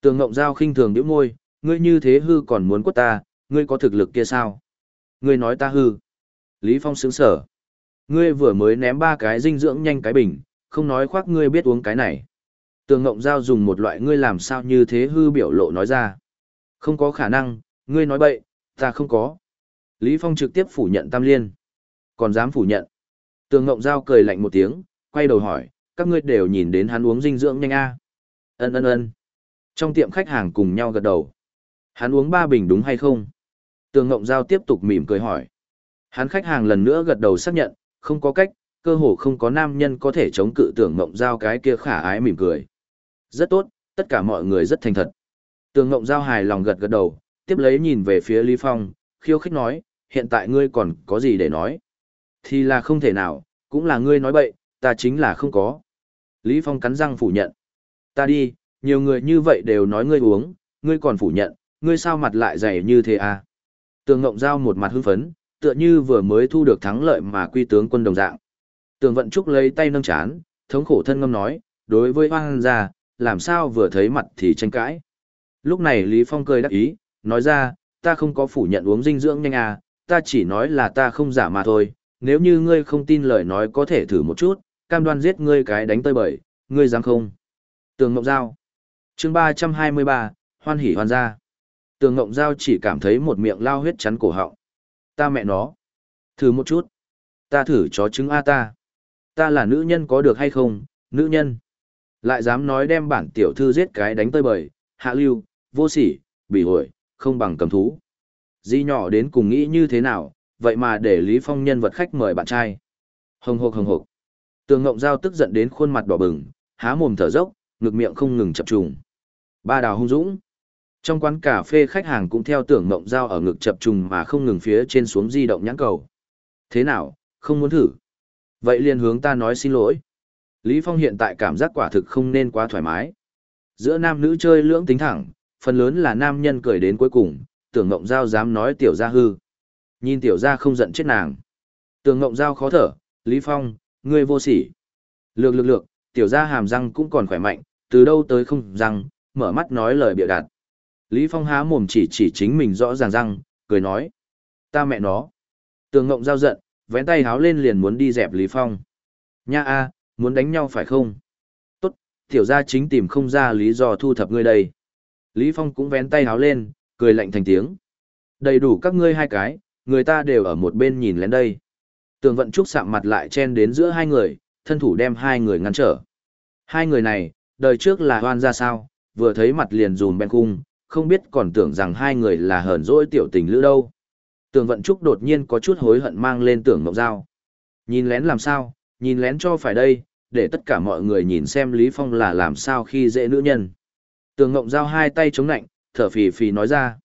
Tường Ngộng giao khinh thường nhíu môi, ngươi như thế hư còn muốn quất ta, ngươi có thực lực kia sao? Ngươi nói ta hư. Lý Phong sững sở. Ngươi vừa mới ném ba cái dinh dưỡng nhanh cái bình, không nói khoác ngươi biết uống cái này. Tường Ngộng Giao dùng một loại ngươi làm sao như thế hư biểu lộ nói ra. Không có khả năng, ngươi nói bậy, ta không có. Lý Phong trực tiếp phủ nhận Tam Liên. Còn dám phủ nhận. Tường Ngộng Giao cười lạnh một tiếng, quay đầu hỏi, các ngươi đều nhìn đến hắn uống dinh dưỡng nhanh a? Ân ân ân. Trong tiệm khách hàng cùng nhau gật đầu. Hắn uống ba bình đúng hay không? Tường Ngộng Giao tiếp tục mỉm cười hỏi. Hắn khách hàng lần nữa gật đầu xác nhận, không có cách, cơ hồ không có nam nhân có thể chống cự Tường Ngộng Giao cái kia khả ái mỉm cười. Rất tốt, tất cả mọi người rất thành thật. Tường Ngộng Giao hài lòng gật gật đầu, tiếp lấy nhìn về phía Lý Phong, khiêu khích nói, hiện tại ngươi còn có gì để nói? Thì là không thể nào, cũng là ngươi nói bậy, ta chính là không có. Lý Phong cắn răng phủ nhận. Ta đi, nhiều người như vậy đều nói ngươi uống, ngươi còn phủ nhận, ngươi sao mặt lại dày như thế à? Tường Ngộng Giao một mặt hưng phấn, tựa như vừa mới thu được thắng lợi mà quy tướng quân đồng dạng. Tường Vận Trúc lấy tay nâng chán, thống khổ thân ngâm nói, đối với hoang gia, làm sao vừa thấy mặt thì tranh cãi. Lúc này Lý Phong cười đắc ý, nói ra, ta không có phủ nhận uống dinh dưỡng nhanh à, ta chỉ nói là ta không giả mà thôi, nếu như ngươi không tin lời nói có thể thử một chút, cam đoan giết ngươi cái đánh tơi bời, ngươi dám không? Tường Ngộng Giao chương 323, hoan hỉ hoan gia. Tường Ngộng Giao chỉ cảm thấy một miệng lao huyết chắn cổ họng. Ta mẹ nó. Thử một chút. Ta thử chó trứng A ta. Ta là nữ nhân có được hay không, nữ nhân. Lại dám nói đem bản tiểu thư giết cái đánh tơi bời, hạ lưu, vô sỉ, bỉ ổi không bằng cầm thú. Di nhỏ đến cùng nghĩ như thế nào, vậy mà để Lý Phong nhân vật khách mời bạn trai. Hồng hộc hồng hộc. Tường Ngộng Giao tức giận đến khuôn mặt đỏ bừng, há mồm thở dốc, ngực miệng không ngừng chập trùng. Ba đào hung dũng. Trong quán cà phê khách hàng cũng theo tưởng mộng dao ở ngực chập trùng mà không ngừng phía trên xuống di động nhãn cầu. Thế nào, không muốn thử? Vậy liền hướng ta nói xin lỗi. Lý Phong hiện tại cảm giác quả thực không nên quá thoải mái. Giữa nam nữ chơi lưỡng tính thẳng, phần lớn là nam nhân cười đến cuối cùng, tưởng mộng dao dám nói tiểu gia hư. Nhìn tiểu gia không giận chết nàng. Tưởng mộng dao khó thở, Lý Phong, ngươi vô sỉ. Lược lược lược, tiểu gia hàm răng cũng còn khỏe mạnh, từ đâu tới không răng, mở mắt nói lời bịa đặt. Lý Phong há mồm chỉ chỉ chính mình rõ ràng răng, cười nói. Ta mẹ nó. Tường ngộng giao giận, vén tay háo lên liền muốn đi dẹp Lý Phong. Nha a, muốn đánh nhau phải không? Tốt, tiểu gia chính tìm không ra lý do thu thập ngươi đây. Lý Phong cũng vén tay háo lên, cười lạnh thành tiếng. Đầy đủ các ngươi hai cái, người ta đều ở một bên nhìn lén đây. Tường vận trúc sạm mặt lại chen đến giữa hai người, thân thủ đem hai người ngăn trở. Hai người này, đời trước là hoan ra sao, vừa thấy mặt liền dùn bên cung, không biết còn tưởng rằng hai người là hờn dỗi tiểu tình lữ đâu. Tường vận trúc đột nhiên có chút hối hận mang lên tưởng ngọc dao. Nhìn lén làm sao, nhìn lén cho phải đây, để tất cả mọi người nhìn xem Lý Phong là làm sao khi dễ nữ nhân. Tường ngọc dao hai tay chống nạnh, thở phì phì nói ra.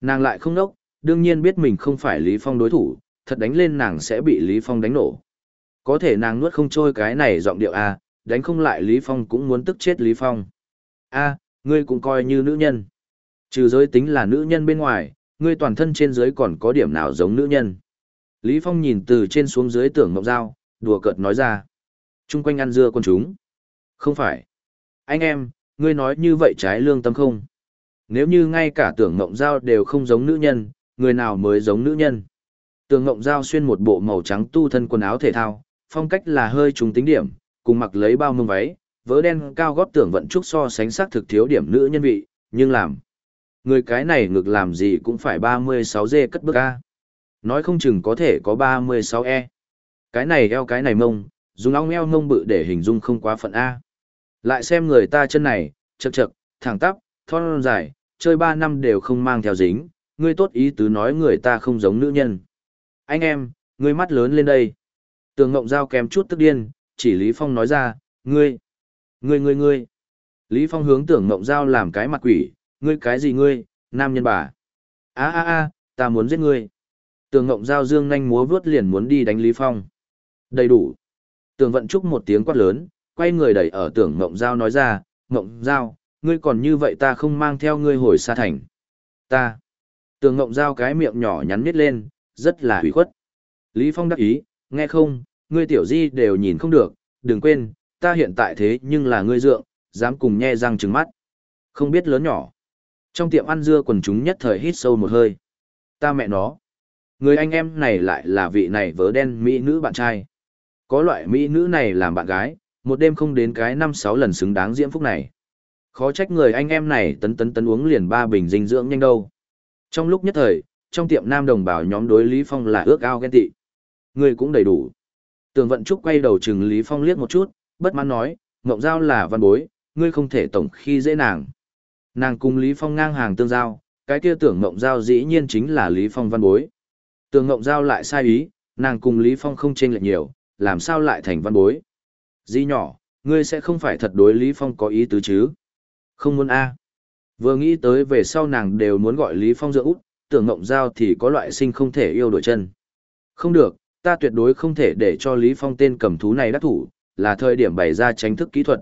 Nàng lại không nốc, đương nhiên biết mình không phải Lý Phong đối thủ, thật đánh lên nàng sẽ bị Lý Phong đánh nổ. Có thể nàng nuốt không trôi cái này giọng điệu A, đánh không lại Lý Phong cũng muốn tức chết Lý Phong. A, ngươi cũng coi như nữ nhân. Trừ giới tính là nữ nhân bên ngoài, ngươi toàn thân trên dưới còn có điểm nào giống nữ nhân. Lý Phong nhìn từ trên xuống dưới tưởng mộng dao, đùa cợt nói ra. Trung quanh ăn dưa con chúng. Không phải. Anh em, ngươi nói như vậy trái lương tâm không? Nếu như ngay cả tưởng mộng dao đều không giống nữ nhân, người nào mới giống nữ nhân? Tưởng mộng dao xuyên một bộ màu trắng tu thân quần áo thể thao, phong cách là hơi trùng tính điểm, cùng mặc lấy bao mông váy, vớ đen cao gót tưởng vận trúc so sánh sắc thực thiếu điểm nữ nhân vị, nhưng làm. Người cái này ngược làm gì cũng phải 36 dê cất bước A. Nói không chừng có thể có 36 e. Cái này eo cái này mông, dùng ong eo mông bự để hình dung không quá phận A. Lại xem người ta chân này, chật chật, thẳng tắp, thon dài, chơi 3 năm đều không mang theo dính, ngươi tốt ý tứ nói người ta không giống nữ nhân. Anh em, ngươi mắt lớn lên đây. Tường Ngộng Giao kém chút tức điên, chỉ Lý Phong nói ra, ngươi, ngươi ngươi ngươi. Lý Phong hướng tưởng Mộng Giao làm cái mặt quỷ, ngươi cái gì ngươi, nam nhân bà. a a a ta muốn giết ngươi. Tưởng Mộng Giao dương nhanh múa vướt liền muốn đi đánh Lý Phong. Đầy đủ. Tưởng Vận Trúc một tiếng quát lớn, quay người đẩy ở tưởng Mộng Giao nói ra, Mộng Giao, ngươi còn như vậy ta không mang theo ngươi hồi xa thành. Ta. Tưởng Mộng Giao cái miệng nhỏ nhắn nít lên, rất là hủy khuất. Lý Phong đắc ý, nghe không, ngươi tiểu di đều nhìn không được, đừng quên, ta hiện tại thế nhưng là ngươi dượng, dám cùng nhe răng trừng mắt. Không biết lớn nhỏ. Trong tiệm ăn dưa quần chúng nhất thời hít sâu một hơi. Ta mẹ nó. Người anh em này lại là vị này vớ đen mỹ nữ bạn trai. Có loại mỹ nữ này làm bạn gái, một đêm không đến cái năm sáu lần xứng đáng diễm phúc này. Khó trách người anh em này tấn tấn tấn uống liền ba bình dinh dưỡng nhanh đâu. Trong lúc nhất thời, trong tiệm nam đồng bào nhóm đối Lý Phong là ước ao ghen tị. Người cũng đầy đủ. Tường Vận Trúc quay đầu chừng Lý Phong liếc một chút, bất mãn nói, Ngộng Giao là văn bối, ngươi không thể tổng khi dễ nàng. Nàng cùng Lý Phong ngang hàng tương giao, cái kia tưởng Ngộng Giao dĩ nhiên chính là Lý Phong văn bối. Tưởng Ngộng Giao lại sai ý, nàng cùng Lý Phong không chênh lệch nhiều, làm sao lại thành văn bối. Di nhỏ, ngươi sẽ không phải thật đối Lý Phong có ý tứ chứ? Không muốn a. Vừa nghĩ tới về sau nàng đều muốn gọi Lý Phong dựa út, tưởng Ngộng Giao thì có loại sinh không thể yêu đổi chân. Không được, ta tuyệt đối không thể để cho Lý Phong tên cầm thú này đắc thủ, là thời điểm bày ra tránh thức kỹ thuật.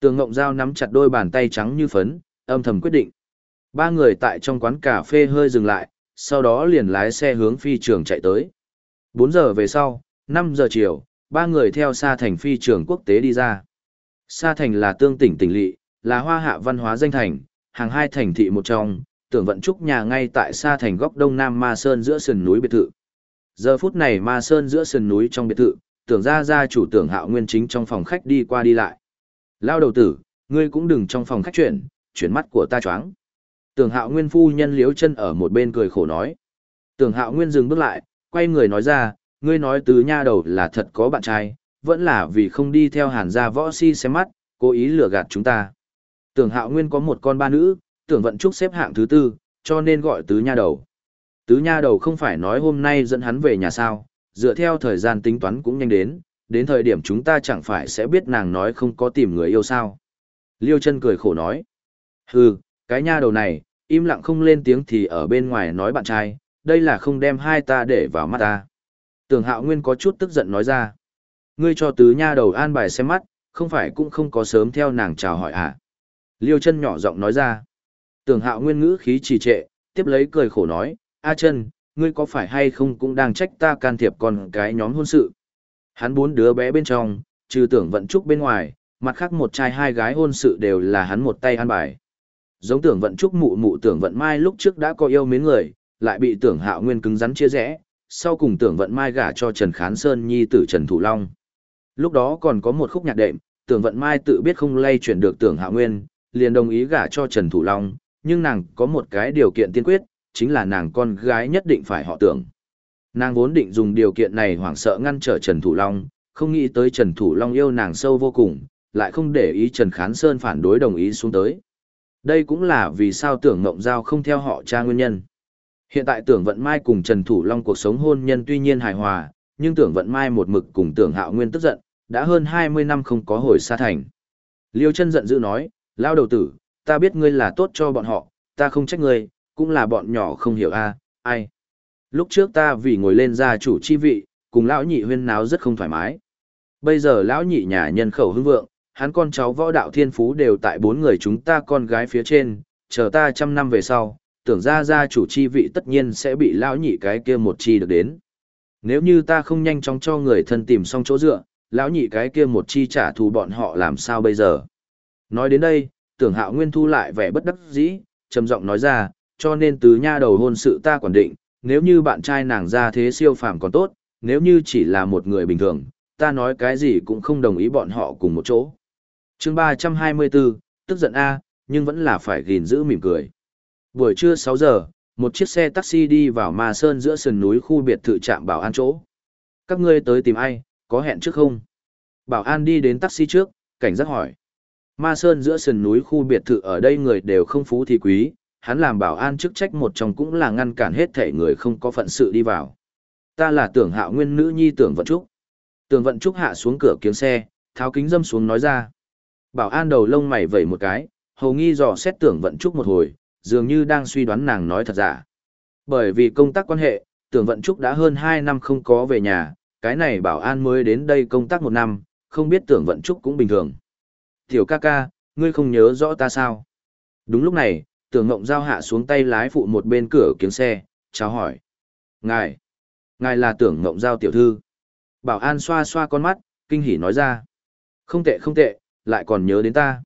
Tường Ngộng Giao nắm chặt đôi bàn tay trắng như phấn, âm thầm quyết định. Ba người tại trong quán cà phê hơi dừng lại, sau đó liền lái xe hướng phi trường chạy tới. 4 giờ về sau, 5 giờ chiều, ba người theo xa thành phi trường quốc tế đi ra. Sa thành là tương tỉnh tỉnh lỵ, là hoa hạ văn hóa danh thành, hàng hai thành thị một trong, tưởng vận trúc nhà ngay tại xa thành góc đông nam Ma Sơn giữa sườn núi biệt thự. Giờ phút này Ma Sơn giữa sườn núi trong biệt thự, tưởng ra ra chủ tưởng hạo nguyên chính trong phòng khách đi qua đi lại. Lao đầu tử, ngươi cũng đừng trong phòng khách chuyển, chuyển mắt của ta choáng. Tưởng hạo nguyên phu nhân liếu chân ở một bên cười khổ nói. Tưởng hạo nguyên dừng bước lại, quay người nói ra, ngươi nói tứ nha đầu là thật có bạn trai, vẫn là vì không đi theo hàn gia võ si xem mắt, cố ý lừa gạt chúng ta. Tưởng hạo nguyên có một con ba nữ, tưởng vận trúc xếp hạng thứ tư, cho nên gọi tứ nha đầu. Tứ nha đầu không phải nói hôm nay dẫn hắn về nhà sao, dựa theo thời gian tính toán cũng nhanh đến, đến thời điểm chúng ta chẳng phải sẽ biết nàng nói không có tìm người yêu sao. Liêu chân cười khổ nói. Hừ, cái nha đầu này, im lặng không lên tiếng thì ở bên ngoài nói bạn trai, đây là không đem hai ta để vào mắt ta. Tưởng hạo nguyên có chút tức giận nói ra. Ngươi cho tứ nha đầu an bài xem mắt, không phải cũng không có sớm theo nàng chào hỏi à. Liêu chân nhỏ giọng nói ra. Tưởng hạo nguyên ngữ khí trì trệ, tiếp lấy cười khổ nói, A chân, ngươi có phải hay không cũng đang trách ta can thiệp con cái nhóm hôn sự. Hắn bốn đứa bé bên trong, trừ tưởng vận trúc bên ngoài, mặt khác một trai hai gái hôn sự đều là hắn một tay an bài. Giống tưởng vận trúc mụ mụ tưởng vận mai lúc trước đã có yêu mến người, lại bị tưởng hạo nguyên cứng rắn chia rẽ, sau cùng tưởng vận mai gả cho Trần Khán Sơn nhi tử Trần Thủ Long. Lúc đó còn có một khúc nhạc đệm, tưởng vận mai tự biết không lay chuyển được tưởng hạo nguyên, liền đồng ý gả cho Trần Thủ Long, nhưng nàng có một cái điều kiện tiên quyết, chính là nàng con gái nhất định phải họ tưởng. Nàng vốn định dùng điều kiện này hoảng sợ ngăn trở Trần Thủ Long, không nghĩ tới Trần Thủ Long yêu nàng sâu vô cùng, lại không để ý Trần Khán Sơn phản đối đồng ý xuống tới. Đây cũng là vì sao tưởng Ngộng Giao không theo họ cha nguyên nhân. Hiện tại tưởng Vận Mai cùng Trần Thủ Long cuộc sống hôn nhân tuy nhiên hài hòa, nhưng tưởng vận mai một mực cùng tưởng hạo nguyên tức giận, đã hơn 20 năm không có hồi xa thành. Liêu chân giận dữ nói, lao đầu tử, ta biết ngươi là tốt cho bọn họ, ta không trách ngươi, cũng là bọn nhỏ không hiểu a à, ai. Lúc trước ta vì ngồi lên gia chủ chi vị, cùng lão nhị huyên náo rất không thoải mái. Bây giờ lão nhị nhà nhân khẩu hưng vượng, hắn con cháu võ đạo thiên phú đều tại bốn người chúng ta con gái phía trên, chờ ta trăm năm về sau, tưởng ra gia chủ chi vị tất nhiên sẽ bị lão nhị cái kia một chi được đến. Nếu như ta không nhanh chóng cho người thân tìm xong chỗ dựa, lão nhị cái kia một chi trả thù bọn họ làm sao bây giờ? Nói đến đây, tưởng hạo nguyên thu lại vẻ bất đắc dĩ, trầm giọng nói ra, cho nên từ nha đầu hôn sự ta quản định, nếu như bạn trai nàng ra thế siêu phàm còn tốt, nếu như chỉ là một người bình thường, ta nói cái gì cũng không đồng ý bọn họ cùng một chỗ. chương 324, tức giận A, nhưng vẫn là phải gìn giữ mỉm cười. Buổi trưa 6 giờ, một chiếc xe taxi đi vào Ma Sơn giữa sườn núi khu biệt thự trạm bảo an chỗ. Các ngươi tới tìm ai, có hẹn trước không? Bảo an đi đến taxi trước, cảnh giác hỏi. Ma Sơn giữa sườn núi khu biệt thự ở đây người đều không phú thì quý, hắn làm bảo an chức trách một trong cũng là ngăn cản hết thể người không có phận sự đi vào. Ta là tưởng hạo nguyên nữ nhi tưởng vận trúc. Tưởng vận trúc hạ xuống cửa kiếm xe, tháo kính dâm xuống nói ra. Bảo an đầu lông mày vẩy một cái, hầu nghi dò xét tưởng vận trúc một hồi, dường như đang suy đoán nàng nói thật giả. Bởi vì công tác quan hệ, tưởng vận trúc đã hơn 2 năm không có về nhà, cái này bảo an mới đến đây công tác một năm, không biết tưởng vận trúc cũng bình thường. Tiểu ca ca, ngươi không nhớ rõ ta sao? Đúng lúc này, tưởng ngộng giao hạ xuống tay lái phụ một bên cửa kiếng xe, chào hỏi. Ngài, ngài là tưởng ngộng giao tiểu thư. Bảo an xoa xoa con mắt, kinh hỉ nói ra. Không tệ không tệ, lại còn nhớ đến ta.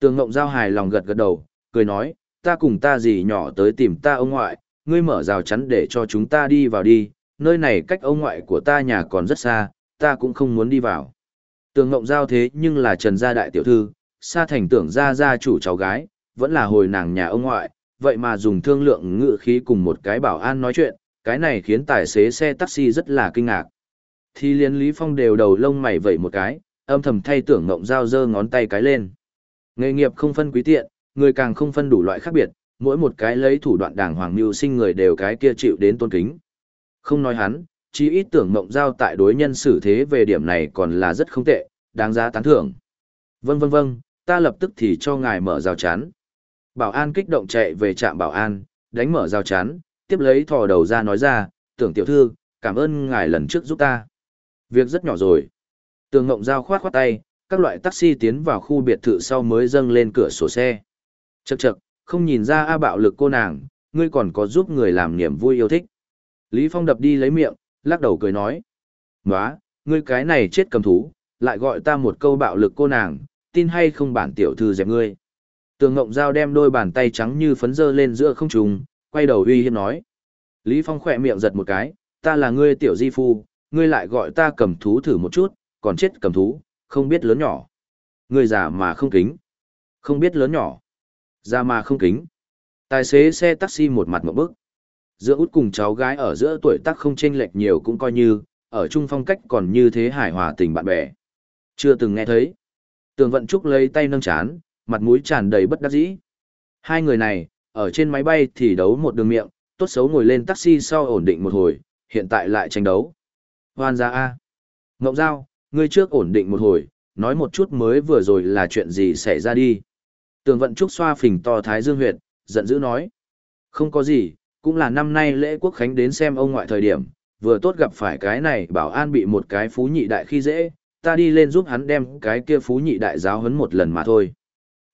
Tưởng ngộng giao hài lòng gật gật đầu, cười nói, ta cùng ta gì nhỏ tới tìm ta ông ngoại, ngươi mở rào chắn để cho chúng ta đi vào đi, nơi này cách ông ngoại của ta nhà còn rất xa, ta cũng không muốn đi vào. Tường ngộng giao thế nhưng là trần gia đại tiểu thư, xa thành tưởng gia gia chủ cháu gái, vẫn là hồi nàng nhà ông ngoại, vậy mà dùng thương lượng ngự khí cùng một cái bảo an nói chuyện, cái này khiến tài xế xe taxi rất là kinh ngạc. Thì liên Lý Phong đều đầu lông mày vẩy một cái, âm thầm thay tưởng ngộng dao giơ ngón tay cái lên. Nghề nghiệp không phân quý tiện, người càng không phân đủ loại khác biệt, mỗi một cái lấy thủ đoạn đàng hoàng mưu sinh người đều cái kia chịu đến tôn kính. Không nói hắn, chỉ ít tưởng ngộng giao tại đối nhân xử thế về điểm này còn là rất không tệ, đáng giá tán thưởng. Vâng vâng vâng, ta lập tức thì cho ngài mở rào chắn. Bảo an kích động chạy về trạm bảo an, đánh mở rào chắn, tiếp lấy thò đầu ra nói ra, tưởng tiểu thư, cảm ơn ngài lần trước giúp ta. Việc rất nhỏ rồi. Tường ngộng giao khoát khoát tay, các loại taxi tiến vào khu biệt thự sau mới dâng lên cửa sổ xe. Chậc chậc, không nhìn ra a bạo lực cô nàng, ngươi còn có giúp người làm niềm vui yêu thích. Lý Phong đập đi lấy miệng, lắc đầu cười nói. Nóa, ngươi cái này chết cầm thú, lại gọi ta một câu bạo lực cô nàng, tin hay không bản tiểu thư dẹp ngươi. Tường Ngộng Giao đem đôi bàn tay trắng như phấn dơ lên giữa không trùng, quay đầu uy hiếp nói. Lý Phong khỏe miệng giật một cái, ta là ngươi tiểu di phu, ngươi lại gọi ta cầm thú thử một chút, còn chết cầm thú, không biết lớn nhỏ. Ngươi già mà không kính. Không biết lớn nhỏ. Già mà không kính. Tài xế xe taxi một mặt một bức. Giữa út cùng cháu gái ở giữa tuổi tác không chênh lệch nhiều cũng coi như, ở chung phong cách còn như thế hài hòa tình bạn bè. Chưa từng nghe thấy. Tường vận trúc lấy tay nâng chán, mặt mũi tràn đầy bất đắc dĩ. Hai người này, ở trên máy bay thì đấu một đường miệng, tốt xấu ngồi lên taxi sau ổn định một hồi, hiện tại lại tranh đấu. Hoan ra A. Ngọc Giao, ngươi trước ổn định một hồi, nói một chút mới vừa rồi là chuyện gì xảy ra đi. Tường vận trúc xoa phình to thái dương huyệt, giận dữ nói. Không có gì, cũng là năm nay lễ quốc khánh đến xem ông ngoại thời điểm, vừa tốt gặp phải cái này bảo an bị một cái phú nhị đại khi dễ, ta đi lên giúp hắn đem cái kia phú nhị đại giáo hấn một lần mà thôi.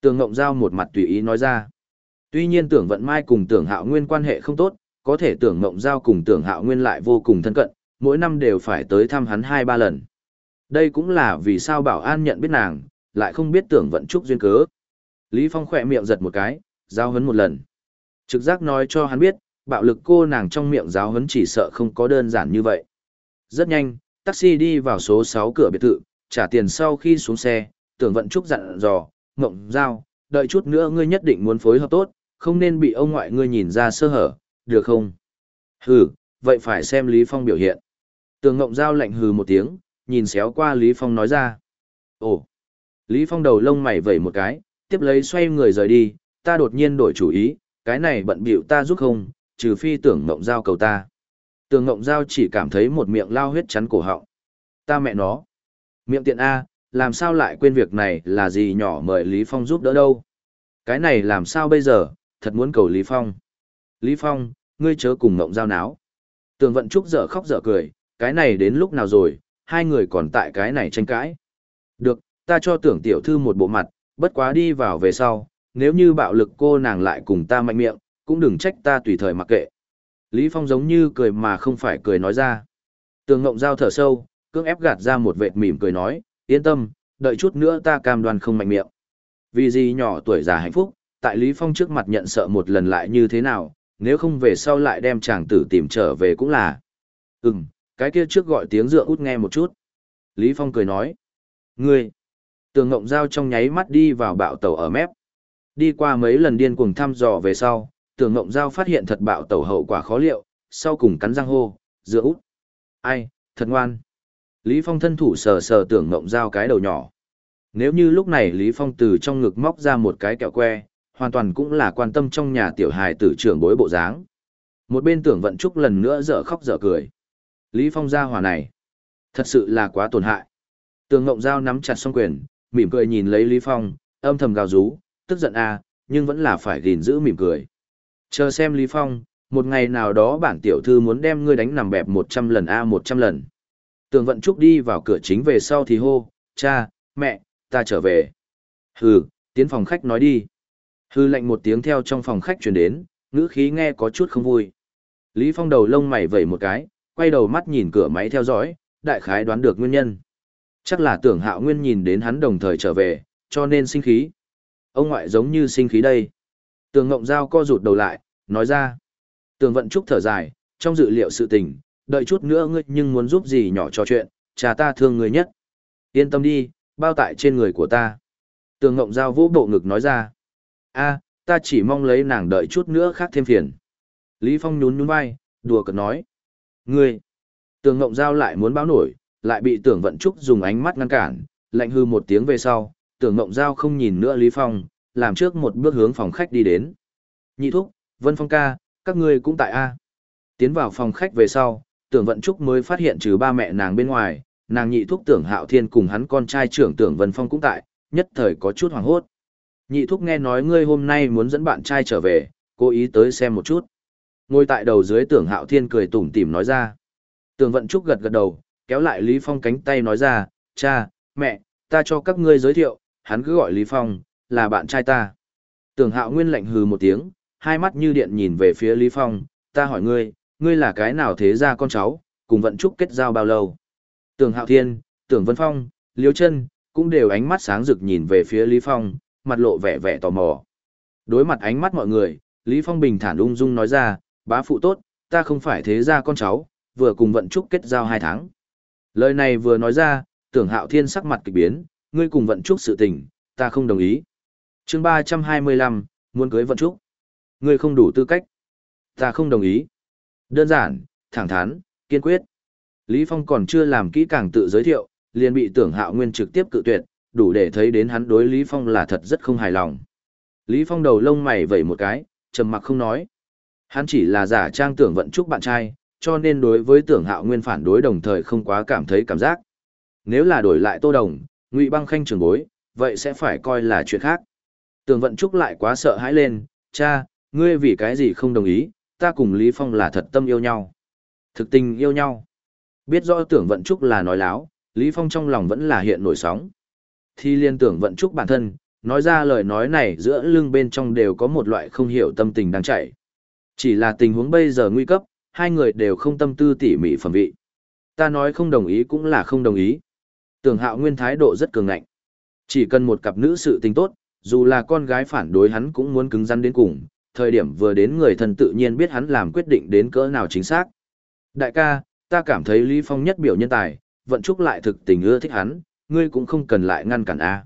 Tưởng Ngộng Giao một mặt tùy ý nói ra. Tuy nhiên tưởng vận mai cùng tưởng hạo nguyên quan hệ không tốt, có thể tưởng Ngộng Giao cùng tưởng hạo nguyên lại vô cùng thân cận, mỗi năm đều phải tới thăm hắn hai ba lần. Đây cũng là vì sao bảo an nhận biết nàng, lại không biết tưởng vận trúc duyên cớ. Lý Phong khỏe miệng giật một cái, giao hấn một lần. Trực giác nói cho hắn biết, bạo lực cô nàng trong miệng giáo hấn chỉ sợ không có đơn giản như vậy. Rất nhanh, taxi đi vào số 6 cửa biệt thự, trả tiền sau khi xuống xe, tưởng vận trúc dặn dò, ngộng giao, đợi chút nữa ngươi nhất định muốn phối hợp tốt, không nên bị ông ngoại ngươi nhìn ra sơ hở, được không? Hừ, vậy phải xem Lý Phong biểu hiện. Tường ngộng giao lạnh hừ một tiếng, nhìn xéo qua Lý Phong nói ra. Ồ! Lý Phong đầu lông mày vẩy một cái, tiếp lấy xoay người rời đi, ta đột nhiên đổi chủ ý, cái này bận bịu ta giúp không, trừ phi tưởng ngộng giao cầu ta. Tường Ngộng Giao chỉ cảm thấy một miệng lao huyết chắn cổ họng. Ta mẹ nó. Miệng tiện A, làm sao lại quên việc này là gì nhỏ mời Lý Phong giúp đỡ đâu. Cái này làm sao bây giờ, thật muốn cầu Lý Phong. Lý Phong, ngươi chớ cùng Ngộng Giao náo. Tường Vận Trúc dở khóc dở cười, cái này đến lúc nào rồi, hai người còn tại cái này tranh cãi. Được, ta cho tưởng tiểu thư một bộ mặt, bất quá đi vào về sau, nếu như bạo lực cô nàng lại cùng ta mạnh miệng, cũng đừng trách ta tùy thời mặc kệ. Lý Phong giống như cười mà không phải cười nói ra. Tường Ngộng Giao thở sâu, cưỡng ép gạt ra một vệt mỉm cười nói, yên tâm, đợi chút nữa ta cam đoan không mạnh miệng. Vì gì nhỏ tuổi già hạnh phúc, tại Lý Phong trước mặt nhận sợ một lần lại như thế nào, nếu không về sau lại đem chàng tử tìm trở về cũng là. Ừm, cái kia trước gọi tiếng dựa út nghe một chút. Lý Phong cười nói. Ngươi. Tường Ngộng Giao trong nháy mắt đi vào bạo tàu ở mép. Đi qua mấy lần điên cuồng thăm dò về sau, Tường Ngộng Giao phát hiện thật bạo tàu hậu quả khó liệu, sau cùng cắn răng hô, dựa út. Ai, thật ngoan. Lý Phong thân thủ sờ sờ tưởng Ngộng Giao cái đầu nhỏ. Nếu như lúc này Lý Phong từ trong ngực móc ra một cái kẹo que, hoàn toàn cũng là quan tâm trong nhà tiểu hài tử trưởng bối bộ dáng. Một bên tưởng vận trúc lần nữa dở khóc dở cười. Lý Phong ra hòa này. Thật sự là quá tổn hại. Tưởng Ngộng Giao nắm chặt song quyền, mỉm cười nhìn lấy Lý Phong, âm thầm gào rú, tức giận a, à, nhưng vẫn là phải gìn giữ mỉm cười. Chờ xem Lý Phong, một ngày nào đó bản tiểu thư muốn đem ngươi đánh nằm bẹp 100 lần a 100 lần. Tường Vận Trúc đi vào cửa chính về sau thì hô, cha, mẹ, ta trở về. Hừ, tiến phòng khách nói đi. Hư lệnh một tiếng theo trong phòng khách truyền đến, ngữ khí nghe có chút không vui. Lý Phong đầu lông mày vẩy một cái, quay đầu mắt nhìn cửa máy theo dõi, đại khái đoán được nguyên nhân. Chắc là tưởng hạo nguyên nhìn đến hắn đồng thời trở về, cho nên sinh khí. Ông ngoại giống như sinh khí đây. Tường Ngộng Giao co rụt đầu lại, nói ra. Tường Vận Trúc thở dài, trong dự liệu sự tình, đợi chút nữa ngươi nhưng muốn giúp gì nhỏ trò chuyện, cha ta thương người nhất. Yên tâm đi, bao tại trên người của ta. Tường Ngộng Giao vỗ bộ ngực nói ra. a ta chỉ mong lấy nàng đợi chút nữa khác thêm phiền. Lý Phong nhún nhún vai, đùa cợt nói. Ngươi! Tường Ngộng Giao lại muốn báo nổi, lại bị tưởng vận trúc dùng ánh mắt ngăn cản, lạnh hư một tiếng về sau, tưởng Ngộng Giao không nhìn nữa Lý Phong, làm trước một bước hướng phòng khách đi đến. Nhị thúc, Vân Phong ca, các ngươi cũng tại A. Tiến vào phòng khách về sau, tưởng vận trúc mới phát hiện trừ ba mẹ nàng bên ngoài, nàng nhị thúc tưởng hạo thiên cùng hắn con trai trưởng tưởng Vân Phong cũng tại, nhất thời có chút hoảng hốt. Nhị thúc nghe nói ngươi hôm nay muốn dẫn bạn trai trở về, cố ý tới xem một chút. Ngồi tại đầu dưới tưởng hạo thiên cười tủm tỉm nói ra. Tưởng vận trúc gật gật đầu, kéo lại Lý Phong cánh tay nói ra, cha, mẹ, ta cho các ngươi giới thiệu, hắn cứ gọi Lý Phong, là bạn trai ta. Tưởng hạo nguyên lạnh hừ một tiếng, hai mắt như điện nhìn về phía Lý Phong, ta hỏi ngươi, ngươi là cái nào thế ra con cháu, cùng vận trúc kết giao bao lâu. Tưởng hạo thiên, tưởng vân phong, liêu chân, cũng đều ánh mắt sáng rực nhìn về phía Lý Phong, mặt lộ vẻ vẻ tò mò. Đối mặt ánh mắt mọi người, Lý Phong bình thản ung dung nói ra, bá phụ tốt, ta không phải thế gia con cháu, vừa cùng vận trúc kết giao hai tháng. Lời này vừa nói ra, tưởng hạo thiên sắc mặt kịch biến, ngươi cùng vận trúc sự tình, ta không đồng ý. chương 325, muốn cưới vận trúc. Ngươi không đủ tư cách. Ta không đồng ý. Đơn giản, thẳng thắn, kiên quyết. Lý Phong còn chưa làm kỹ càng tự giới thiệu, liền bị tưởng hạo nguyên trực tiếp cự tuyệt, đủ để thấy đến hắn đối Lý Phong là thật rất không hài lòng. Lý Phong đầu lông mày vẩy một cái, trầm mặc không nói. Hắn chỉ là giả trang tưởng vận chúc bạn trai, cho nên đối với tưởng hạo nguyên phản đối đồng thời không quá cảm thấy cảm giác. Nếu là đổi lại tô đồng, ngụy băng khanh trường bối, vậy sẽ phải coi là chuyện khác. Tưởng vận trúc lại quá sợ hãi lên, cha, ngươi vì cái gì không đồng ý, ta cùng Lý Phong là thật tâm yêu nhau. Thực tình yêu nhau. Biết rõ tưởng vận trúc là nói láo, Lý Phong trong lòng vẫn là hiện nổi sóng. Thì liên tưởng vận trúc bản thân, nói ra lời nói này giữa lưng bên trong đều có một loại không hiểu tâm tình đang chạy. Chỉ là tình huống bây giờ nguy cấp, hai người đều không tâm tư tỉ mỉ phẩm vị. Ta nói không đồng ý cũng là không đồng ý. Tưởng hạo nguyên thái độ rất cường ngạnh. Chỉ cần một cặp nữ sự tình tốt, dù là con gái phản đối hắn cũng muốn cứng rắn đến cùng, thời điểm vừa đến người thân tự nhiên biết hắn làm quyết định đến cỡ nào chính xác. Đại ca, ta cảm thấy Lý Phong nhất biểu nhân tài, vận trúc lại thực tình ưa thích hắn, ngươi cũng không cần lại ngăn cản a.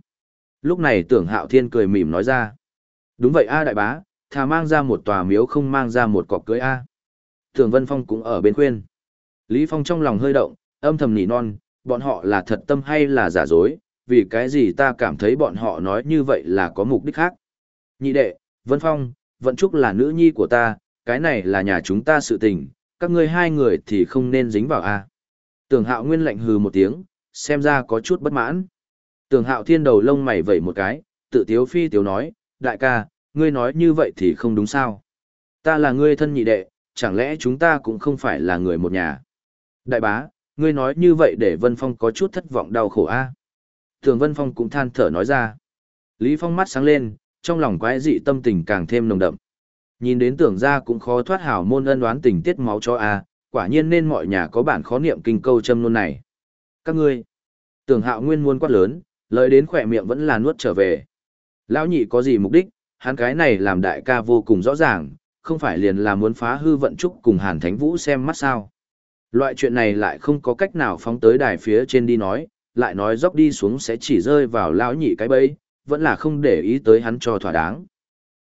Lúc này tưởng hạo thiên cười mỉm nói ra. Đúng vậy a đại bá, thà mang ra một tòa miếu không mang ra một cọc cưới a. Tưởng Vân Phong cũng ở bên khuyên. Lý Phong trong lòng hơi động, âm thầm nỉ non, bọn họ là thật tâm hay là giả dối, vì cái gì ta cảm thấy bọn họ nói như vậy là có mục đích khác. Nhị đệ, Vân Phong, Vận Trúc là nữ nhi của ta, cái này là nhà chúng ta sự tình, các ngươi hai người thì không nên dính vào a. Tưởng hạo nguyên lạnh hừ một tiếng, xem ra có chút bất mãn. Tưởng hạo thiên đầu lông mày vẩy một cái, tự tiếu phi tiếu nói, đại ca, ngươi nói như vậy thì không đúng sao. Ta là ngươi thân nhị đệ, chẳng lẽ chúng ta cũng không phải là người một nhà. Đại bá, ngươi nói như vậy để Vân Phong có chút thất vọng đau khổ a. Tưởng Vân Phong cũng than thở nói ra. Lý Phong mắt sáng lên, trong lòng quái dị tâm tình càng thêm nồng đậm. Nhìn đến tưởng ra cũng khó thoát hảo môn ân đoán tình tiết máu cho a, quả nhiên nên mọi nhà có bản khó niệm kinh câu châm luôn này. Các ngươi, tưởng hạo nguyên muôn quát lớn, lời đến khỏe miệng vẫn là nuốt trở về. Lão nhị có gì mục đích, hắn cái này làm đại ca vô cùng rõ ràng, không phải liền là muốn phá hư vận trúc cùng Hàn Thánh Vũ xem mắt sao. Loại chuyện này lại không có cách nào phóng tới đài phía trên đi nói, lại nói dốc đi xuống sẽ chỉ rơi vào lão nhị cái bẫy, vẫn là không để ý tới hắn cho thỏa đáng.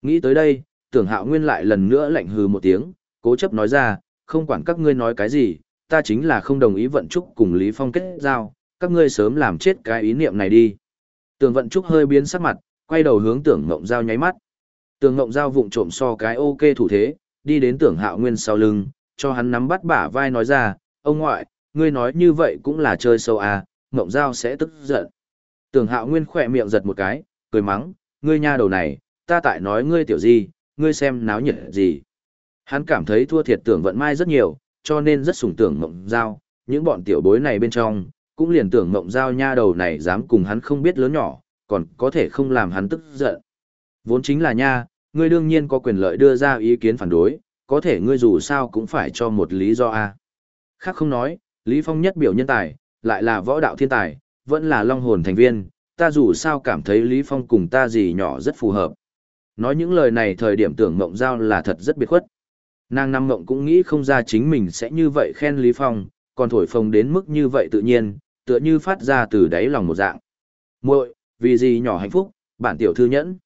Nghĩ tới đây, tưởng hạo nguyên lại lần nữa lạnh hừ một tiếng, cố chấp nói ra, không quản các ngươi nói cái gì, ta chính là không đồng ý vận trúc cùng Lý Phong kết giao, các ngươi sớm làm chết cái ý niệm này đi. Tưởng vận trúc hơi biến sắc mặt, quay đầu hướng tưởng ngộng giao nháy mắt. Tưởng ngộng giao vụng trộm so cái ok thủ thế, đi đến tưởng hạo nguyên sau lưng, cho hắn nắm bắt bả vai nói ra, ông ngoại, ngươi nói như vậy cũng là chơi sâu à, ngộng giao sẽ tức giận. Tưởng hạo nguyên khỏe miệng giật một cái, cười mắng, ngươi nha đầu này, ta tại nói ngươi tiểu gì, ngươi xem náo nhiệt gì. Hắn cảm thấy thua thiệt tưởng vận mai rất nhiều, cho nên rất sủng tưởng mộng giao, những bọn tiểu bối này bên trong, cũng liền tưởng mộng giao nha đầu này dám cùng hắn không biết lớn nhỏ, còn có thể không làm hắn tức giận. Vốn chính là nha, ngươi đương nhiên có quyền lợi đưa ra ý kiến phản đối, có thể ngươi dù sao cũng phải cho một lý do a. Khác không nói, Lý Phong nhất biểu nhân tài, lại là võ đạo thiên tài, vẫn là long hồn thành viên, ta dù sao cảm thấy Lý Phong cùng ta gì nhỏ rất phù hợp. Nói những lời này thời điểm tưởng mộng giao là thật rất biệt khuất. Nàng năm mộng cũng nghĩ không ra chính mình sẽ như vậy khen Lý Phong, còn thổi phồng đến mức như vậy tự nhiên, tựa như phát ra từ đáy lòng một dạng. muội vì gì nhỏ hạnh phúc, bản tiểu thư nhẫn.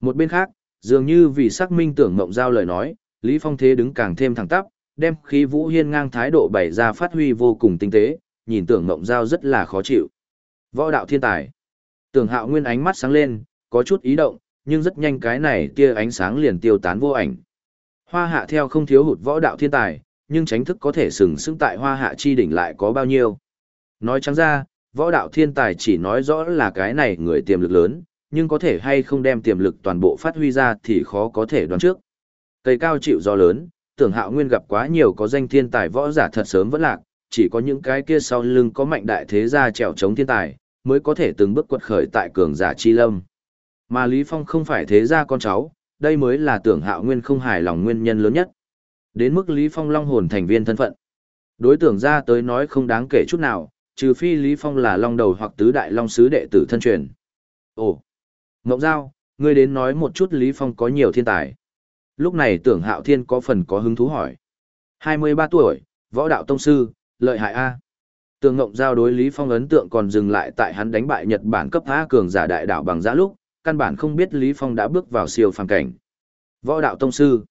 Một bên khác, dường như vì xác minh tưởng mộng giao lời nói, Lý Phong thế đứng càng thêm thẳng tắp, đem khí vũ hiên ngang thái độ bày ra phát huy vô cùng tinh tế, nhìn tưởng mộng giao rất là khó chịu. Võ đạo thiên tài. Tưởng hạo nguyên ánh mắt sáng lên, có chút ý động, nhưng rất nhanh cái này tia ánh sáng liền tiêu tán vô ảnh. Hoa hạ theo không thiếu hụt võ đạo thiên tài, nhưng tránh thức có thể sừng sững tại hoa hạ chi đỉnh lại có bao nhiêu. Nói trắng ra, võ đạo thiên tài chỉ nói rõ là cái này người tiềm lực lớn, nhưng có thể hay không đem tiềm lực toàn bộ phát huy ra thì khó có thể đoán trước. Cây cao chịu do lớn, tưởng hạo nguyên gặp quá nhiều có danh thiên tài võ giả thật sớm vẫn lạc, chỉ có những cái kia sau lưng có mạnh đại thế gia trèo chống thiên tài, mới có thể từng bước quật khởi tại cường giả chi lâm. Mà Lý Phong không phải thế gia con cháu, đây mới là tưởng hạo nguyên không hài lòng nguyên nhân lớn nhất. Đến mức Lý Phong long hồn thành viên thân phận. Đối tượng ra tới nói không đáng kể chút nào, trừ phi Lý Phong là long đầu hoặc tứ đại long sứ đệ tử thân truyền. Ồ, Ngộng Giao, ngươi đến nói một chút Lý Phong có nhiều thiên tài. Lúc này tưởng hạo thiên có phần có hứng thú hỏi. 23 tuổi, võ đạo tông sư, lợi hại A. Tường Ngộng Giao đối Lý Phong ấn tượng còn dừng lại tại hắn đánh bại Nhật Bản cấp A cường giả đại đảo bằng giã lúc, căn bản không biết Lý Phong đã bước vào siêu phàm cảnh. Võ đạo tông sư.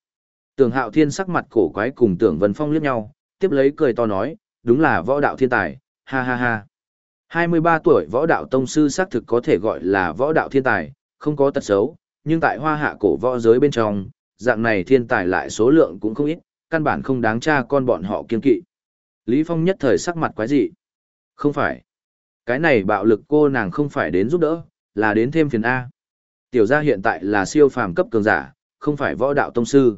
Tưởng Hạo Thiên sắc mặt cổ quái cùng Tưởng Vân Phong liếc nhau, tiếp lấy cười to nói, đúng là võ đạo thiên tài, ha ha ha. 23 tuổi võ đạo tông sư xác thực có thể gọi là võ đạo thiên tài, không có tật xấu, nhưng tại hoa hạ cổ võ giới bên trong, dạng này thiên tài lại số lượng cũng không ít, căn bản không đáng tra con bọn họ kiên kỵ. Lý Phong nhất thời sắc mặt quái dị. Không phải. Cái này bạo lực cô nàng không phải đến giúp đỡ, là đến thêm phiền A. Tiểu gia hiện tại là siêu phàm cấp cường giả, không phải võ đạo tông sư.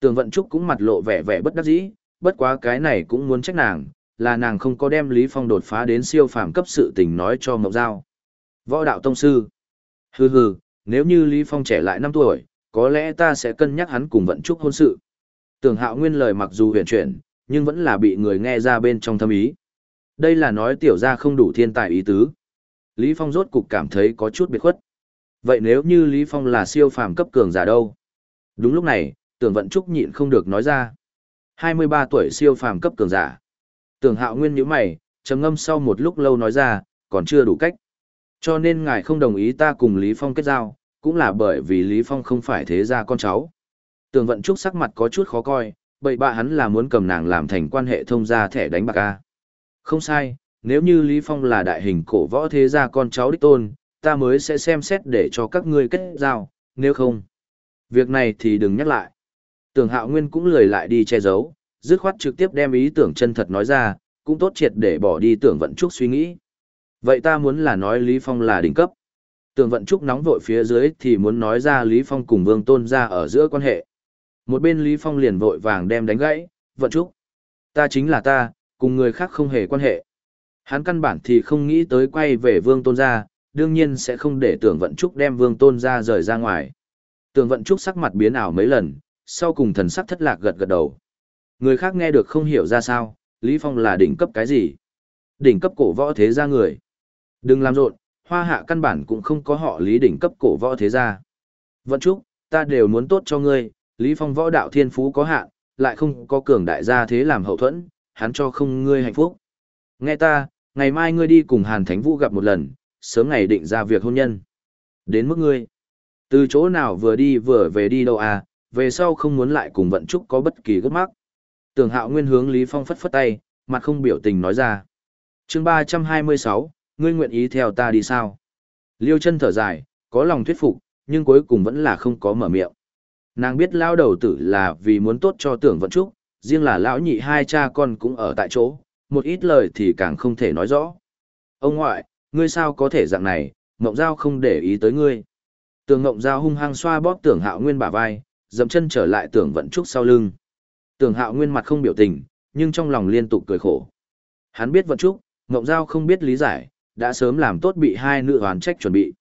Tường Vận Trúc cũng mặt lộ vẻ vẻ bất đắc dĩ, bất quá cái này cũng muốn trách nàng, là nàng không có đem Lý Phong đột phá đến siêu phàm cấp sự tình nói cho Mộng Giao. Võ đạo tông sư. Hừ hừ, nếu như Lý Phong trẻ lại 5 tuổi, có lẽ ta sẽ cân nhắc hắn cùng Vận Trúc hôn sự. Tưởng Hạo Nguyên lời mặc dù huyền chuyển, nhưng vẫn là bị người nghe ra bên trong thâm ý. Đây là nói tiểu gia không đủ thiên tài ý tứ. Lý Phong rốt cục cảm thấy có chút biệt khuất. Vậy nếu như Lý Phong là siêu phàm cấp cường giả đâu? Đúng lúc này, tưởng vận trúc nhịn không được nói ra. 23 tuổi siêu phàm cấp cường giả. Tưởng hạo nguyên nhíu mày, trầm ngâm sau một lúc lâu nói ra, còn chưa đủ cách. Cho nên ngài không đồng ý ta cùng Lý Phong kết giao, cũng là bởi vì Lý Phong không phải thế gia con cháu. Tưởng vận trúc sắc mặt có chút khó coi, bậy bạ hắn là muốn cầm nàng làm thành quan hệ thông gia thẻ đánh bạc A. Không sai, nếu như Lý Phong là đại hình cổ võ thế gia con cháu đích tôn, ta mới sẽ xem xét để cho các ngươi kết giao, nếu không. Việc này thì đừng nhắc lại. Tưởng hạo nguyên cũng lười lại đi che giấu, dứt khoát trực tiếp đem ý tưởng chân thật nói ra, cũng tốt triệt để bỏ đi tưởng vận trúc suy nghĩ. Vậy ta muốn là nói Lý Phong là đỉnh cấp. Tưởng vận trúc nóng vội phía dưới thì muốn nói ra Lý Phong cùng Vương Tôn ra ở giữa quan hệ. Một bên Lý Phong liền vội vàng đem đánh gãy, vận trúc. Ta chính là ta, cùng người khác không hề quan hệ. Hắn căn bản thì không nghĩ tới quay về Vương Tôn gia đương nhiên sẽ không để tưởng vận trúc đem Vương Tôn gia rời ra ngoài. Tưởng vận trúc sắc mặt biến ảo mấy lần, sau cùng thần sắc thất lạc gật gật đầu. Người khác nghe được không hiểu ra sao, Lý Phong là đỉnh cấp cái gì? Đỉnh cấp cổ võ thế gia người. Đừng làm rộn, hoa hạ căn bản cũng không có họ Lý đỉnh cấp cổ võ thế gia. Vận trúc, ta đều muốn tốt cho ngươi, Lý Phong võ đạo thiên phú có hạn, lại không có cường đại gia thế làm hậu thuẫn, hắn cho không ngươi hạnh phúc. Nghe ta, ngày mai ngươi đi cùng Hàn Thánh Vũ gặp một lần, sớm ngày định ra việc hôn nhân. Đến mức ngươi, từ chỗ nào vừa đi vừa về đi đâu à, về sau không muốn lại cùng vận trúc có bất kỳ gấp mắc. Tưởng hạo nguyên hướng Lý Phong phất phất tay, mặt không biểu tình nói ra. chương 326, ngươi nguyện ý theo ta đi sao? Liêu chân thở dài, có lòng thuyết phục, nhưng cuối cùng vẫn là không có mở miệng. Nàng biết lao đầu tử là vì muốn tốt cho tưởng vận trúc, riêng là lão nhị hai cha con cũng ở tại chỗ, một ít lời thì càng không thể nói rõ. Ông ngoại, ngươi sao có thể dạng này, Ngộng Giao không để ý tới ngươi. Tưởng Ngộng Giao hung hăng xoa bóp tưởng hạo nguyên bả vai, dậm chân trở lại tưởng vận trúc sau lưng. Tưởng hạo nguyên mặt không biểu tình, nhưng trong lòng liên tục cười khổ. Hắn biết vận trúc, Ngộng Giao không biết lý giải, đã sớm làm tốt bị hai nữ hoàn trách chuẩn bị.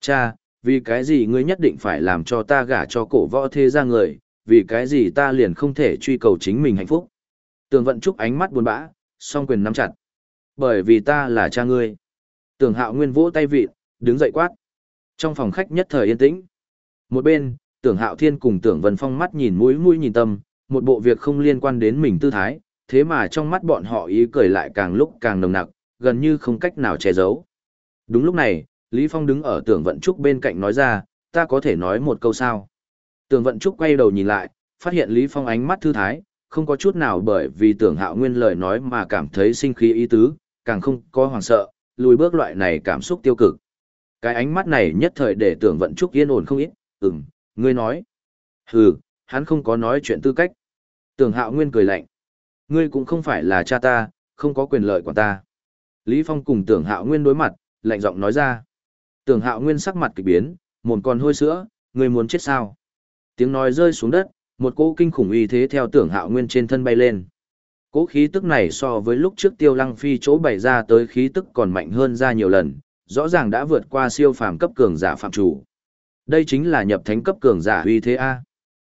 Cha, vì cái gì ngươi nhất định phải làm cho ta gả cho cổ võ thế gia người, vì cái gì ta liền không thể truy cầu chính mình hạnh phúc. Tường vận trúc ánh mắt buồn bã, song quyền nắm chặt. Bởi vì ta là cha ngươi. Tường hạo nguyên vỗ tay vịt, đứng dậy quát. Trong phòng khách nhất thời yên tĩnh. Một bên, tưởng hạo thiên cùng tưởng vân phong mắt nhìn mũi mũi nhìn tâm, một bộ việc không liên quan đến mình tư thái, thế mà trong mắt bọn họ ý cười lại càng lúc càng nồng nặc, gần như không cách nào che giấu. Đúng lúc này, Lý Phong đứng ở tưởng vận trúc bên cạnh nói ra, ta có thể nói một câu sao. Tưởng vận trúc quay đầu nhìn lại, phát hiện Lý Phong ánh mắt thư thái, không có chút nào bởi vì tưởng hạo nguyên lời nói mà cảm thấy sinh khí ý tứ, càng không có hoảng sợ, lùi bước loại này cảm xúc tiêu cực. Cái ánh mắt này nhất thời để tưởng vận trúc yên ổn không ít, ừm, ngươi nói. Hừ, hắn không có nói chuyện tư cách. Tưởng hạo nguyên cười lạnh. Ngươi cũng không phải là cha ta, không có quyền lợi của ta. Lý Phong cùng tưởng hạo nguyên đối mặt, lạnh giọng nói ra. Tưởng hạo nguyên sắc mặt kỳ biến, mồm còn hôi sữa, ngươi muốn chết sao? Tiếng nói rơi xuống đất, một cỗ kinh khủng uy thế theo tưởng hạo nguyên trên thân bay lên. Cỗ khí tức này so với lúc trước tiêu lăng phi chỗ bày ra tới khí tức còn mạnh hơn ra nhiều lần, rõ ràng đã vượt qua siêu phàm cấp cường giả phạm chủ. Đây chính là nhập thánh cấp cường giả uy thế A.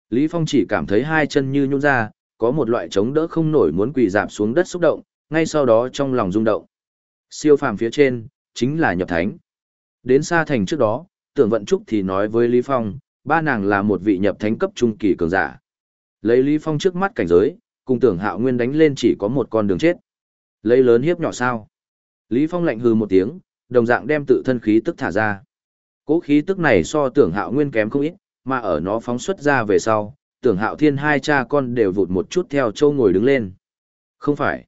Lý Phong chỉ cảm thấy hai chân như nhũn ra, có một loại chống đỡ không nổi muốn quỳ dạp xuống đất xúc động, ngay sau đó trong lòng rung động. Siêu phàm phía trên, chính là nhập thánh. Đến xa thành trước đó, tưởng vận trúc thì nói với Lý Phong, ba nàng là một vị nhập thánh cấp trung kỳ cường giả. Lấy Lý Phong trước mắt cảnh giới, cùng tưởng hạo nguyên đánh lên chỉ có một con đường chết. Lấy lớn hiếp nhỏ sao. Lý Phong lạnh hừ một tiếng, đồng dạng đem tự thân khí tức thả ra. Cố khí tức này so tưởng hạo nguyên kém không ít, mà ở nó phóng xuất ra về sau, tưởng hạo thiên hai cha con đều vụt một chút theo châu ngồi đứng lên. Không phải.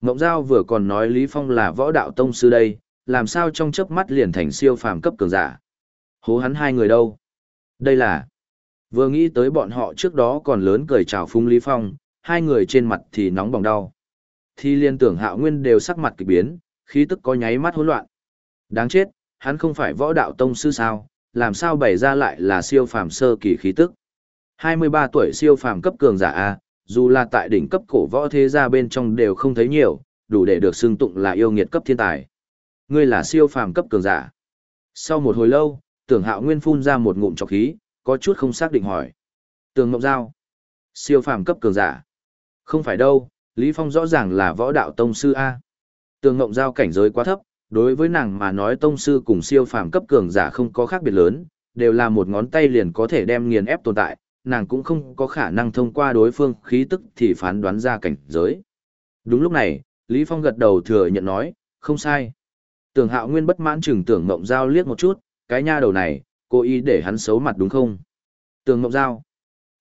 Ngộng Giao vừa còn nói Lý Phong là võ đạo tông sư đây, làm sao trong chớp mắt liền thành siêu phàm cấp cường giả. Hố hắn hai người đâu? Đây là... Vừa nghĩ tới bọn họ trước đó còn lớn cười chào phung Lý Phong, hai người trên mặt thì nóng bỏng đau. Thì liên tưởng hạo nguyên đều sắc mặt kỳ biến, khí tức có nháy mắt hỗn loạn. Đáng chết, hắn không phải võ đạo tông sư sao, làm sao bày ra lại là siêu phàm sơ kỳ khí tức. 23 tuổi siêu phàm cấp cường giả A, dù là tại đỉnh cấp cổ võ thế gia bên trong đều không thấy nhiều, đủ để được xưng tụng là yêu nghiệt cấp thiên tài. Ngươi là siêu phàm cấp cường giả. Sau một hồi lâu, tưởng hạo nguyên phun ra một ngụm trọc khí, có chút không xác định hỏi. Tường Mộng Giao. Siêu phàm cấp cường giả. Không phải đâu, Lý Phong rõ ràng là võ đạo tông sư A. Tường Mộng Giao cảnh giới quá thấp, đối với nàng mà nói tông sư cùng siêu phàm cấp cường giả không có khác biệt lớn, đều là một ngón tay liền có thể đem nghiền ép tồn tại, nàng cũng không có khả năng thông qua đối phương khí tức thì phán đoán ra cảnh giới. Đúng lúc này, Lý Phong gật đầu thừa nhận nói, không sai. Tưởng hạo nguyên bất mãn chừng tưởng mộng giao liếc một chút, cái nha đầu này, cô ý để hắn xấu mặt đúng không? Tường mộng giao,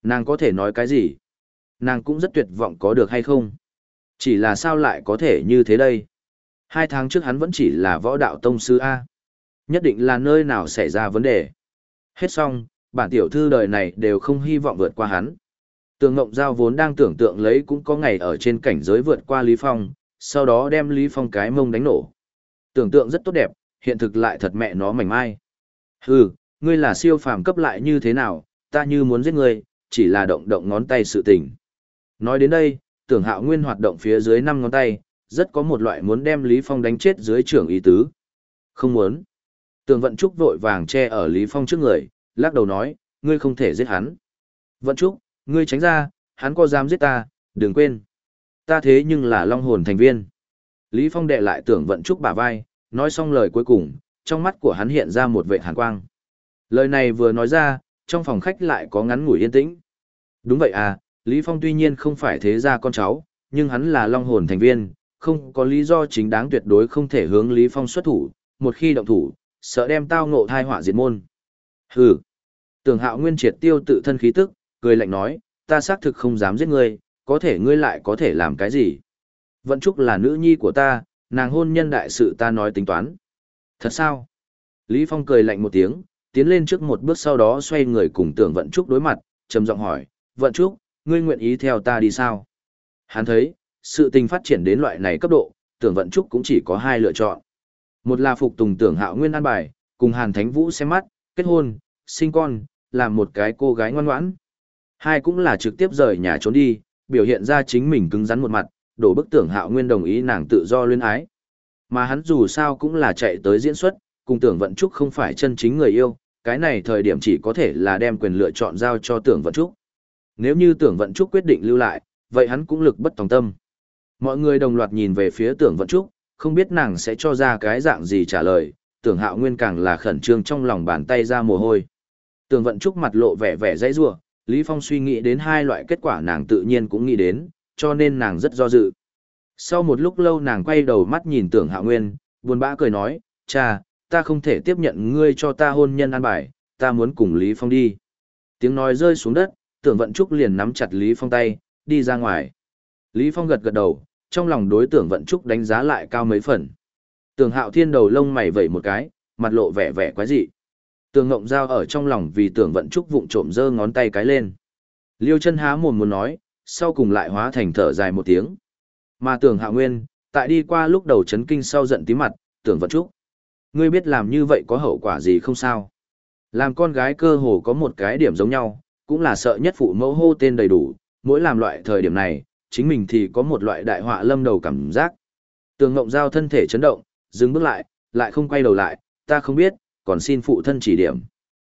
nàng có thể nói cái gì? Nàng cũng rất tuyệt vọng có được hay không? Chỉ là sao lại có thể như thế đây? Hai tháng trước hắn vẫn chỉ là võ đạo tông sư A. Nhất định là nơi nào xảy ra vấn đề. Hết xong, bản tiểu thư đời này đều không hy vọng vượt qua hắn. Tường Ngộng Giao vốn đang tưởng tượng lấy cũng có ngày ở trên cảnh giới vượt qua Lý Phong, sau đó đem Lý Phong cái mông đánh nổ. Tưởng tượng rất tốt đẹp, hiện thực lại thật mẹ nó mảnh mai. Hừ, ngươi là siêu phàm cấp lại như thế nào, ta như muốn giết ngươi, chỉ là động động ngón tay sự tình. Nói đến đây, tưởng hạo nguyên hoạt động phía dưới năm ngón tay, rất có một loại muốn đem Lý Phong đánh chết dưới trưởng ý tứ. Không muốn. Tưởng vận trúc vội vàng che ở Lý Phong trước người, lắc đầu nói, ngươi không thể giết hắn. Vận trúc, ngươi tránh ra, hắn có dám giết ta, đừng quên. Ta thế nhưng là long hồn thành viên. Lý Phong đệ lại tưởng vận trúc bả vai, nói xong lời cuối cùng, trong mắt của hắn hiện ra một vệ hàn quang. Lời này vừa nói ra, trong phòng khách lại có ngắn ngủi yên tĩnh. Đúng vậy à, Lý Phong tuy nhiên không phải thế gia con cháu, nhưng hắn là long hồn thành viên, không có lý do chính đáng tuyệt đối không thể hướng Lý Phong xuất thủ, một khi động thủ, sợ đem tao ngộ thai họa diệt môn. Hừ. Tưởng Hạo Nguyên triệt tiêu tự thân khí tức, cười lạnh nói, ta xác thực không dám giết ngươi, có thể ngươi lại có thể làm cái gì? Vận Trúc là nữ nhi của ta, nàng hôn nhân đại sự ta nói tính toán. Thật sao? Lý Phong cười lạnh một tiếng, tiến lên trước một bước sau đó xoay người cùng tưởng Vận Trúc đối mặt, trầm giọng hỏi, Vận Trúc, ngươi nguyện ý theo ta đi sao? Hắn thấy, sự tình phát triển đến loại này cấp độ, tưởng Vận Trúc cũng chỉ có hai lựa chọn. Một là phục tùng tưởng hạo nguyên an bài, cùng Hàn Thánh Vũ xem mắt, kết hôn, sinh con, làm một cái cô gái ngoan ngoãn. Hai cũng là trực tiếp rời nhà trốn đi, biểu hiện ra chính mình cứng rắn một mặt, đổ bức tưởng hạo nguyên đồng ý nàng tự do luyến ái. Mà hắn dù sao cũng là chạy tới diễn xuất, cùng tưởng vận trúc không phải chân chính người yêu, cái này thời điểm chỉ có thể là đem quyền lựa chọn giao cho tưởng vận trúc. Nếu như tưởng vận trúc quyết định lưu lại, vậy hắn cũng lực bất tòng tâm. Mọi người đồng loạt nhìn về phía tưởng vận trúc, không biết nàng sẽ cho ra cái dạng gì trả lời, tưởng hạo nguyên càng là khẩn trương trong lòng bàn tay ra mồ hôi. Tưởng vận trúc mặt lộ vẻ vẻ dãy rủa Lý Phong suy nghĩ đến hai loại kết quả nàng tự nhiên cũng nghĩ đến, cho nên nàng rất do dự. Sau một lúc lâu nàng quay đầu mắt nhìn tưởng hạo nguyên, buồn bã cười nói, cha, ta không thể tiếp nhận ngươi cho ta hôn nhân an bài, ta muốn cùng Lý Phong đi. Tiếng nói rơi xuống đất, tưởng vận trúc liền nắm chặt Lý Phong tay, đi ra ngoài. Lý Phong gật gật đầu, trong lòng đối tưởng vận trúc đánh giá lại cao mấy phần. Tưởng hạo thiên đầu lông mày vẩy một cái, mặt lộ vẻ vẻ quái dị. Tưởng ngộng giao ở trong lòng vì tưởng vận trúc vụng trộm giơ ngón tay cái lên. Liêu chân há mồm muốn nói, sau cùng lại hóa thành thở dài một tiếng. Mà tưởng hạ nguyên, tại đi qua lúc đầu chấn kinh sau giận tí mặt, tưởng vận trúc. Ngươi biết làm như vậy có hậu quả gì không sao? Làm con gái cơ hồ có một cái điểm giống nhau, cũng là sợ nhất phụ mẫu hô tên đầy đủ, mỗi làm loại thời điểm này, chính mình thì có một loại đại họa lâm đầu cảm giác. Tường Ngộng Giao thân thể chấn động, dừng bước lại, lại không quay đầu lại, ta không biết, còn xin phụ thân chỉ điểm.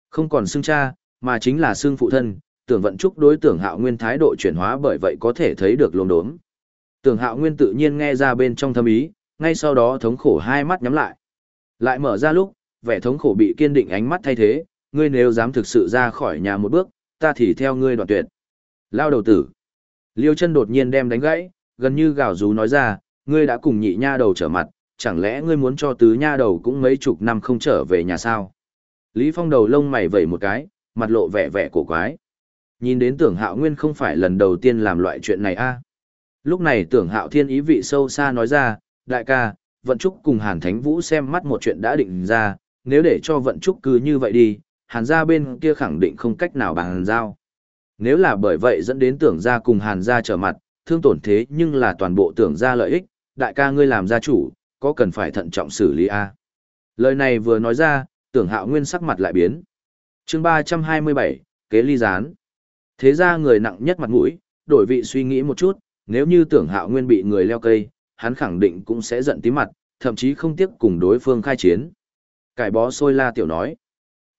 Không còn xưng cha, mà chính là xưng phụ thân, tưởng vận trúc đối tưởng hạo nguyên thái độ chuyển hóa bởi vậy có thể thấy được lồn đốm. Tưởng hạo nguyên tự nhiên nghe ra bên trong thâm ý, ngay sau đó thống khổ hai mắt nhắm lại. Lại mở ra lúc, vẻ thống khổ bị kiên định ánh mắt thay thế, ngươi nếu dám thực sự ra khỏi nhà một bước, ta thì theo ngươi đoạn tuyệt. Lao đầu tử. Liêu chân đột nhiên đem đánh gãy, gần như gào rú nói ra, ngươi đã cùng nhị nha đầu trở mặt, chẳng lẽ ngươi muốn cho tứ nha đầu cũng mấy chục năm không trở về nhà sao? Lý Phong đầu lông mày vẩy một cái, mặt lộ vẻ vẻ cổ quái. Nhìn đến tưởng hạo nguyên không phải lần đầu tiên làm loại chuyện này a Lúc này tưởng hạo thiên ý vị sâu xa nói ra, đại ca, vận trúc cùng hàn thánh vũ xem mắt một chuyện đã định ra, nếu để cho vận trúc cứ như vậy đi, hàn gia bên kia khẳng định không cách nào bằng hàn giao. Nếu là bởi vậy dẫn đến tưởng gia cùng hàn gia trở mặt, thương tổn thế nhưng là toàn bộ tưởng gia lợi ích, đại ca ngươi làm gia chủ, có cần phải thận trọng xử lý a Lời này vừa nói ra, tưởng hạo nguyên sắc mặt lại biến. chương ba trăm hai mươi bảy kế ly gián. Thế ra người nặng nhất mặt mũi, đổi vị suy nghĩ một chút, nếu như tưởng hạo nguyên bị người leo cây, hắn khẳng định cũng sẽ giận tí mặt, thậm chí không tiếc cùng đối phương khai chiến. Cải bó sôi la tiểu nói.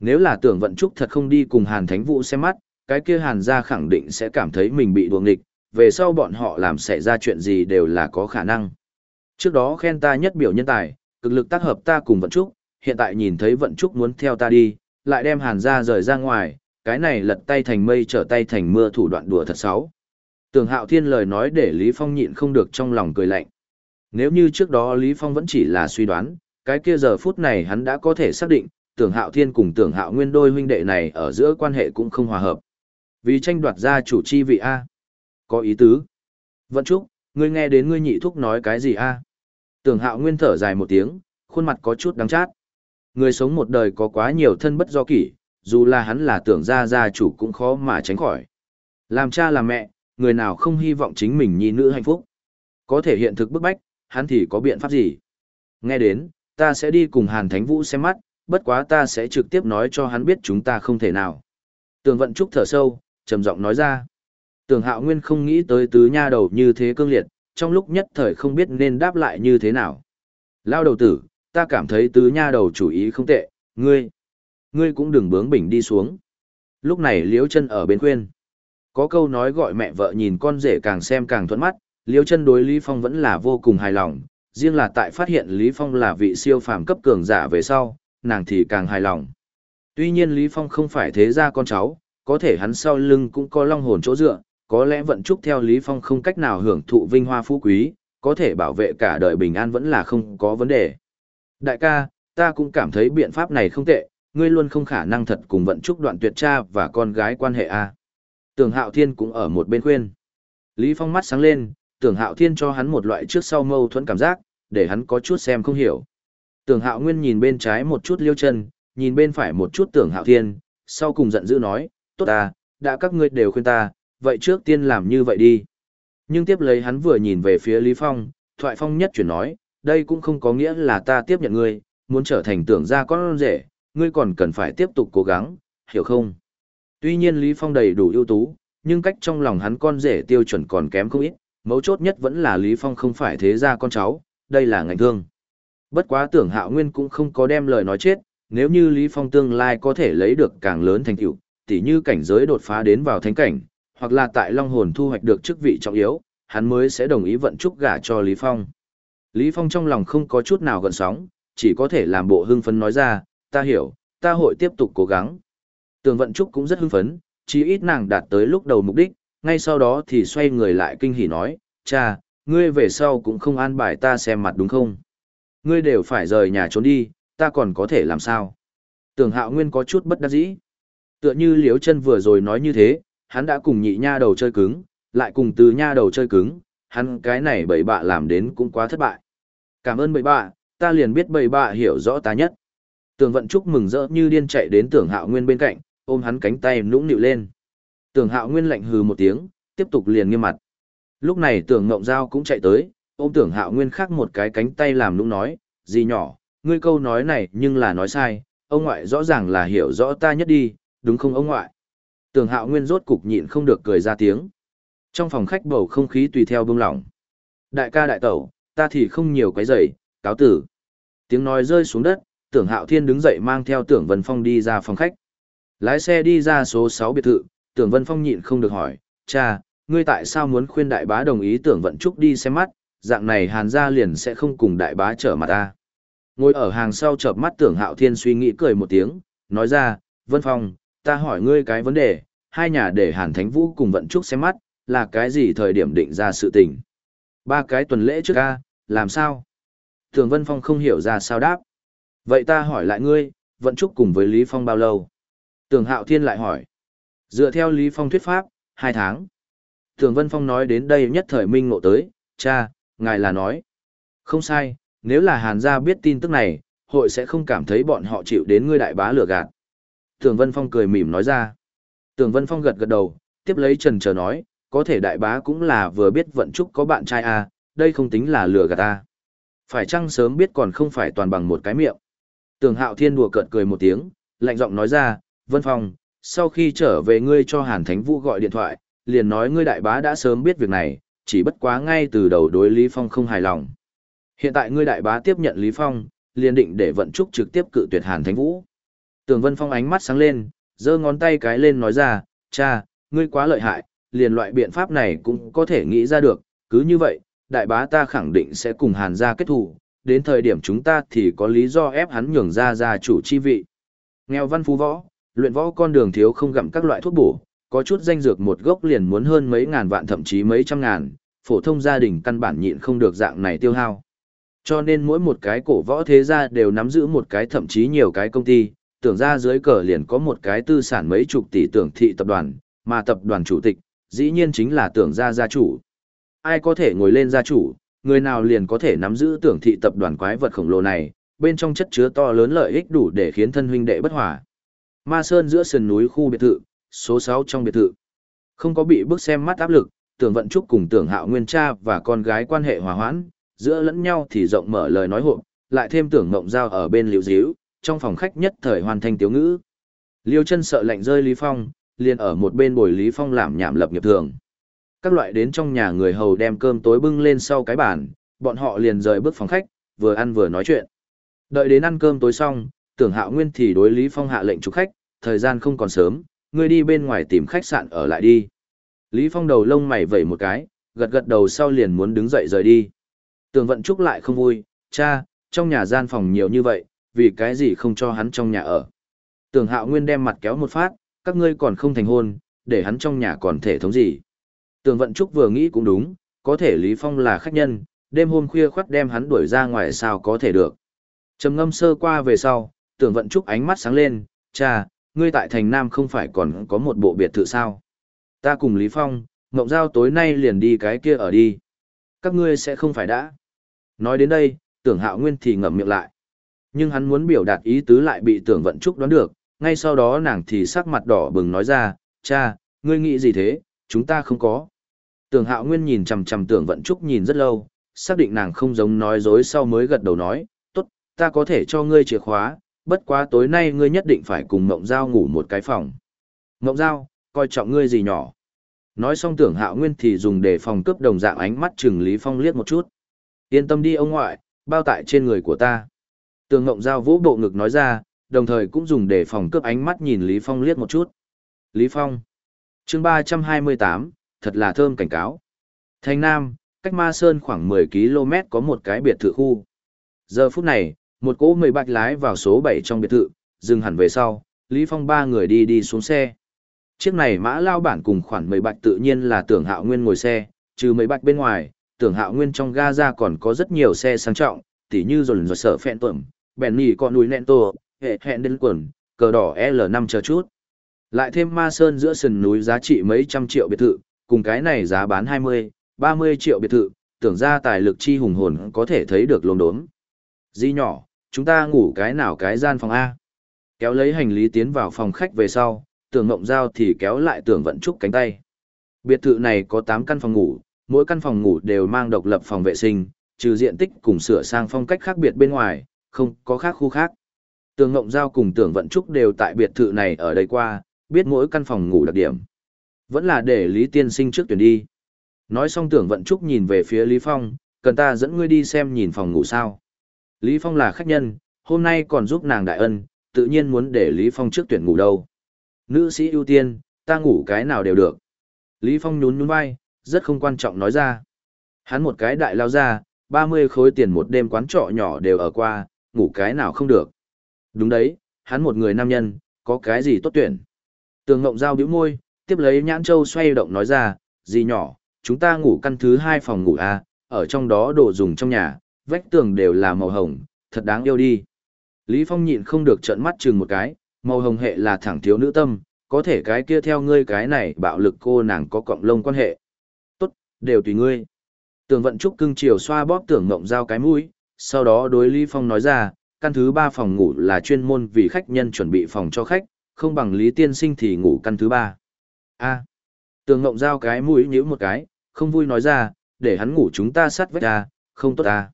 Nếu là tưởng vận trúc thật không đi cùng hàn thánh vũ xem mắt, cái kia hàn gia khẳng định sẽ cảm thấy mình bị đuồng nghịch, về sau bọn họ làm xảy ra chuyện gì đều là có khả năng. Trước đó khen ta nhất biểu nhân tài, cực lực tác hợp ta cùng vận trúc, hiện tại nhìn thấy vận trúc muốn theo ta đi, lại đem hàn gia rời ra ngoài, cái này lật tay thành mây trở tay thành mưa thủ đoạn đùa thật xấu. Tưởng hạo thiên lời nói để Lý Phong nhịn không được trong lòng cười lạnh. Nếu như trước đó Lý Phong vẫn chỉ là suy đoán, cái kia giờ phút này hắn đã có thể xác định, tưởng hạo thiên cùng tưởng hạo nguyên đôi huynh đệ này ở giữa quan hệ cũng không hòa hợp. Vì tranh đoạt ra chủ chi vị A. Có ý tứ. Vận trúc, ngươi nghe đến ngươi nhị thúc nói cái gì A. Tưởng hạo nguyên thở dài một tiếng, khuôn mặt có chút đắng chát. Người sống một đời có quá nhiều thân bất do kỷ, dù là hắn là tưởng ra gia chủ cũng khó mà tránh khỏi. Làm cha làm mẹ, người nào không hy vọng chính mình nhi nữ hạnh phúc. Có thể hiện thực bức bách, hắn thì có biện pháp gì? Nghe đến, ta sẽ đi cùng Hàn Thánh Vũ xem mắt, bất quá ta sẽ trực tiếp nói cho hắn biết chúng ta không thể nào. Tường vận trúc thở sâu, trầm giọng nói ra. Tường hạo nguyên không nghĩ tới tứ nha đầu như thế cương liệt, trong lúc nhất thời không biết nên đáp lại như thế nào. Lao đầu tử, ta cảm thấy tứ nha đầu chủ ý không tệ, ngươi. Ngươi cũng đừng bướng bỉnh đi xuống. Lúc này Liễu chân ở bên khuyên. Có câu nói gọi mẹ vợ nhìn con rể càng xem càng thuận mắt, Liêu chân đối Lý Phong vẫn là vô cùng hài lòng, riêng là tại phát hiện Lý Phong là vị siêu phàm cấp cường giả về sau, nàng thì càng hài lòng. Tuy nhiên Lý Phong không phải thế gia con cháu, có thể hắn sau lưng cũng có long hồn chỗ dựa, có lẽ vận trúc theo Lý Phong không cách nào hưởng thụ vinh hoa phú quý, có thể bảo vệ cả đời bình an vẫn là không có vấn đề. Đại ca, ta cũng cảm thấy biện pháp này không tệ, ngươi luôn không khả năng thật cùng vận trúc đoạn tuyệt cha và con gái quan hệ a. Tưởng Hạo Thiên cũng ở một bên khuyên. Lý Phong mắt sáng lên, Tưởng Hạo Thiên cho hắn một loại trước sau mâu thuẫn cảm giác, để hắn có chút xem không hiểu. Tưởng Hạo Nguyên nhìn bên trái một chút Liêu Chân, nhìn bên phải một chút Tưởng Hạo Thiên, sau cùng giận dữ nói, "Tốt ta, đã các ngươi đều khuyên ta, vậy trước tiên làm như vậy đi." Nhưng tiếp lấy hắn vừa nhìn về phía Lý Phong, Thoại Phong nhất chuyển nói, "Đây cũng không có nghĩa là ta tiếp nhận ngươi, muốn trở thành tưởng gia con rể, ngươi còn cần phải tiếp tục cố gắng, hiểu không?" Tuy nhiên Lý Phong đầy đủ ưu tú, nhưng cách trong lòng hắn con rể tiêu chuẩn còn kém không ít, mấu chốt nhất vẫn là Lý Phong không phải thế gia con cháu, đây là ngành thương. Bất quá tưởng hạo nguyên cũng không có đem lời nói chết, nếu như Lý Phong tương lai có thể lấy được càng lớn thành tựu, tỉ như cảnh giới đột phá đến vào thánh cảnh, hoặc là tại Long Hồn thu hoạch được chức vị trọng yếu, hắn mới sẽ đồng ý vận trúc gả cho Lý Phong. Lý Phong trong lòng không có chút nào gợn sóng, chỉ có thể làm bộ hưng phấn nói ra, ta hiểu, ta hội tiếp tục cố gắng. Tường vận trúc cũng rất hưng phấn, chỉ ít nàng đạt tới lúc đầu mục đích, ngay sau đó thì xoay người lại kinh hỉ nói, cha, ngươi về sau cũng không an bài ta xem mặt đúng không? Ngươi đều phải rời nhà trốn đi, ta còn có thể làm sao? Tường hạo nguyên có chút bất đắc dĩ. Tựa như liếu chân vừa rồi nói như thế, hắn đã cùng nhị nha đầu chơi cứng, lại cùng từ nha đầu chơi cứng, hắn cái này bậy bạ làm đến cũng quá thất bại. Cảm ơn bậy bạ, ta liền biết bậy bạ hiểu rõ ta nhất. Tường vận trúc mừng rỡ như điên chạy đến tưởng hạo nguyên bên cạnh, ôm hắn cánh tay nũng nịu lên. Tưởng hạo nguyên lạnh hừ một tiếng, tiếp tục liền nghiêm mặt. Lúc này tưởng ngộng giao cũng chạy tới, ôm tưởng hạo nguyên khác một cái cánh tay làm nũng nói, gì nhỏ, ngươi câu nói này nhưng là nói sai, ông ngoại rõ ràng là hiểu rõ ta nhất đi, đúng không ông ngoại? Tưởng hạo nguyên rốt cục nhịn không được cười ra tiếng. Trong phòng khách bầu không khí tùy theo bông lỏng. Đại ca đại tẩu, ta thì không nhiều cái dậy, cáo tử. Tiếng nói rơi xuống đất, tưởng hạo thiên đứng dậy mang theo tưởng vân phong đi ra phòng khách. Lái xe đi ra số 6 biệt thự, tưởng vân phong nhịn không được hỏi, cha, ngươi tại sao muốn khuyên đại bá đồng ý tưởng vận trúc đi xem mắt, dạng này hàn gia liền sẽ không cùng đại bá trở mặt ta. Ngồi ở hàng sau chợp mắt tưởng hạo thiên suy nghĩ cười một tiếng, nói ra, vân phong, ta hỏi ngươi cái vấn đề, hai nhà để hàn thánh vũ cùng vận trúc xem mắt, là cái gì thời điểm định ra sự tình. Ba cái tuần lễ trước ca, làm sao? Tưởng vân phong không hiểu ra sao đáp. Vậy ta hỏi lại ngươi, vận trúc cùng với Lý Phong bao lâu? Tưởng Hạo Thiên lại hỏi. Dựa theo Lý Phong thuyết pháp, hai tháng. Tưởng Vân Phong nói đến đây nhất thời minh ngộ tới, cha, ngài là nói. Không sai, nếu là Hàn gia biết tin tức này, hội sẽ không cảm thấy bọn họ chịu đến ngươi đại bá lừa gạt. Tưởng Vân Phong cười mỉm nói ra. Tưởng Vân Phong gật gật đầu, tiếp lấy trần chờ nói, có thể đại bá cũng là vừa biết vận trúc có bạn trai à, đây không tính là lừa gạt ta. Phải chăng sớm biết còn không phải toàn bằng một cái miệng. Tưởng Hạo Thiên đùa cợt cười một tiếng, lạnh giọng nói ra, Vân Phong, sau khi trở về ngươi cho Hàn Thánh Vũ gọi điện thoại, liền nói ngươi đại bá đã sớm biết việc này, chỉ bất quá ngay từ đầu đối Lý Phong không hài lòng. Hiện tại ngươi đại bá tiếp nhận Lý Phong, liền định để vận trúc trực tiếp cự tuyệt Hàn Thánh Vũ. Tường Vân Phong ánh mắt sáng lên, giơ ngón tay cái lên nói ra, cha, ngươi quá lợi hại, liền loại biện pháp này cũng có thể nghĩ ra được, cứ như vậy, đại bá ta khẳng định sẽ cùng Hàn gia kết thù, đến thời điểm chúng ta thì có lý do ép hắn nhường ra gia chủ chi vị. Nghèo văn phú võ, luyện võ con đường thiếu không gặm các loại thuốc bổ, có chút danh dược một gốc liền muốn hơn mấy ngàn vạn thậm chí mấy trăm ngàn, phổ thông gia đình căn bản nhịn không được dạng này tiêu hao. Cho nên mỗi một cái cổ võ thế gia đều nắm giữ một cái thậm chí nhiều cái công ty, tưởng ra dưới cờ liền có một cái tư sản mấy chục tỷ tưởng thị tập đoàn, mà tập đoàn chủ tịch, dĩ nhiên chính là tưởng gia gia chủ. Ai có thể ngồi lên gia chủ, người nào liền có thể nắm giữ tưởng thị tập đoàn quái vật khổng lồ này, bên trong chất chứa to lớn lợi ích đủ để khiến thân huynh đệ bất hòa. Ma Sơn giữa sườn núi khu biệt thự, số 6 trong biệt thự. Không có bị bức xem mắt áp lực, tưởng vận trúc cùng tưởng hạo nguyên cha và con gái quan hệ hòa hoãn, giữa lẫn nhau thì rộng mở lời nói hộ, lại thêm tưởng ngộng giao ở bên liễu díu, trong phòng khách nhất thời hoàn thành tiếu ngữ. Liêu chân sợ lạnh rơi Lý Phong, liền ở một bên bồi Lý Phong làm nhảm lập nghiệp thường. Các loại đến trong nhà người hầu đem cơm tối bưng lên sau cái bàn, bọn họ liền rời bước phòng khách, vừa ăn vừa nói chuyện. Đợi đến ăn cơm tối xong, tưởng hạo nguyên thì đối Lý Phong hạ lệnh chủ khách, thời gian không còn sớm, ngươi đi bên ngoài tìm khách sạn ở lại đi. Lý Phong đầu lông mày vẩy một cái, gật gật đầu sau liền muốn đứng dậy rời đi. Tường vận trúc lại không vui, cha, trong nhà gian phòng nhiều như vậy, vì cái gì không cho hắn trong nhà ở. Tưởng hạo nguyên đem mặt kéo một phát, các ngươi còn không thành hôn, để hắn trong nhà còn thể thống gì. Tường vận trúc vừa nghĩ cũng đúng, có thể Lý Phong là khách nhân, đêm hôm khuya khoắt đem hắn đuổi ra ngoài sao có thể được. Trầm ngâm sơ qua về sau, tưởng vận trúc ánh mắt sáng lên, cha, ngươi tại thành Nam không phải còn có một bộ biệt thự sao. Ta cùng Lý Phong, Ngộng Giao tối nay liền đi cái kia ở đi. Các ngươi sẽ không phải đã. Nói đến đây, tưởng hạo nguyên thì ngậm miệng lại. Nhưng hắn muốn biểu đạt ý tứ lại bị tưởng vận trúc đoán được, ngay sau đó nàng thì sắc mặt đỏ bừng nói ra, cha, ngươi nghĩ gì thế, chúng ta không có. Tưởng hạo nguyên nhìn chằm chằm tưởng vận trúc nhìn rất lâu, xác định nàng không giống nói dối sau mới gật đầu nói, tốt, ta có thể cho ngươi chìa khóa, bất quá tối nay ngươi nhất định phải cùng Mộng Giao ngủ một cái phòng. Mộng Giao, coi trọng ngươi gì nhỏ. Nói xong tưởng hạo nguyên thì dùng để phòng cướp đồng dạng ánh mắt chừng Lý Phong liếc một chút. Yên tâm đi ông ngoại, bao tại trên người của ta. Tường Ngộng Giao vũ bộ ngực nói ra, đồng thời cũng dùng để phòng cướp ánh mắt nhìn Lý Phong liếc một chút. Lý Phong. chương 328, thật là thơm cảnh cáo. Thành Nam, cách Ma Sơn khoảng 10 km có một cái biệt thự khu. Giờ phút này, một cỗ mười bạch lái vào số 7 trong biệt thự, dừng hẳn về sau, Lý Phong ba người đi đi xuống xe. Chiếc này mã lao bản cùng khoản mười bạch tự nhiên là tưởng hạo nguyên ngồi xe, trừ mấy bạch bên ngoài, tưởng hạo nguyên trong ga ra còn có rất nhiều xe sang trọng, tỉ như rồi rồi sở phẹn tuẩm, bèn nỉ con núi nẹn tổ, hệ hẹn đến quần, cờ đỏ L5 chờ chút. Lại thêm ma sơn giữa sườn núi giá trị mấy trăm triệu biệt thự, cùng cái này giá bán 20, 30 triệu biệt thự, tưởng ra tài lực chi hùng hồn có thể thấy được lồn đốm. Di nhỏ, chúng ta ngủ cái nào cái gian phòng A. Kéo lấy hành lý tiến vào phòng khách về sau, tưởng ngộng giao thì kéo lại tưởng vận trúc cánh tay. Biệt thự này có 8 căn phòng ngủ, mỗi căn phòng ngủ đều mang độc lập phòng vệ sinh, trừ diện tích cùng sửa sang phong cách khác biệt bên ngoài, không có khác khu khác. Tường Ngộng Giao cùng Tưởng Vận Trúc đều tại biệt thự này ở đây qua, biết mỗi căn phòng ngủ đặc điểm. Vẫn là để Lý Tiên Sinh trước tuyển đi. Nói xong Tưởng Vận Trúc nhìn về phía Lý Phong, cần ta dẫn ngươi đi xem nhìn phòng ngủ sao. Lý Phong là khách nhân, hôm nay còn giúp nàng đại ân, tự nhiên muốn để Lý Phong trước tuyển ngủ đâu. Nữ sĩ ưu tiên, ta ngủ cái nào đều được. Lý Phong nhún nhún vai, rất không quan trọng nói ra. Hắn một cái đại lao ra, 30 khối tiền một đêm quán trọ nhỏ đều ở qua, ngủ cái nào không được. Đúng đấy, hắn một người nam nhân, có cái gì tốt tuyển. Tường Ngộng Giao bĩu môi, tiếp lấy nhãn châu xoay động nói ra, gì nhỏ, chúng ta ngủ căn thứ hai phòng ngủ A, ở trong đó đồ dùng trong nhà, vách tường đều là màu hồng, thật đáng yêu đi. Lý Phong nhịn không được trợn mắt chừng một cái, màu hồng hệ là thẳng thiếu nữ tâm, có thể cái kia theo ngươi cái này bạo lực cô nàng có cộng lông quan hệ. Tốt, đều tùy ngươi. Tường vận trúc cưng chiều xoa bóp tưởng ngộng dao cái mũi, sau đó đối Lý Phong nói ra, căn thứ ba phòng ngủ là chuyên môn vì khách nhân chuẩn bị phòng cho khách, không bằng Lý Tiên Sinh thì ngủ căn thứ ba. A. Tường ngộng dao cái mũi nhíu một cái, không vui nói ra, để hắn ngủ chúng ta sát vách ra, không tốt à.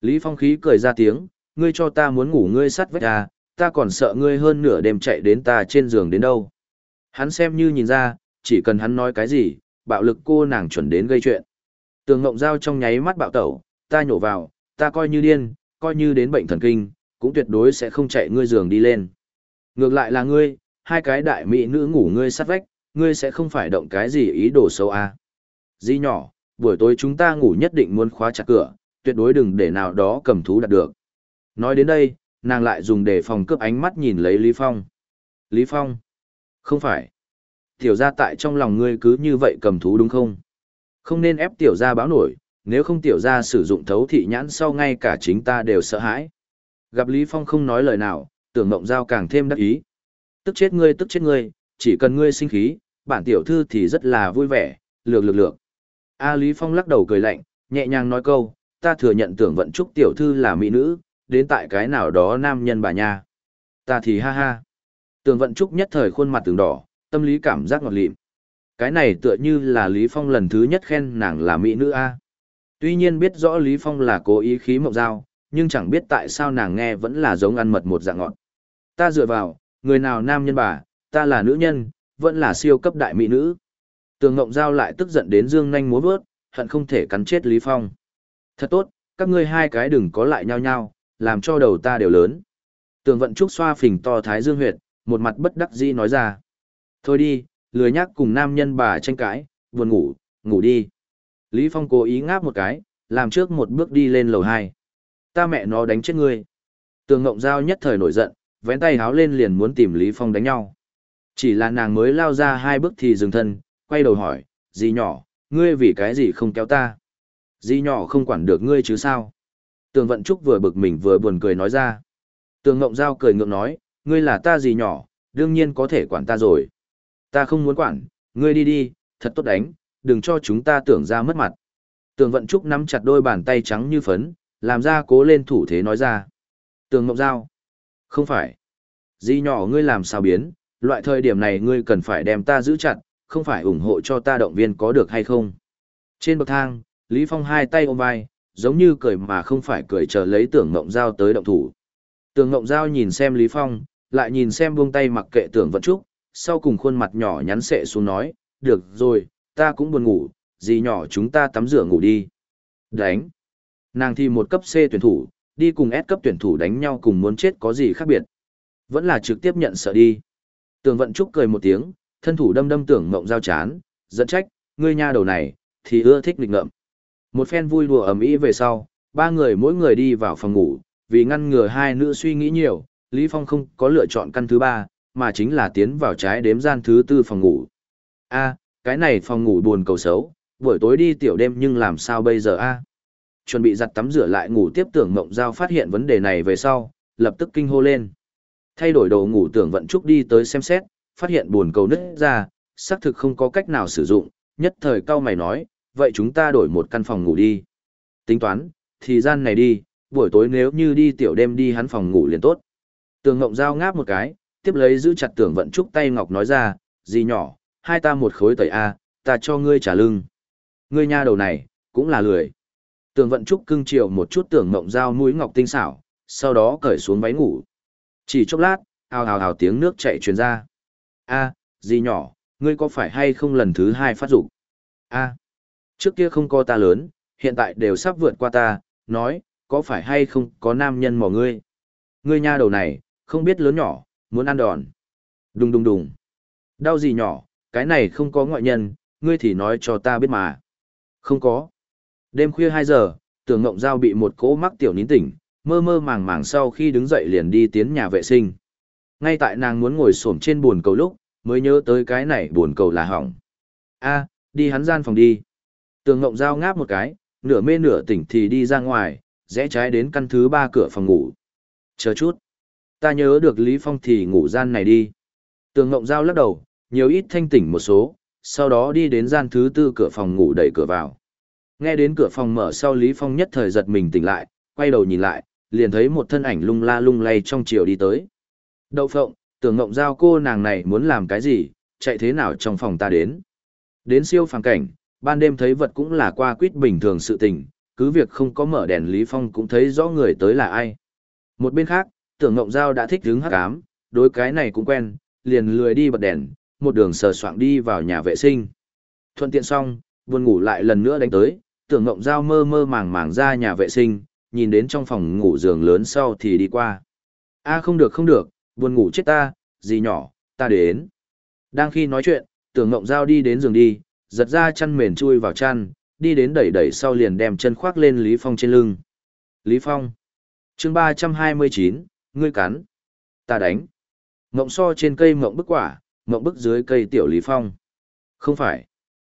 Lý Phong khí cười ra tiếng, ngươi cho ta muốn ngủ ngươi sắt vách à, ta còn sợ ngươi hơn nửa đêm chạy đến ta trên giường đến đâu. Hắn xem như nhìn ra, chỉ cần hắn nói cái gì, bạo lực cô nàng chuẩn đến gây chuyện. Tường Ngộng Giao trong nháy mắt bạo tẩu, ta nhổ vào, ta coi như điên, coi như đến bệnh thần kinh, cũng tuyệt đối sẽ không chạy ngươi giường đi lên. Ngược lại là ngươi, hai cái đại mỹ nữ ngủ ngươi sát vách, ngươi sẽ không phải động cái gì ý đồ xấu à. Di nhỏ, buổi tối chúng ta ngủ nhất định muốn khóa chặt cửa, tuyệt đối đừng để nào đó cầm thú đạt được. Nói đến đây, nàng lại dùng để phòng cướp ánh mắt nhìn lấy Lý Phong. Lý Phong? Không phải. Tiểu gia tại trong lòng ngươi cứ như vậy cầm thú đúng không? Không nên ép tiểu gia báo nổi, nếu không tiểu gia sử dụng thấu thị nhãn sau ngay cả chính ta đều sợ hãi. Gặp Lý Phong không nói lời nào, tưởng mộng giao càng thêm đắc ý. Tức chết ngươi tức chết ngươi, chỉ cần ngươi sinh khí, bản tiểu thư thì rất là vui vẻ, lược lược lược. A Lý Phong lắc đầu cười lạnh, nhẹ nhàng nói câu, ta thừa nhận tưởng vận trúc tiểu thư là mỹ nữ, đến tại cái nào đó nam nhân bà nha. Ta thì ha ha. Tưởng vận trúc nhất thời khuôn mặt từng đỏ, tâm lý cảm giác ngọt lịm. Cái này tựa như là Lý Phong lần thứ nhất khen nàng là mỹ nữ A. Tuy nhiên biết rõ Lý Phong là cố ý khí mộng dao, nhưng chẳng biết tại sao nàng nghe vẫn là giống ăn mật một dạng ngọt. Ta dựa vào, người nào nam nhân bà, ta là nữ nhân, vẫn là siêu cấp đại mỹ nữ. Tường Ngộng Giao lại tức giận đến dương nhanh múa vớt, hận không thể cắn chết Lý Phong. Thật tốt, các ngươi hai cái đừng có lại nhau nhau, làm cho đầu ta đều lớn. Tường Vận Trúc xoa phình to thái dương huyệt, một mặt bất đắc dĩ nói ra. Thôi đi, lười nhắc cùng nam nhân bà tranh cãi, buồn ngủ, ngủ đi. Lý Phong cố ý ngáp một cái, làm trước một bước đi lên lầu hai. Ta mẹ nó đánh chết ngươi. Tường Ngộng Giao nhất thời nổi giận, vén tay háo lên liền muốn tìm Lý Phong đánh nhau. Chỉ là nàng mới lao ra hai bước thì dừng thân, quay đầu hỏi, gì nhỏ, ngươi vì cái gì không kéo ta? Di nhỏ không quản được ngươi chứ sao? Tường Vận Trúc vừa bực mình vừa buồn cười nói ra. Tường Ngộng Giao cười ngượng nói, ngươi là ta gì nhỏ, đương nhiên có thể quản ta rồi. Ta không muốn quản, ngươi đi đi, thật tốt đánh, đừng cho chúng ta tưởng ra mất mặt. Tường Vận Trúc nắm chặt đôi bàn tay trắng như phấn, làm ra cố lên thủ thế nói ra. Tường Ngộng Giao. Không phải. Di nhỏ ngươi làm sao biến, loại thời điểm này ngươi cần phải đem ta giữ chặt, không phải ủng hộ cho ta động viên có được hay không. Trên bậc thang, Lý Phong hai tay ôm vai, giống như cười mà không phải cười chờ lấy tưởng ngộng giao tới động thủ. Tưởng ngộng giao nhìn xem Lý Phong, lại nhìn xem buông tay mặc kệ tưởng vận trúc, sau cùng khuôn mặt nhỏ nhắn sệ xuống nói, được rồi, ta cũng buồn ngủ, gì nhỏ chúng ta tắm rửa ngủ đi. Đánh. Nàng thì một cấp C tuyển thủ, đi cùng S cấp tuyển thủ đánh nhau cùng muốn chết có gì khác biệt. Vẫn là trực tiếp nhận sợ đi. Tưởng vận trúc cười một tiếng, thân thủ đâm đâm tưởng mộng giao chán, dẫn trách, ngươi nha đầu này, thì ưa thích nghịch ngợm. Một phen vui đùa ầm ĩ về sau, ba người mỗi người đi vào phòng ngủ, vì ngăn ngừa hai nữ suy nghĩ nhiều, Lý Phong không có lựa chọn căn thứ ba, mà chính là tiến vào trái đếm gian thứ tư phòng ngủ. A, cái này phòng ngủ buồn cầu xấu, buổi tối đi tiểu đêm nhưng làm sao bây giờ a? Chuẩn bị giặt tắm rửa lại ngủ tiếp tưởng mộng giao phát hiện vấn đề này về sau, lập tức kinh hô lên. Thay đổi đồ ngủ tưởng vận trúc đi tới xem xét, phát hiện buồn cầu nứt ra, xác thực không có cách nào sử dụng, nhất thời cao mày nói, vậy chúng ta đổi một căn phòng ngủ đi. Tính toán, thì gian này đi, buổi tối nếu như đi tiểu đêm đi hắn phòng ngủ liền tốt. Tường Ngộng Giao ngáp một cái, tiếp lấy giữ chặt tưởng vận trúc tay ngọc nói ra, gì nhỏ, hai ta một khối tẩy A, ta cho ngươi trả lưng. Ngươi nha đầu này, cũng là lười. Tường vận trúc cưng chiều một chút tưởng Ngộng Giao mũi ngọc tinh xảo, sau đó cởi xuống váy ngủ. Chỉ chốc lát, ào ào ào tiếng nước chạy truyền ra. A, gì nhỏ, ngươi có phải hay không lần thứ hai phát dục? A, trước kia không có ta lớn, hiện tại đều sắp vượt qua ta, nói, có phải hay không có nam nhân mò ngươi? Ngươi nha đầu này, không biết lớn nhỏ, muốn ăn đòn. Đùng đùng đùng. Đau gì nhỏ, cái này không có ngoại nhân, ngươi thì nói cho ta biết mà. Không có. Đêm khuya 2 giờ, tưởng ngộng giao bị một cỗ mắc tiểu nín tỉnh, mơ mơ màng màng sau khi đứng dậy liền đi tiến nhà vệ sinh. Ngay tại nàng muốn ngồi xổm trên bồn cầu lúc, mới nhớ tới cái này bồn cầu là hỏng. A, đi hắn gian phòng đi. Tường Ngộng Giao ngáp một cái, nửa mê nửa tỉnh thì đi ra ngoài, rẽ trái đến căn thứ ba cửa phòng ngủ. Chờ chút. Ta nhớ được Lý Phong thì ngủ gian này đi. Tường Ngộng Giao lắc đầu, nhiều ít thanh tỉnh một số, sau đó đi đến gian thứ tư cửa phòng ngủ đẩy cửa vào. Nghe đến cửa phòng mở sau Lý Phong nhất thời giật mình tỉnh lại, quay đầu nhìn lại, liền thấy một thân ảnh lung la lung lay trong chiều đi tới. Đậu phộng, tưởng ngộng giao cô nàng này muốn làm cái gì, chạy thế nào trong phòng ta đến. Đến siêu phàng cảnh, ban đêm thấy vật cũng là qua quýt bình thường sự tình, cứ việc không có mở đèn Lý Phong cũng thấy rõ người tới là ai. Một bên khác, tưởng ngộng giao đã thích hứng hắc ám, đối cái này cũng quen, liền lười đi bật đèn, một đường sờ soạng đi vào nhà vệ sinh. Thuận tiện xong, buồn ngủ lại lần nữa đánh tới, tưởng ngộng giao mơ mơ màng màng ra nhà vệ sinh, nhìn đến trong phòng ngủ giường lớn sau thì đi qua. a không được không được, buồn ngủ chết ta, gì nhỏ, ta đến. Đang khi nói chuyện, tưởng ngộng giao đi đến giường đi, giật ra chăn mền chui vào chăn, đi đến đẩy đẩy sau liền đem chân khoác lên Lý Phong trên lưng. Lý Phong. chương 329, ngươi cắn. Ta đánh. Ngộng so trên cây ngộng bức quả, ngộng bức dưới cây tiểu Lý Phong. Không phải.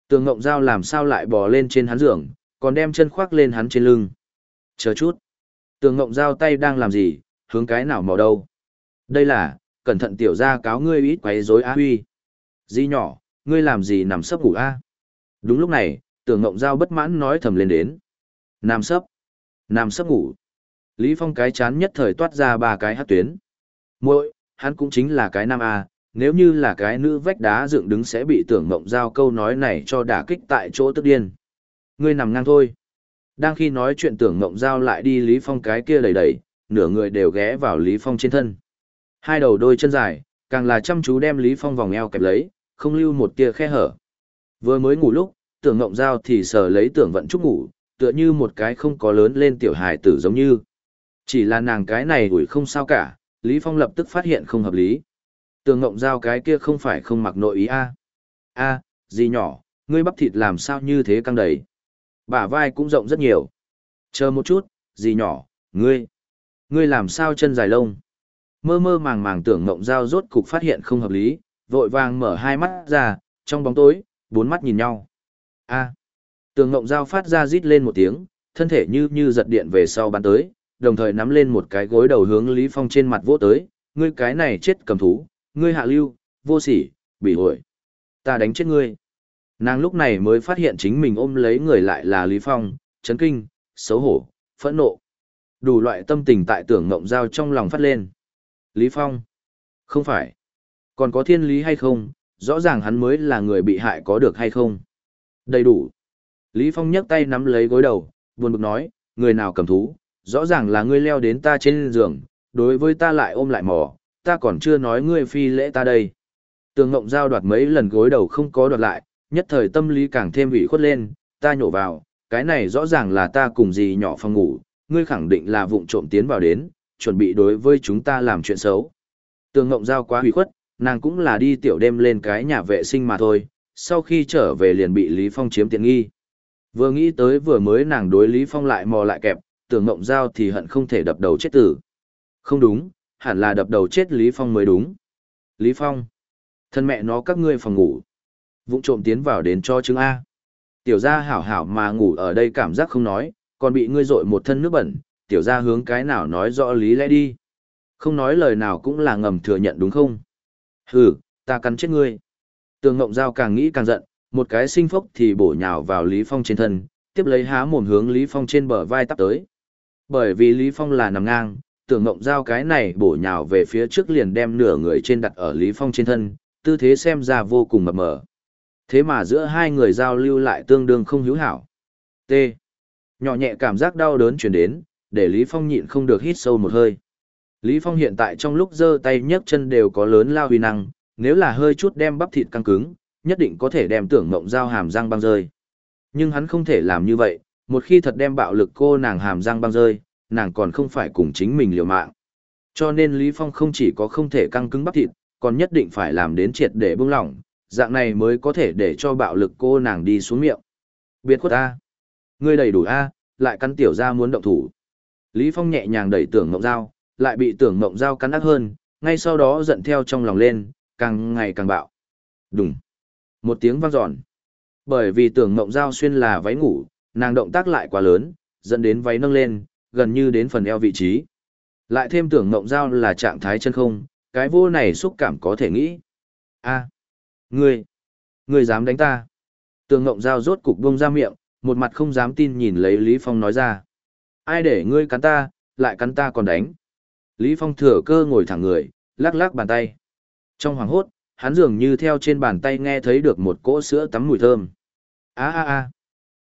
Tường ngộng dao làm sao lại bò lên trên hắn giường, còn đem chân khoác lên hắn trên lưng. Chờ chút. Tường ngộng dao tay đang làm gì, hướng cái nào mò đâu. Đây là, cẩn thận tiểu ra cáo ngươi ít quấy rối á huy. Di nhỏ, ngươi làm gì nằm sấp ngủ a? Đúng lúc này, tưởng ngộng giao bất mãn nói thầm lên đến. Nằm sấp. Nằm sấp ngủ. Lý Phong cái chán nhất thời toát ra ba cái hát tuyến. muội hắn cũng chính là cái nam A, nếu như là cái nữ vách đá dựng đứng sẽ bị tưởng ngộng giao câu nói này cho đả kích tại chỗ tức điên. Ngươi nằm ngang thôi. Đang khi nói chuyện tưởng ngộng giao lại đi Lý Phong cái kia đầy đầy, nửa người đều ghé vào Lý Phong trên thân. Hai đầu đôi chân dài, càng là chăm chú đem Lý Phong vòng eo kẹp lấy, không lưu một tia khe hở. Vừa mới ngủ lúc, tưởng ngộng giao thì sờ lấy tưởng vận trúc ngủ, tựa như một cái không có lớn lên tiểu hài tử giống như. Chỉ là nàng cái này ủi không sao cả, Lý Phong lập tức phát hiện không hợp lý. Tưởng ngộng giao cái kia không phải không mặc nội ý a a gì nhỏ, ngươi bắp thịt làm sao như thế căng đầy. Bả vai cũng rộng rất nhiều. Chờ một chút, gì nhỏ, ngươi, ngươi làm sao chân dài lông. Mơ mơ màng màng tưởng ngộng giao rốt cục phát hiện không hợp lý, vội vàng mở hai mắt ra, trong bóng tối, bốn mắt nhìn nhau. A. À, tường Ngộng Giao phát ra rít lên một tiếng, thân thể như như giật điện về sau bắn tới, đồng thời nắm lên một cái gối đầu hướng Lý Phong trên mặt vỗ tới, ngươi cái này chết cầm thú, ngươi hạ lưu, vô sỉ, bị hội. Ta đánh chết ngươi. Nàng lúc này mới phát hiện chính mình ôm lấy người lại là Lý Phong, chấn kinh, xấu hổ, phẫn nộ. Đủ loại tâm tình tại tưởng ngộng giao trong lòng phát lên. Lý Phong. Không phải. Còn có thiên lý hay không, rõ ràng hắn mới là người bị hại có được hay không. Đầy đủ. Lý Phong nhấc tay nắm lấy gối đầu, buồn bực nói, người nào cầm thú, rõ ràng là ngươi leo đến ta trên giường, đối với ta lại ôm lại mò, ta còn chưa nói ngươi phi lễ ta đây. Tường Ngộng Giao đoạt mấy lần gối đầu không có đoạt lại, nhất thời tâm lý càng thêm ủy khuất lên, ta nhổ vào, cái này rõ ràng là ta cùng gì nhỏ phòng ngủ, ngươi khẳng định là vụng trộm tiến vào đến, chuẩn bị đối với chúng ta làm chuyện xấu. Tường Ngộng Giao quá ủy khuất, nàng cũng là đi tiểu đêm lên cái nhà vệ sinh mà thôi, sau khi trở về liền bị Lý Phong chiếm tiện nghi. Vừa nghĩ tới vừa mới nàng đối Lý Phong lại mò lại kẹp, tưởng ngộng giao thì hận không thể đập đầu chết tử. Không đúng, hẳn là đập đầu chết Lý Phong mới đúng. Lý Phong, thân mẹ nó các ngươi phòng ngủ. Vụng trộm tiến vào đến cho chứng A. Tiểu gia hảo hảo mà ngủ ở đây cảm giác không nói, còn bị ngươi rội một thân nước bẩn, tiểu gia hướng cái nào nói rõ lý lẽ đi. Không nói lời nào cũng là ngầm thừa nhận đúng không? Hừ, ta cắn chết ngươi. Tường Ngộng Giao càng nghĩ càng giận, một cái sinh phốc thì bổ nhào vào Lý Phong trên thân, tiếp lấy há mồm hướng Lý Phong trên bờ vai tắp tới. Bởi vì Lý Phong là nằm ngang, Tường Ngộng Giao cái này bổ nhào về phía trước liền đem nửa người trên đặt ở Lý Phong trên thân, tư thế xem ra vô cùng mập mờ. Thế mà giữa hai người giao lưu lại tương đương không hữu hảo. T. Nhỏ nhẹ cảm giác đau đớn truyền đến, để Lý Phong nhịn không được hít sâu một hơi. Lý Phong hiện tại trong lúc giơ tay nhấc chân đều có lớn lao huy năng, nếu là hơi chút đem bắp thịt căng cứng, nhất định có thể đem tưởng mộng dao hàm răng băng rơi. Nhưng hắn không thể làm như vậy, một khi thật đem bạo lực cô nàng hàm răng băng rơi, nàng còn không phải cùng chính mình liều mạng. Cho nên Lý Phong không chỉ có không thể căng cứng bắp thịt, còn nhất định phải làm đến triệt để buông lỏng, dạng này mới có thể để cho bạo lực cô nàng đi xuống miệng. Biệt khuất A. Ngươi đầy đủ A, lại cắn tiểu ra muốn động thủ. Lý Phong nhẹ nhàng đẩy tưởng mộng dao, lại bị tưởng mộng dao cắn ác hơn, ngay sau đó giận theo trong lòng lên, càng ngày càng bạo. Đùng. Một tiếng vang dọn. Bởi vì tưởng mộng dao xuyên là váy ngủ, nàng động tác lại quá lớn, dẫn đến váy nâng lên, gần như đến phần eo vị trí. Lại thêm tưởng mộng dao là trạng thái chân không, cái vô này xúc cảm có thể nghĩ. a ngươi, ngươi dám đánh ta. Tưởng mộng dao rốt cục bông ra miệng, một mặt không dám tin nhìn lấy Lý Phong nói ra. Ai để ngươi cắn ta, lại cắn ta còn đánh. Lý Phong thừa cơ ngồi thẳng người, lắc lắc bàn tay. Trong hoàng hốt, hắn dường như theo trên bàn tay nghe thấy được một cỗ sữa tắm mùi thơm. a a a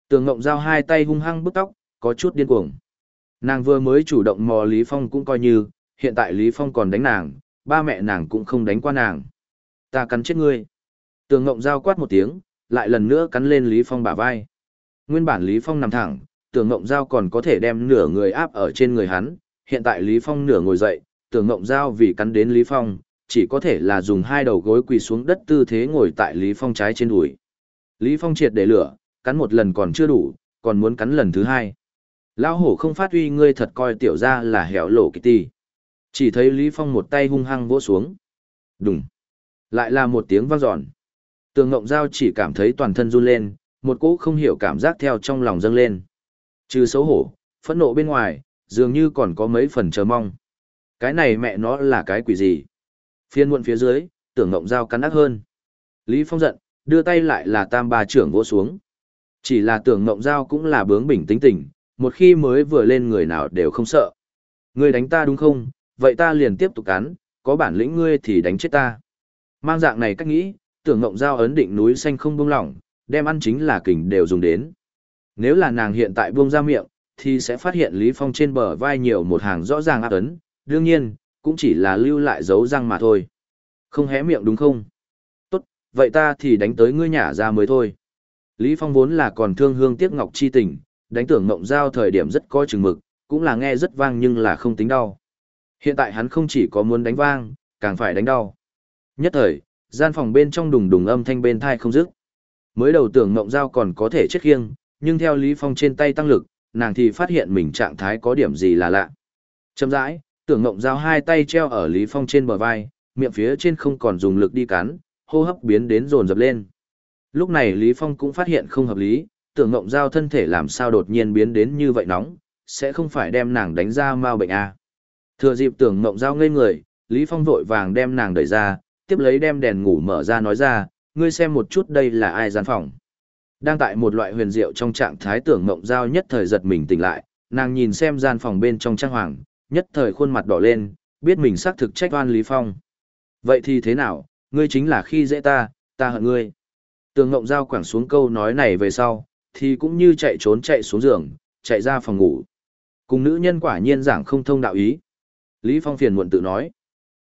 Tường Ngộng Giao hai tay hung hăng bức tóc, có chút điên cuồng. Nàng vừa mới chủ động mò Lý Phong cũng coi như, hiện tại Lý Phong còn đánh nàng, ba mẹ nàng cũng không đánh qua nàng. Ta cắn chết ngươi. Tường Ngộng Giao quát một tiếng, lại lần nữa cắn lên Lý Phong bả vai. Nguyên bản Lý Phong nằm thẳng, Tường Ngộng Giao còn có thể đem nửa người áp ở trên người hắn, hiện tại Lý Phong nửa ngồi dậy, Tường Ngộng Giao vì cắn đến Lý Phong, chỉ có thể là dùng hai đầu gối quỳ xuống đất tư thế ngồi tại Lý Phong trái trên đùi. Lý Phong triệt để lửa, cắn một lần còn chưa đủ, còn muốn cắn lần thứ hai. Lão hổ không phát uy ngươi thật coi tiểu ra là hẻo lỗ kỳ ti. Chỉ thấy Lý Phong một tay hung hăng vỗ xuống. Đùng. Lại là một tiếng vang dọn. Tường Ngộng Giao chỉ cảm thấy toàn thân run lên, một cỗ không hiểu cảm giác theo trong lòng dâng lên. Trừ xấu hổ, phẫn nộ bên ngoài, dường như còn có mấy phần chờ mong. Cái này mẹ nó là cái quỷ gì? Phiên muộn phía dưới, tưởng ngộng dao cắn ác hơn. Lý Phong giận, đưa tay lại là tam ba trưởng vỗ xuống. Chỉ là tưởng ngộng dao cũng là bướng bỉnh tính tình, một khi mới vừa lên người nào đều không sợ. Ngươi đánh ta đúng không, vậy ta liền tiếp tục cắn, có bản lĩnh ngươi thì đánh chết ta. Mang dạng này cách nghĩ, tưởng ngộng dao ấn định núi xanh không buông lỏng, đem ăn chính là kình đều dùng đến. Nếu là nàng hiện tại buông ra miệng, thì sẽ phát hiện Lý Phong trên bờ vai nhiều một hàng rõ ràng áp ấn, đương nhiên, cũng chỉ là lưu lại dấu răng mà thôi. Không hé miệng đúng không? Tốt, vậy ta thì đánh tới ngươi nhả ra mới thôi. Lý Phong vốn là còn thương hương tiếc ngọc chi tình, đánh tưởng mộng giao thời điểm rất coi chừng mực, cũng là nghe rất vang nhưng là không tính đau. Hiện tại hắn không chỉ có muốn đánh vang, càng phải đánh đau. Nhất thời, gian phòng bên trong đùng đùng âm thanh bên thai không dứt. Mới đầu tưởng mộng giao còn có thể chết khiêng, nhưng theo Lý Phong trên tay tăng lực, nàng thì phát hiện mình trạng thái có điểm gì là lạ. Chậm rãi, tưởng ngộng giao hai tay treo ở Lý Phong trên bờ vai, miệng phía trên không còn dùng lực đi cắn, hô hấp biến đến rồn dập lên. Lúc này Lý Phong cũng phát hiện không hợp lý, tưởng ngộng giao thân thể làm sao đột nhiên biến đến như vậy nóng, sẽ không phải đem nàng đánh ra mau bệnh à. Thừa dịp tưởng ngộng giao ngây người, Lý Phong vội vàng đem nàng đẩy ra, tiếp lấy đem đèn ngủ mở ra nói ra, ngươi xem một chút đây là ai gian phòng. Đang tại một loại huyền diệu trong trạng thái tưởng ngộng giao nhất thời giật mình tỉnh lại, nàng nhìn xem gian phòng bên trong trang hoàng, nhất thời khuôn mặt đỏ lên, biết mình xác thực trách oan Lý Phong. Vậy thì thế nào, ngươi chính là khi dễ ta, ta hận ngươi. tưởng Ngộng Giao quẳng xuống câu nói này về sau, thì cũng như chạy trốn chạy xuống giường, chạy ra phòng ngủ. Cùng nữ nhân quả nhiên giảng không thông đạo ý. Lý Phong phiền muộn tự nói.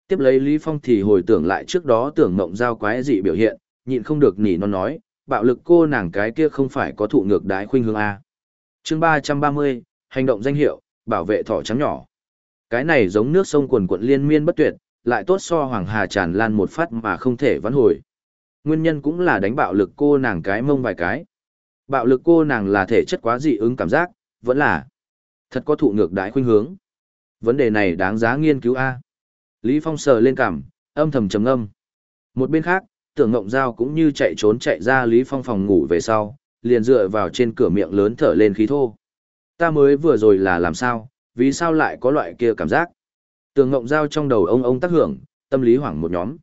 Tiếp lấy Lý Phong thì hồi tưởng lại trước đó tưởng Ngộng Giao quái dị biểu hiện, nhịn không được nỉ non nói, bạo lực cô nàng cái kia không phải có thụ ngược đái khuynh hướng A. chương 330, hành động danh hiệu, bảo vệ thỏ trắng nhỏ. Cái này giống nước sông quần quận liên miên bất tuyệt, lại tốt so Hoàng Hà tràn lan một phát mà không thể vãn hồi. Nguyên nhân cũng là đánh bạo lực cô nàng cái mông vài cái. Bạo lực cô nàng là thể chất quá dị ứng cảm giác, vẫn là thật có thụ ngược đái khuynh hướng. Vấn đề này đáng giá nghiên cứu A. Lý Phong sờ lên cảm âm thầm trầm âm. Một bên khác, tưởng ngộng giao cũng như chạy trốn chạy ra Lý Phong phòng ngủ về sau, liền dựa vào trên cửa miệng lớn thở lên khí thô. Ta mới vừa rồi là làm sao, vì sao lại có loại kia cảm giác? Tưởng ngộng giao trong đầu ông ông tác hưởng, tâm lý hoảng một nhóm.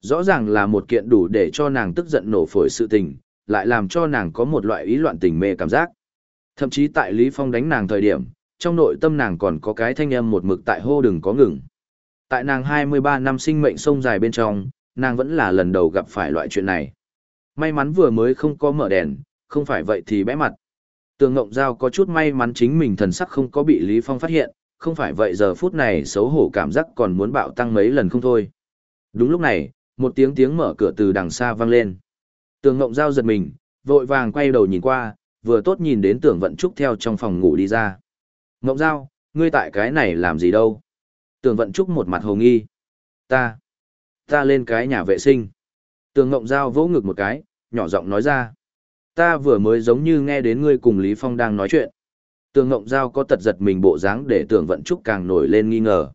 Rõ ràng là một kiện đủ để cho nàng tức giận nổ phổi sự tình, lại làm cho nàng có một loại ý loạn tình mê cảm giác. Thậm chí tại Lý Phong đánh nàng thời điểm, trong nội tâm nàng còn có cái thanh âm một mực tại hô đừng có ngừng. Tại nàng 23 năm sinh mệnh sông dài bên trong, nàng vẫn là lần đầu gặp phải loại chuyện này. May mắn vừa mới không có mở đèn, không phải vậy thì bẽ mặt. Tường Ngộng Giao có chút may mắn chính mình thần sắc không có bị Lý Phong phát hiện, không phải vậy giờ phút này xấu hổ cảm giác còn muốn bạo tăng mấy lần không thôi. Đúng lúc này, một tiếng tiếng mở cửa từ đằng xa vang lên. Tường Ngộng Giao giật mình, vội vàng quay đầu nhìn qua, vừa tốt nhìn đến tưởng vận trúc theo trong phòng ngủ đi ra. Ngộng Giao, ngươi tại cái này làm gì đâu? Tường vận trúc một mặt hồ nghi. Ta, ta lên cái nhà vệ sinh. Tường Ngộng Giao vỗ ngực một cái, nhỏ giọng nói ra. Ta vừa mới giống như nghe đến ngươi cùng Lý Phong đang nói chuyện. Tường Ngộng Giao có tật giật mình bộ dáng để tưởng vận trúc càng nổi lên nghi ngờ.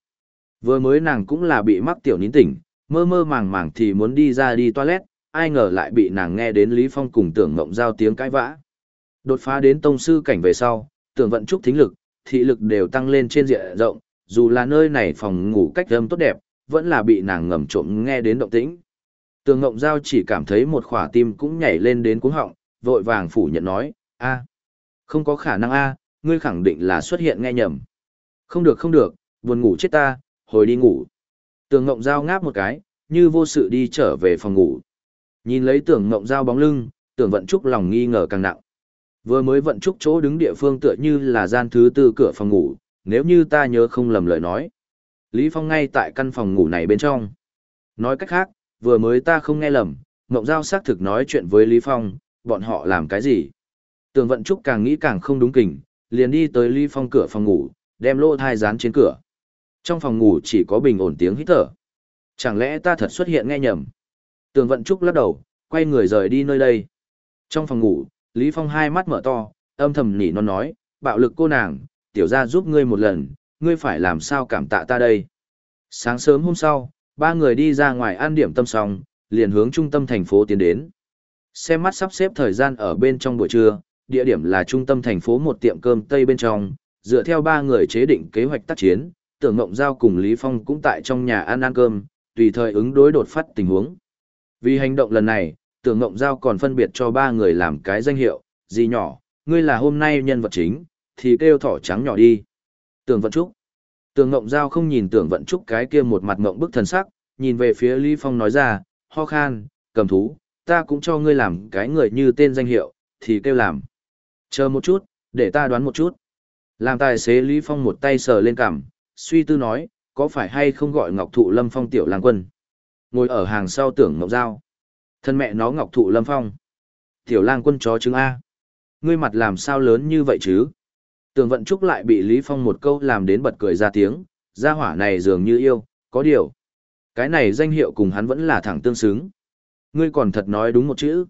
Vừa mới nàng cũng là bị mắc tiểu nín tỉnh, mơ mơ màng màng thì muốn đi ra đi toilet, ai ngờ lại bị nàng nghe đến Lý Phong cùng tưởng Ngộng Giao tiếng cãi vã. Đột phá đến tông sư cảnh về sau, tưởng vận trúc thính lực, thị lực đều tăng lên trên diện rộng, dù là nơi này phòng ngủ cách âm tốt đẹp, vẫn là bị nàng ngầm trộm nghe đến động tĩnh. Tường Ngộng Giao chỉ cảm thấy một khỏa tim cũng nhảy lên đến cuống họng, vội vàng phủ nhận nói, a, không có khả năng a, ngươi khẳng định là xuất hiện nghe nhầm. Không được không được, buồn ngủ chết ta, hồi đi ngủ. Tường Ngộng Giao ngáp một cái, như vô sự đi trở về phòng ngủ. Nhìn lấy tường Ngộng Giao bóng lưng, tường vận trúc lòng nghi ngờ càng nặng. Vừa mới vận trúc chỗ đứng địa phương tựa như là gian thứ tư cửa phòng ngủ, nếu như ta nhớ không lầm lời nói. Lý Phong ngay tại căn phòng ngủ này bên trong. Nói cách khác, vừa mới ta không nghe lầm, Ngộng Giao xác thực nói chuyện với Lý Phong, bọn họ làm cái gì? Tường vận trúc càng nghĩ càng không đúng kình, liền đi tới Lý Phong cửa phòng ngủ, đem lô thai dán trên cửa. Trong phòng ngủ chỉ có bình ổn tiếng hít thở. Chẳng lẽ ta thật xuất hiện nghe nhầm? Tường vận trúc lắc đầu, quay người rời đi nơi đây. Trong phòng ngủ, Lý Phong hai mắt mở to, âm thầm nỉ non nói, bạo lực cô nàng, tiểu gia giúp ngươi một lần, ngươi phải làm sao cảm tạ ta đây. Sáng sớm hôm sau, ba người đi ra ngoài ăn điểm tâm xong, liền hướng trung tâm thành phố tiến đến. Xem mắt sắp xếp thời gian ở bên trong buổi trưa, địa điểm là trung tâm thành phố một tiệm cơm Tây bên trong, dựa theo ba người chế định kế hoạch tác chiến, tưởng Ngộng Giao cùng Lý Phong cũng tại trong nhà ăn ăn cơm, tùy thời ứng đối đột phát tình huống. Vì hành động lần này, tưởng Ngộng Giao còn phân biệt cho ba người làm cái danh hiệu, gì nhỏ, ngươi là hôm nay nhân vật chính, thì kêu thỏ trắng nhỏ đi. Tưởng Vận Trúc. Tưởng Ngộng Giao không nhìn tưởng Vận Trúc cái kia một mặt ngộng bức thần sắc, nhìn về phía Lý Phong nói ra, ho khan, cầm thú, ta cũng cho ngươi làm cái người như tên danh hiệu, thì kêu làm. Chờ một chút, để ta đoán một chút. Làm tài xế Lý Phong một tay sờ lên cằm, suy tư nói, có phải hay không gọi Ngọc Thụ Lâm Phong tiểu lang quân. Ngồi ở hàng sau tưởng Ngọc Giao. Thân mẹ nó Ngọc Thụ Lâm Phong. Tiểu lang quân chó trứng A. Ngươi mặt làm sao lớn như vậy chứ? Tường vận trúc lại bị Lý Phong một câu làm đến bật cười ra tiếng, gia hỏa này dường như yêu, có điều. Cái này danh hiệu cùng hắn vẫn là thẳng tương xứng. Ngươi còn thật nói đúng một chữ.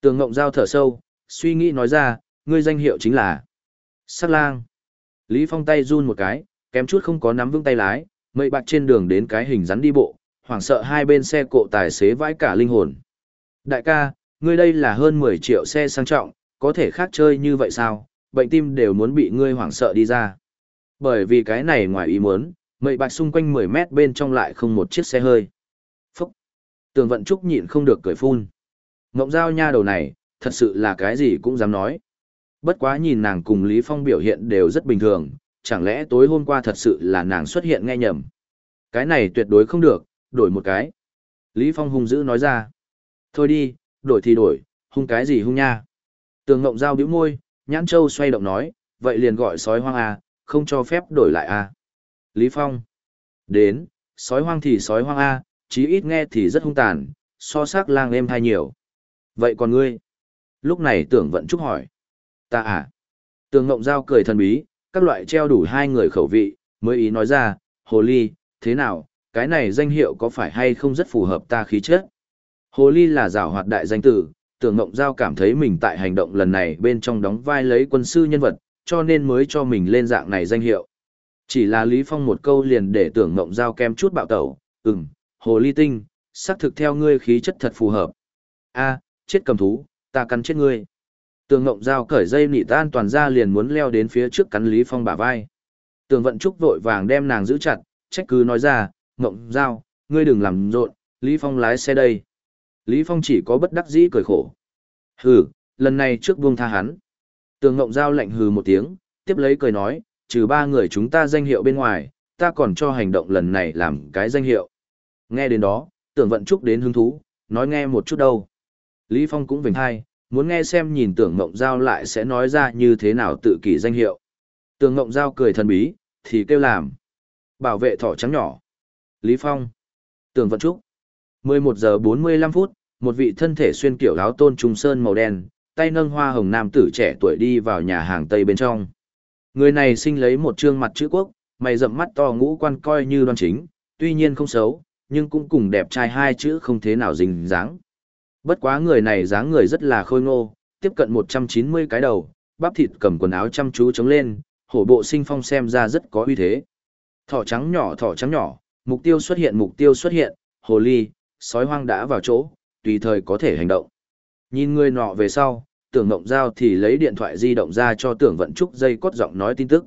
Tường Ngộng Giao thở sâu, suy nghĩ nói ra, ngươi danh hiệu chính là Sắc lang. Lý Phong tay run một cái, kém chút không có nắm vững tay lái, mây bạc trên đường đến cái hình rắn đi bộ, hoảng sợ hai bên xe cộ tài xế vãi cả linh hồn. Đại ca, ngươi đây là hơn 10 triệu xe sang trọng, có thể khác chơi như vậy sao, bệnh tim đều muốn bị ngươi hoảng sợ đi ra. Bởi vì cái này ngoài ý muốn, mây bạch xung quanh 10 mét bên trong lại không một chiếc xe hơi. Phúc! Tường vận trúc nhịn không được cười phun. Ngộng giao nha đầu này, thật sự là cái gì cũng dám nói. Bất quá nhìn nàng cùng Lý Phong biểu hiện đều rất bình thường, chẳng lẽ tối hôm qua thật sự là nàng xuất hiện nghe nhầm. Cái này tuyệt đối không được, đổi một cái. Lý Phong hung dữ nói ra. Thôi đi, đổi thì đổi, hung cái gì hung nha. Tường Ngộng Giao bĩu môi, Nhãn Châu xoay động nói, vậy liền gọi sói hoang à, không cho phép đổi lại à. Lý Phong. Đến, sói hoang thì sói hoang a, à, chí ít nghe thì rất hung tàn, so sắc lang êm hay nhiều. Vậy còn ngươi? Lúc này tưởng vận trúc hỏi. Ta à? Tường Ngộng Giao cười thần bí, các loại treo đủ hai người khẩu vị, mới ý nói ra, hồ ly, thế nào, cái này danh hiệu có phải hay không rất phù hợp ta khí chất? Hồ ly là giảo hoạt đại danh tử, tưởng Ngộng Giao cảm thấy mình tại hành động lần này bên trong đóng vai lấy quân sư nhân vật, cho nên mới cho mình lên dạng này danh hiệu. Chỉ là Lý Phong một câu liền để tưởng Ngộng Giao kem chút bạo tẩu, ừm, hồ ly tinh, xác thực theo ngươi khí chất thật phù hợp. a chết cầm thú, ta cắn chết ngươi. Tường Ngộng Giao cởi dây nị tan toàn ra liền muốn leo đến phía trước cắn Lý Phong bả vai. Tường Vận Trúc vội vàng đem nàng giữ chặt, trách cứ nói ra, Ngộng Giao, ngươi đừng làm rộn, Lý Phong lái xe đây. Lý Phong chỉ có bất đắc dĩ cười khổ. Hừ, lần này trước buông tha hắn. Tường Ngộng Giao lạnh hừ một tiếng, tiếp lấy cười nói, trừ ba người chúng ta danh hiệu bên ngoài, ta còn cho hành động lần này làm cái danh hiệu. Nghe đến đó, tưởng vận trúc đến hứng thú, nói nghe một chút đâu. Lý Phong cũng vinh hai, muốn nghe xem nhìn tưởng Ngộng giao lại sẽ nói ra như thế nào tự kỷ danh hiệu. Tưởng Ngộng giao cười thần bí, thì kêu làm. Bảo vệ thỏ trắng nhỏ. Lý Phong. Tưởng vận trúc. 11 giờ 45 phút, một vị thân thể xuyên kiểu áo tôn trung sơn màu đen, tay nâng hoa hồng nam tử trẻ tuổi đi vào nhà hàng Tây bên trong. Người này sinh lấy một trương mặt chữ quốc, mày rậm mắt to ngũ quan coi như đoan chính, tuy nhiên không xấu, nhưng cũng cùng đẹp trai hai chữ không thế nào dính dáng. Bất quá người này dáng người rất là khôi ngô, tiếp cận 190 cái đầu, bắp thịt cầm quần áo chăm chú chống lên, hổ bộ sinh phong xem ra rất có uy thế. Thỏ trắng nhỏ thỏ trắng nhỏ, mục tiêu xuất hiện mục tiêu xuất hiện, hồ ly, sói hoang đã vào chỗ, tùy thời có thể hành động. Nhìn người nọ về sau, tưởng ngộng giao thì lấy điện thoại di động ra cho tưởng vận trúc dây cốt giọng nói tin tức.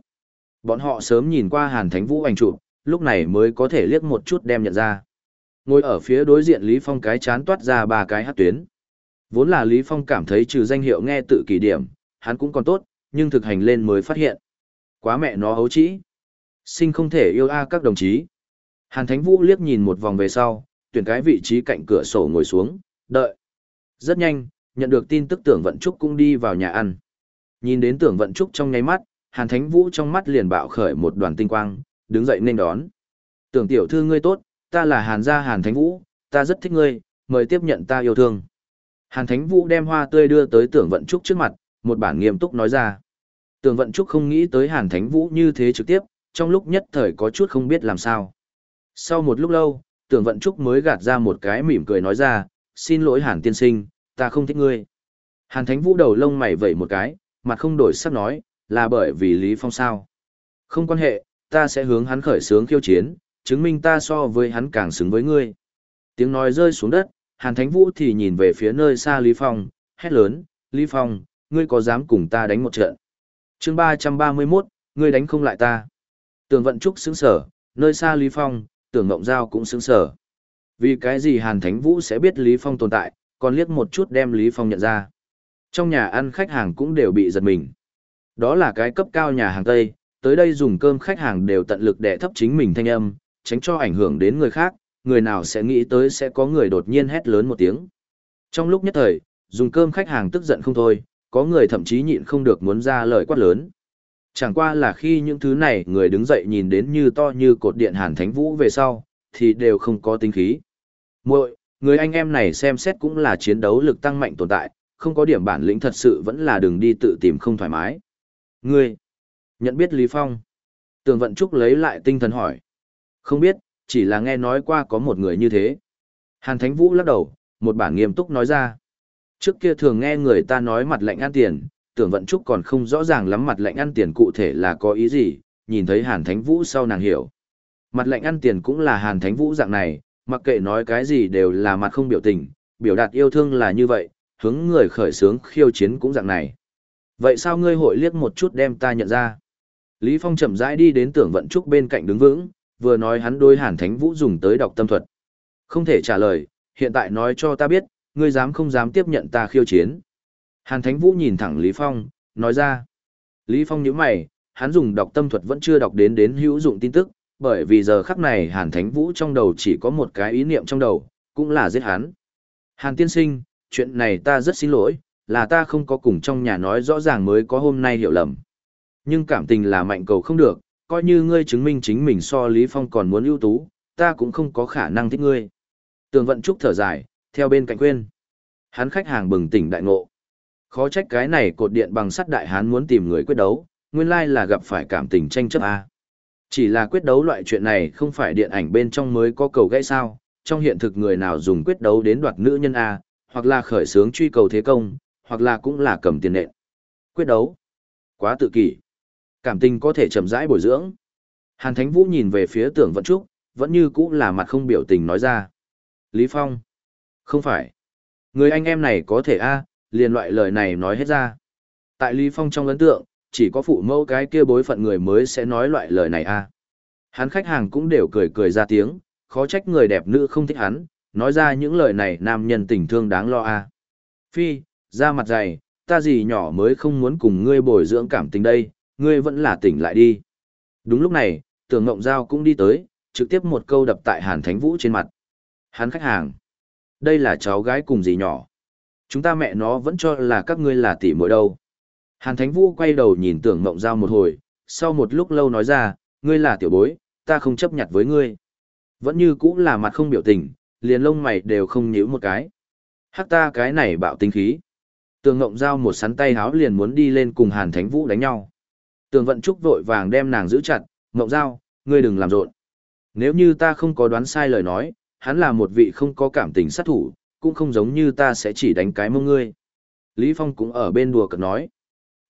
Bọn họ sớm nhìn qua hàn thánh vũ ảnh chụp, lúc này mới có thể liếc một chút đem nhận ra. Ngồi ở phía đối diện Lý Phong cái chán toát ra ba cái hát tuyến. Vốn là Lý Phong cảm thấy trừ danh hiệu nghe tự kỷ điểm, hắn cũng còn tốt, nhưng thực hành lên mới phát hiện. Quá mẹ nó hấu trĩ. Sinh không thể yêu a các đồng chí. Hàn Thánh Vũ liếc nhìn một vòng về sau, tuyển cái vị trí cạnh cửa sổ ngồi xuống, đợi. Rất nhanh, nhận được tin tức tưởng vận trúc cũng đi vào nhà ăn. Nhìn đến tưởng vận trúc trong nháy mắt, Hàn Thánh Vũ trong mắt liền bạo khởi một đoàn tinh quang, đứng dậy nên đón. Tưởng tiểu thư ngươi tốt, ta là Hàn gia Hàn Thánh Vũ, ta rất thích ngươi, mời tiếp nhận ta yêu thương. Hàn Thánh Vũ đem hoa tươi đưa tới tưởng vận trúc trước mặt, một bản nghiêm túc nói ra. Tưởng vận trúc không nghĩ tới Hàn Thánh Vũ như thế trực tiếp, trong lúc nhất thời có chút không biết làm sao. Sau một lúc lâu, tưởng vận trúc mới gạt ra một cái mỉm cười nói ra, xin lỗi Hàn tiên sinh, ta không thích ngươi. Hàn Thánh Vũ đầu lông mày vẩy một cái, mặt không đổi sắc nói, là bởi vì Lý Phong sao. Không quan hệ, ta sẽ hướng hắn khởi sướng khiêu chiến, chứng minh ta so với hắn càng xứng với ngươi. Tiếng nói rơi xuống đất, Hàn Thánh Vũ thì nhìn về phía nơi xa Lý Phong, hét lớn, Lý Phong, ngươi có dám cùng ta đánh một trận? chương 331, ngươi đánh không lại ta. Tường Vận Trúc sững sở, nơi xa Lý Phong, tưởng Ngộng Giao cũng sững sở. Vì cái gì Hàn Thánh Vũ sẽ biết Lý Phong tồn tại, còn liếc một chút đem Lý Phong nhận ra. Trong nhà ăn khách hàng cũng đều bị giật mình. Đó là cái cấp cao nhà hàng Tây, tới đây dùng cơm khách hàng đều tận lực để thấp chính mình thanh âm, tránh cho ảnh hưởng đến người khác, người nào sẽ nghĩ tới sẽ có người đột nhiên hét lớn một tiếng. Trong lúc nhất thời, dùng cơm khách hàng tức giận không thôi, có người thậm chí nhịn không được muốn ra lời quát lớn. Chẳng qua là khi những thứ này người đứng dậy nhìn đến như to như cột điện Hàn Thánh Vũ về sau, thì đều không có tính khí. Muội, người anh em này xem xét cũng là chiến đấu lực tăng mạnh tồn tại, không có điểm bản lĩnh thật sự vẫn là đường đi tự tìm không thoải mái. Ngươi, nhận biết Lý Phong. Tường Vận Trúc lấy lại tinh thần hỏi. Không biết, chỉ là nghe nói qua có một người như thế. Hàn Thánh Vũ lắc đầu, một bản nghiêm túc nói ra. Trước kia thường nghe người ta nói mặt lạnh ăn tiền, tưởng vận trúc còn không rõ ràng lắm mặt lệnh ăn tiền cụ thể là có ý gì, nhìn thấy Hàn Thánh Vũ sau nàng hiểu. Mặt lệnh ăn tiền cũng là Hàn Thánh Vũ dạng này, mặc kệ nói cái gì đều là mặt không biểu tình, biểu đạt yêu thương là như vậy, hướng người khởi sướng khiêu chiến cũng dạng này. Vậy sao ngươi hội liếc một chút đem ta nhận ra? Lý Phong chậm rãi đi đến tưởng vận trúc bên cạnh đứng vững, vừa nói hắn đôi Hàn Thánh Vũ dùng tới đọc tâm thuật. Không thể trả lời, hiện tại nói cho ta biết, ngươi dám không dám tiếp nhận ta khiêu chiến. Hàn Thánh Vũ nhìn thẳng Lý Phong, nói ra. Lý Phong nhíu mày, hắn dùng đọc tâm thuật vẫn chưa đọc đến đến hữu dụng tin tức, bởi vì giờ khắc này Hàn Thánh Vũ trong đầu chỉ có một cái ý niệm trong đầu, cũng là giết hắn. Hàn tiên sinh, chuyện này ta rất xin lỗi, là ta không có cùng trong nhà nói rõ ràng mới có hôm nay hiểu lầm. Nhưng cảm tình là mạnh cầu không được, coi như ngươi chứng minh chính mình so Lý Phong còn muốn ưu tú, ta cũng không có khả năng thích ngươi. Tường vận trúc thở dài, theo bên cạnh quên. Hắn khách hàng bừng tỉnh đại ngộ. Khó trách cái này cột điện bằng sắt đại hán muốn tìm người quyết đấu, nguyên lai là gặp phải cảm tình tranh chấp A. Chỉ là quyết đấu loại chuyện này không phải điện ảnh bên trong mới có cầu gãy sao, trong hiện thực người nào dùng quyết đấu đến đoạt nữ nhân A, hoặc là khởi sướng truy cầu thế công, hoặc là cũng là cầm tiền nện. Quyết đấu. Quá tự kỷ. Cảm tình có thể chậm rãi bồi dưỡng. Hàn Thánh Vũ nhìn về phía tưởng vận trúc, vẫn như cũ là mặt không biểu tình nói ra. Lý Phong. Không phải. Người anh em này có thể A, liền loại lời này nói hết ra. Tại Lý Phong trong ấn tượng, chỉ có phụ mẫu cái kia bối phận người mới sẽ nói loại lời này a. Hắn khách hàng cũng đều cười cười ra tiếng, khó trách người đẹp nữ không thích hắn, nói ra những lời này nam nhân tình thương đáng lo a. Phi, ra mặt dày, ta gì nhỏ mới không muốn cùng ngươi bồi dưỡng cảm tình đây, ngươi vẫn là tỉnh lại đi. Đúng lúc này, tưởng ngộng giao cũng đi tới, trực tiếp một câu đập tại Hàn Thánh Vũ trên mặt. Hắn khách hàng. Đây là cháu gái cùng gì nhỏ. Chúng ta mẹ nó vẫn cho là các ngươi là tỷ muội đâu. Hàn Thánh Vũ quay đầu nhìn tưởng mộng giao một hồi, sau một lúc lâu nói ra, ngươi là tiểu bối, ta không chấp nhận với ngươi. Vẫn như cũ là mặt không biểu tình, liền lông mày đều không nhíu một cái. Hắc ta cái này bạo tinh khí. Tường Ngộng Giao một sắn tay háo liền muốn đi lên cùng Hàn Thánh Vũ đánh nhau. Tường Vận Trúc vội vàng đem nàng giữ chặt, Ngộng Giao, ngươi đừng làm rộn. Nếu như ta không có đoán sai lời nói, hắn là một vị không có cảm tình sát thủ, cũng không giống như ta sẽ chỉ đánh cái mông ngươi. Lý Phong cũng ở bên đùa cợt nói.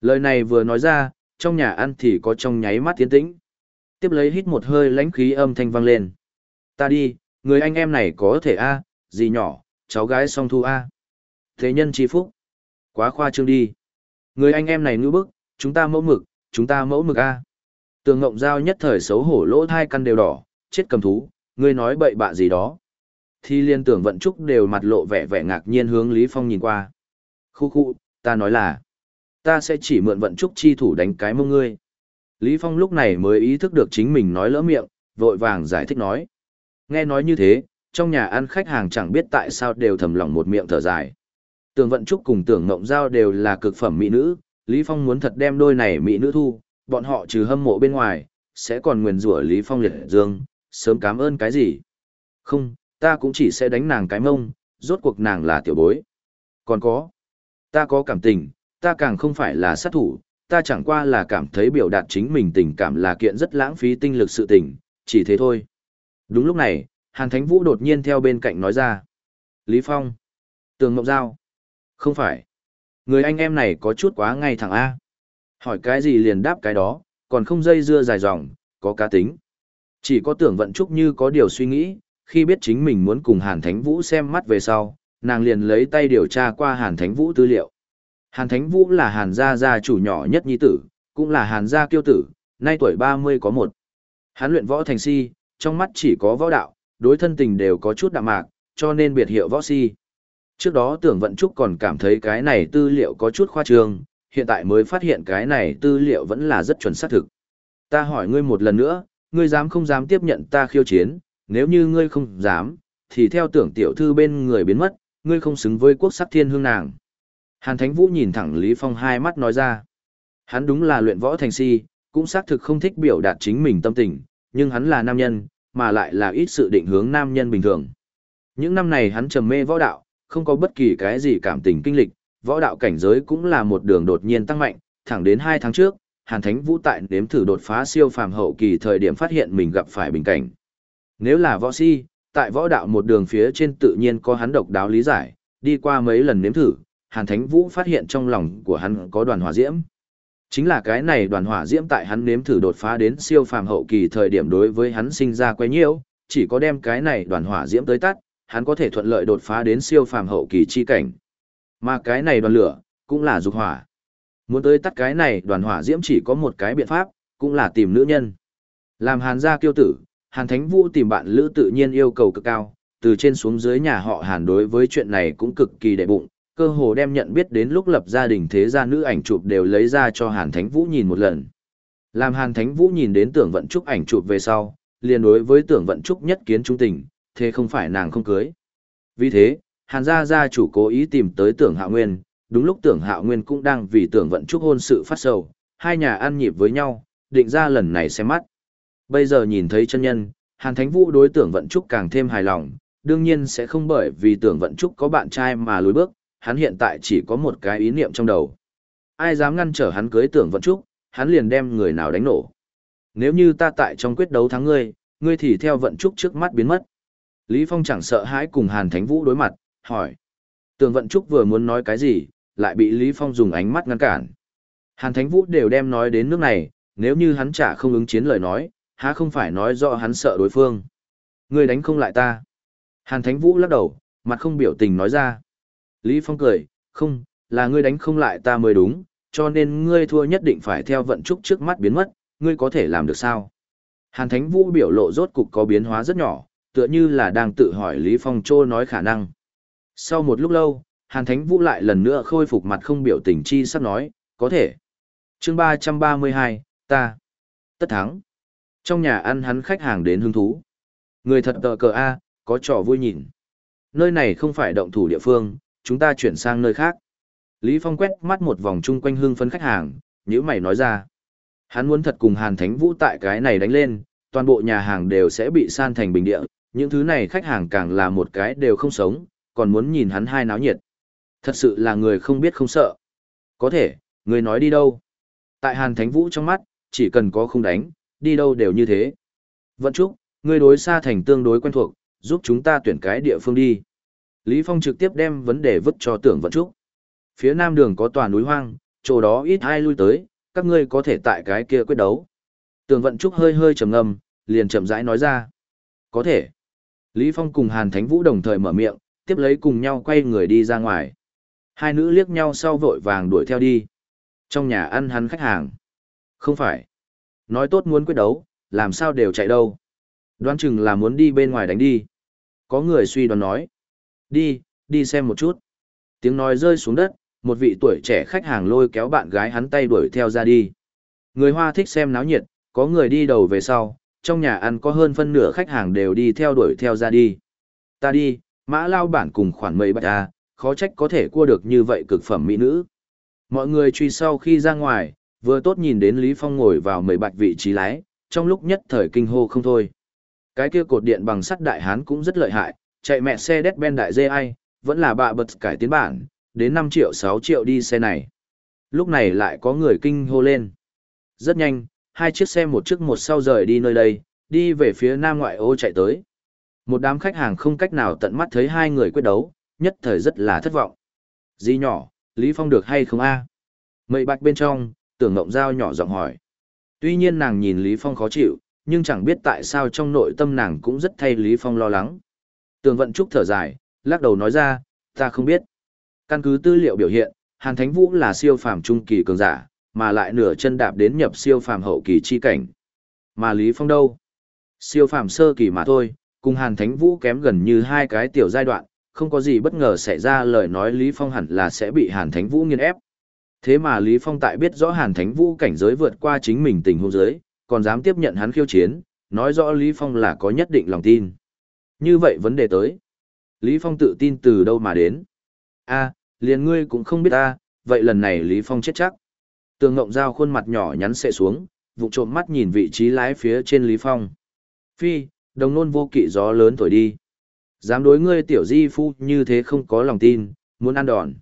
Lời này vừa nói ra, trong nhà ăn thì có trong nháy mắt tiến tĩnh. Tiếp lấy hít một hơi lãnh khí âm thanh vang lên. Ta đi, người anh em này có thể a, gì nhỏ, cháu gái song thu a. Thế nhân chi phúc. Quá khoa trương đi. Người anh em này ngữ bức, chúng ta mẫu mực, chúng ta mẫu mực a. Tường Ngộng Giao nhất thời xấu hổ lỗ thai căn đều đỏ, chết cầm thú, ngươi nói bậy bạ gì đó. Thì liên tưởng vận trúc đều mặt lộ vẻ vẻ ngạc nhiên hướng Lý Phong nhìn qua. Khu khu, ta nói là, ta sẽ chỉ mượn vận trúc chi thủ đánh cái mông ngươi. Lý Phong lúc này mới ý thức được chính mình nói lỡ miệng, vội vàng giải thích nói. Nghe nói như thế, trong nhà ăn khách hàng chẳng biết tại sao đều thầm lòng một miệng thở dài. Tưởng vận trúc cùng tưởng ngộng giao đều là cực phẩm mỹ nữ, Lý Phong muốn thật đem đôi này mỹ nữ thu, bọn họ trừ hâm mộ bên ngoài, sẽ còn nguyền rủa Lý Phong liệt dương, sớm cảm ơn cái gì. Không, ta cũng chỉ sẽ đánh nàng cái mông, rốt cuộc nàng là tiểu bối. Còn có, ta có cảm tình, ta càng không phải là sát thủ, ta chẳng qua là cảm thấy biểu đạt chính mình tình cảm là kiện rất lãng phí tinh lực sự tình, chỉ thế thôi. Đúng lúc này, Hàn Thánh Vũ đột nhiên theo bên cạnh nói ra. Lý Phong. Tường Ngọc Giao. Không phải. Người anh em này có chút quá ngay thẳng A. Hỏi cái gì liền đáp cái đó, còn không dây dưa dài dòng, có cá tính. Chỉ có tưởng vận trúc như có điều suy nghĩ, khi biết chính mình muốn cùng Hàn Thánh Vũ xem mắt về sau, nàng liền lấy tay điều tra qua Hàn Thánh Vũ tư liệu. Hàn Thánh Vũ là Hàn gia gia chủ nhỏ nhất nhi tử, cũng là Hàn gia kiêu tử, nay tuổi 30 có một. Hắn luyện võ thành si, trong mắt chỉ có võ đạo, đối thân tình đều có chút đạm mạc, cho nên biệt hiệu võ si. Trước đó tưởng vận trúc còn cảm thấy cái này tư liệu có chút khoa trương, hiện tại mới phát hiện cái này tư liệu vẫn là rất chuẩn xác thực. Ta hỏi ngươi một lần nữa, ngươi dám không dám tiếp nhận ta khiêu chiến, nếu như ngươi không dám, thì theo tưởng tiểu thư bên người biến mất, ngươi không xứng với quốc sắc thiên hương nàng. Hàn Thánh Vũ nhìn thẳng Lý Phong hai mắt nói ra. Hắn đúng là luyện võ thành si, cũng xác thực không thích biểu đạt chính mình tâm tình, nhưng hắn là nam nhân, mà lại là ít sự định hướng nam nhân bình thường. Những năm này hắn trầm mê võ đạo, không có bất kỳ cái gì cảm tình kinh lịch, võ đạo cảnh giới cũng là một đường đột nhiên tăng mạnh, thẳng đến 2 tháng trước, Hàn Thánh Vũ tại nếm thử đột phá siêu phàm hậu kỳ thời điểm phát hiện mình gặp phải bình cảnh. Nếu là võ si, tại võ đạo một đường phía trên tự nhiên có hắn độc đáo lý giải, đi qua mấy lần nếm thử, Hàn Thánh Vũ phát hiện trong lòng của hắn có đoàn hỏa diễm. Chính là cái này đoàn hỏa diễm tại hắn nếm thử đột phá đến siêu phàm hậu kỳ thời điểm đối với hắn sinh ra quay nhiễu, chỉ có đem cái này đoàn hỏa diễm tới tắt, hắn có thể thuận lợi đột phá đến siêu phàm hậu kỳ chi cảnh. Mà cái này đoàn lửa, cũng là dục hỏa. Muốn tới tắt cái này đoàn hỏa diễm chỉ có một cái biện pháp, cũng là tìm nữ nhân. Làm hàn gia kiêu tử, hàn thánh vũ tìm bạn lữ tự nhiên yêu cầu cực cao, từ trên xuống dưới nhà họ hàn đối với chuyện này cũng cực kỳ đệ bụng, cơ hồ đem nhận biết đến lúc lập gia đình thế gia nữ ảnh chụp đều lấy ra cho hàn thánh vũ nhìn một lần. Làm hàn thánh vũ nhìn đến tưởng vận trúc ảnh chụp về sau, liền đối với tưởng vận trúc nhất kiến trung tình, thế không phải nàng không cưới. Vì thế, hàn gia gia chủ cố ý tìm tới tưởng hạ nguyên, đúng lúc tưởng hạo nguyên cũng đang vì tưởng vận trúc hôn sự phát sầu, hai nhà ăn nhịp với nhau, định ra lần này xem mắt. Bây giờ nhìn thấy chân nhân, Hàn Thánh Vũ đối tưởng vận trúc càng thêm hài lòng, đương nhiên sẽ không bởi vì tưởng vận trúc có bạn trai mà lùi bước, hắn hiện tại chỉ có một cái ý niệm trong đầu. Ai dám ngăn trở hắn cưới tưởng vận trúc, hắn liền đem người nào đánh nổ. Nếu như ta tại trong quyết đấu thắng ngươi, ngươi thì theo vận trúc trước mắt biến mất. Lý Phong chẳng sợ hãi cùng Hàn Thánh Vũ đối mặt, hỏi. Tưởng vận trúc vừa muốn nói cái gì, lại bị Lý Phong dùng ánh mắt ngăn cản. Hàn Thánh Vũ đều đem nói đến nước này, nếu như hắn trả không ứng chiến lời nói, há không phải nói rõ hắn sợ đối phương. Ngươi đánh không lại ta. Hàn Thánh Vũ lắc đầu, mặt không biểu tình nói ra. Lý Phong cười, không, là ngươi đánh không lại ta mới đúng, cho nên ngươi thua nhất định phải theo vận trúc trước mắt biến mất, ngươi có thể làm được sao? Hàn Thánh Vũ biểu lộ rốt cục có biến hóa rất nhỏ, tựa như là đang tự hỏi Lý Phong trô nói khả năng. Sau một lúc lâu, Hàn Thánh Vũ lại lần nữa khôi phục mặt không biểu tình chi sắp nói, có thể. chương 332, ta. Tất thắng. Trong nhà ăn hắn khách hàng đến hứng thú. Người thật tờ cờ A, có trò vui nhìn. Nơi này không phải động thủ địa phương, chúng ta chuyển sang nơi khác. Lý Phong quét mắt một vòng chung quanh hương phấn khách hàng, nhữ mày nói ra. Hắn muốn thật cùng Hàn Thánh Vũ tại cái này đánh lên, toàn bộ nhà hàng đều sẽ bị san thành bình địa, những thứ này khách hàng càng là một cái đều không sống, còn muốn nhìn hắn hai náo nhiệt. Thật sự là người không biết không sợ. Có thể, người nói đi đâu. Tại Hàn Thánh Vũ trong mắt, chỉ cần có không đánh, đi đâu đều như thế. Vận Trúc, ngươi đối xa thành tương đối quen thuộc, giúp chúng ta tuyển cái địa phương đi. Lý Phong trực tiếp đem vấn đề vứt cho tưởng Vận Trúc. Phía nam đường có tòa núi hoang, chỗ đó ít ai lui tới, các ngươi có thể tại cái kia quyết đấu. Tưởng Vận Trúc hơi hơi trầm ngâm, liền chậm rãi nói ra. Có thể. Lý Phong cùng Hàn Thánh Vũ đồng thời mở miệng, tiếp lấy cùng nhau quay người đi ra ngoài. Hai nữ liếc nhau sau vội vàng đuổi theo đi. Trong nhà ăn hắn khách hàng. Không phải. Nói tốt muốn quyết đấu, làm sao đều chạy đâu. Đoán chừng là muốn đi bên ngoài đánh đi. Có người suy đoán nói. Đi, đi xem một chút. Tiếng nói rơi xuống đất, một vị tuổi trẻ khách hàng lôi kéo bạn gái hắn tay đuổi theo ra đi. Người Hoa thích xem náo nhiệt, có người đi đầu về sau, trong nhà ăn có hơn phân nửa khách hàng đều đi theo đuổi theo ra đi. Ta đi, mã lao bản cùng khoản mấy bạch ta, khó trách có thể cua được như vậy cực phẩm mỹ nữ. Mọi người truy sau khi ra ngoài, vừa tốt nhìn đến Lý Phong ngồi vào mười bạch vị trí lái, trong lúc nhất thời kinh hô không thôi. Cái kia cột điện bằng sắt đại hán cũng rất lợi hại, chạy mẹ xe đét ben đại dê ai, vẫn là bạ bật cải tiến bản, đến 5 triệu 6 triệu đi xe này. Lúc này lại có người kinh hô lên. Rất nhanh, hai chiếc xe một trước một sau rời đi nơi đây, đi về phía nam ngoại ô chạy tới. Một đám khách hàng không cách nào tận mắt thấy hai người quyết đấu, nhất thời rất là thất vọng. Di nhỏ, Lý Phong được hay không a? Mậy bạch bên trong, tưởng ngộng giao nhỏ giọng hỏi. Tuy nhiên nàng nhìn Lý Phong khó chịu, nhưng chẳng biết tại sao trong nội tâm nàng cũng rất thay Lý Phong lo lắng. Tường vận trúc thở dài, lắc đầu nói ra, ta không biết. Căn cứ tư liệu biểu hiện, Hàn Thánh Vũ là siêu phàm trung kỳ cường giả, mà lại nửa chân đạp đến nhập siêu phàm hậu kỳ chi cảnh. Mà Lý Phong đâu? Siêu phàm sơ kỳ mà thôi, cùng Hàn Thánh Vũ kém gần như hai cái tiểu giai đoạn, không có gì bất ngờ xảy ra lời nói Lý Phong hẳn là sẽ bị Hàn Thánh Vũ nghiền ép. Thế mà Lý Phong tại biết rõ Hàn Thánh Vũ cảnh giới vượt qua chính mình tình huống giới, còn dám tiếp nhận hắn khiêu chiến, nói rõ Lý Phong là có nhất định lòng tin. Như vậy vấn đề tới. Lý Phong tự tin từ đâu mà đến? a liền ngươi cũng không biết ta, vậy lần này Lý Phong chết chắc. Tường Ngộng Giao khuôn mặt nhỏ nhắn sệ xuống, vụ trộm mắt nhìn vị trí lái phía trên Lý Phong. Phi, đồng nôn vô kỵ gió lớn thổi đi. Dám đối ngươi tiểu di phu như thế không có lòng tin, muốn ăn đòn.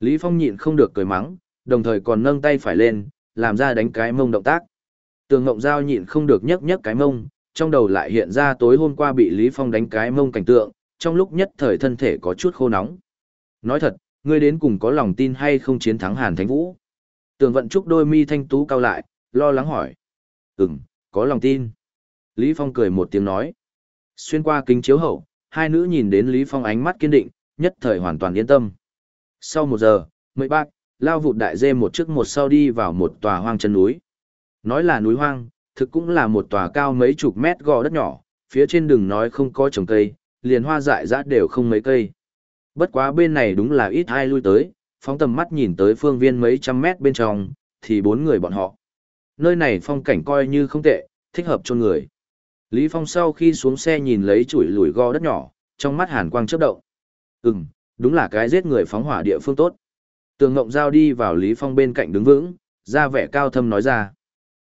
Lý Phong nhịn không được cười mắng, đồng thời còn nâng tay phải lên, làm ra đánh cái mông động tác. Tường Ngộng Giao nhịn không được nhấc nhấc cái mông, trong đầu lại hiện ra tối hôm qua bị Lý Phong đánh cái mông cảnh tượng, trong lúc nhất thời thân thể có chút khô nóng. Nói thật, ngươi đến cùng có lòng tin hay không chiến thắng Hàn Thánh Vũ? Tường vận trúc đôi mi thanh tú cao lại, lo lắng hỏi. Ừm, có lòng tin. Lý Phong cười một tiếng nói. Xuyên qua kính chiếu hậu, hai nữ nhìn đến Lý Phong ánh mắt kiên định, nhất thời hoàn toàn yên tâm. Sau một giờ, mười bác, lao vụt đại dê một trước một sau đi vào một tòa hoang chân núi. Nói là núi hoang, thực cũng là một tòa cao mấy chục mét gò đất nhỏ, phía trên đường nói không có trồng cây, liền hoa dại dã đều không mấy cây. Bất quá bên này đúng là ít ai lui tới, phóng tầm mắt nhìn tới phương viên mấy trăm mét bên trong, thì bốn người bọn họ. Nơi này phong cảnh coi như không tệ, thích hợp cho người. Lý Phong sau khi xuống xe nhìn lấy chuỗi lùi go đất nhỏ, trong mắt hàn quang chớp động. Ừm, đúng là cái giết người phóng hỏa địa phương tốt. Tường Ngộng Giao đi vào Lý Phong bên cạnh đứng vững, ra vẻ cao thâm nói ra.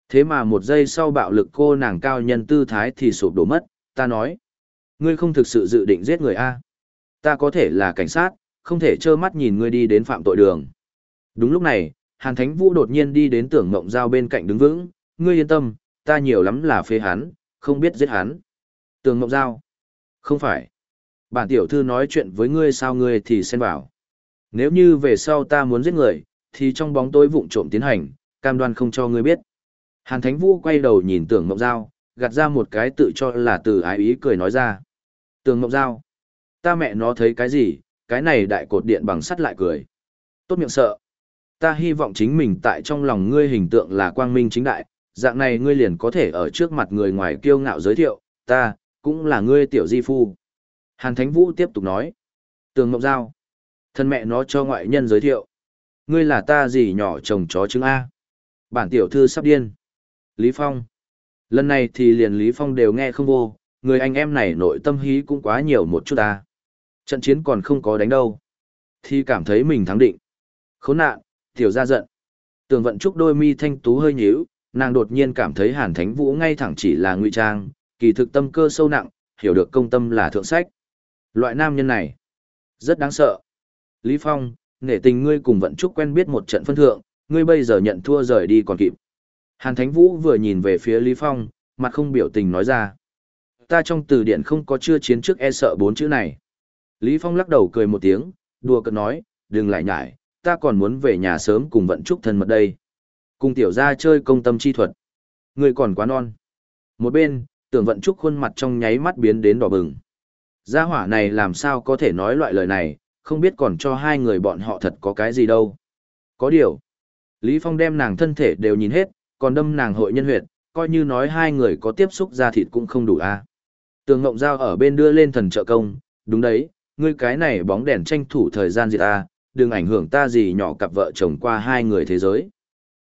Thế mà một giây sau bạo lực cô nàng cao nhân tư thái thì sụp đổ mất, ta nói. Ngươi không thực sự dự định giết người A. Ta có thể là cảnh sát, không thể trơ mắt nhìn ngươi đi đến phạm tội đường. Đúng lúc này, Hàn Thánh Vũ đột nhiên đi đến tưởng mộng giao bên cạnh đứng vững, ngươi yên tâm, ta nhiều lắm là phê hắn, không biết giết hắn. Tưởng mộng giao. Không phải. Bản tiểu thư nói chuyện với ngươi sao ngươi thì xen vào. Nếu như về sau ta muốn giết người, thì trong bóng tối vụng trộm tiến hành, cam đoan không cho ngươi biết. Hàn Thánh Vũ quay đầu nhìn tưởng mộng giao, gạt ra một cái tự cho là từ ái ý cười nói ra. Tưởng mộng giao. Ta mẹ nó thấy cái gì, cái này đại cột điện bằng sắt lại cười. Tốt miệng sợ. Ta hy vọng chính mình tại trong lòng ngươi hình tượng là quang minh chính đại, dạng này ngươi liền có thể ở trước mặt người ngoài kiêu ngạo giới thiệu, ta, cũng là ngươi tiểu di phu. Hàn Thánh Vũ tiếp tục nói. Tường Ngọc Giao. Thân mẹ nó cho ngoại nhân giới thiệu. Ngươi là ta gì nhỏ chồng chó trứng A. Bản tiểu thư sắp điên. Lý Phong. Lần này thì liền Lý Phong đều nghe không vô, người anh em này nội tâm hí cũng quá nhiều một chút ta. Trận chiến còn không có đánh đâu. Thì cảm thấy mình thắng định. Khốn nạn, tiểu ra giận. Tường vận trúc đôi mi thanh tú hơi nhíu, nàng đột nhiên cảm thấy hàn thánh vũ ngay thẳng chỉ là ngụy trang, kỳ thực tâm cơ sâu nặng, hiểu được công tâm là thượng sách. Loại nam nhân này, rất đáng sợ. Lý Phong, nể tình ngươi cùng vận trúc quen biết một trận phân thượng, ngươi bây giờ nhận thua rời đi còn kịp. Hàn Thánh Vũ vừa nhìn về phía Lý Phong, mặt không biểu tình nói ra. Ta trong từ điển không có chưa chiến trước e sợ bốn chữ này. Lý Phong lắc đầu cười một tiếng, đùa cợt nói, đừng lại nhải, ta còn muốn về nhà sớm cùng vận trúc thân mật đây. Cùng tiểu ra chơi công tâm chi thuật. ngươi còn quá non. Một bên, tưởng vận trúc khuôn mặt trong nháy mắt biến đến đỏ bừng. Gia hỏa này làm sao có thể nói loại lời này, không biết còn cho hai người bọn họ thật có cái gì đâu. Có điều. Lý Phong đem nàng thân thể đều nhìn hết, còn đâm nàng hội nhân huyệt, coi như nói hai người có tiếp xúc ra thịt cũng không đủ a. À. Tường Ngộng Giao ở bên đưa lên thần trợ công, đúng đấy, ngươi cái này bóng đèn tranh thủ thời gian diệt ta, đừng ảnh hưởng ta gì nhỏ cặp vợ chồng qua hai người thế giới.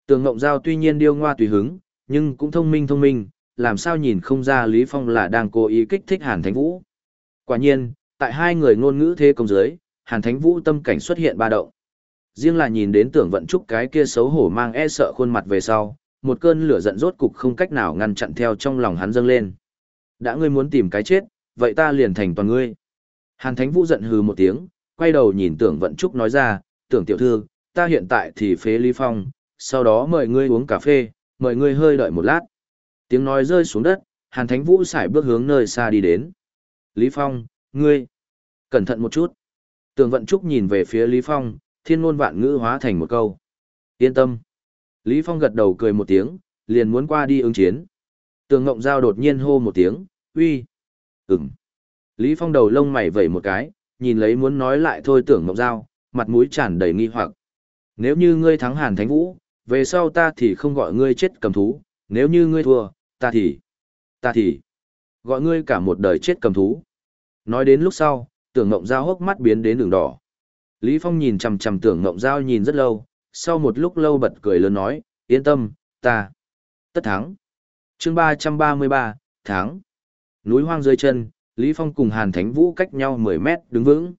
Tường Ngộng Giao tuy nhiên điêu ngoa tùy hứng, nhưng cũng thông minh thông minh, làm sao nhìn không ra Lý Phong là đang cố ý kích thích Hàn Thánh Vũ. Quả nhiên, tại hai người ngôn ngữ thế công giới, Hàn Thánh Vũ tâm cảnh xuất hiện ba động. Riêng là nhìn đến tưởng vận trúc cái kia xấu hổ mang e sợ khuôn mặt về sau, một cơn lửa giận rốt cục không cách nào ngăn chặn theo trong lòng hắn dâng lên. Đã ngươi muốn tìm cái chết, vậy ta liền thành toàn ngươi. Hàn Thánh Vũ giận hừ một tiếng, quay đầu nhìn tưởng vận trúc nói ra, tưởng tiểu thư, ta hiện tại thì phế Lý Phong, sau đó mời ngươi uống cà phê, mời ngươi hơi đợi một lát. Tiếng nói rơi xuống đất, Hàn Thánh Vũ xài bước hướng nơi xa đi đến. Lý Phong, ngươi, cẩn thận một chút. Tường vận trúc nhìn về phía Lý Phong, thiên ngôn vạn ngữ hóa thành một câu. Yên tâm. Lý Phong gật đầu cười một tiếng, liền muốn qua đi ứng chiến. Tường Ngộng Giao đột nhiên hô một tiếng, uy. Ừm. Lý Phong đầu lông mày vẩy một cái, nhìn lấy muốn nói lại thôi tưởng Ngộng Giao, mặt mũi tràn đầy nghi hoặc. Nếu như ngươi thắng Hàn Thánh Vũ, về sau ta thì không gọi ngươi chết cầm thú, nếu như ngươi thua, ta thì, ta thì, gọi ngươi cả một đời chết cầm thú. Nói đến lúc sau, tưởng Ngộng Giao hốc mắt biến đến đường đỏ. Lý Phong nhìn chằm chằm tưởng Ngộng Giao nhìn rất lâu, sau một lúc lâu bật cười lớn nói, yên tâm, ta, tất thắng. chương ba trăm ba mươi ba, tháng. Núi hoang dưới chân, Lý Phong cùng Hàn Thánh Vũ cách nhau 10 mét đứng vững.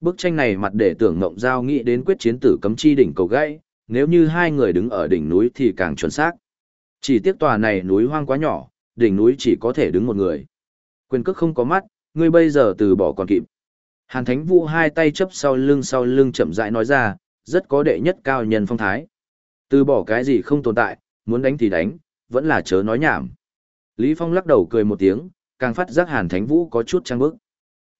Bức tranh này mặt để tưởng ngộng giao nghĩ đến quyết chiến tử cấm chi đỉnh cầu gãy, nếu như hai người đứng ở đỉnh núi thì càng chuẩn xác. Chỉ tiếc tòa này núi hoang quá nhỏ, đỉnh núi chỉ có thể đứng một người. Quyền cước không có mắt, ngươi bây giờ từ bỏ còn kịp. Hàn Thánh Vũ hai tay chấp sau lưng sau lưng chậm rãi nói ra, rất có đệ nhất cao nhân phong thái. Từ bỏ cái gì không tồn tại, muốn đánh thì đánh, vẫn là chớ nói nhảm. Lý Phong lắc đầu cười một tiếng, càng phát giác Hàn Thánh Vũ có chút trang bức.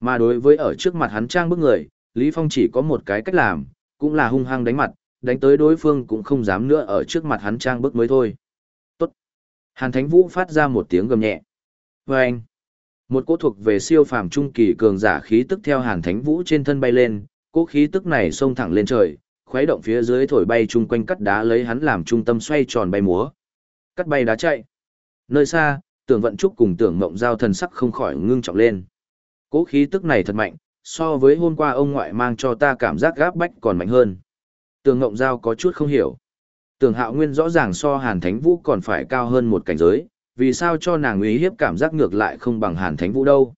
Mà đối với ở trước mặt hắn trang bức người, Lý Phong chỉ có một cái cách làm, cũng là hung hăng đánh mặt, đánh tới đối phương cũng không dám nữa ở trước mặt hắn trang bức mới thôi. Tốt. Hàn Thánh Vũ phát ra một tiếng gầm nhẹ. Vâng anh. Một cỗ thuộc về siêu phàm trung kỳ cường giả khí tức theo Hàn Thánh Vũ trên thân bay lên, cỗ khí tức này xông thẳng lên trời, khuấy động phía dưới thổi bay chung quanh cắt đá lấy hắn làm trung tâm xoay tròn bay múa. Cắt bay đá chạy. Nơi xa, Tưởng Vận Trúc cùng Tưởng Mộng Giao thần sắc không khỏi ngưng trọng lên. Cỗ khí tức này thật mạnh, so với hôm qua ông ngoại mang cho ta cảm giác gáp bách còn mạnh hơn. Tưởng Ngộng Giao có chút không hiểu. Tưởng Hạo Nguyên rõ ràng so Hàn Thánh Vũ còn phải cao hơn một cảnh giới, vì sao cho nàng uy hiếp cảm giác ngược lại không bằng Hàn Thánh Vũ đâu.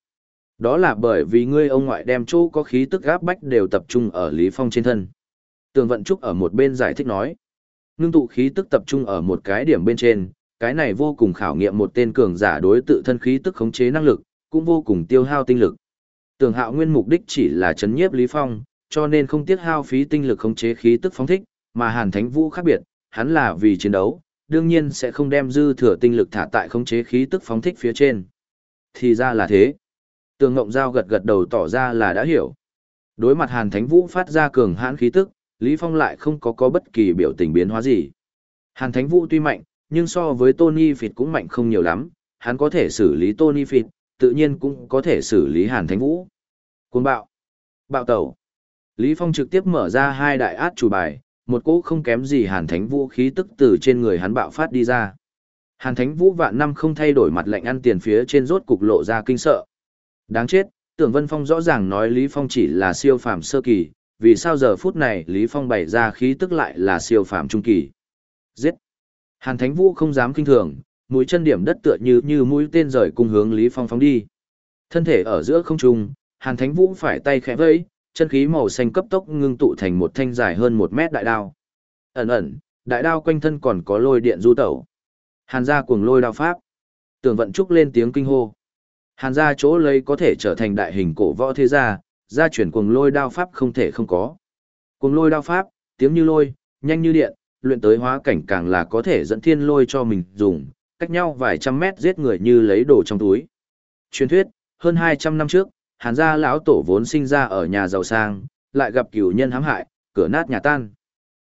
Đó là bởi vì ngươi ông ngoại đem chỗ có khí tức gáp bách đều tập trung ở Lý Phong trên thân. Tường Vận Trúc ở một bên giải thích nói. Ngưng tụ khí tức tập trung ở một cái điểm bên trên, cái này vô cùng khảo nghiệm một tên cường giả đối tự thân khí tức khống chế năng lực, cũng vô cùng tiêu hao tinh lực. Tường Hạo Nguyên mục đích chỉ là chấn nhiếp Lý Phong, cho nên không tiếc hao phí tinh lực khống chế khí tức phóng thích, mà Hàn Thánh Vũ khác biệt, hắn là vì chiến đấu, đương nhiên sẽ không đem dư thừa tinh lực thả tại khống chế khí tức phóng thích phía trên. Thì ra là thế. Tường Ngộng Giao gật gật đầu tỏ ra là đã hiểu. Đối mặt Hàn Thánh Vũ phát ra cường hãn khí tức, Lý Phong lại không có có bất kỳ biểu tình biến hóa gì. Hàn Thánh Vũ tuy mạnh, nhưng so với Tony Phịt cũng mạnh không nhiều lắm, hắn có thể xử lý Tony Phịt, tự nhiên cũng có thể xử lý Hàn Thánh Vũ. Cuồng bạo, bạo tẩu. Lý Phong trực tiếp mở ra hai đại át chủ bài, một cỗ không kém gì Hàn Thánh Vũ khí tức từ trên người hắn bạo phát đi ra. Hàn Thánh Vũ vạn năm không thay đổi mặt lạnh ăn tiền phía trên rốt cục lộ ra kinh sợ. Đáng chết, Tưởng Vân Phong rõ ràng nói Lý Phong chỉ là siêu phàm sơ kỳ, vì sao giờ phút này Lý Phong bày ra khí tức lại là siêu phàm trung kỳ. Giết! Hàn Thánh Vũ không dám kinh thường, mũi chân điểm đất tựa như như mũi tên rời cùng hướng Lý Phong phóng đi. Thân thể ở giữa không trung, Hàn Thánh Vũ phải tay khẽ vẫy, chân khí màu xanh cấp tốc ngưng tụ thành một thanh dài hơn một mét đại đao. Ẩn ẩn, đại đao quanh thân còn có lôi điện du tẩu. Hàn gia cuồng lôi đao pháp. Tường vận trúc lên tiếng kinh hô. Hàn gia chỗ lấy có thể trở thành đại hình cổ võ thế gia, gia chuyển cuồng lôi đao pháp không thể không có. Cuồng lôi đao pháp, tiếng như lôi, nhanh như điện, luyện tới hóa cảnh càng là có thể dẫn thiên lôi cho mình dùng, cách nhau vài trăm mét giết người như lấy đồ trong túi. Truyền thuyết, hơn 200 năm trước, hàn gia lão tổ vốn sinh ra ở nhà giàu sang, lại gặp cửu nhân hãm hại, cửa nát nhà tan.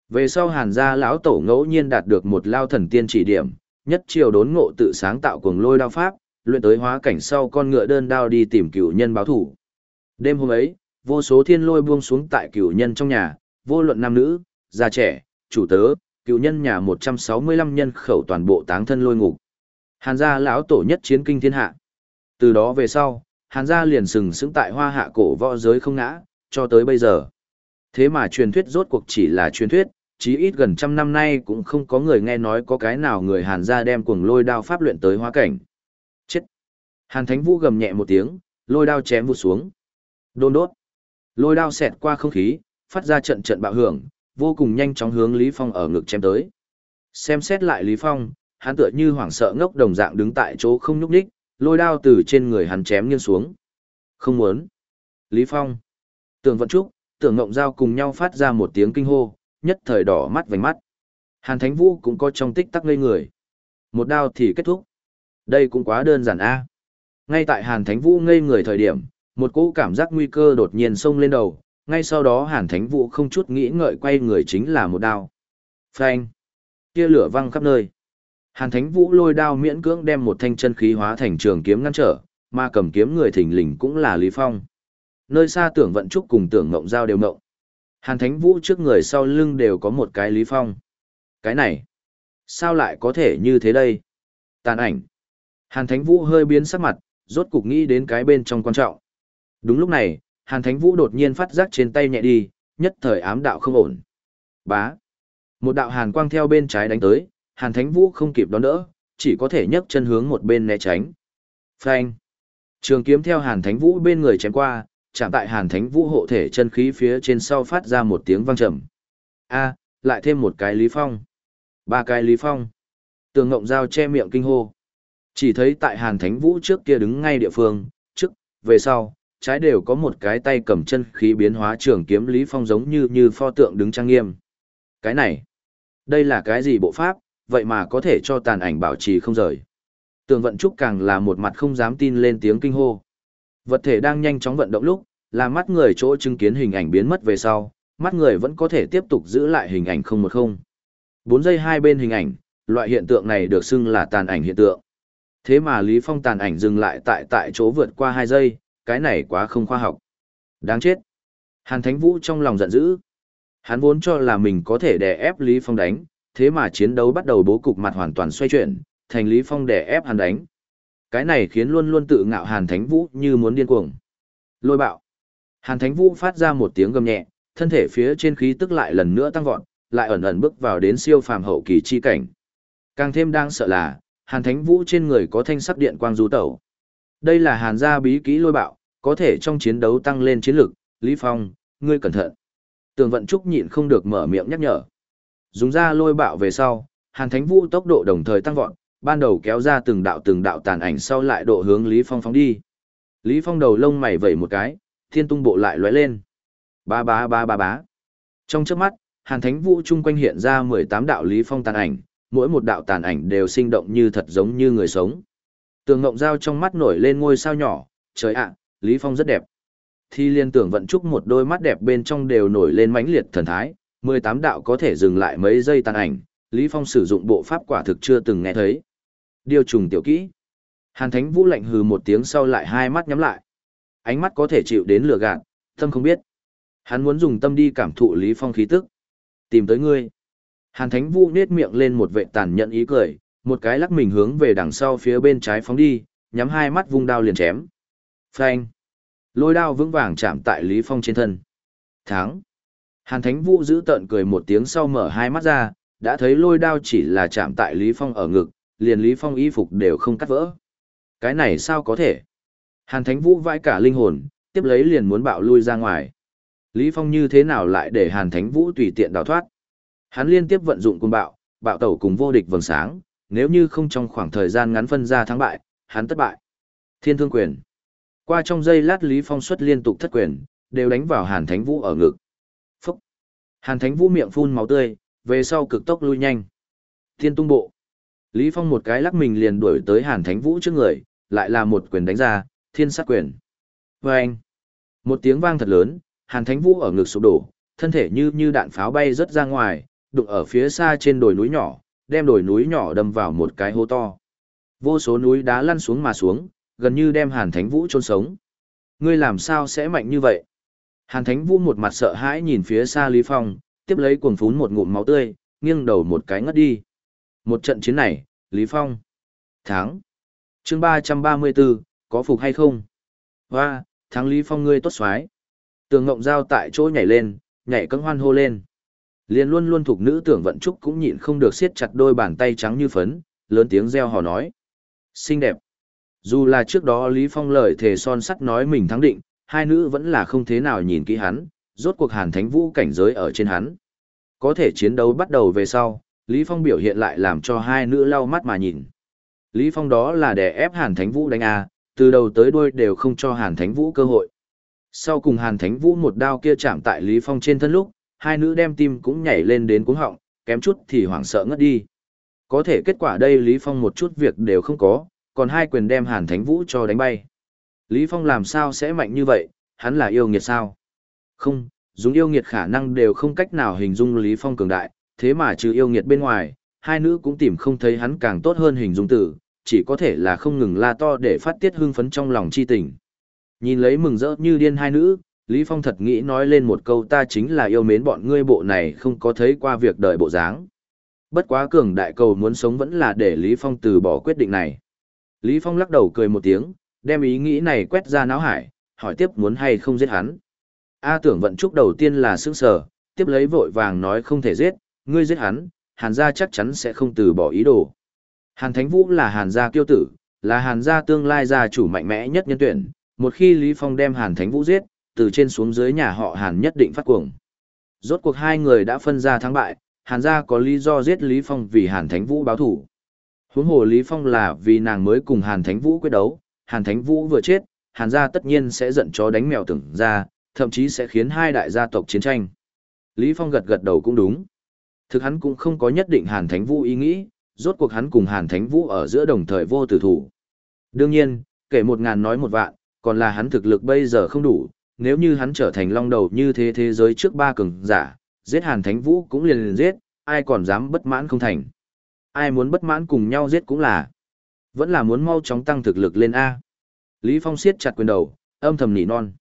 Về sau hàn gia lão tổ ngẫu nhiên đạt được một lao thần tiên chỉ điểm, nhất triều đốn ngộ tự sáng tạo cuồng lôi đao pháp, luyện tới hóa cảnh sau con ngựa đơn đao đi tìm cửu nhân báo thủ. Đêm hôm ấy, vô số thiên lôi buông xuống tại cửu nhân trong nhà, vô luận nam nữ, già trẻ, chủ tớ, cửu nhân nhà 165 nhân khẩu toàn bộ táng thân lôi ngục. Hàn gia lão tổ nhất chiến kinh thiên hạ. Từ đó về sau, Hàn gia liền sừng sững tại hoa hạ cổ võ giới không ngã, cho tới bây giờ. Thế mà truyền thuyết rốt cuộc chỉ là truyền thuyết, chí ít gần trăm năm nay cũng không có người nghe nói có cái nào người Hàn gia đem cuồng lôi đao pháp luyện tới hóa cảnh. Chết! Hàn Thánh Vũ gầm nhẹ một tiếng, lôi đao chém vụt xuống. Đôn đốt! Lôi đao xẹt qua không khí, phát ra trận trận bạo hưởng, vô cùng nhanh chóng hướng Lý Phong ở ngực chém tới. Xem xét lại Lý Phong, hắn tựa như hoảng sợ ngốc đồng dạng đứng tại chỗ không nhúc nhích, lôi đao từ trên người hắn chém nghiêng xuống. Không muốn. Lý Phong. Tưởng Vận Trúc, Tưởng Ngộng Giao cùng nhau phát ra một tiếng kinh hô, nhất thời đỏ mắt vành mắt. Hàn Thánh Vũ cũng có trong tích tắc ngây người. Một đao thì kết thúc. Đây cũng quá đơn giản a. Ngay tại Hàn Thánh Vũ ngây người thời điểm, một cỗ cảm giác nguy cơ đột nhiên xông lên đầu, ngay sau đó Hàn Thánh Vũ không chút nghĩ ngợi quay người chính là một đao. Phanh! Tia lửa văng khắp nơi. Hàn Thánh Vũ lôi đao miễn cưỡng đem một thanh chân khí hóa thành trường kiếm ngăn trở, mà cầm kiếm người thình lình cũng là Lý Phong. Nơi xa tưởng vận trúc cùng tưởng ngộng giao đều ngộng. Hàn Thánh Vũ trước người sau lưng đều có một cái Lý Phong. Cái này, sao lại có thể như thế đây? Tàn ảnh. Hàn Thánh Vũ hơi biến sắc mặt, rốt cục nghĩ đến cái bên trong quan trọng. Đúng lúc này, Hàn Thánh Vũ đột nhiên phát giác trên tay nhẹ đi, nhất thời ám đạo không ổn. Bá. Một đạo hàn quang theo bên trái đánh tới, Hàn Thánh Vũ không kịp đón đỡ, chỉ có thể nhấc chân hướng một bên né tránh. Phanh. Trường kiếm theo Hàn Thánh Vũ bên người chém qua, chạm tại Hàn Thánh Vũ hộ thể chân khí phía trên sau phát ra một tiếng vang trầm. A, lại thêm một cái Lý Phong. Ba cái Lý Phong. Tường Ngộng Giao che miệng kinh hô. Chỉ thấy tại Hàn Thánh Vũ trước kia đứng ngay địa phương, trước, về sau, trái đều có một cái tay cầm chân khí biến hóa trường kiếm Lý Phong giống như như pho tượng đứng trang nghiêm. Cái này, đây là cái gì bộ pháp, vậy mà có thể cho tàn ảnh bảo trì không rời. Tường vận trúc càng là một mặt không dám tin lên tiếng kinh hô. Vật thể đang nhanh chóng vận động lúc, là mắt người chỗ chứng kiến hình ảnh biến mất về sau, mắt người vẫn có thể tiếp tục giữ lại hình ảnh không một không. 4 giây hai bên hình ảnh, loại hiện tượng này được xưng là tàn ảnh hiện tượng. Thế mà Lý Phong tàn ảnh dừng lại tại tại chỗ vượt qua 2 giây, cái này quá không khoa học. Đáng chết. Hàn Thánh Vũ trong lòng giận dữ. Hắn vốn cho là mình có thể đè ép Lý Phong đánh, thế mà chiến đấu bắt đầu bố cục mặt hoàn toàn xoay chuyển, thành Lý Phong đè ép hắn đánh. Cái này khiến luôn luôn tự ngạo Hàn Thánh Vũ như muốn điên cuồng. Lôi bạo. Hàn Thánh Vũ phát ra một tiếng gầm nhẹ, thân thể phía trên khí tức lại lần nữa tăng vọt, lại ẩn ẩn bước vào đến siêu phàm hậu kỳ chi cảnh. Càng thêm đang sợ là, Hàn Thánh Vũ trên người có thanh sắc điện quang du tẩu. Đây là Hàn gia bí kỹ lôi bạo, có thể trong chiến đấu tăng lên chiến lực, Lý Phong, ngươi cẩn thận. Tường Vận Trúc nhịn không được mở miệng nhắc nhở. Dùng ra lôi bạo về sau, Hàn Thánh Vũ tốc độ đồng thời tăng vọt, ban đầu kéo ra từng đạo từng đạo tàn ảnh sau lại độ hướng Lý Phong phóng đi. Lý Phong đầu lông mày vẩy một cái, thiên tung bộ lại lóe lên. Ba ba ba ba bá. Trong chớp mắt, Hàn Thánh Vũ chung quanh hiện ra 18 đạo Lý Phong tàn ảnh, mỗi một đạo tàn ảnh đều sinh động như thật giống như người sống. Tường Ngộng Giao trong mắt nổi lên ngôi sao nhỏ, trời ạ, Lý Phong rất đẹp. Thi liên tưởng vận trúc một đôi mắt đẹp bên trong đều nổi lên mãnh liệt thần thái, 18 đạo có thể dừng lại mấy giây tàn ảnh, Lý Phong sử dụng bộ pháp quả thực chưa từng nghe thấy. Điều trùng tiểu kỹ. Hàn Thánh Vũ lạnh hừ một tiếng sau lại hai mắt nhắm lại. Ánh mắt có thể chịu đến lửa gạt, tâm không biết. Hắn muốn dùng tâm đi cảm thụ Lý Phong khí tức. Tìm tới ngươi. Hàn Thánh Vũ nết miệng lên một vệ tàn nhận ý cười, một cái lắc mình hướng về đằng sau phía bên trái phóng đi, nhắm hai mắt vung đao liền chém. Phanh. Lôi đao vững vàng chạm tại Lý Phong trên thân. Thắng. Hàn Thánh Vũ giữ tợn cười một tiếng sau mở hai mắt ra, đã thấy lôi đao chỉ là chạm tại Lý Phong ở ngực, liền Lý Phong y phục đều không cắt vỡ. Cái này sao có thể? Hàn Thánh Vũ vãi cả linh hồn, tiếp lấy liền muốn bạo lui ra ngoài. Lý Phong như thế nào lại để Hàn Thánh Vũ tùy tiện đào thoát? Hắn liên tiếp vận dụng cung bạo, bạo tẩu cùng vô địch vầng sáng, nếu như không trong khoảng thời gian ngắn phân ra thắng bại, hắn thất bại. Thiên thương quyền. Qua trong giây lát Lý Phong xuất liên tục thất quyền, đều đánh vào Hàn Thánh Vũ ở ngực. Hàn Thánh Vũ miệng phun máu tươi, về sau cực tốc lui nhanh. Thiên tung bộ. Lý Phong một cái lắc mình liền đuổi tới Hàn Thánh Vũ trước người, lại là một quyền đánh ra, thiên sát quyền. Và anh. Một tiếng vang thật lớn, Hàn Thánh Vũ ở ngực sụp đổ, thân thể như như đạn pháo bay rất ra ngoài, đụng ở phía xa trên đồi núi nhỏ, đem đồi núi nhỏ đâm vào một cái hố to. Vô số núi đá lăn xuống mà xuống, gần như đem Hàn Thánh Vũ chôn sống. Ngươi làm sao sẽ mạnh như vậy? Hàn Thánh Vũ một mặt sợ hãi nhìn phía xa Lý Phong, tiếp lấy cuồng phún một ngụm máu tươi, nghiêng đầu một cái ngất đi. Một trận chiến này, Lý Phong. Thắng. chương 334, có phục hay không? Hoa, thắng Lý Phong ngươi tốt xoái. Tường Ngộng Giao tại chỗ nhảy lên, nhảy cẫng hoan hô lên. Liên luôn luôn thuộc nữ tưởng vận trúc cũng nhịn không được siết chặt đôi bàn tay trắng như phấn, lớn tiếng reo hò nói. Xinh đẹp. Dù là trước đó Lý Phong lời thề son sắt nói mình thắng định, hai nữ vẫn là không thế nào nhìn kỹ hắn, rốt cuộc hàn thánh vũ cảnh giới ở trên hắn. Có thể chiến đấu bắt đầu về sau, Lý Phong biểu hiện lại làm cho hai nữ lau mắt mà nhìn. Lý Phong đó là để ép hàn thánh vũ đánh A, từ đầu tới đuôi đều không cho hàn thánh vũ cơ hội. Sau cùng hàn thánh vũ một đao kia chạm tại Lý Phong trên thân lúc, hai nữ đem tim cũng nhảy lên đến cuống họng, kém chút thì hoảng sợ ngất đi. Có thể kết quả đây Lý Phong một chút việc đều không có, còn hai quyền đem Hàn Thánh Vũ cho đánh bay. Lý Phong làm sao sẽ mạnh như vậy, hắn là yêu nghiệt sao? Không, dùng yêu nghiệt khả năng đều không cách nào hình dung Lý Phong cường đại, thế mà trừ yêu nghiệt bên ngoài, hai nữ cũng tìm không thấy hắn càng tốt hơn hình dung tử, chỉ có thể là không ngừng la to để phát tiết hưng phấn trong lòng chi tình. Nhìn lấy mừng rỡ như điên hai nữ, Lý Phong thật nghĩ nói lên một câu ta chính là yêu mến bọn ngươi bộ này không có thấy qua việc đời bộ dáng. Bất quá cường đại cầu muốn sống vẫn là để Lý Phong từ bỏ quyết định này. Lý Phong lắc đầu cười một tiếng, đem ý nghĩ này quét ra náo hải, hỏi tiếp muốn hay không giết hắn. A tưởng vận trúc đầu tiên là sững sờ, tiếp lấy vội vàng nói không thể giết, ngươi giết hắn, hàn gia chắc chắn sẽ không từ bỏ ý đồ. Hàn Thánh Vũ là hàn gia kiêu tử, là Hàn gia tương lai gia chủ mạnh mẽ nhất nhân tuyển, một khi Lý Phong đem Hàn Thánh Vũ giết, từ trên xuống dưới nhà họ Hàn nhất định phát cuồng. Rốt cuộc hai người đã phân ra thắng bại, Hàn gia có lý do giết Lý Phong vì Hàn Thánh Vũ báo thủ. Huống hồ Lý Phong là vì nàng mới cùng Hàn Thánh Vũ quyết đấu, Hàn Thánh Vũ vừa chết, Hàn gia tất nhiên sẽ giận chó đánh mèo tưởng ra, thậm chí sẽ khiến hai đại gia tộc chiến tranh. Lý Phong gật gật đầu cũng đúng. Thực hắn cũng không có nhất định Hàn Thánh Vũ ý nghĩ, rốt cuộc hắn cùng Hàn Thánh Vũ ở giữa đồng thời vô tử thủ. Đương nhiên, kể một ngàn nói một vạn, còn là hắn thực lực bây giờ không đủ, nếu như hắn trở thành long đầu như thế thế giới trước ba cường giả, giết Hàn Thánh Vũ cũng liền liền giết, ai còn dám bất mãn không thành. Ai muốn bất mãn cùng nhau giết cũng là. Vẫn là muốn mau chóng tăng thực lực lên A. Lý Phong siết chặt quyền đầu, âm thầm nỉ non.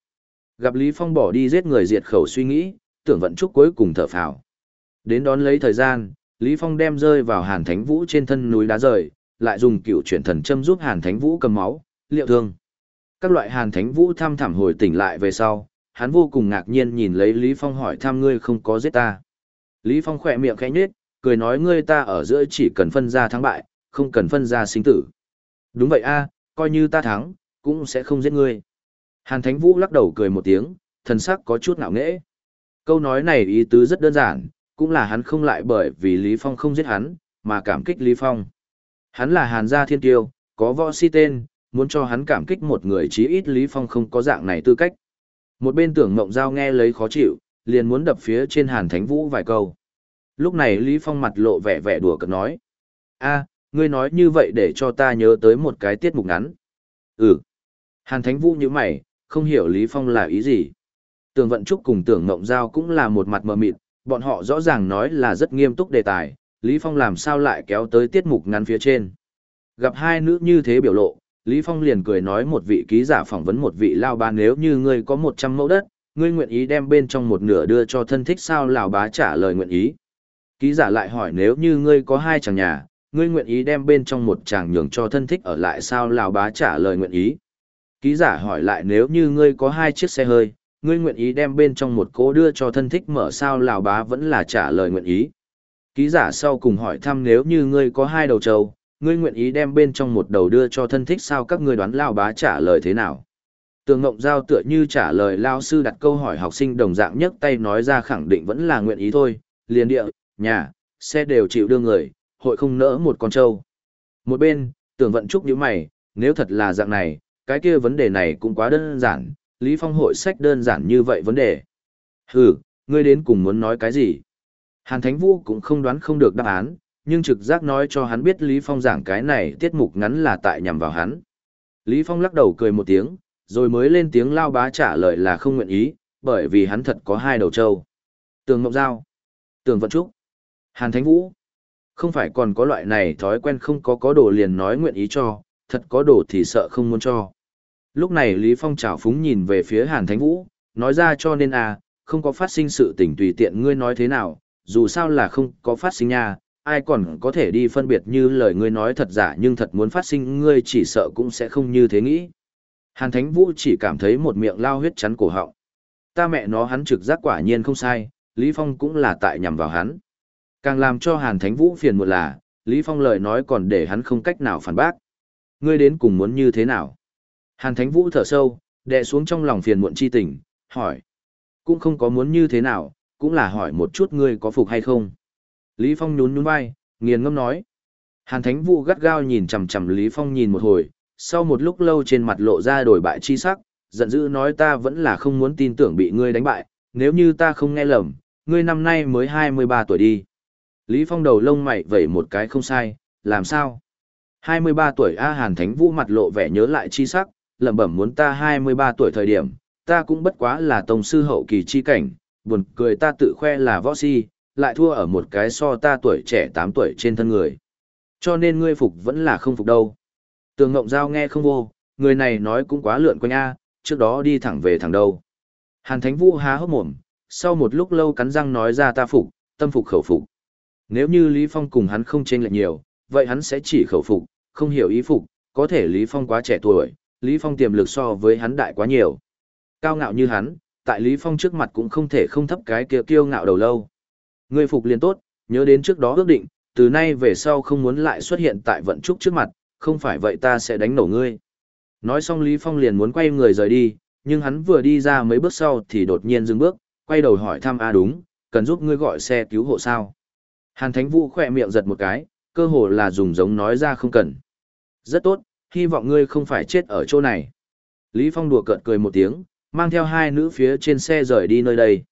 Gặp Lý Phong bỏ đi giết người diệt khẩu suy nghĩ, tưởng vận trúc cuối cùng thở phào. Đến đón lấy thời gian, Lý Phong đem rơi vào Hàn Thánh Vũ trên thân núi đá rời, lại dùng cựu chuyển thần châm giúp Hàn Thánh Vũ cầm máu, liệu thương. Các loại Hàn Thánh Vũ thăm thẳm hồi tỉnh lại về sau, hắn vô cùng ngạc nhiên nhìn lấy Lý Phong hỏi thăm ngươi không có giết ta. Lý Phong khỏe miệng khẽ nhếch, cười nói ngươi ta ở giữa chỉ cần phân ra thắng bại, không cần phân ra sinh tử. Đúng vậy a, coi như ta thắng, cũng sẽ không giết ngươi. Hàn Thánh Vũ lắc đầu cười một tiếng, thần sắc có chút ngạo nghễ. Câu nói này ý tứ rất đơn giản, cũng là hắn không lại bởi vì Lý Phong không giết hắn, mà cảm kích Lý Phong. Hắn là Hàn gia thiên tiêu, có võ si tên, muốn cho hắn cảm kích một người chí ít Lý Phong không có dạng này tư cách. Một bên tưởng mộng giao nghe lấy khó chịu, liền muốn đập phía trên Hàn Thánh Vũ vài câu. Lúc này Lý Phong mặt lộ vẻ vẻ đùa cợt nói. a ngươi nói như vậy để cho ta nhớ tới một cái tiết mục ngắn. Ừ. Hàn Thánh Vũ như mày, không hiểu Lý Phong là ý gì. Tường Vận Trúc cùng Tưởng Ngộng Giao cũng là một mặt mờ mịt, bọn họ rõ ràng nói là rất nghiêm túc đề tài, Lý Phong làm sao lại kéo tới tiết mục ngắn phía trên. Gặp hai nữ như thế biểu lộ, Lý Phong liền cười nói một vị ký giả phỏng vấn một vị lao bá nếu như ngươi có 100 mẫu đất, ngươi nguyện ý đem bên trong một nửa đưa cho thân thích sao lão bá trả lời nguyện ý. Ký giả lại hỏi nếu như ngươi có hai chàng nhà, ngươi nguyện ý đem bên trong một chàng nhường cho thân thích ở lại sao lão bá trả lời nguyện ý. Ký giả hỏi lại nếu như ngươi có hai chiếc xe hơi, ngươi nguyện ý đem bên trong một cố đưa cho thân thích mở sao lão bá vẫn là trả lời nguyện ý. Ký giả sau cùng hỏi thăm nếu như ngươi có hai đầu trâu, ngươi nguyện ý đem bên trong một đầu đưa cho thân thích sao các ngươi đoán lão bá trả lời thế nào. Tường Ngộng Giao tựa như trả lời lao sư đặt câu hỏi học sinh đồng dạng nhất tay nói ra khẳng định vẫn là nguyện ý thôi, liền địa, nhà, xe đều chịu đưa người, hội không nỡ một con trâu. Một bên, tưởng vận trúc như mày, nếu thật là dạng này, cái kia vấn đề này cũng quá đơn giản, Lý Phong hội sách đơn giản như vậy vấn đề. Hừ, ngươi đến cùng muốn nói cái gì? Hàn Thánh Vũ cũng không đoán không được đáp án, nhưng trực giác nói cho hắn biết Lý Phong giảng cái này tiết mục ngắn là tại nhằm vào hắn. Lý Phong lắc đầu cười một tiếng, rồi mới lên tiếng lao bá trả lời là không nguyện ý, bởi vì hắn thật có hai đầu trâu. Tường Ngọc Giao, Tường Vận Trúc, Hàn Thánh Vũ. Không phải còn có loại này thói quen không có có đồ liền nói nguyện ý cho, thật có đồ thì sợ không muốn cho. Lúc này Lý Phong trào phúng nhìn về phía Hàn Thánh Vũ, nói ra cho nên à, không có phát sinh sự tình tùy tiện ngươi nói thế nào, dù sao là không có phát sinh nha, ai còn có thể đi phân biệt như lời ngươi nói thật giả nhưng thật muốn phát sinh ngươi chỉ sợ cũng sẽ không như thế nghĩ. Hàn Thánh Vũ chỉ cảm thấy một miệng lao huyết chắn cổ họng. Ta mẹ nó hắn trực giác quả nhiên không sai, Lý Phong cũng là tại nhằm vào hắn. Càng làm cho Hàn Thánh Vũ phiền muộn là, Lý Phong lời nói còn để hắn không cách nào phản bác. Ngươi đến cùng muốn như thế nào? Hàn Thánh Vũ thở sâu, đè xuống trong lòng phiền muộn chi tình, hỏi. Cũng không có muốn như thế nào, cũng là hỏi một chút ngươi có phục hay không. Lý Phong nhún nhún vai, nghiền ngâm nói. Hàn Thánh Vũ gắt gao nhìn chằm chằm Lý Phong nhìn một hồi, sau một lúc lâu trên mặt lộ ra đổi bại chi sắc, giận dữ nói ta vẫn là không muốn tin tưởng bị ngươi đánh bại, nếu như ta không nghe lầm, ngươi năm nay mới 23 tuổi đi. Lý Phong đầu lông mày vẩy một cái không sai, làm sao? 23 tuổi A Hàn Thánh Vũ mặt lộ vẻ nhớ lại chi sắc, lẩm bẩm muốn ta 23 tuổi thời điểm, ta cũng bất quá là tông sư hậu kỳ chi cảnh, buồn cười ta tự khoe là võ si, lại thua ở một cái so ta tuổi trẻ 8 tuổi trên thân người. Cho nên ngươi phục vẫn là không phục đâu. Tường Ngộng Giao nghe không vô, người này nói cũng quá lượn quanh A, trước đó đi thẳng về thẳng đâu. Hàn Thánh Vũ há hốc mồm, sau một lúc lâu cắn răng nói ra ta phục, tâm phục khẩu phục. Nếu như Lý Phong cùng hắn không chênh lệch nhiều, vậy hắn sẽ chỉ khẩu phục, không hiểu ý phục, có thể Lý Phong quá trẻ tuổi, Lý Phong tiềm lực so với hắn đại quá nhiều. Cao ngạo như hắn, tại Lý Phong trước mặt cũng không thể không thấp cái kia kiêu ngạo đầu lâu. Ngươi phục liền tốt, nhớ đến trước đó ước định, từ nay về sau không muốn lại xuất hiện tại vận trúc trước mặt, không phải vậy ta sẽ đánh nổ ngươi. Nói xong Lý Phong liền muốn quay người rời đi, nhưng hắn vừa đi ra mấy bước sau thì đột nhiên dừng bước, quay đầu hỏi thăm A đúng, cần giúp ngươi gọi xe cứu hộ sao. Hàn Thánh Vũ khỏe miệng giật một cái, cơ hồ là dùng giống nói ra không cần. Rất tốt, hy vọng ngươi không phải chết ở chỗ này. Lý Phong đùa cợt cười một tiếng, mang theo hai nữ phía trên xe rời đi nơi đây.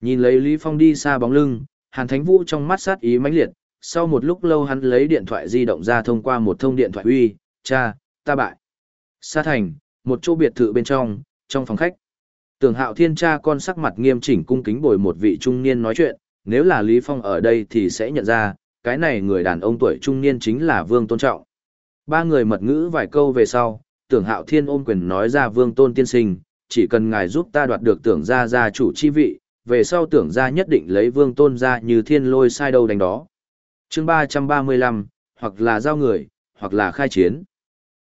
Nhìn lấy Lý Phong đi xa bóng lưng, Hàn Thánh Vũ trong mắt sát ý mãnh liệt, sau một lúc lâu hắn lấy điện thoại di động ra thông qua một thông điện thoại uy, cha, ta bại. Sa thành, một chỗ biệt thự bên trong, trong phòng khách. Tưởng hạo thiên cha con sắc mặt nghiêm chỉnh cung kính bồi một vị trung niên nói chuyện, nếu là Lý Phong ở đây thì sẽ nhận ra, cái này người đàn ông tuổi trung niên chính là Vương Tôn Trọng. Ba người mật ngữ vài câu về sau, tưởng hạo thiên ôm quyền nói ra Vương Tôn tiên sinh, chỉ cần ngài giúp ta đoạt được tưởng gia gia chủ chi vị, về sau tưởng gia nhất định lấy Vương Tôn ra như thiên lôi sai đâu đánh đó. chương ba ba mươi lăm hoặc là giao người, hoặc là khai chiến.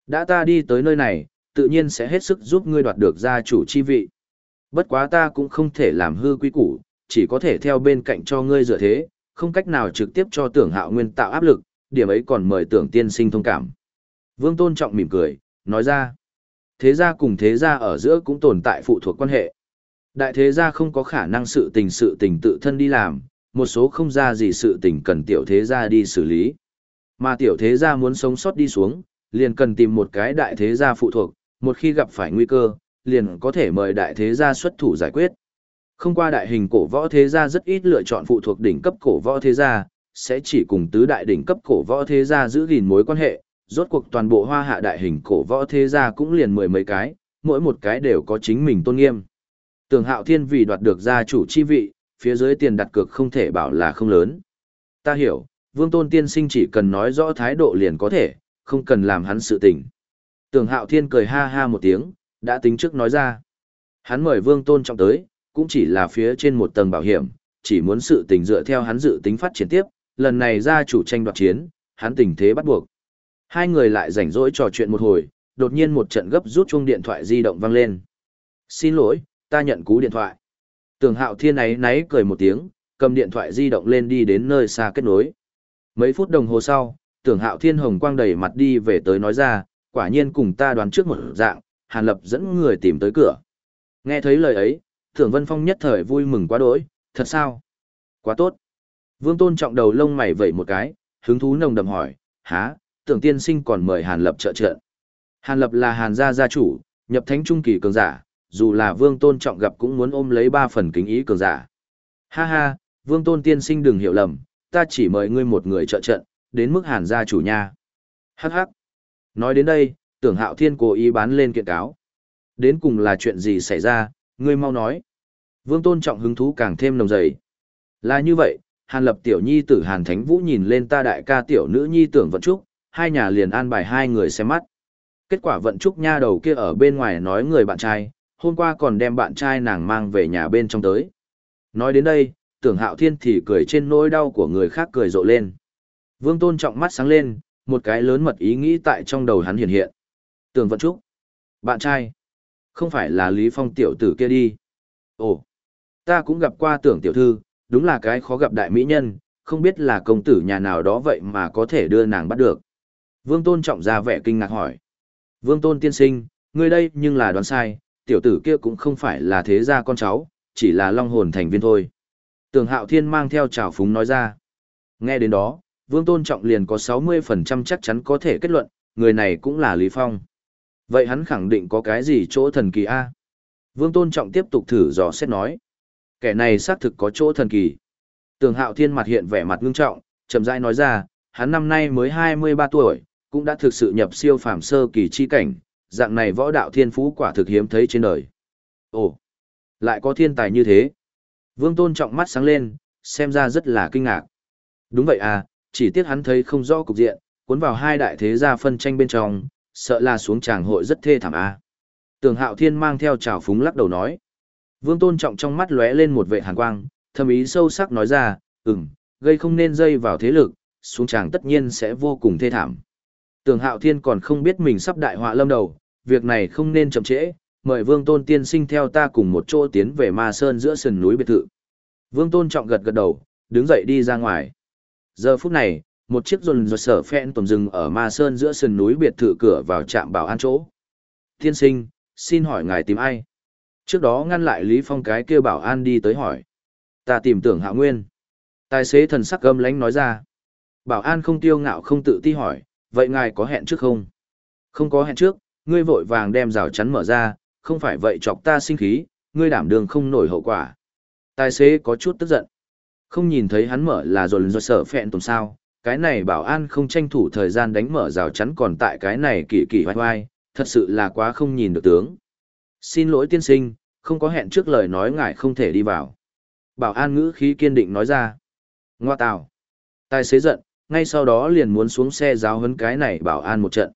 Đã ta đi tới nơi này, tự nhiên sẽ hết sức giúp ngươi đoạt được gia chủ chi vị. Bất quá ta cũng không thể làm hư quy củ, chỉ có thể theo bên cạnh cho ngươi dựa thế, không cách nào trực tiếp cho tưởng hạo nguyên tạo áp lực, điểm ấy còn mời tưởng tiên sinh thông cảm. Vương Tôn Trọng mỉm cười, nói ra, thế gia cùng thế gia ở giữa cũng tồn tại phụ thuộc quan hệ. Đại thế gia không có khả năng sự tình sự tình tự thân đi làm, một số không ra gì sự tình cần tiểu thế gia đi xử lý. Mà tiểu thế gia muốn sống sót đi xuống, liền cần tìm một cái đại thế gia phụ thuộc, một khi gặp phải nguy cơ, liền có thể mời đại thế gia xuất thủ giải quyết. Không qua đại hình cổ võ thế gia rất ít lựa chọn phụ thuộc đỉnh cấp cổ võ thế gia, sẽ chỉ cùng tứ đại đỉnh cấp cổ võ thế gia giữ gìn mối quan hệ, rốt cuộc toàn bộ hoa hạ đại hình cổ võ thế gia cũng liền mười mấy cái, mỗi một cái đều có chính mình tôn nghiêm. Tường hạo thiên vì đoạt được gia chủ chi vị, phía dưới tiền đặt cược không thể bảo là không lớn. Ta hiểu, vương tôn tiên sinh chỉ cần nói rõ thái độ liền có thể, không cần làm hắn sự tình. Tường hạo thiên cười ha ha một tiếng, đã tính trước nói ra. Hắn mời vương tôn trọng tới, cũng chỉ là phía trên một tầng bảo hiểm, chỉ muốn sự tình dựa theo hắn dự tính phát triển tiếp, lần này ra chủ tranh đoạt chiến, hắn tình thế bắt buộc. Hai người lại rảnh rỗi trò chuyện một hồi, đột nhiên một trận gấp rút chuông điện thoại di động vang lên. Xin lỗi, ta nhận cú điện thoại. Tường hạo thiên ấy náy cười một tiếng, cầm điện thoại di động lên đi đến nơi xa kết nối. Mấy phút đồng hồ sau, tưởng hạo thiên hồng quang đầy mặt đi về tới nói ra, quả nhiên cùng ta đoán trước một dạng, Hàn Lập dẫn người tìm tới cửa. Nghe thấy lời ấy, tưởng Vân Phong nhất thời vui mừng quá đỗi, thật sao? Quá tốt. Vương Tôn trọng đầu lông mày vẩy một cái, hứng thú nồng đậm hỏi, há, tưởng tiên sinh còn mời Hàn Lập trợ trận. Hàn Lập là Hàn gia gia chủ, nhập thánh trung kỳ cường giả, dù là Vương Tôn trọng gặp cũng muốn ôm lấy ba phần kính ý cường giả. Ha ha, Vương Tôn tiên sinh đừng hiểu lầm, ta chỉ mời ngươi một người trợ trận, đến mức Hàn gia chủ nha. Hắc hắc. Nói đến đây, tưởng hạo thiên cố ý bán lên kiện cáo. Đến cùng là chuyện gì xảy ra, ngươi mau nói. Vương tôn trọng hứng thú càng thêm nồng dày. Là như vậy, Hàn lập tiểu nhi tử Hàn Thánh Vũ nhìn lên ta đại ca tiểu nữ nhi tưởng vận trúc, hai nhà liền an bài hai người xem mắt. Kết quả vận trúc nha đầu kia ở bên ngoài nói người bạn trai, hôm qua còn đem bạn trai nàng mang về nhà bên trong tới. Nói đến đây, tưởng hạo thiên thì cười trên nỗi đau của người khác cười rộ lên. Vương tôn trọng mắt sáng lên, một cái lớn mật ý nghĩ tại trong đầu hắn hiện hiện. Tưởng Vận Trúc. Bạn trai. Không phải là Lý Phong tiểu tử kia đi. Ồ. Ta cũng gặp qua tưởng tiểu thư, đúng là cái khó gặp đại mỹ nhân, không biết là công tử nhà nào đó vậy mà có thể đưa nàng bắt được. Vương Tôn trọng ra vẻ kinh ngạc hỏi. Vương Tôn tiên sinh, ngươi đây nhưng là đoán sai, tiểu tử kia cũng không phải là thế gia con cháu, chỉ là long hồn thành viên thôi. Tường Hạo Thiên mang theo trào phúng nói ra. Nghe đến đó, Vương Tôn Trọng liền có 60% chắc chắn có thể kết luận, người này cũng là Lý Phong. Vậy hắn khẳng định có cái gì chỗ thần kỳ a? Vương Tôn Trọng tiếp tục thử dò xét nói. Kẻ này xác thực có chỗ thần kỳ. Tường Hạo Thiên mặt hiện vẻ mặt ngưng trọng, chậm rãi nói ra, hắn năm nay mới 23 tuổi, cũng đã thực sự nhập siêu phàm sơ kỳ chi cảnh, dạng này võ đạo thiên phú quả thực hiếm thấy trên đời. Ồ, lại có thiên tài như thế. Vương Tôn Trọng mắt sáng lên, xem ra rất là kinh ngạc. Đúng vậy à, chỉ tiếc hắn thấy không rõ cục diện, cuốn vào hai đại thế gia phân tranh bên trong, sợ là xuống tràng hội rất thê thảm a. Tường Hạo Thiên mang theo trào phúng lắc đầu nói. Vương Tôn Trọng trong mắt lóe lên một vệ hàn quang, thâm ý sâu sắc nói ra, ừm, gây không nên dây vào thế lực, xuống tràng tất nhiên sẽ vô cùng thê thảm. Tường Hạo Thiên còn không biết mình sắp đại họa lâm đầu, việc này không nên chậm trễ, mời Vương Tôn tiên sinh theo ta cùng một chỗ tiến về Ma Sơn giữa sườn núi biệt thự. Vương Tôn Trọng gật gật đầu, đứng dậy đi ra ngoài. Giờ phút này, một chiếc rồn dồn sở phen tổm rừng ở ma sơn giữa sườn núi biệt thự cửa vào trạm bảo an chỗ. Tiên sinh, xin hỏi ngài tìm ai? Trước đó ngăn lại lý phong cái kia bảo an đi tới hỏi. Ta tìm tưởng hạ nguyên. Tài xế thần sắc gâm lánh nói ra. Bảo an không tiêu ngạo không tự ti hỏi, vậy ngài có hẹn trước không? Không có hẹn trước, ngươi vội vàng đem rào chắn mở ra, không phải vậy chọc ta sinh khí, ngươi đảm đường không nổi hậu quả. Tài xế có chút tức giận. Không nhìn thấy hắn mở là dồn dồn sợ phẹn tồn sao cái này bảo an không tranh thủ thời gian đánh mở rào chắn còn tại cái này kỳ kỳ hoài hoài, thật sự là quá không nhìn được tướng. Xin lỗi tiên sinh, không có hẹn trước lời nói ngài không thể đi vào. Bảo an ngữ khí kiên định nói ra. Ngoa tào. Tài xế giận, ngay sau đó liền muốn xuống xe giáo hấn cái này bảo an một trận.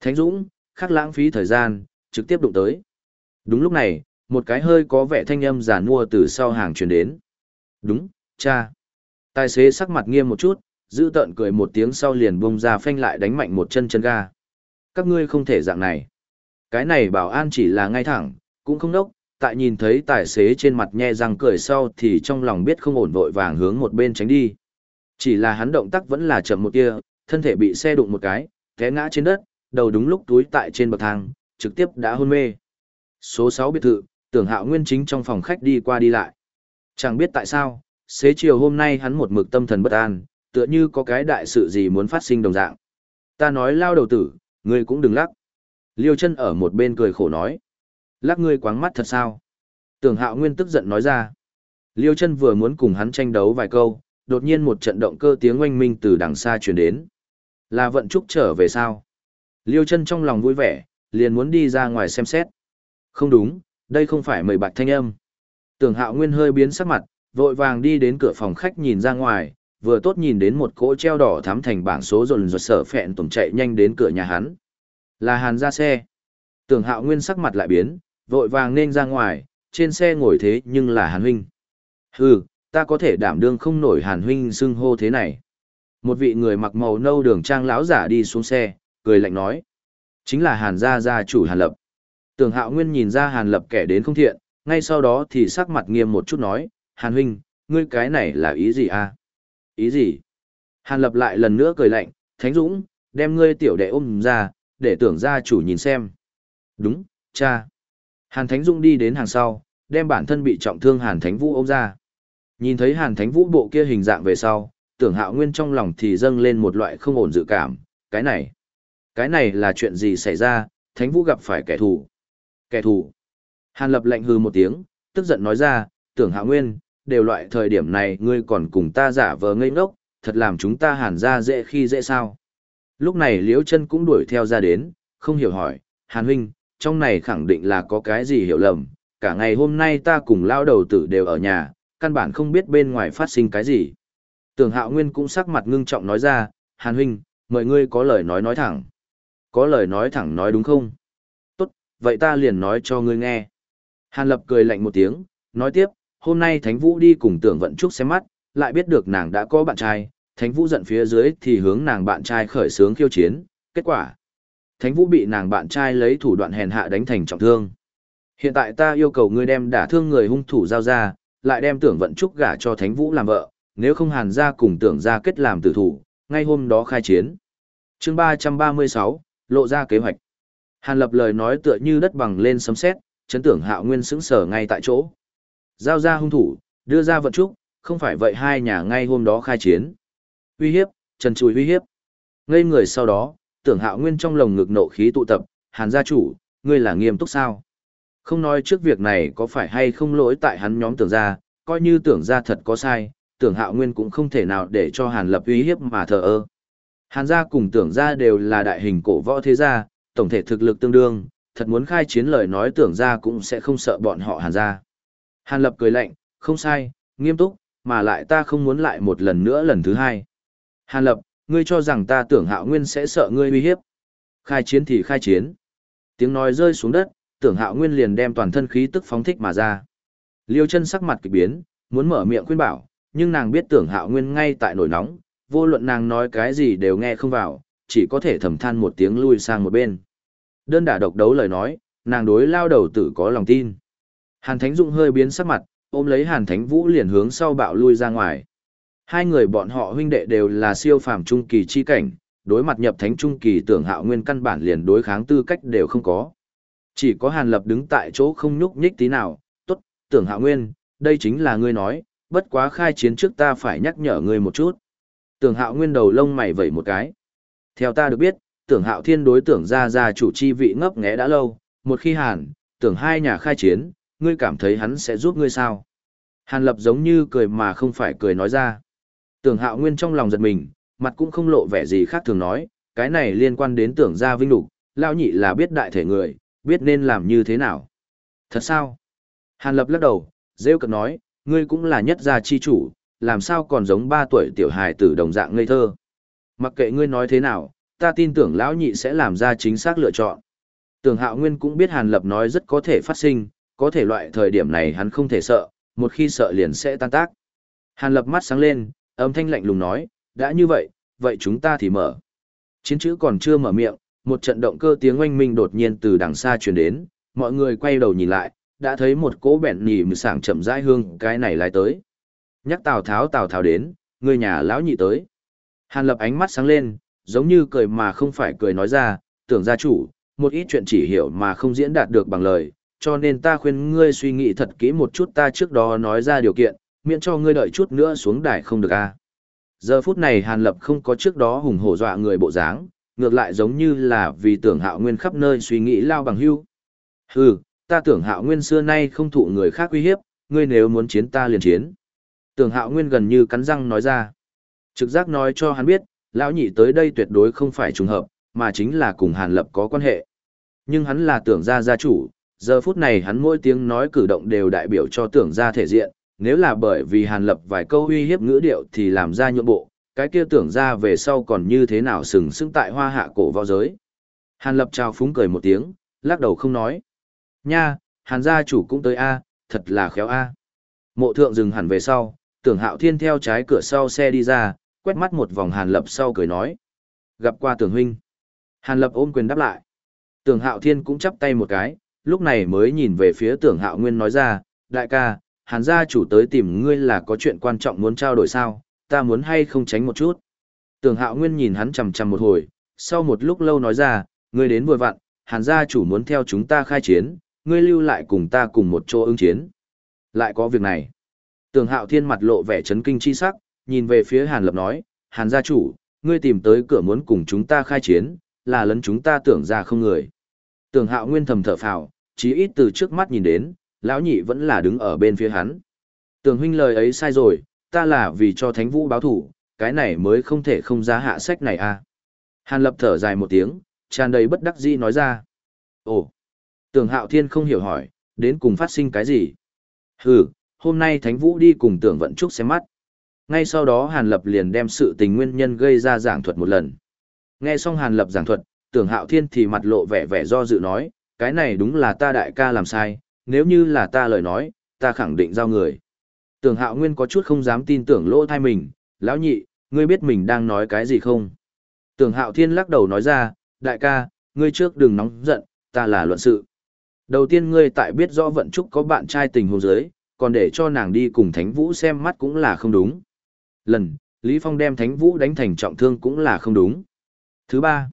Thánh Dũng, khắc lãng phí thời gian, trực tiếp đụng tới. Đúng lúc này, một cái hơi có vẻ thanh âm giả mua từ sau hàng truyền đến. Đúng, cha. Tài xế sắc mặt nghiêm một chút, giữ tợn cười một tiếng sau liền bông ra phanh lại đánh mạnh một chân chân ga. Các ngươi không thể dạng này. Cái này bảo an chỉ là ngay thẳng, cũng không đốc, tại nhìn thấy tài xế trên mặt nhe răng cười sau thì trong lòng biết không ổn vội vàng hướng một bên tránh đi. Chỉ là hắn động tác vẫn là chậm một kia, thân thể bị xe đụng một cái, té ngã trên đất, đầu đúng lúc túi tại trên bậc thang, trực tiếp đã hôn mê. Số 6 biệt thự, tưởng hạo nguyên chính trong phòng khách đi qua đi lại. Chẳng biết tại sao, xế chiều hôm nay hắn một mực tâm thần bất an, tựa như có cái đại sự gì muốn phát sinh đồng dạng. Ta nói lao đầu tử, ngươi cũng đừng lắc. Liêu chân ở một bên cười khổ nói. Lắc ngươi quáng mắt thật sao? Tưởng hạo nguyên tức giận nói ra. Liêu chân vừa muốn cùng hắn tranh đấu vài câu, đột nhiên một trận động cơ tiếng oanh minh từ đằng xa truyền đến. Là vận trúc trở về sao? Liêu chân trong lòng vui vẻ, liền muốn đi ra ngoài xem xét. Không đúng, đây không phải mời bạc thanh âm. Tưởng hạo nguyên hơi biến sắc mặt, vội vàng đi đến cửa phòng khách nhìn ra ngoài, vừa tốt nhìn đến một cỗ treo đỏ thắm thành bảng số rồn rột sở phẹn tổng chạy nhanh đến cửa nhà hắn. Là hàn ra xe. Tưởng hạo nguyên sắc mặt lại biến, vội vàng nên ra ngoài, trên xe ngồi thế nhưng là hàn huynh. Hừ, ta có thể đảm đương không nổi hàn huynh xưng hô thế này. Một vị người mặc màu nâu đường trang lão giả đi xuống xe, cười lạnh nói. Chính là hàn gia gia chủ hàn lập. Tưởng hạo nguyên nhìn ra hàn lập kẻ đến không thiện, ngay sau đó thì sắc mặt nghiêm một chút nói, hàn huynh, ngươi cái này là ý gì à? Ý gì? Hàn lập lại lần nữa cười lạnh, Thánh Dũng, đem ngươi tiểu đệ ôm ra, để tưởng gia chủ nhìn xem. Đúng, cha. Hàn Thánh Dũng đi đến hàng sau, đem bản thân bị trọng thương Hàn Thánh Vũ ôm ra. Nhìn thấy Hàn Thánh Vũ bộ kia hình dạng về sau, tưởng hạo nguyên trong lòng thì dâng lên một loại không ổn dự cảm. Cái này, cái này là chuyện gì xảy ra, Thánh Vũ gặp phải kẻ thù. Kẻ thù. Hàn lập lệnh hư một tiếng, tức giận nói ra, tưởng hạo nguyên, đều loại thời điểm này ngươi còn cùng ta giả vờ ngây ngốc, thật làm chúng ta hàn ra dễ khi dễ sao. Lúc này Liễu chân cũng đuổi theo ra đến, không hiểu hỏi, Hàn huynh, trong này khẳng định là có cái gì hiểu lầm, cả ngày hôm nay ta cùng lao đầu tử đều ở nhà, căn bản không biết bên ngoài phát sinh cái gì. Tưởng hạo nguyên cũng sắc mặt ngưng trọng nói ra, Hàn huynh, mời ngươi có lời nói nói thẳng. Có lời nói thẳng nói đúng không? Tốt, vậy ta liền nói cho ngươi nghe. Hàn lập cười lạnh một tiếng, nói tiếp, hôm nay Thánh Vũ đi cùng tưởng vận trúc xem mắt, lại biết được nàng đã có bạn trai, Thánh Vũ giận phía dưới thì hướng nàng bạn trai khởi sướng khiêu chiến, kết quả. Thánh Vũ bị nàng bạn trai lấy thủ đoạn hèn hạ đánh thành trọng thương. Hiện tại ta yêu cầu ngươi đem đả thương người hung thủ giao ra, lại đem tưởng vận trúc gả cho Thánh Vũ làm vợ, nếu không hàn ra cùng tưởng ra kết làm tử thủ, ngay hôm đó khai chiến. chương 336, lộ ra kế hoạch. Hàn lập lời nói tựa như đất bằng lên sấm sét, chấn tưởng hạo nguyên sững sờ ngay tại chỗ. Giao ra hung thủ, đưa ra vận trúc, không phải vậy hai nhà ngay hôm đó khai chiến. Uy hiếp, trần chùi uy hiếp. Ngây người sau đó, tưởng hạo nguyên trong lồng ngực nộ khí tụ tập, hàn gia chủ, ngươi là nghiêm túc sao? Không nói trước việc này có phải hay không lỗi tại hắn nhóm tưởng ra, coi như tưởng ra thật có sai, tưởng hạo nguyên cũng không thể nào để cho hàn lập uy hiếp mà thờ ơ. Hàn gia cùng tưởng ra đều là đại hình cổ võ thế gia, tổng thể thực lực tương đương, thật muốn khai chiến lời nói tưởng ra cũng sẽ không sợ bọn họ hàn gia. Hàn Lập cười lạnh, không sai, nghiêm túc, mà lại ta không muốn lại một lần nữa lần thứ hai. Hàn Lập, ngươi cho rằng ta tưởng hạo nguyên sẽ sợ ngươi uy hiếp. Khai chiến thì khai chiến. Tiếng nói rơi xuống đất, tưởng hạo nguyên liền đem toàn thân khí tức phóng thích mà ra. Liêu chân sắc mặt kỳ biến, muốn mở miệng khuyên bảo, nhưng nàng biết tưởng hạo nguyên ngay tại nổi nóng, vô luận nàng nói cái gì đều nghe không vào, chỉ có thể thầm than một tiếng lui sang một bên. Đơn đả độc đấu lời nói, nàng đối lao đầu tử có lòng tin. Hàn Thánh Dụng hơi biến sắc mặt, ôm lấy Hàn Thánh Vũ liền hướng sau bạo lui ra ngoài. Hai người bọn họ huynh đệ đều là siêu phàm trung kỳ chi cảnh, đối mặt nhập thánh trung kỳ tưởng hạo nguyên căn bản liền đối kháng tư cách đều không có. Chỉ có Hàn Lập đứng tại chỗ không nhúc nhích tí nào, tốt, tưởng hạo nguyên, đây chính là ngươi nói, bất quá khai chiến trước ta phải nhắc nhở ngươi một chút. Tưởng hạo nguyên đầu lông mày vẩy một cái. Theo ta được biết, tưởng hạo thiên đối tưởng ra ra chủ chi vị ngấp nghé đã lâu, một khi hàn, tưởng hai nhà khai chiến, ngươi cảm thấy hắn sẽ giúp ngươi sao? Hàn lập giống như cười mà không phải cười nói ra. Tưởng hạo nguyên trong lòng giật mình, mặt cũng không lộ vẻ gì khác thường nói, cái này liên quan đến tưởng gia vinh đục, Lão nhị là biết đại thể người, biết nên làm như thế nào. Thật sao? Hàn lập lắc đầu, rêu cực nói, ngươi cũng là nhất gia chi chủ, làm sao còn giống ba tuổi tiểu hài tử đồng dạng ngây thơ. Mặc kệ ngươi nói thế nào, ta tin tưởng lão nhị sẽ làm ra chính xác lựa chọn. Tưởng hạo nguyên cũng biết Hàn Lập nói rất có thể phát sinh, có thể loại thời điểm này hắn không thể sợ, một khi sợ liền sẽ tan tác. Hàn Lập mắt sáng lên, âm thanh lạnh lùng nói, đã như vậy, vậy chúng ta thì mở. Chiến chữ còn chưa mở miệng, một trận động cơ tiếng oanh minh đột nhiên từ đằng xa truyền đến, mọi người quay đầu nhìn lại, đã thấy một cỗ bẹn nhì mười sảng chậm rãi hương cái này lại tới. Nhắc Tào Tháo Tào Tháo đến, người nhà lão nhị tới. Hàn Lập ánh mắt sáng lên, giống như cười mà không phải cười nói ra, tưởng gia chủ, một ít chuyện chỉ hiểu mà không diễn đạt được bằng lời, cho nên ta khuyên ngươi suy nghĩ thật kỹ một chút ta trước đó nói ra điều kiện, miễn cho ngươi đợi chút nữa xuống đài không được a. Giờ phút này Hàn Lập không có trước đó hùng hổ dọa người bộ dáng, ngược lại giống như là vì tưởng hạo nguyên khắp nơi suy nghĩ lao bằng hưu. Hừ, ta tưởng hạo nguyên xưa nay không thụ người khác uy hiếp, ngươi nếu muốn chiến ta liền chiến. Tưởng hạo nguyên gần như cắn răng nói ra. Trực giác nói cho hắn biết, lão nhị tới đây tuyệt đối không phải trùng hợp, mà chính là cùng Hàn Lập có quan hệ. Nhưng hắn là tưởng gia gia chủ, giờ phút này hắn mỗi tiếng nói cử động đều đại biểu cho tưởng gia thể diện, nếu là bởi vì Hàn Lập vài câu uy hiếp ngữ điệu thì làm ra nhượng bộ, cái kia tưởng ra về sau còn như thế nào sừng sững tại hoa hạ cổ võ giới. Hàn Lập trao phúng cười một tiếng, lắc đầu không nói. Nha, Hàn gia chủ cũng tới a, thật là khéo a. Mộ thượng dừng hẳn về sau, tưởng hạo thiên theo trái cửa sau xe đi ra, quét mắt một vòng Hàn Lập sau cười nói. Gặp qua tưởng huynh. Hàn Lập ôm quyền đáp lại. Tưởng hạo thiên cũng chắp tay một cái, lúc này mới nhìn về phía tưởng hạo nguyên nói ra, đại ca, hàn gia chủ tới tìm ngươi là có chuyện quan trọng muốn trao đổi sao, ta muốn hay không tránh một chút. Tưởng hạo nguyên nhìn hắn chầm chầm một hồi, sau một lúc lâu nói ra, ngươi đến vừa vặn, hàn gia chủ muốn theo chúng ta khai chiến, ngươi lưu lại cùng ta cùng một chỗ ứng chiến. Lại có việc này. Tưởng hạo thiên mặt lộ vẻ chấn kinh chi sắc, nhìn về phía hàn lập nói, hàn gia chủ, ngươi tìm tới cửa muốn cùng chúng ta khai chiến, là lấn chúng ta tưởng ra không người. Tưởng hạo nguyên thầm thở phào, chí ít từ trước mắt nhìn đến, lão nhị vẫn là đứng ở bên phía hắn. Tưởng huynh lời ấy sai rồi, ta là vì cho thánh vũ báo thủ, cái này mới không thể không giá hạ sách này à. Hàn lập thở dài một tiếng, tràn đầy bất đắc dĩ nói ra. Ồ, tưởng hạo thiên không hiểu hỏi, đến cùng phát sinh cái gì? Hừ, hôm nay thánh vũ đi cùng tưởng vận trúc xem mắt. Ngay sau đó Hàn Lập liền đem sự tình nguyên nhân gây ra giảng thuật một lần. Nghe xong Hàn Lập giảng thuật, tưởng hạo thiên thì mặt lộ vẻ vẻ do dự nói, cái này đúng là ta đại ca làm sai, nếu như là ta lời nói, ta khẳng định giao người. Tưởng hạo nguyên có chút không dám tin tưởng lỗ thai mình, lão nhị, ngươi biết mình đang nói cái gì không? Tưởng hạo thiên lắc đầu nói ra, đại ca, ngươi trước đừng nóng giận, ta là luận sự. Đầu tiên ngươi tại biết rõ vận trúc có bạn trai tình hôn giới, còn để cho nàng đi cùng Thánh Vũ xem mắt cũng là không đúng. Lần, Lý Phong đem Thánh Vũ đánh thành trọng thương cũng là không đúng. Thứ ba,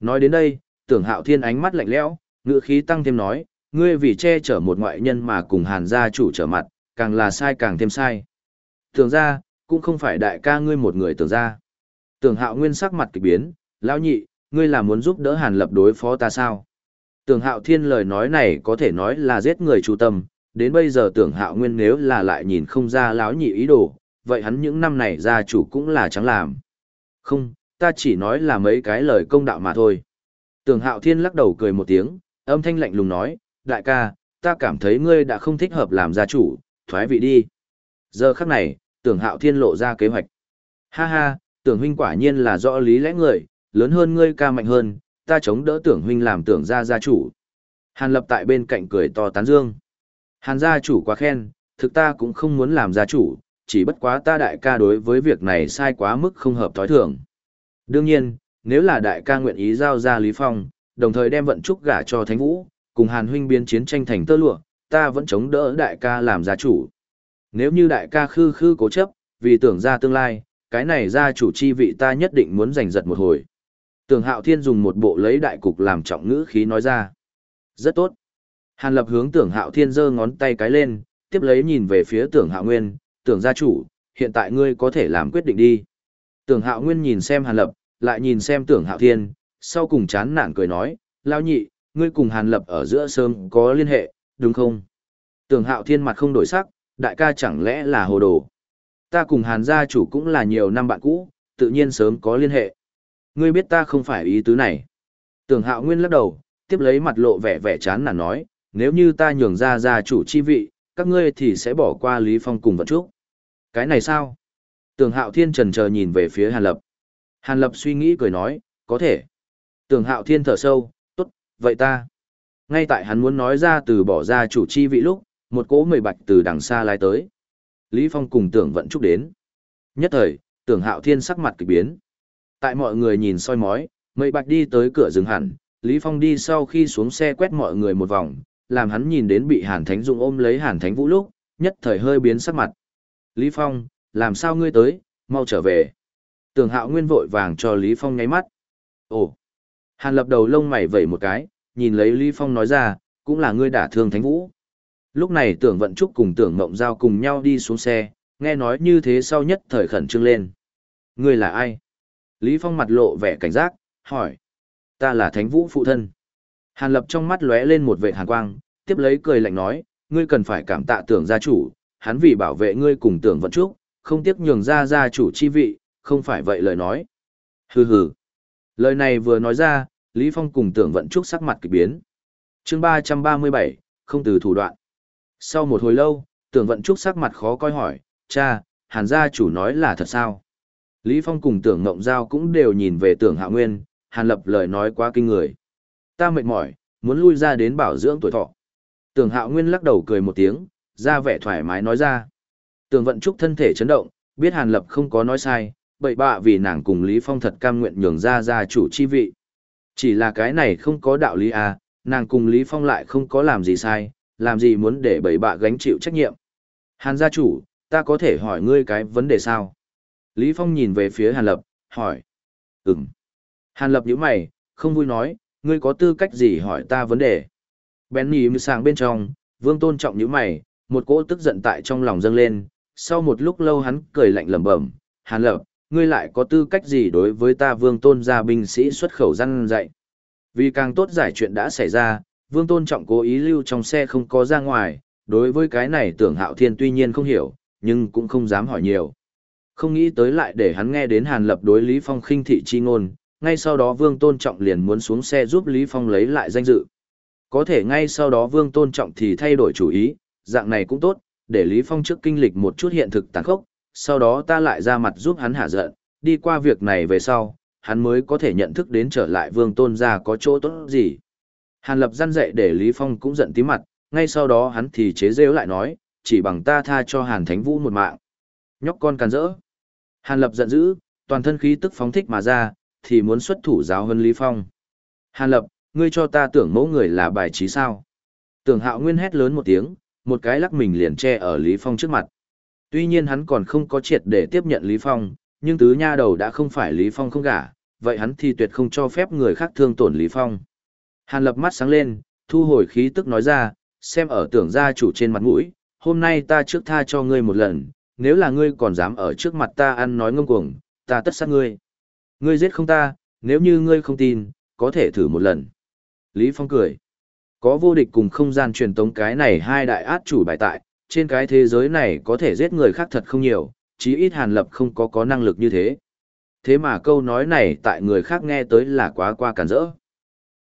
nói đến đây, tưởng hạo thiên ánh mắt lạnh lẽo, ngựa khí tăng thêm nói, ngươi vì che chở một ngoại nhân mà cùng hàn gia chủ trở mặt, càng là sai càng thêm sai. Tưởng ra, cũng không phải đại ca ngươi một người tưởng ra. Tưởng hạo nguyên sắc mặt kịch biến, lão nhị, ngươi là muốn giúp đỡ hàn lập đối phó ta sao? Tưởng hạo thiên lời nói này có thể nói là giết người chủ tâm, đến bây giờ tưởng hạo nguyên nếu là lại nhìn không ra lão nhị ý đồ, vậy hắn những năm này gia chủ cũng là chẳng làm. Không, ta chỉ nói là mấy cái lời công đạo mà thôi. Tưởng hạo thiên lắc đầu cười một tiếng, âm thanh lạnh lùng nói, đại ca, ta cảm thấy ngươi đã không thích hợp làm gia chủ, thoái vị đi. Giờ khắc này, tưởng hạo thiên lộ ra kế hoạch. Ha ha, tưởng huynh quả nhiên là rõ lý lẽ người, lớn hơn ngươi ca mạnh hơn, ta chống đỡ tưởng huynh làm tưởng gia gia chủ. Hàn lập tại bên cạnh cười to tán dương. Hàn gia chủ quá khen, thực ta cũng không muốn làm gia chủ, chỉ bất quá ta đại ca đối với việc này sai quá mức không hợp thói thường. Đương nhiên, nếu là đại ca nguyện ý giao ra Lý Phong, đồng thời đem vận trúc gả cho Thánh Vũ, cùng Hàn huynh biến chiến tranh thành tơ lụa, ta vẫn chống đỡ đại ca làm gia chủ. Nếu như đại ca khư khư cố chấp, vì tưởng ra tương lai, cái này gia chủ chi vị ta nhất định muốn giành giật một hồi. Tưởng hạo thiên dùng một bộ lấy đại cục làm trọng ngữ khí nói ra. Rất tốt. Hàn lập hướng tưởng hạo thiên giơ ngón tay cái lên, tiếp lấy nhìn về phía tưởng hạo nguyên, tưởng gia chủ, hiện tại ngươi có thể làm quyết định đi. Tưởng hạo nguyên nhìn xem hàn lập, lại nhìn xem tưởng hạo thiên, sau cùng chán nản cười nói, lao nhị, ngươi cùng hàn lập ở giữa sớm có liên hệ, đúng không? Tưởng hạo thiên mặt không đổi sắc, đại ca chẳng lẽ là hồ đồ. Ta cùng hàn gia chủ cũng là nhiều năm bạn cũ, tự nhiên sớm có liên hệ. Ngươi biết ta không phải ý tứ này. Tưởng hạo nguyên lắc đầu, tiếp lấy mặt lộ vẻ vẻ chán nản nói, nếu như ta nhường ra gia chủ chi vị, các ngươi thì sẽ bỏ qua Lý Phong cùng vận trúc. Cái này sao? Tưởng hạo thiên trần chờ nhìn về phía Hàn Lập. Hàn Lập suy nghĩ cười nói, có thể. Tưởng hạo thiên thở sâu, tốt, vậy ta. Ngay tại hắn muốn nói ra từ bỏ ra chủ chi vị lúc, một cỗ mười bạch từ đằng xa lái tới. Lý Phong cùng tưởng vận trúc đến. Nhất thời, tưởng hạo thiên sắc mặt kỳ biến. Tại mọi người nhìn soi mói, mười bạch đi tới cửa dừng hẳn, Lý Phong đi sau khi xuống xe quét mọi người một vòng, làm hắn nhìn đến bị Hàn Thánh Dung ôm lấy Hàn Thánh Vũ lúc, nhất thời hơi biến sắc mặt. Lý Phong, làm sao ngươi tới, mau trở về. Tưởng hạo nguyên vội vàng cho Lý Phong nháy mắt. Ồ! Hàn lập đầu lông mày vẩy một cái, nhìn lấy Lý Phong nói ra, cũng là ngươi đả thương Thánh Vũ. Lúc này tưởng vận trúc cùng tưởng mộng giao cùng nhau đi xuống xe, nghe nói như thế sau nhất thời khẩn trương lên. Ngươi là ai? Lý Phong mặt lộ vẻ cảnh giác, hỏi. Ta là Thánh Vũ phụ thân. Hàn lập trong mắt lóe lên một vệ hàn quang, tiếp lấy cười lạnh nói, ngươi cần phải cảm tạ tưởng gia chủ, hắn vì bảo vệ ngươi cùng tưởng vận trúc, không tiếc nhường ra gia chủ chi vị, không phải vậy lời nói. Hừ hừ. Lời này vừa nói ra, Lý Phong cùng tưởng vận trúc sắc mặt kỳ biến. Chương 337, không từ thủ đoạn. Sau một hồi lâu, tưởng vận trúc sắc mặt khó coi hỏi, cha, hàn gia chủ nói là thật sao? Lý Phong cùng tưởng ngộng giao cũng đều nhìn về tưởng hạ nguyên, hàn lập lời nói quá kinh người. Ta mệt mỏi, muốn lui ra đến bảo dưỡng tuổi thọ. Tưởng hạo nguyên lắc đầu cười một tiếng, ra vẻ thoải mái nói ra. Tưởng vận trúc thân thể chấn động, biết hàn lập không có nói sai, bậy bạ vì nàng cùng Lý Phong thật cam nguyện nhường ra gia chủ chi vị. Chỉ là cái này không có đạo lý à, nàng cùng Lý Phong lại không có làm gì sai, làm gì muốn để bảy bạ gánh chịu trách nhiệm. Hàn gia chủ, ta có thể hỏi ngươi cái vấn đề sao? Lý Phong nhìn về phía Hàn Lập, hỏi. Ừm. Hàn Lập nhíu mày, không vui nói, ngươi có tư cách gì hỏi ta vấn đề? Bén mưu sàng bên trong, vương tôn trọng nhíu mày, một cỗ tức giận tại trong lòng dâng lên, sau một lúc lâu hắn cười lạnh lẩm bẩm, Hàn Lập, ngươi lại có tư cách gì đối với ta vương tôn gia binh sĩ xuất khẩu răn dạy? Vì càng tốt giải chuyện đã xảy ra, vương tôn trọng cố ý lưu trong xe không có ra ngoài, đối với cái này tưởng hạo thiên tuy nhiên không hiểu, nhưng cũng không dám hỏi nhiều. Không nghĩ tới lại để hắn nghe đến Hàn Lập đối Lý Phong khinh thị chi ngôn, ngay sau đó Vương Tôn Trọng liền muốn xuống xe giúp Lý Phong lấy lại danh dự. Có thể ngay sau đó Vương Tôn Trọng thì thay đổi chủ ý, dạng này cũng tốt, để Lý Phong trước kinh lịch một chút hiện thực tàn khốc, sau đó ta lại ra mặt giúp hắn hạ giận, đi qua việc này về sau, hắn mới có thể nhận thức đến trở lại Vương Tôn gia có chỗ tốt gì. Hàn Lập gian dạy để Lý Phong cũng giận tí mặt, ngay sau đó hắn thì chế rêu lại nói, chỉ bằng ta tha cho Hàn Thánh Vũ một mạng. Nhóc con càn rỡ. Hàn Lập giận dữ, toàn thân khí tức phóng thích mà ra, thì muốn xuất thủ giáo hơn Lý Phong. Hàn Lập, ngươi cho ta tưởng mẫu người là bài trí sao? Tưởng hạo nguyên hét lớn một tiếng, một cái lắc mình liền che ở Lý Phong trước mặt. Tuy nhiên hắn còn không có triệt để tiếp nhận Lý Phong, nhưng tứ nha đầu đã không phải Lý Phong không gả, vậy hắn thì tuyệt không cho phép người khác thương tổn Lý Phong. Hàn lập mắt sáng lên, thu hồi khí tức nói ra, xem ở tưởng gia chủ trên mặt mũi, hôm nay ta trước tha cho ngươi một lần, nếu là ngươi còn dám ở trước mặt ta ăn nói ngông cuồng, ta tất sát ngươi. Ngươi giết không ta, nếu như ngươi không tin, có thể thử một lần. Lý Phong cười. Có vô địch cùng không gian truyền tống cái này hai đại át chủ bài tại, trên cái thế giới này có thể giết người khác thật không nhiều, chí ít Hàn Lập không có có năng lực như thế. Thế mà câu nói này tại người khác nghe tới là quá qua cản rỡ.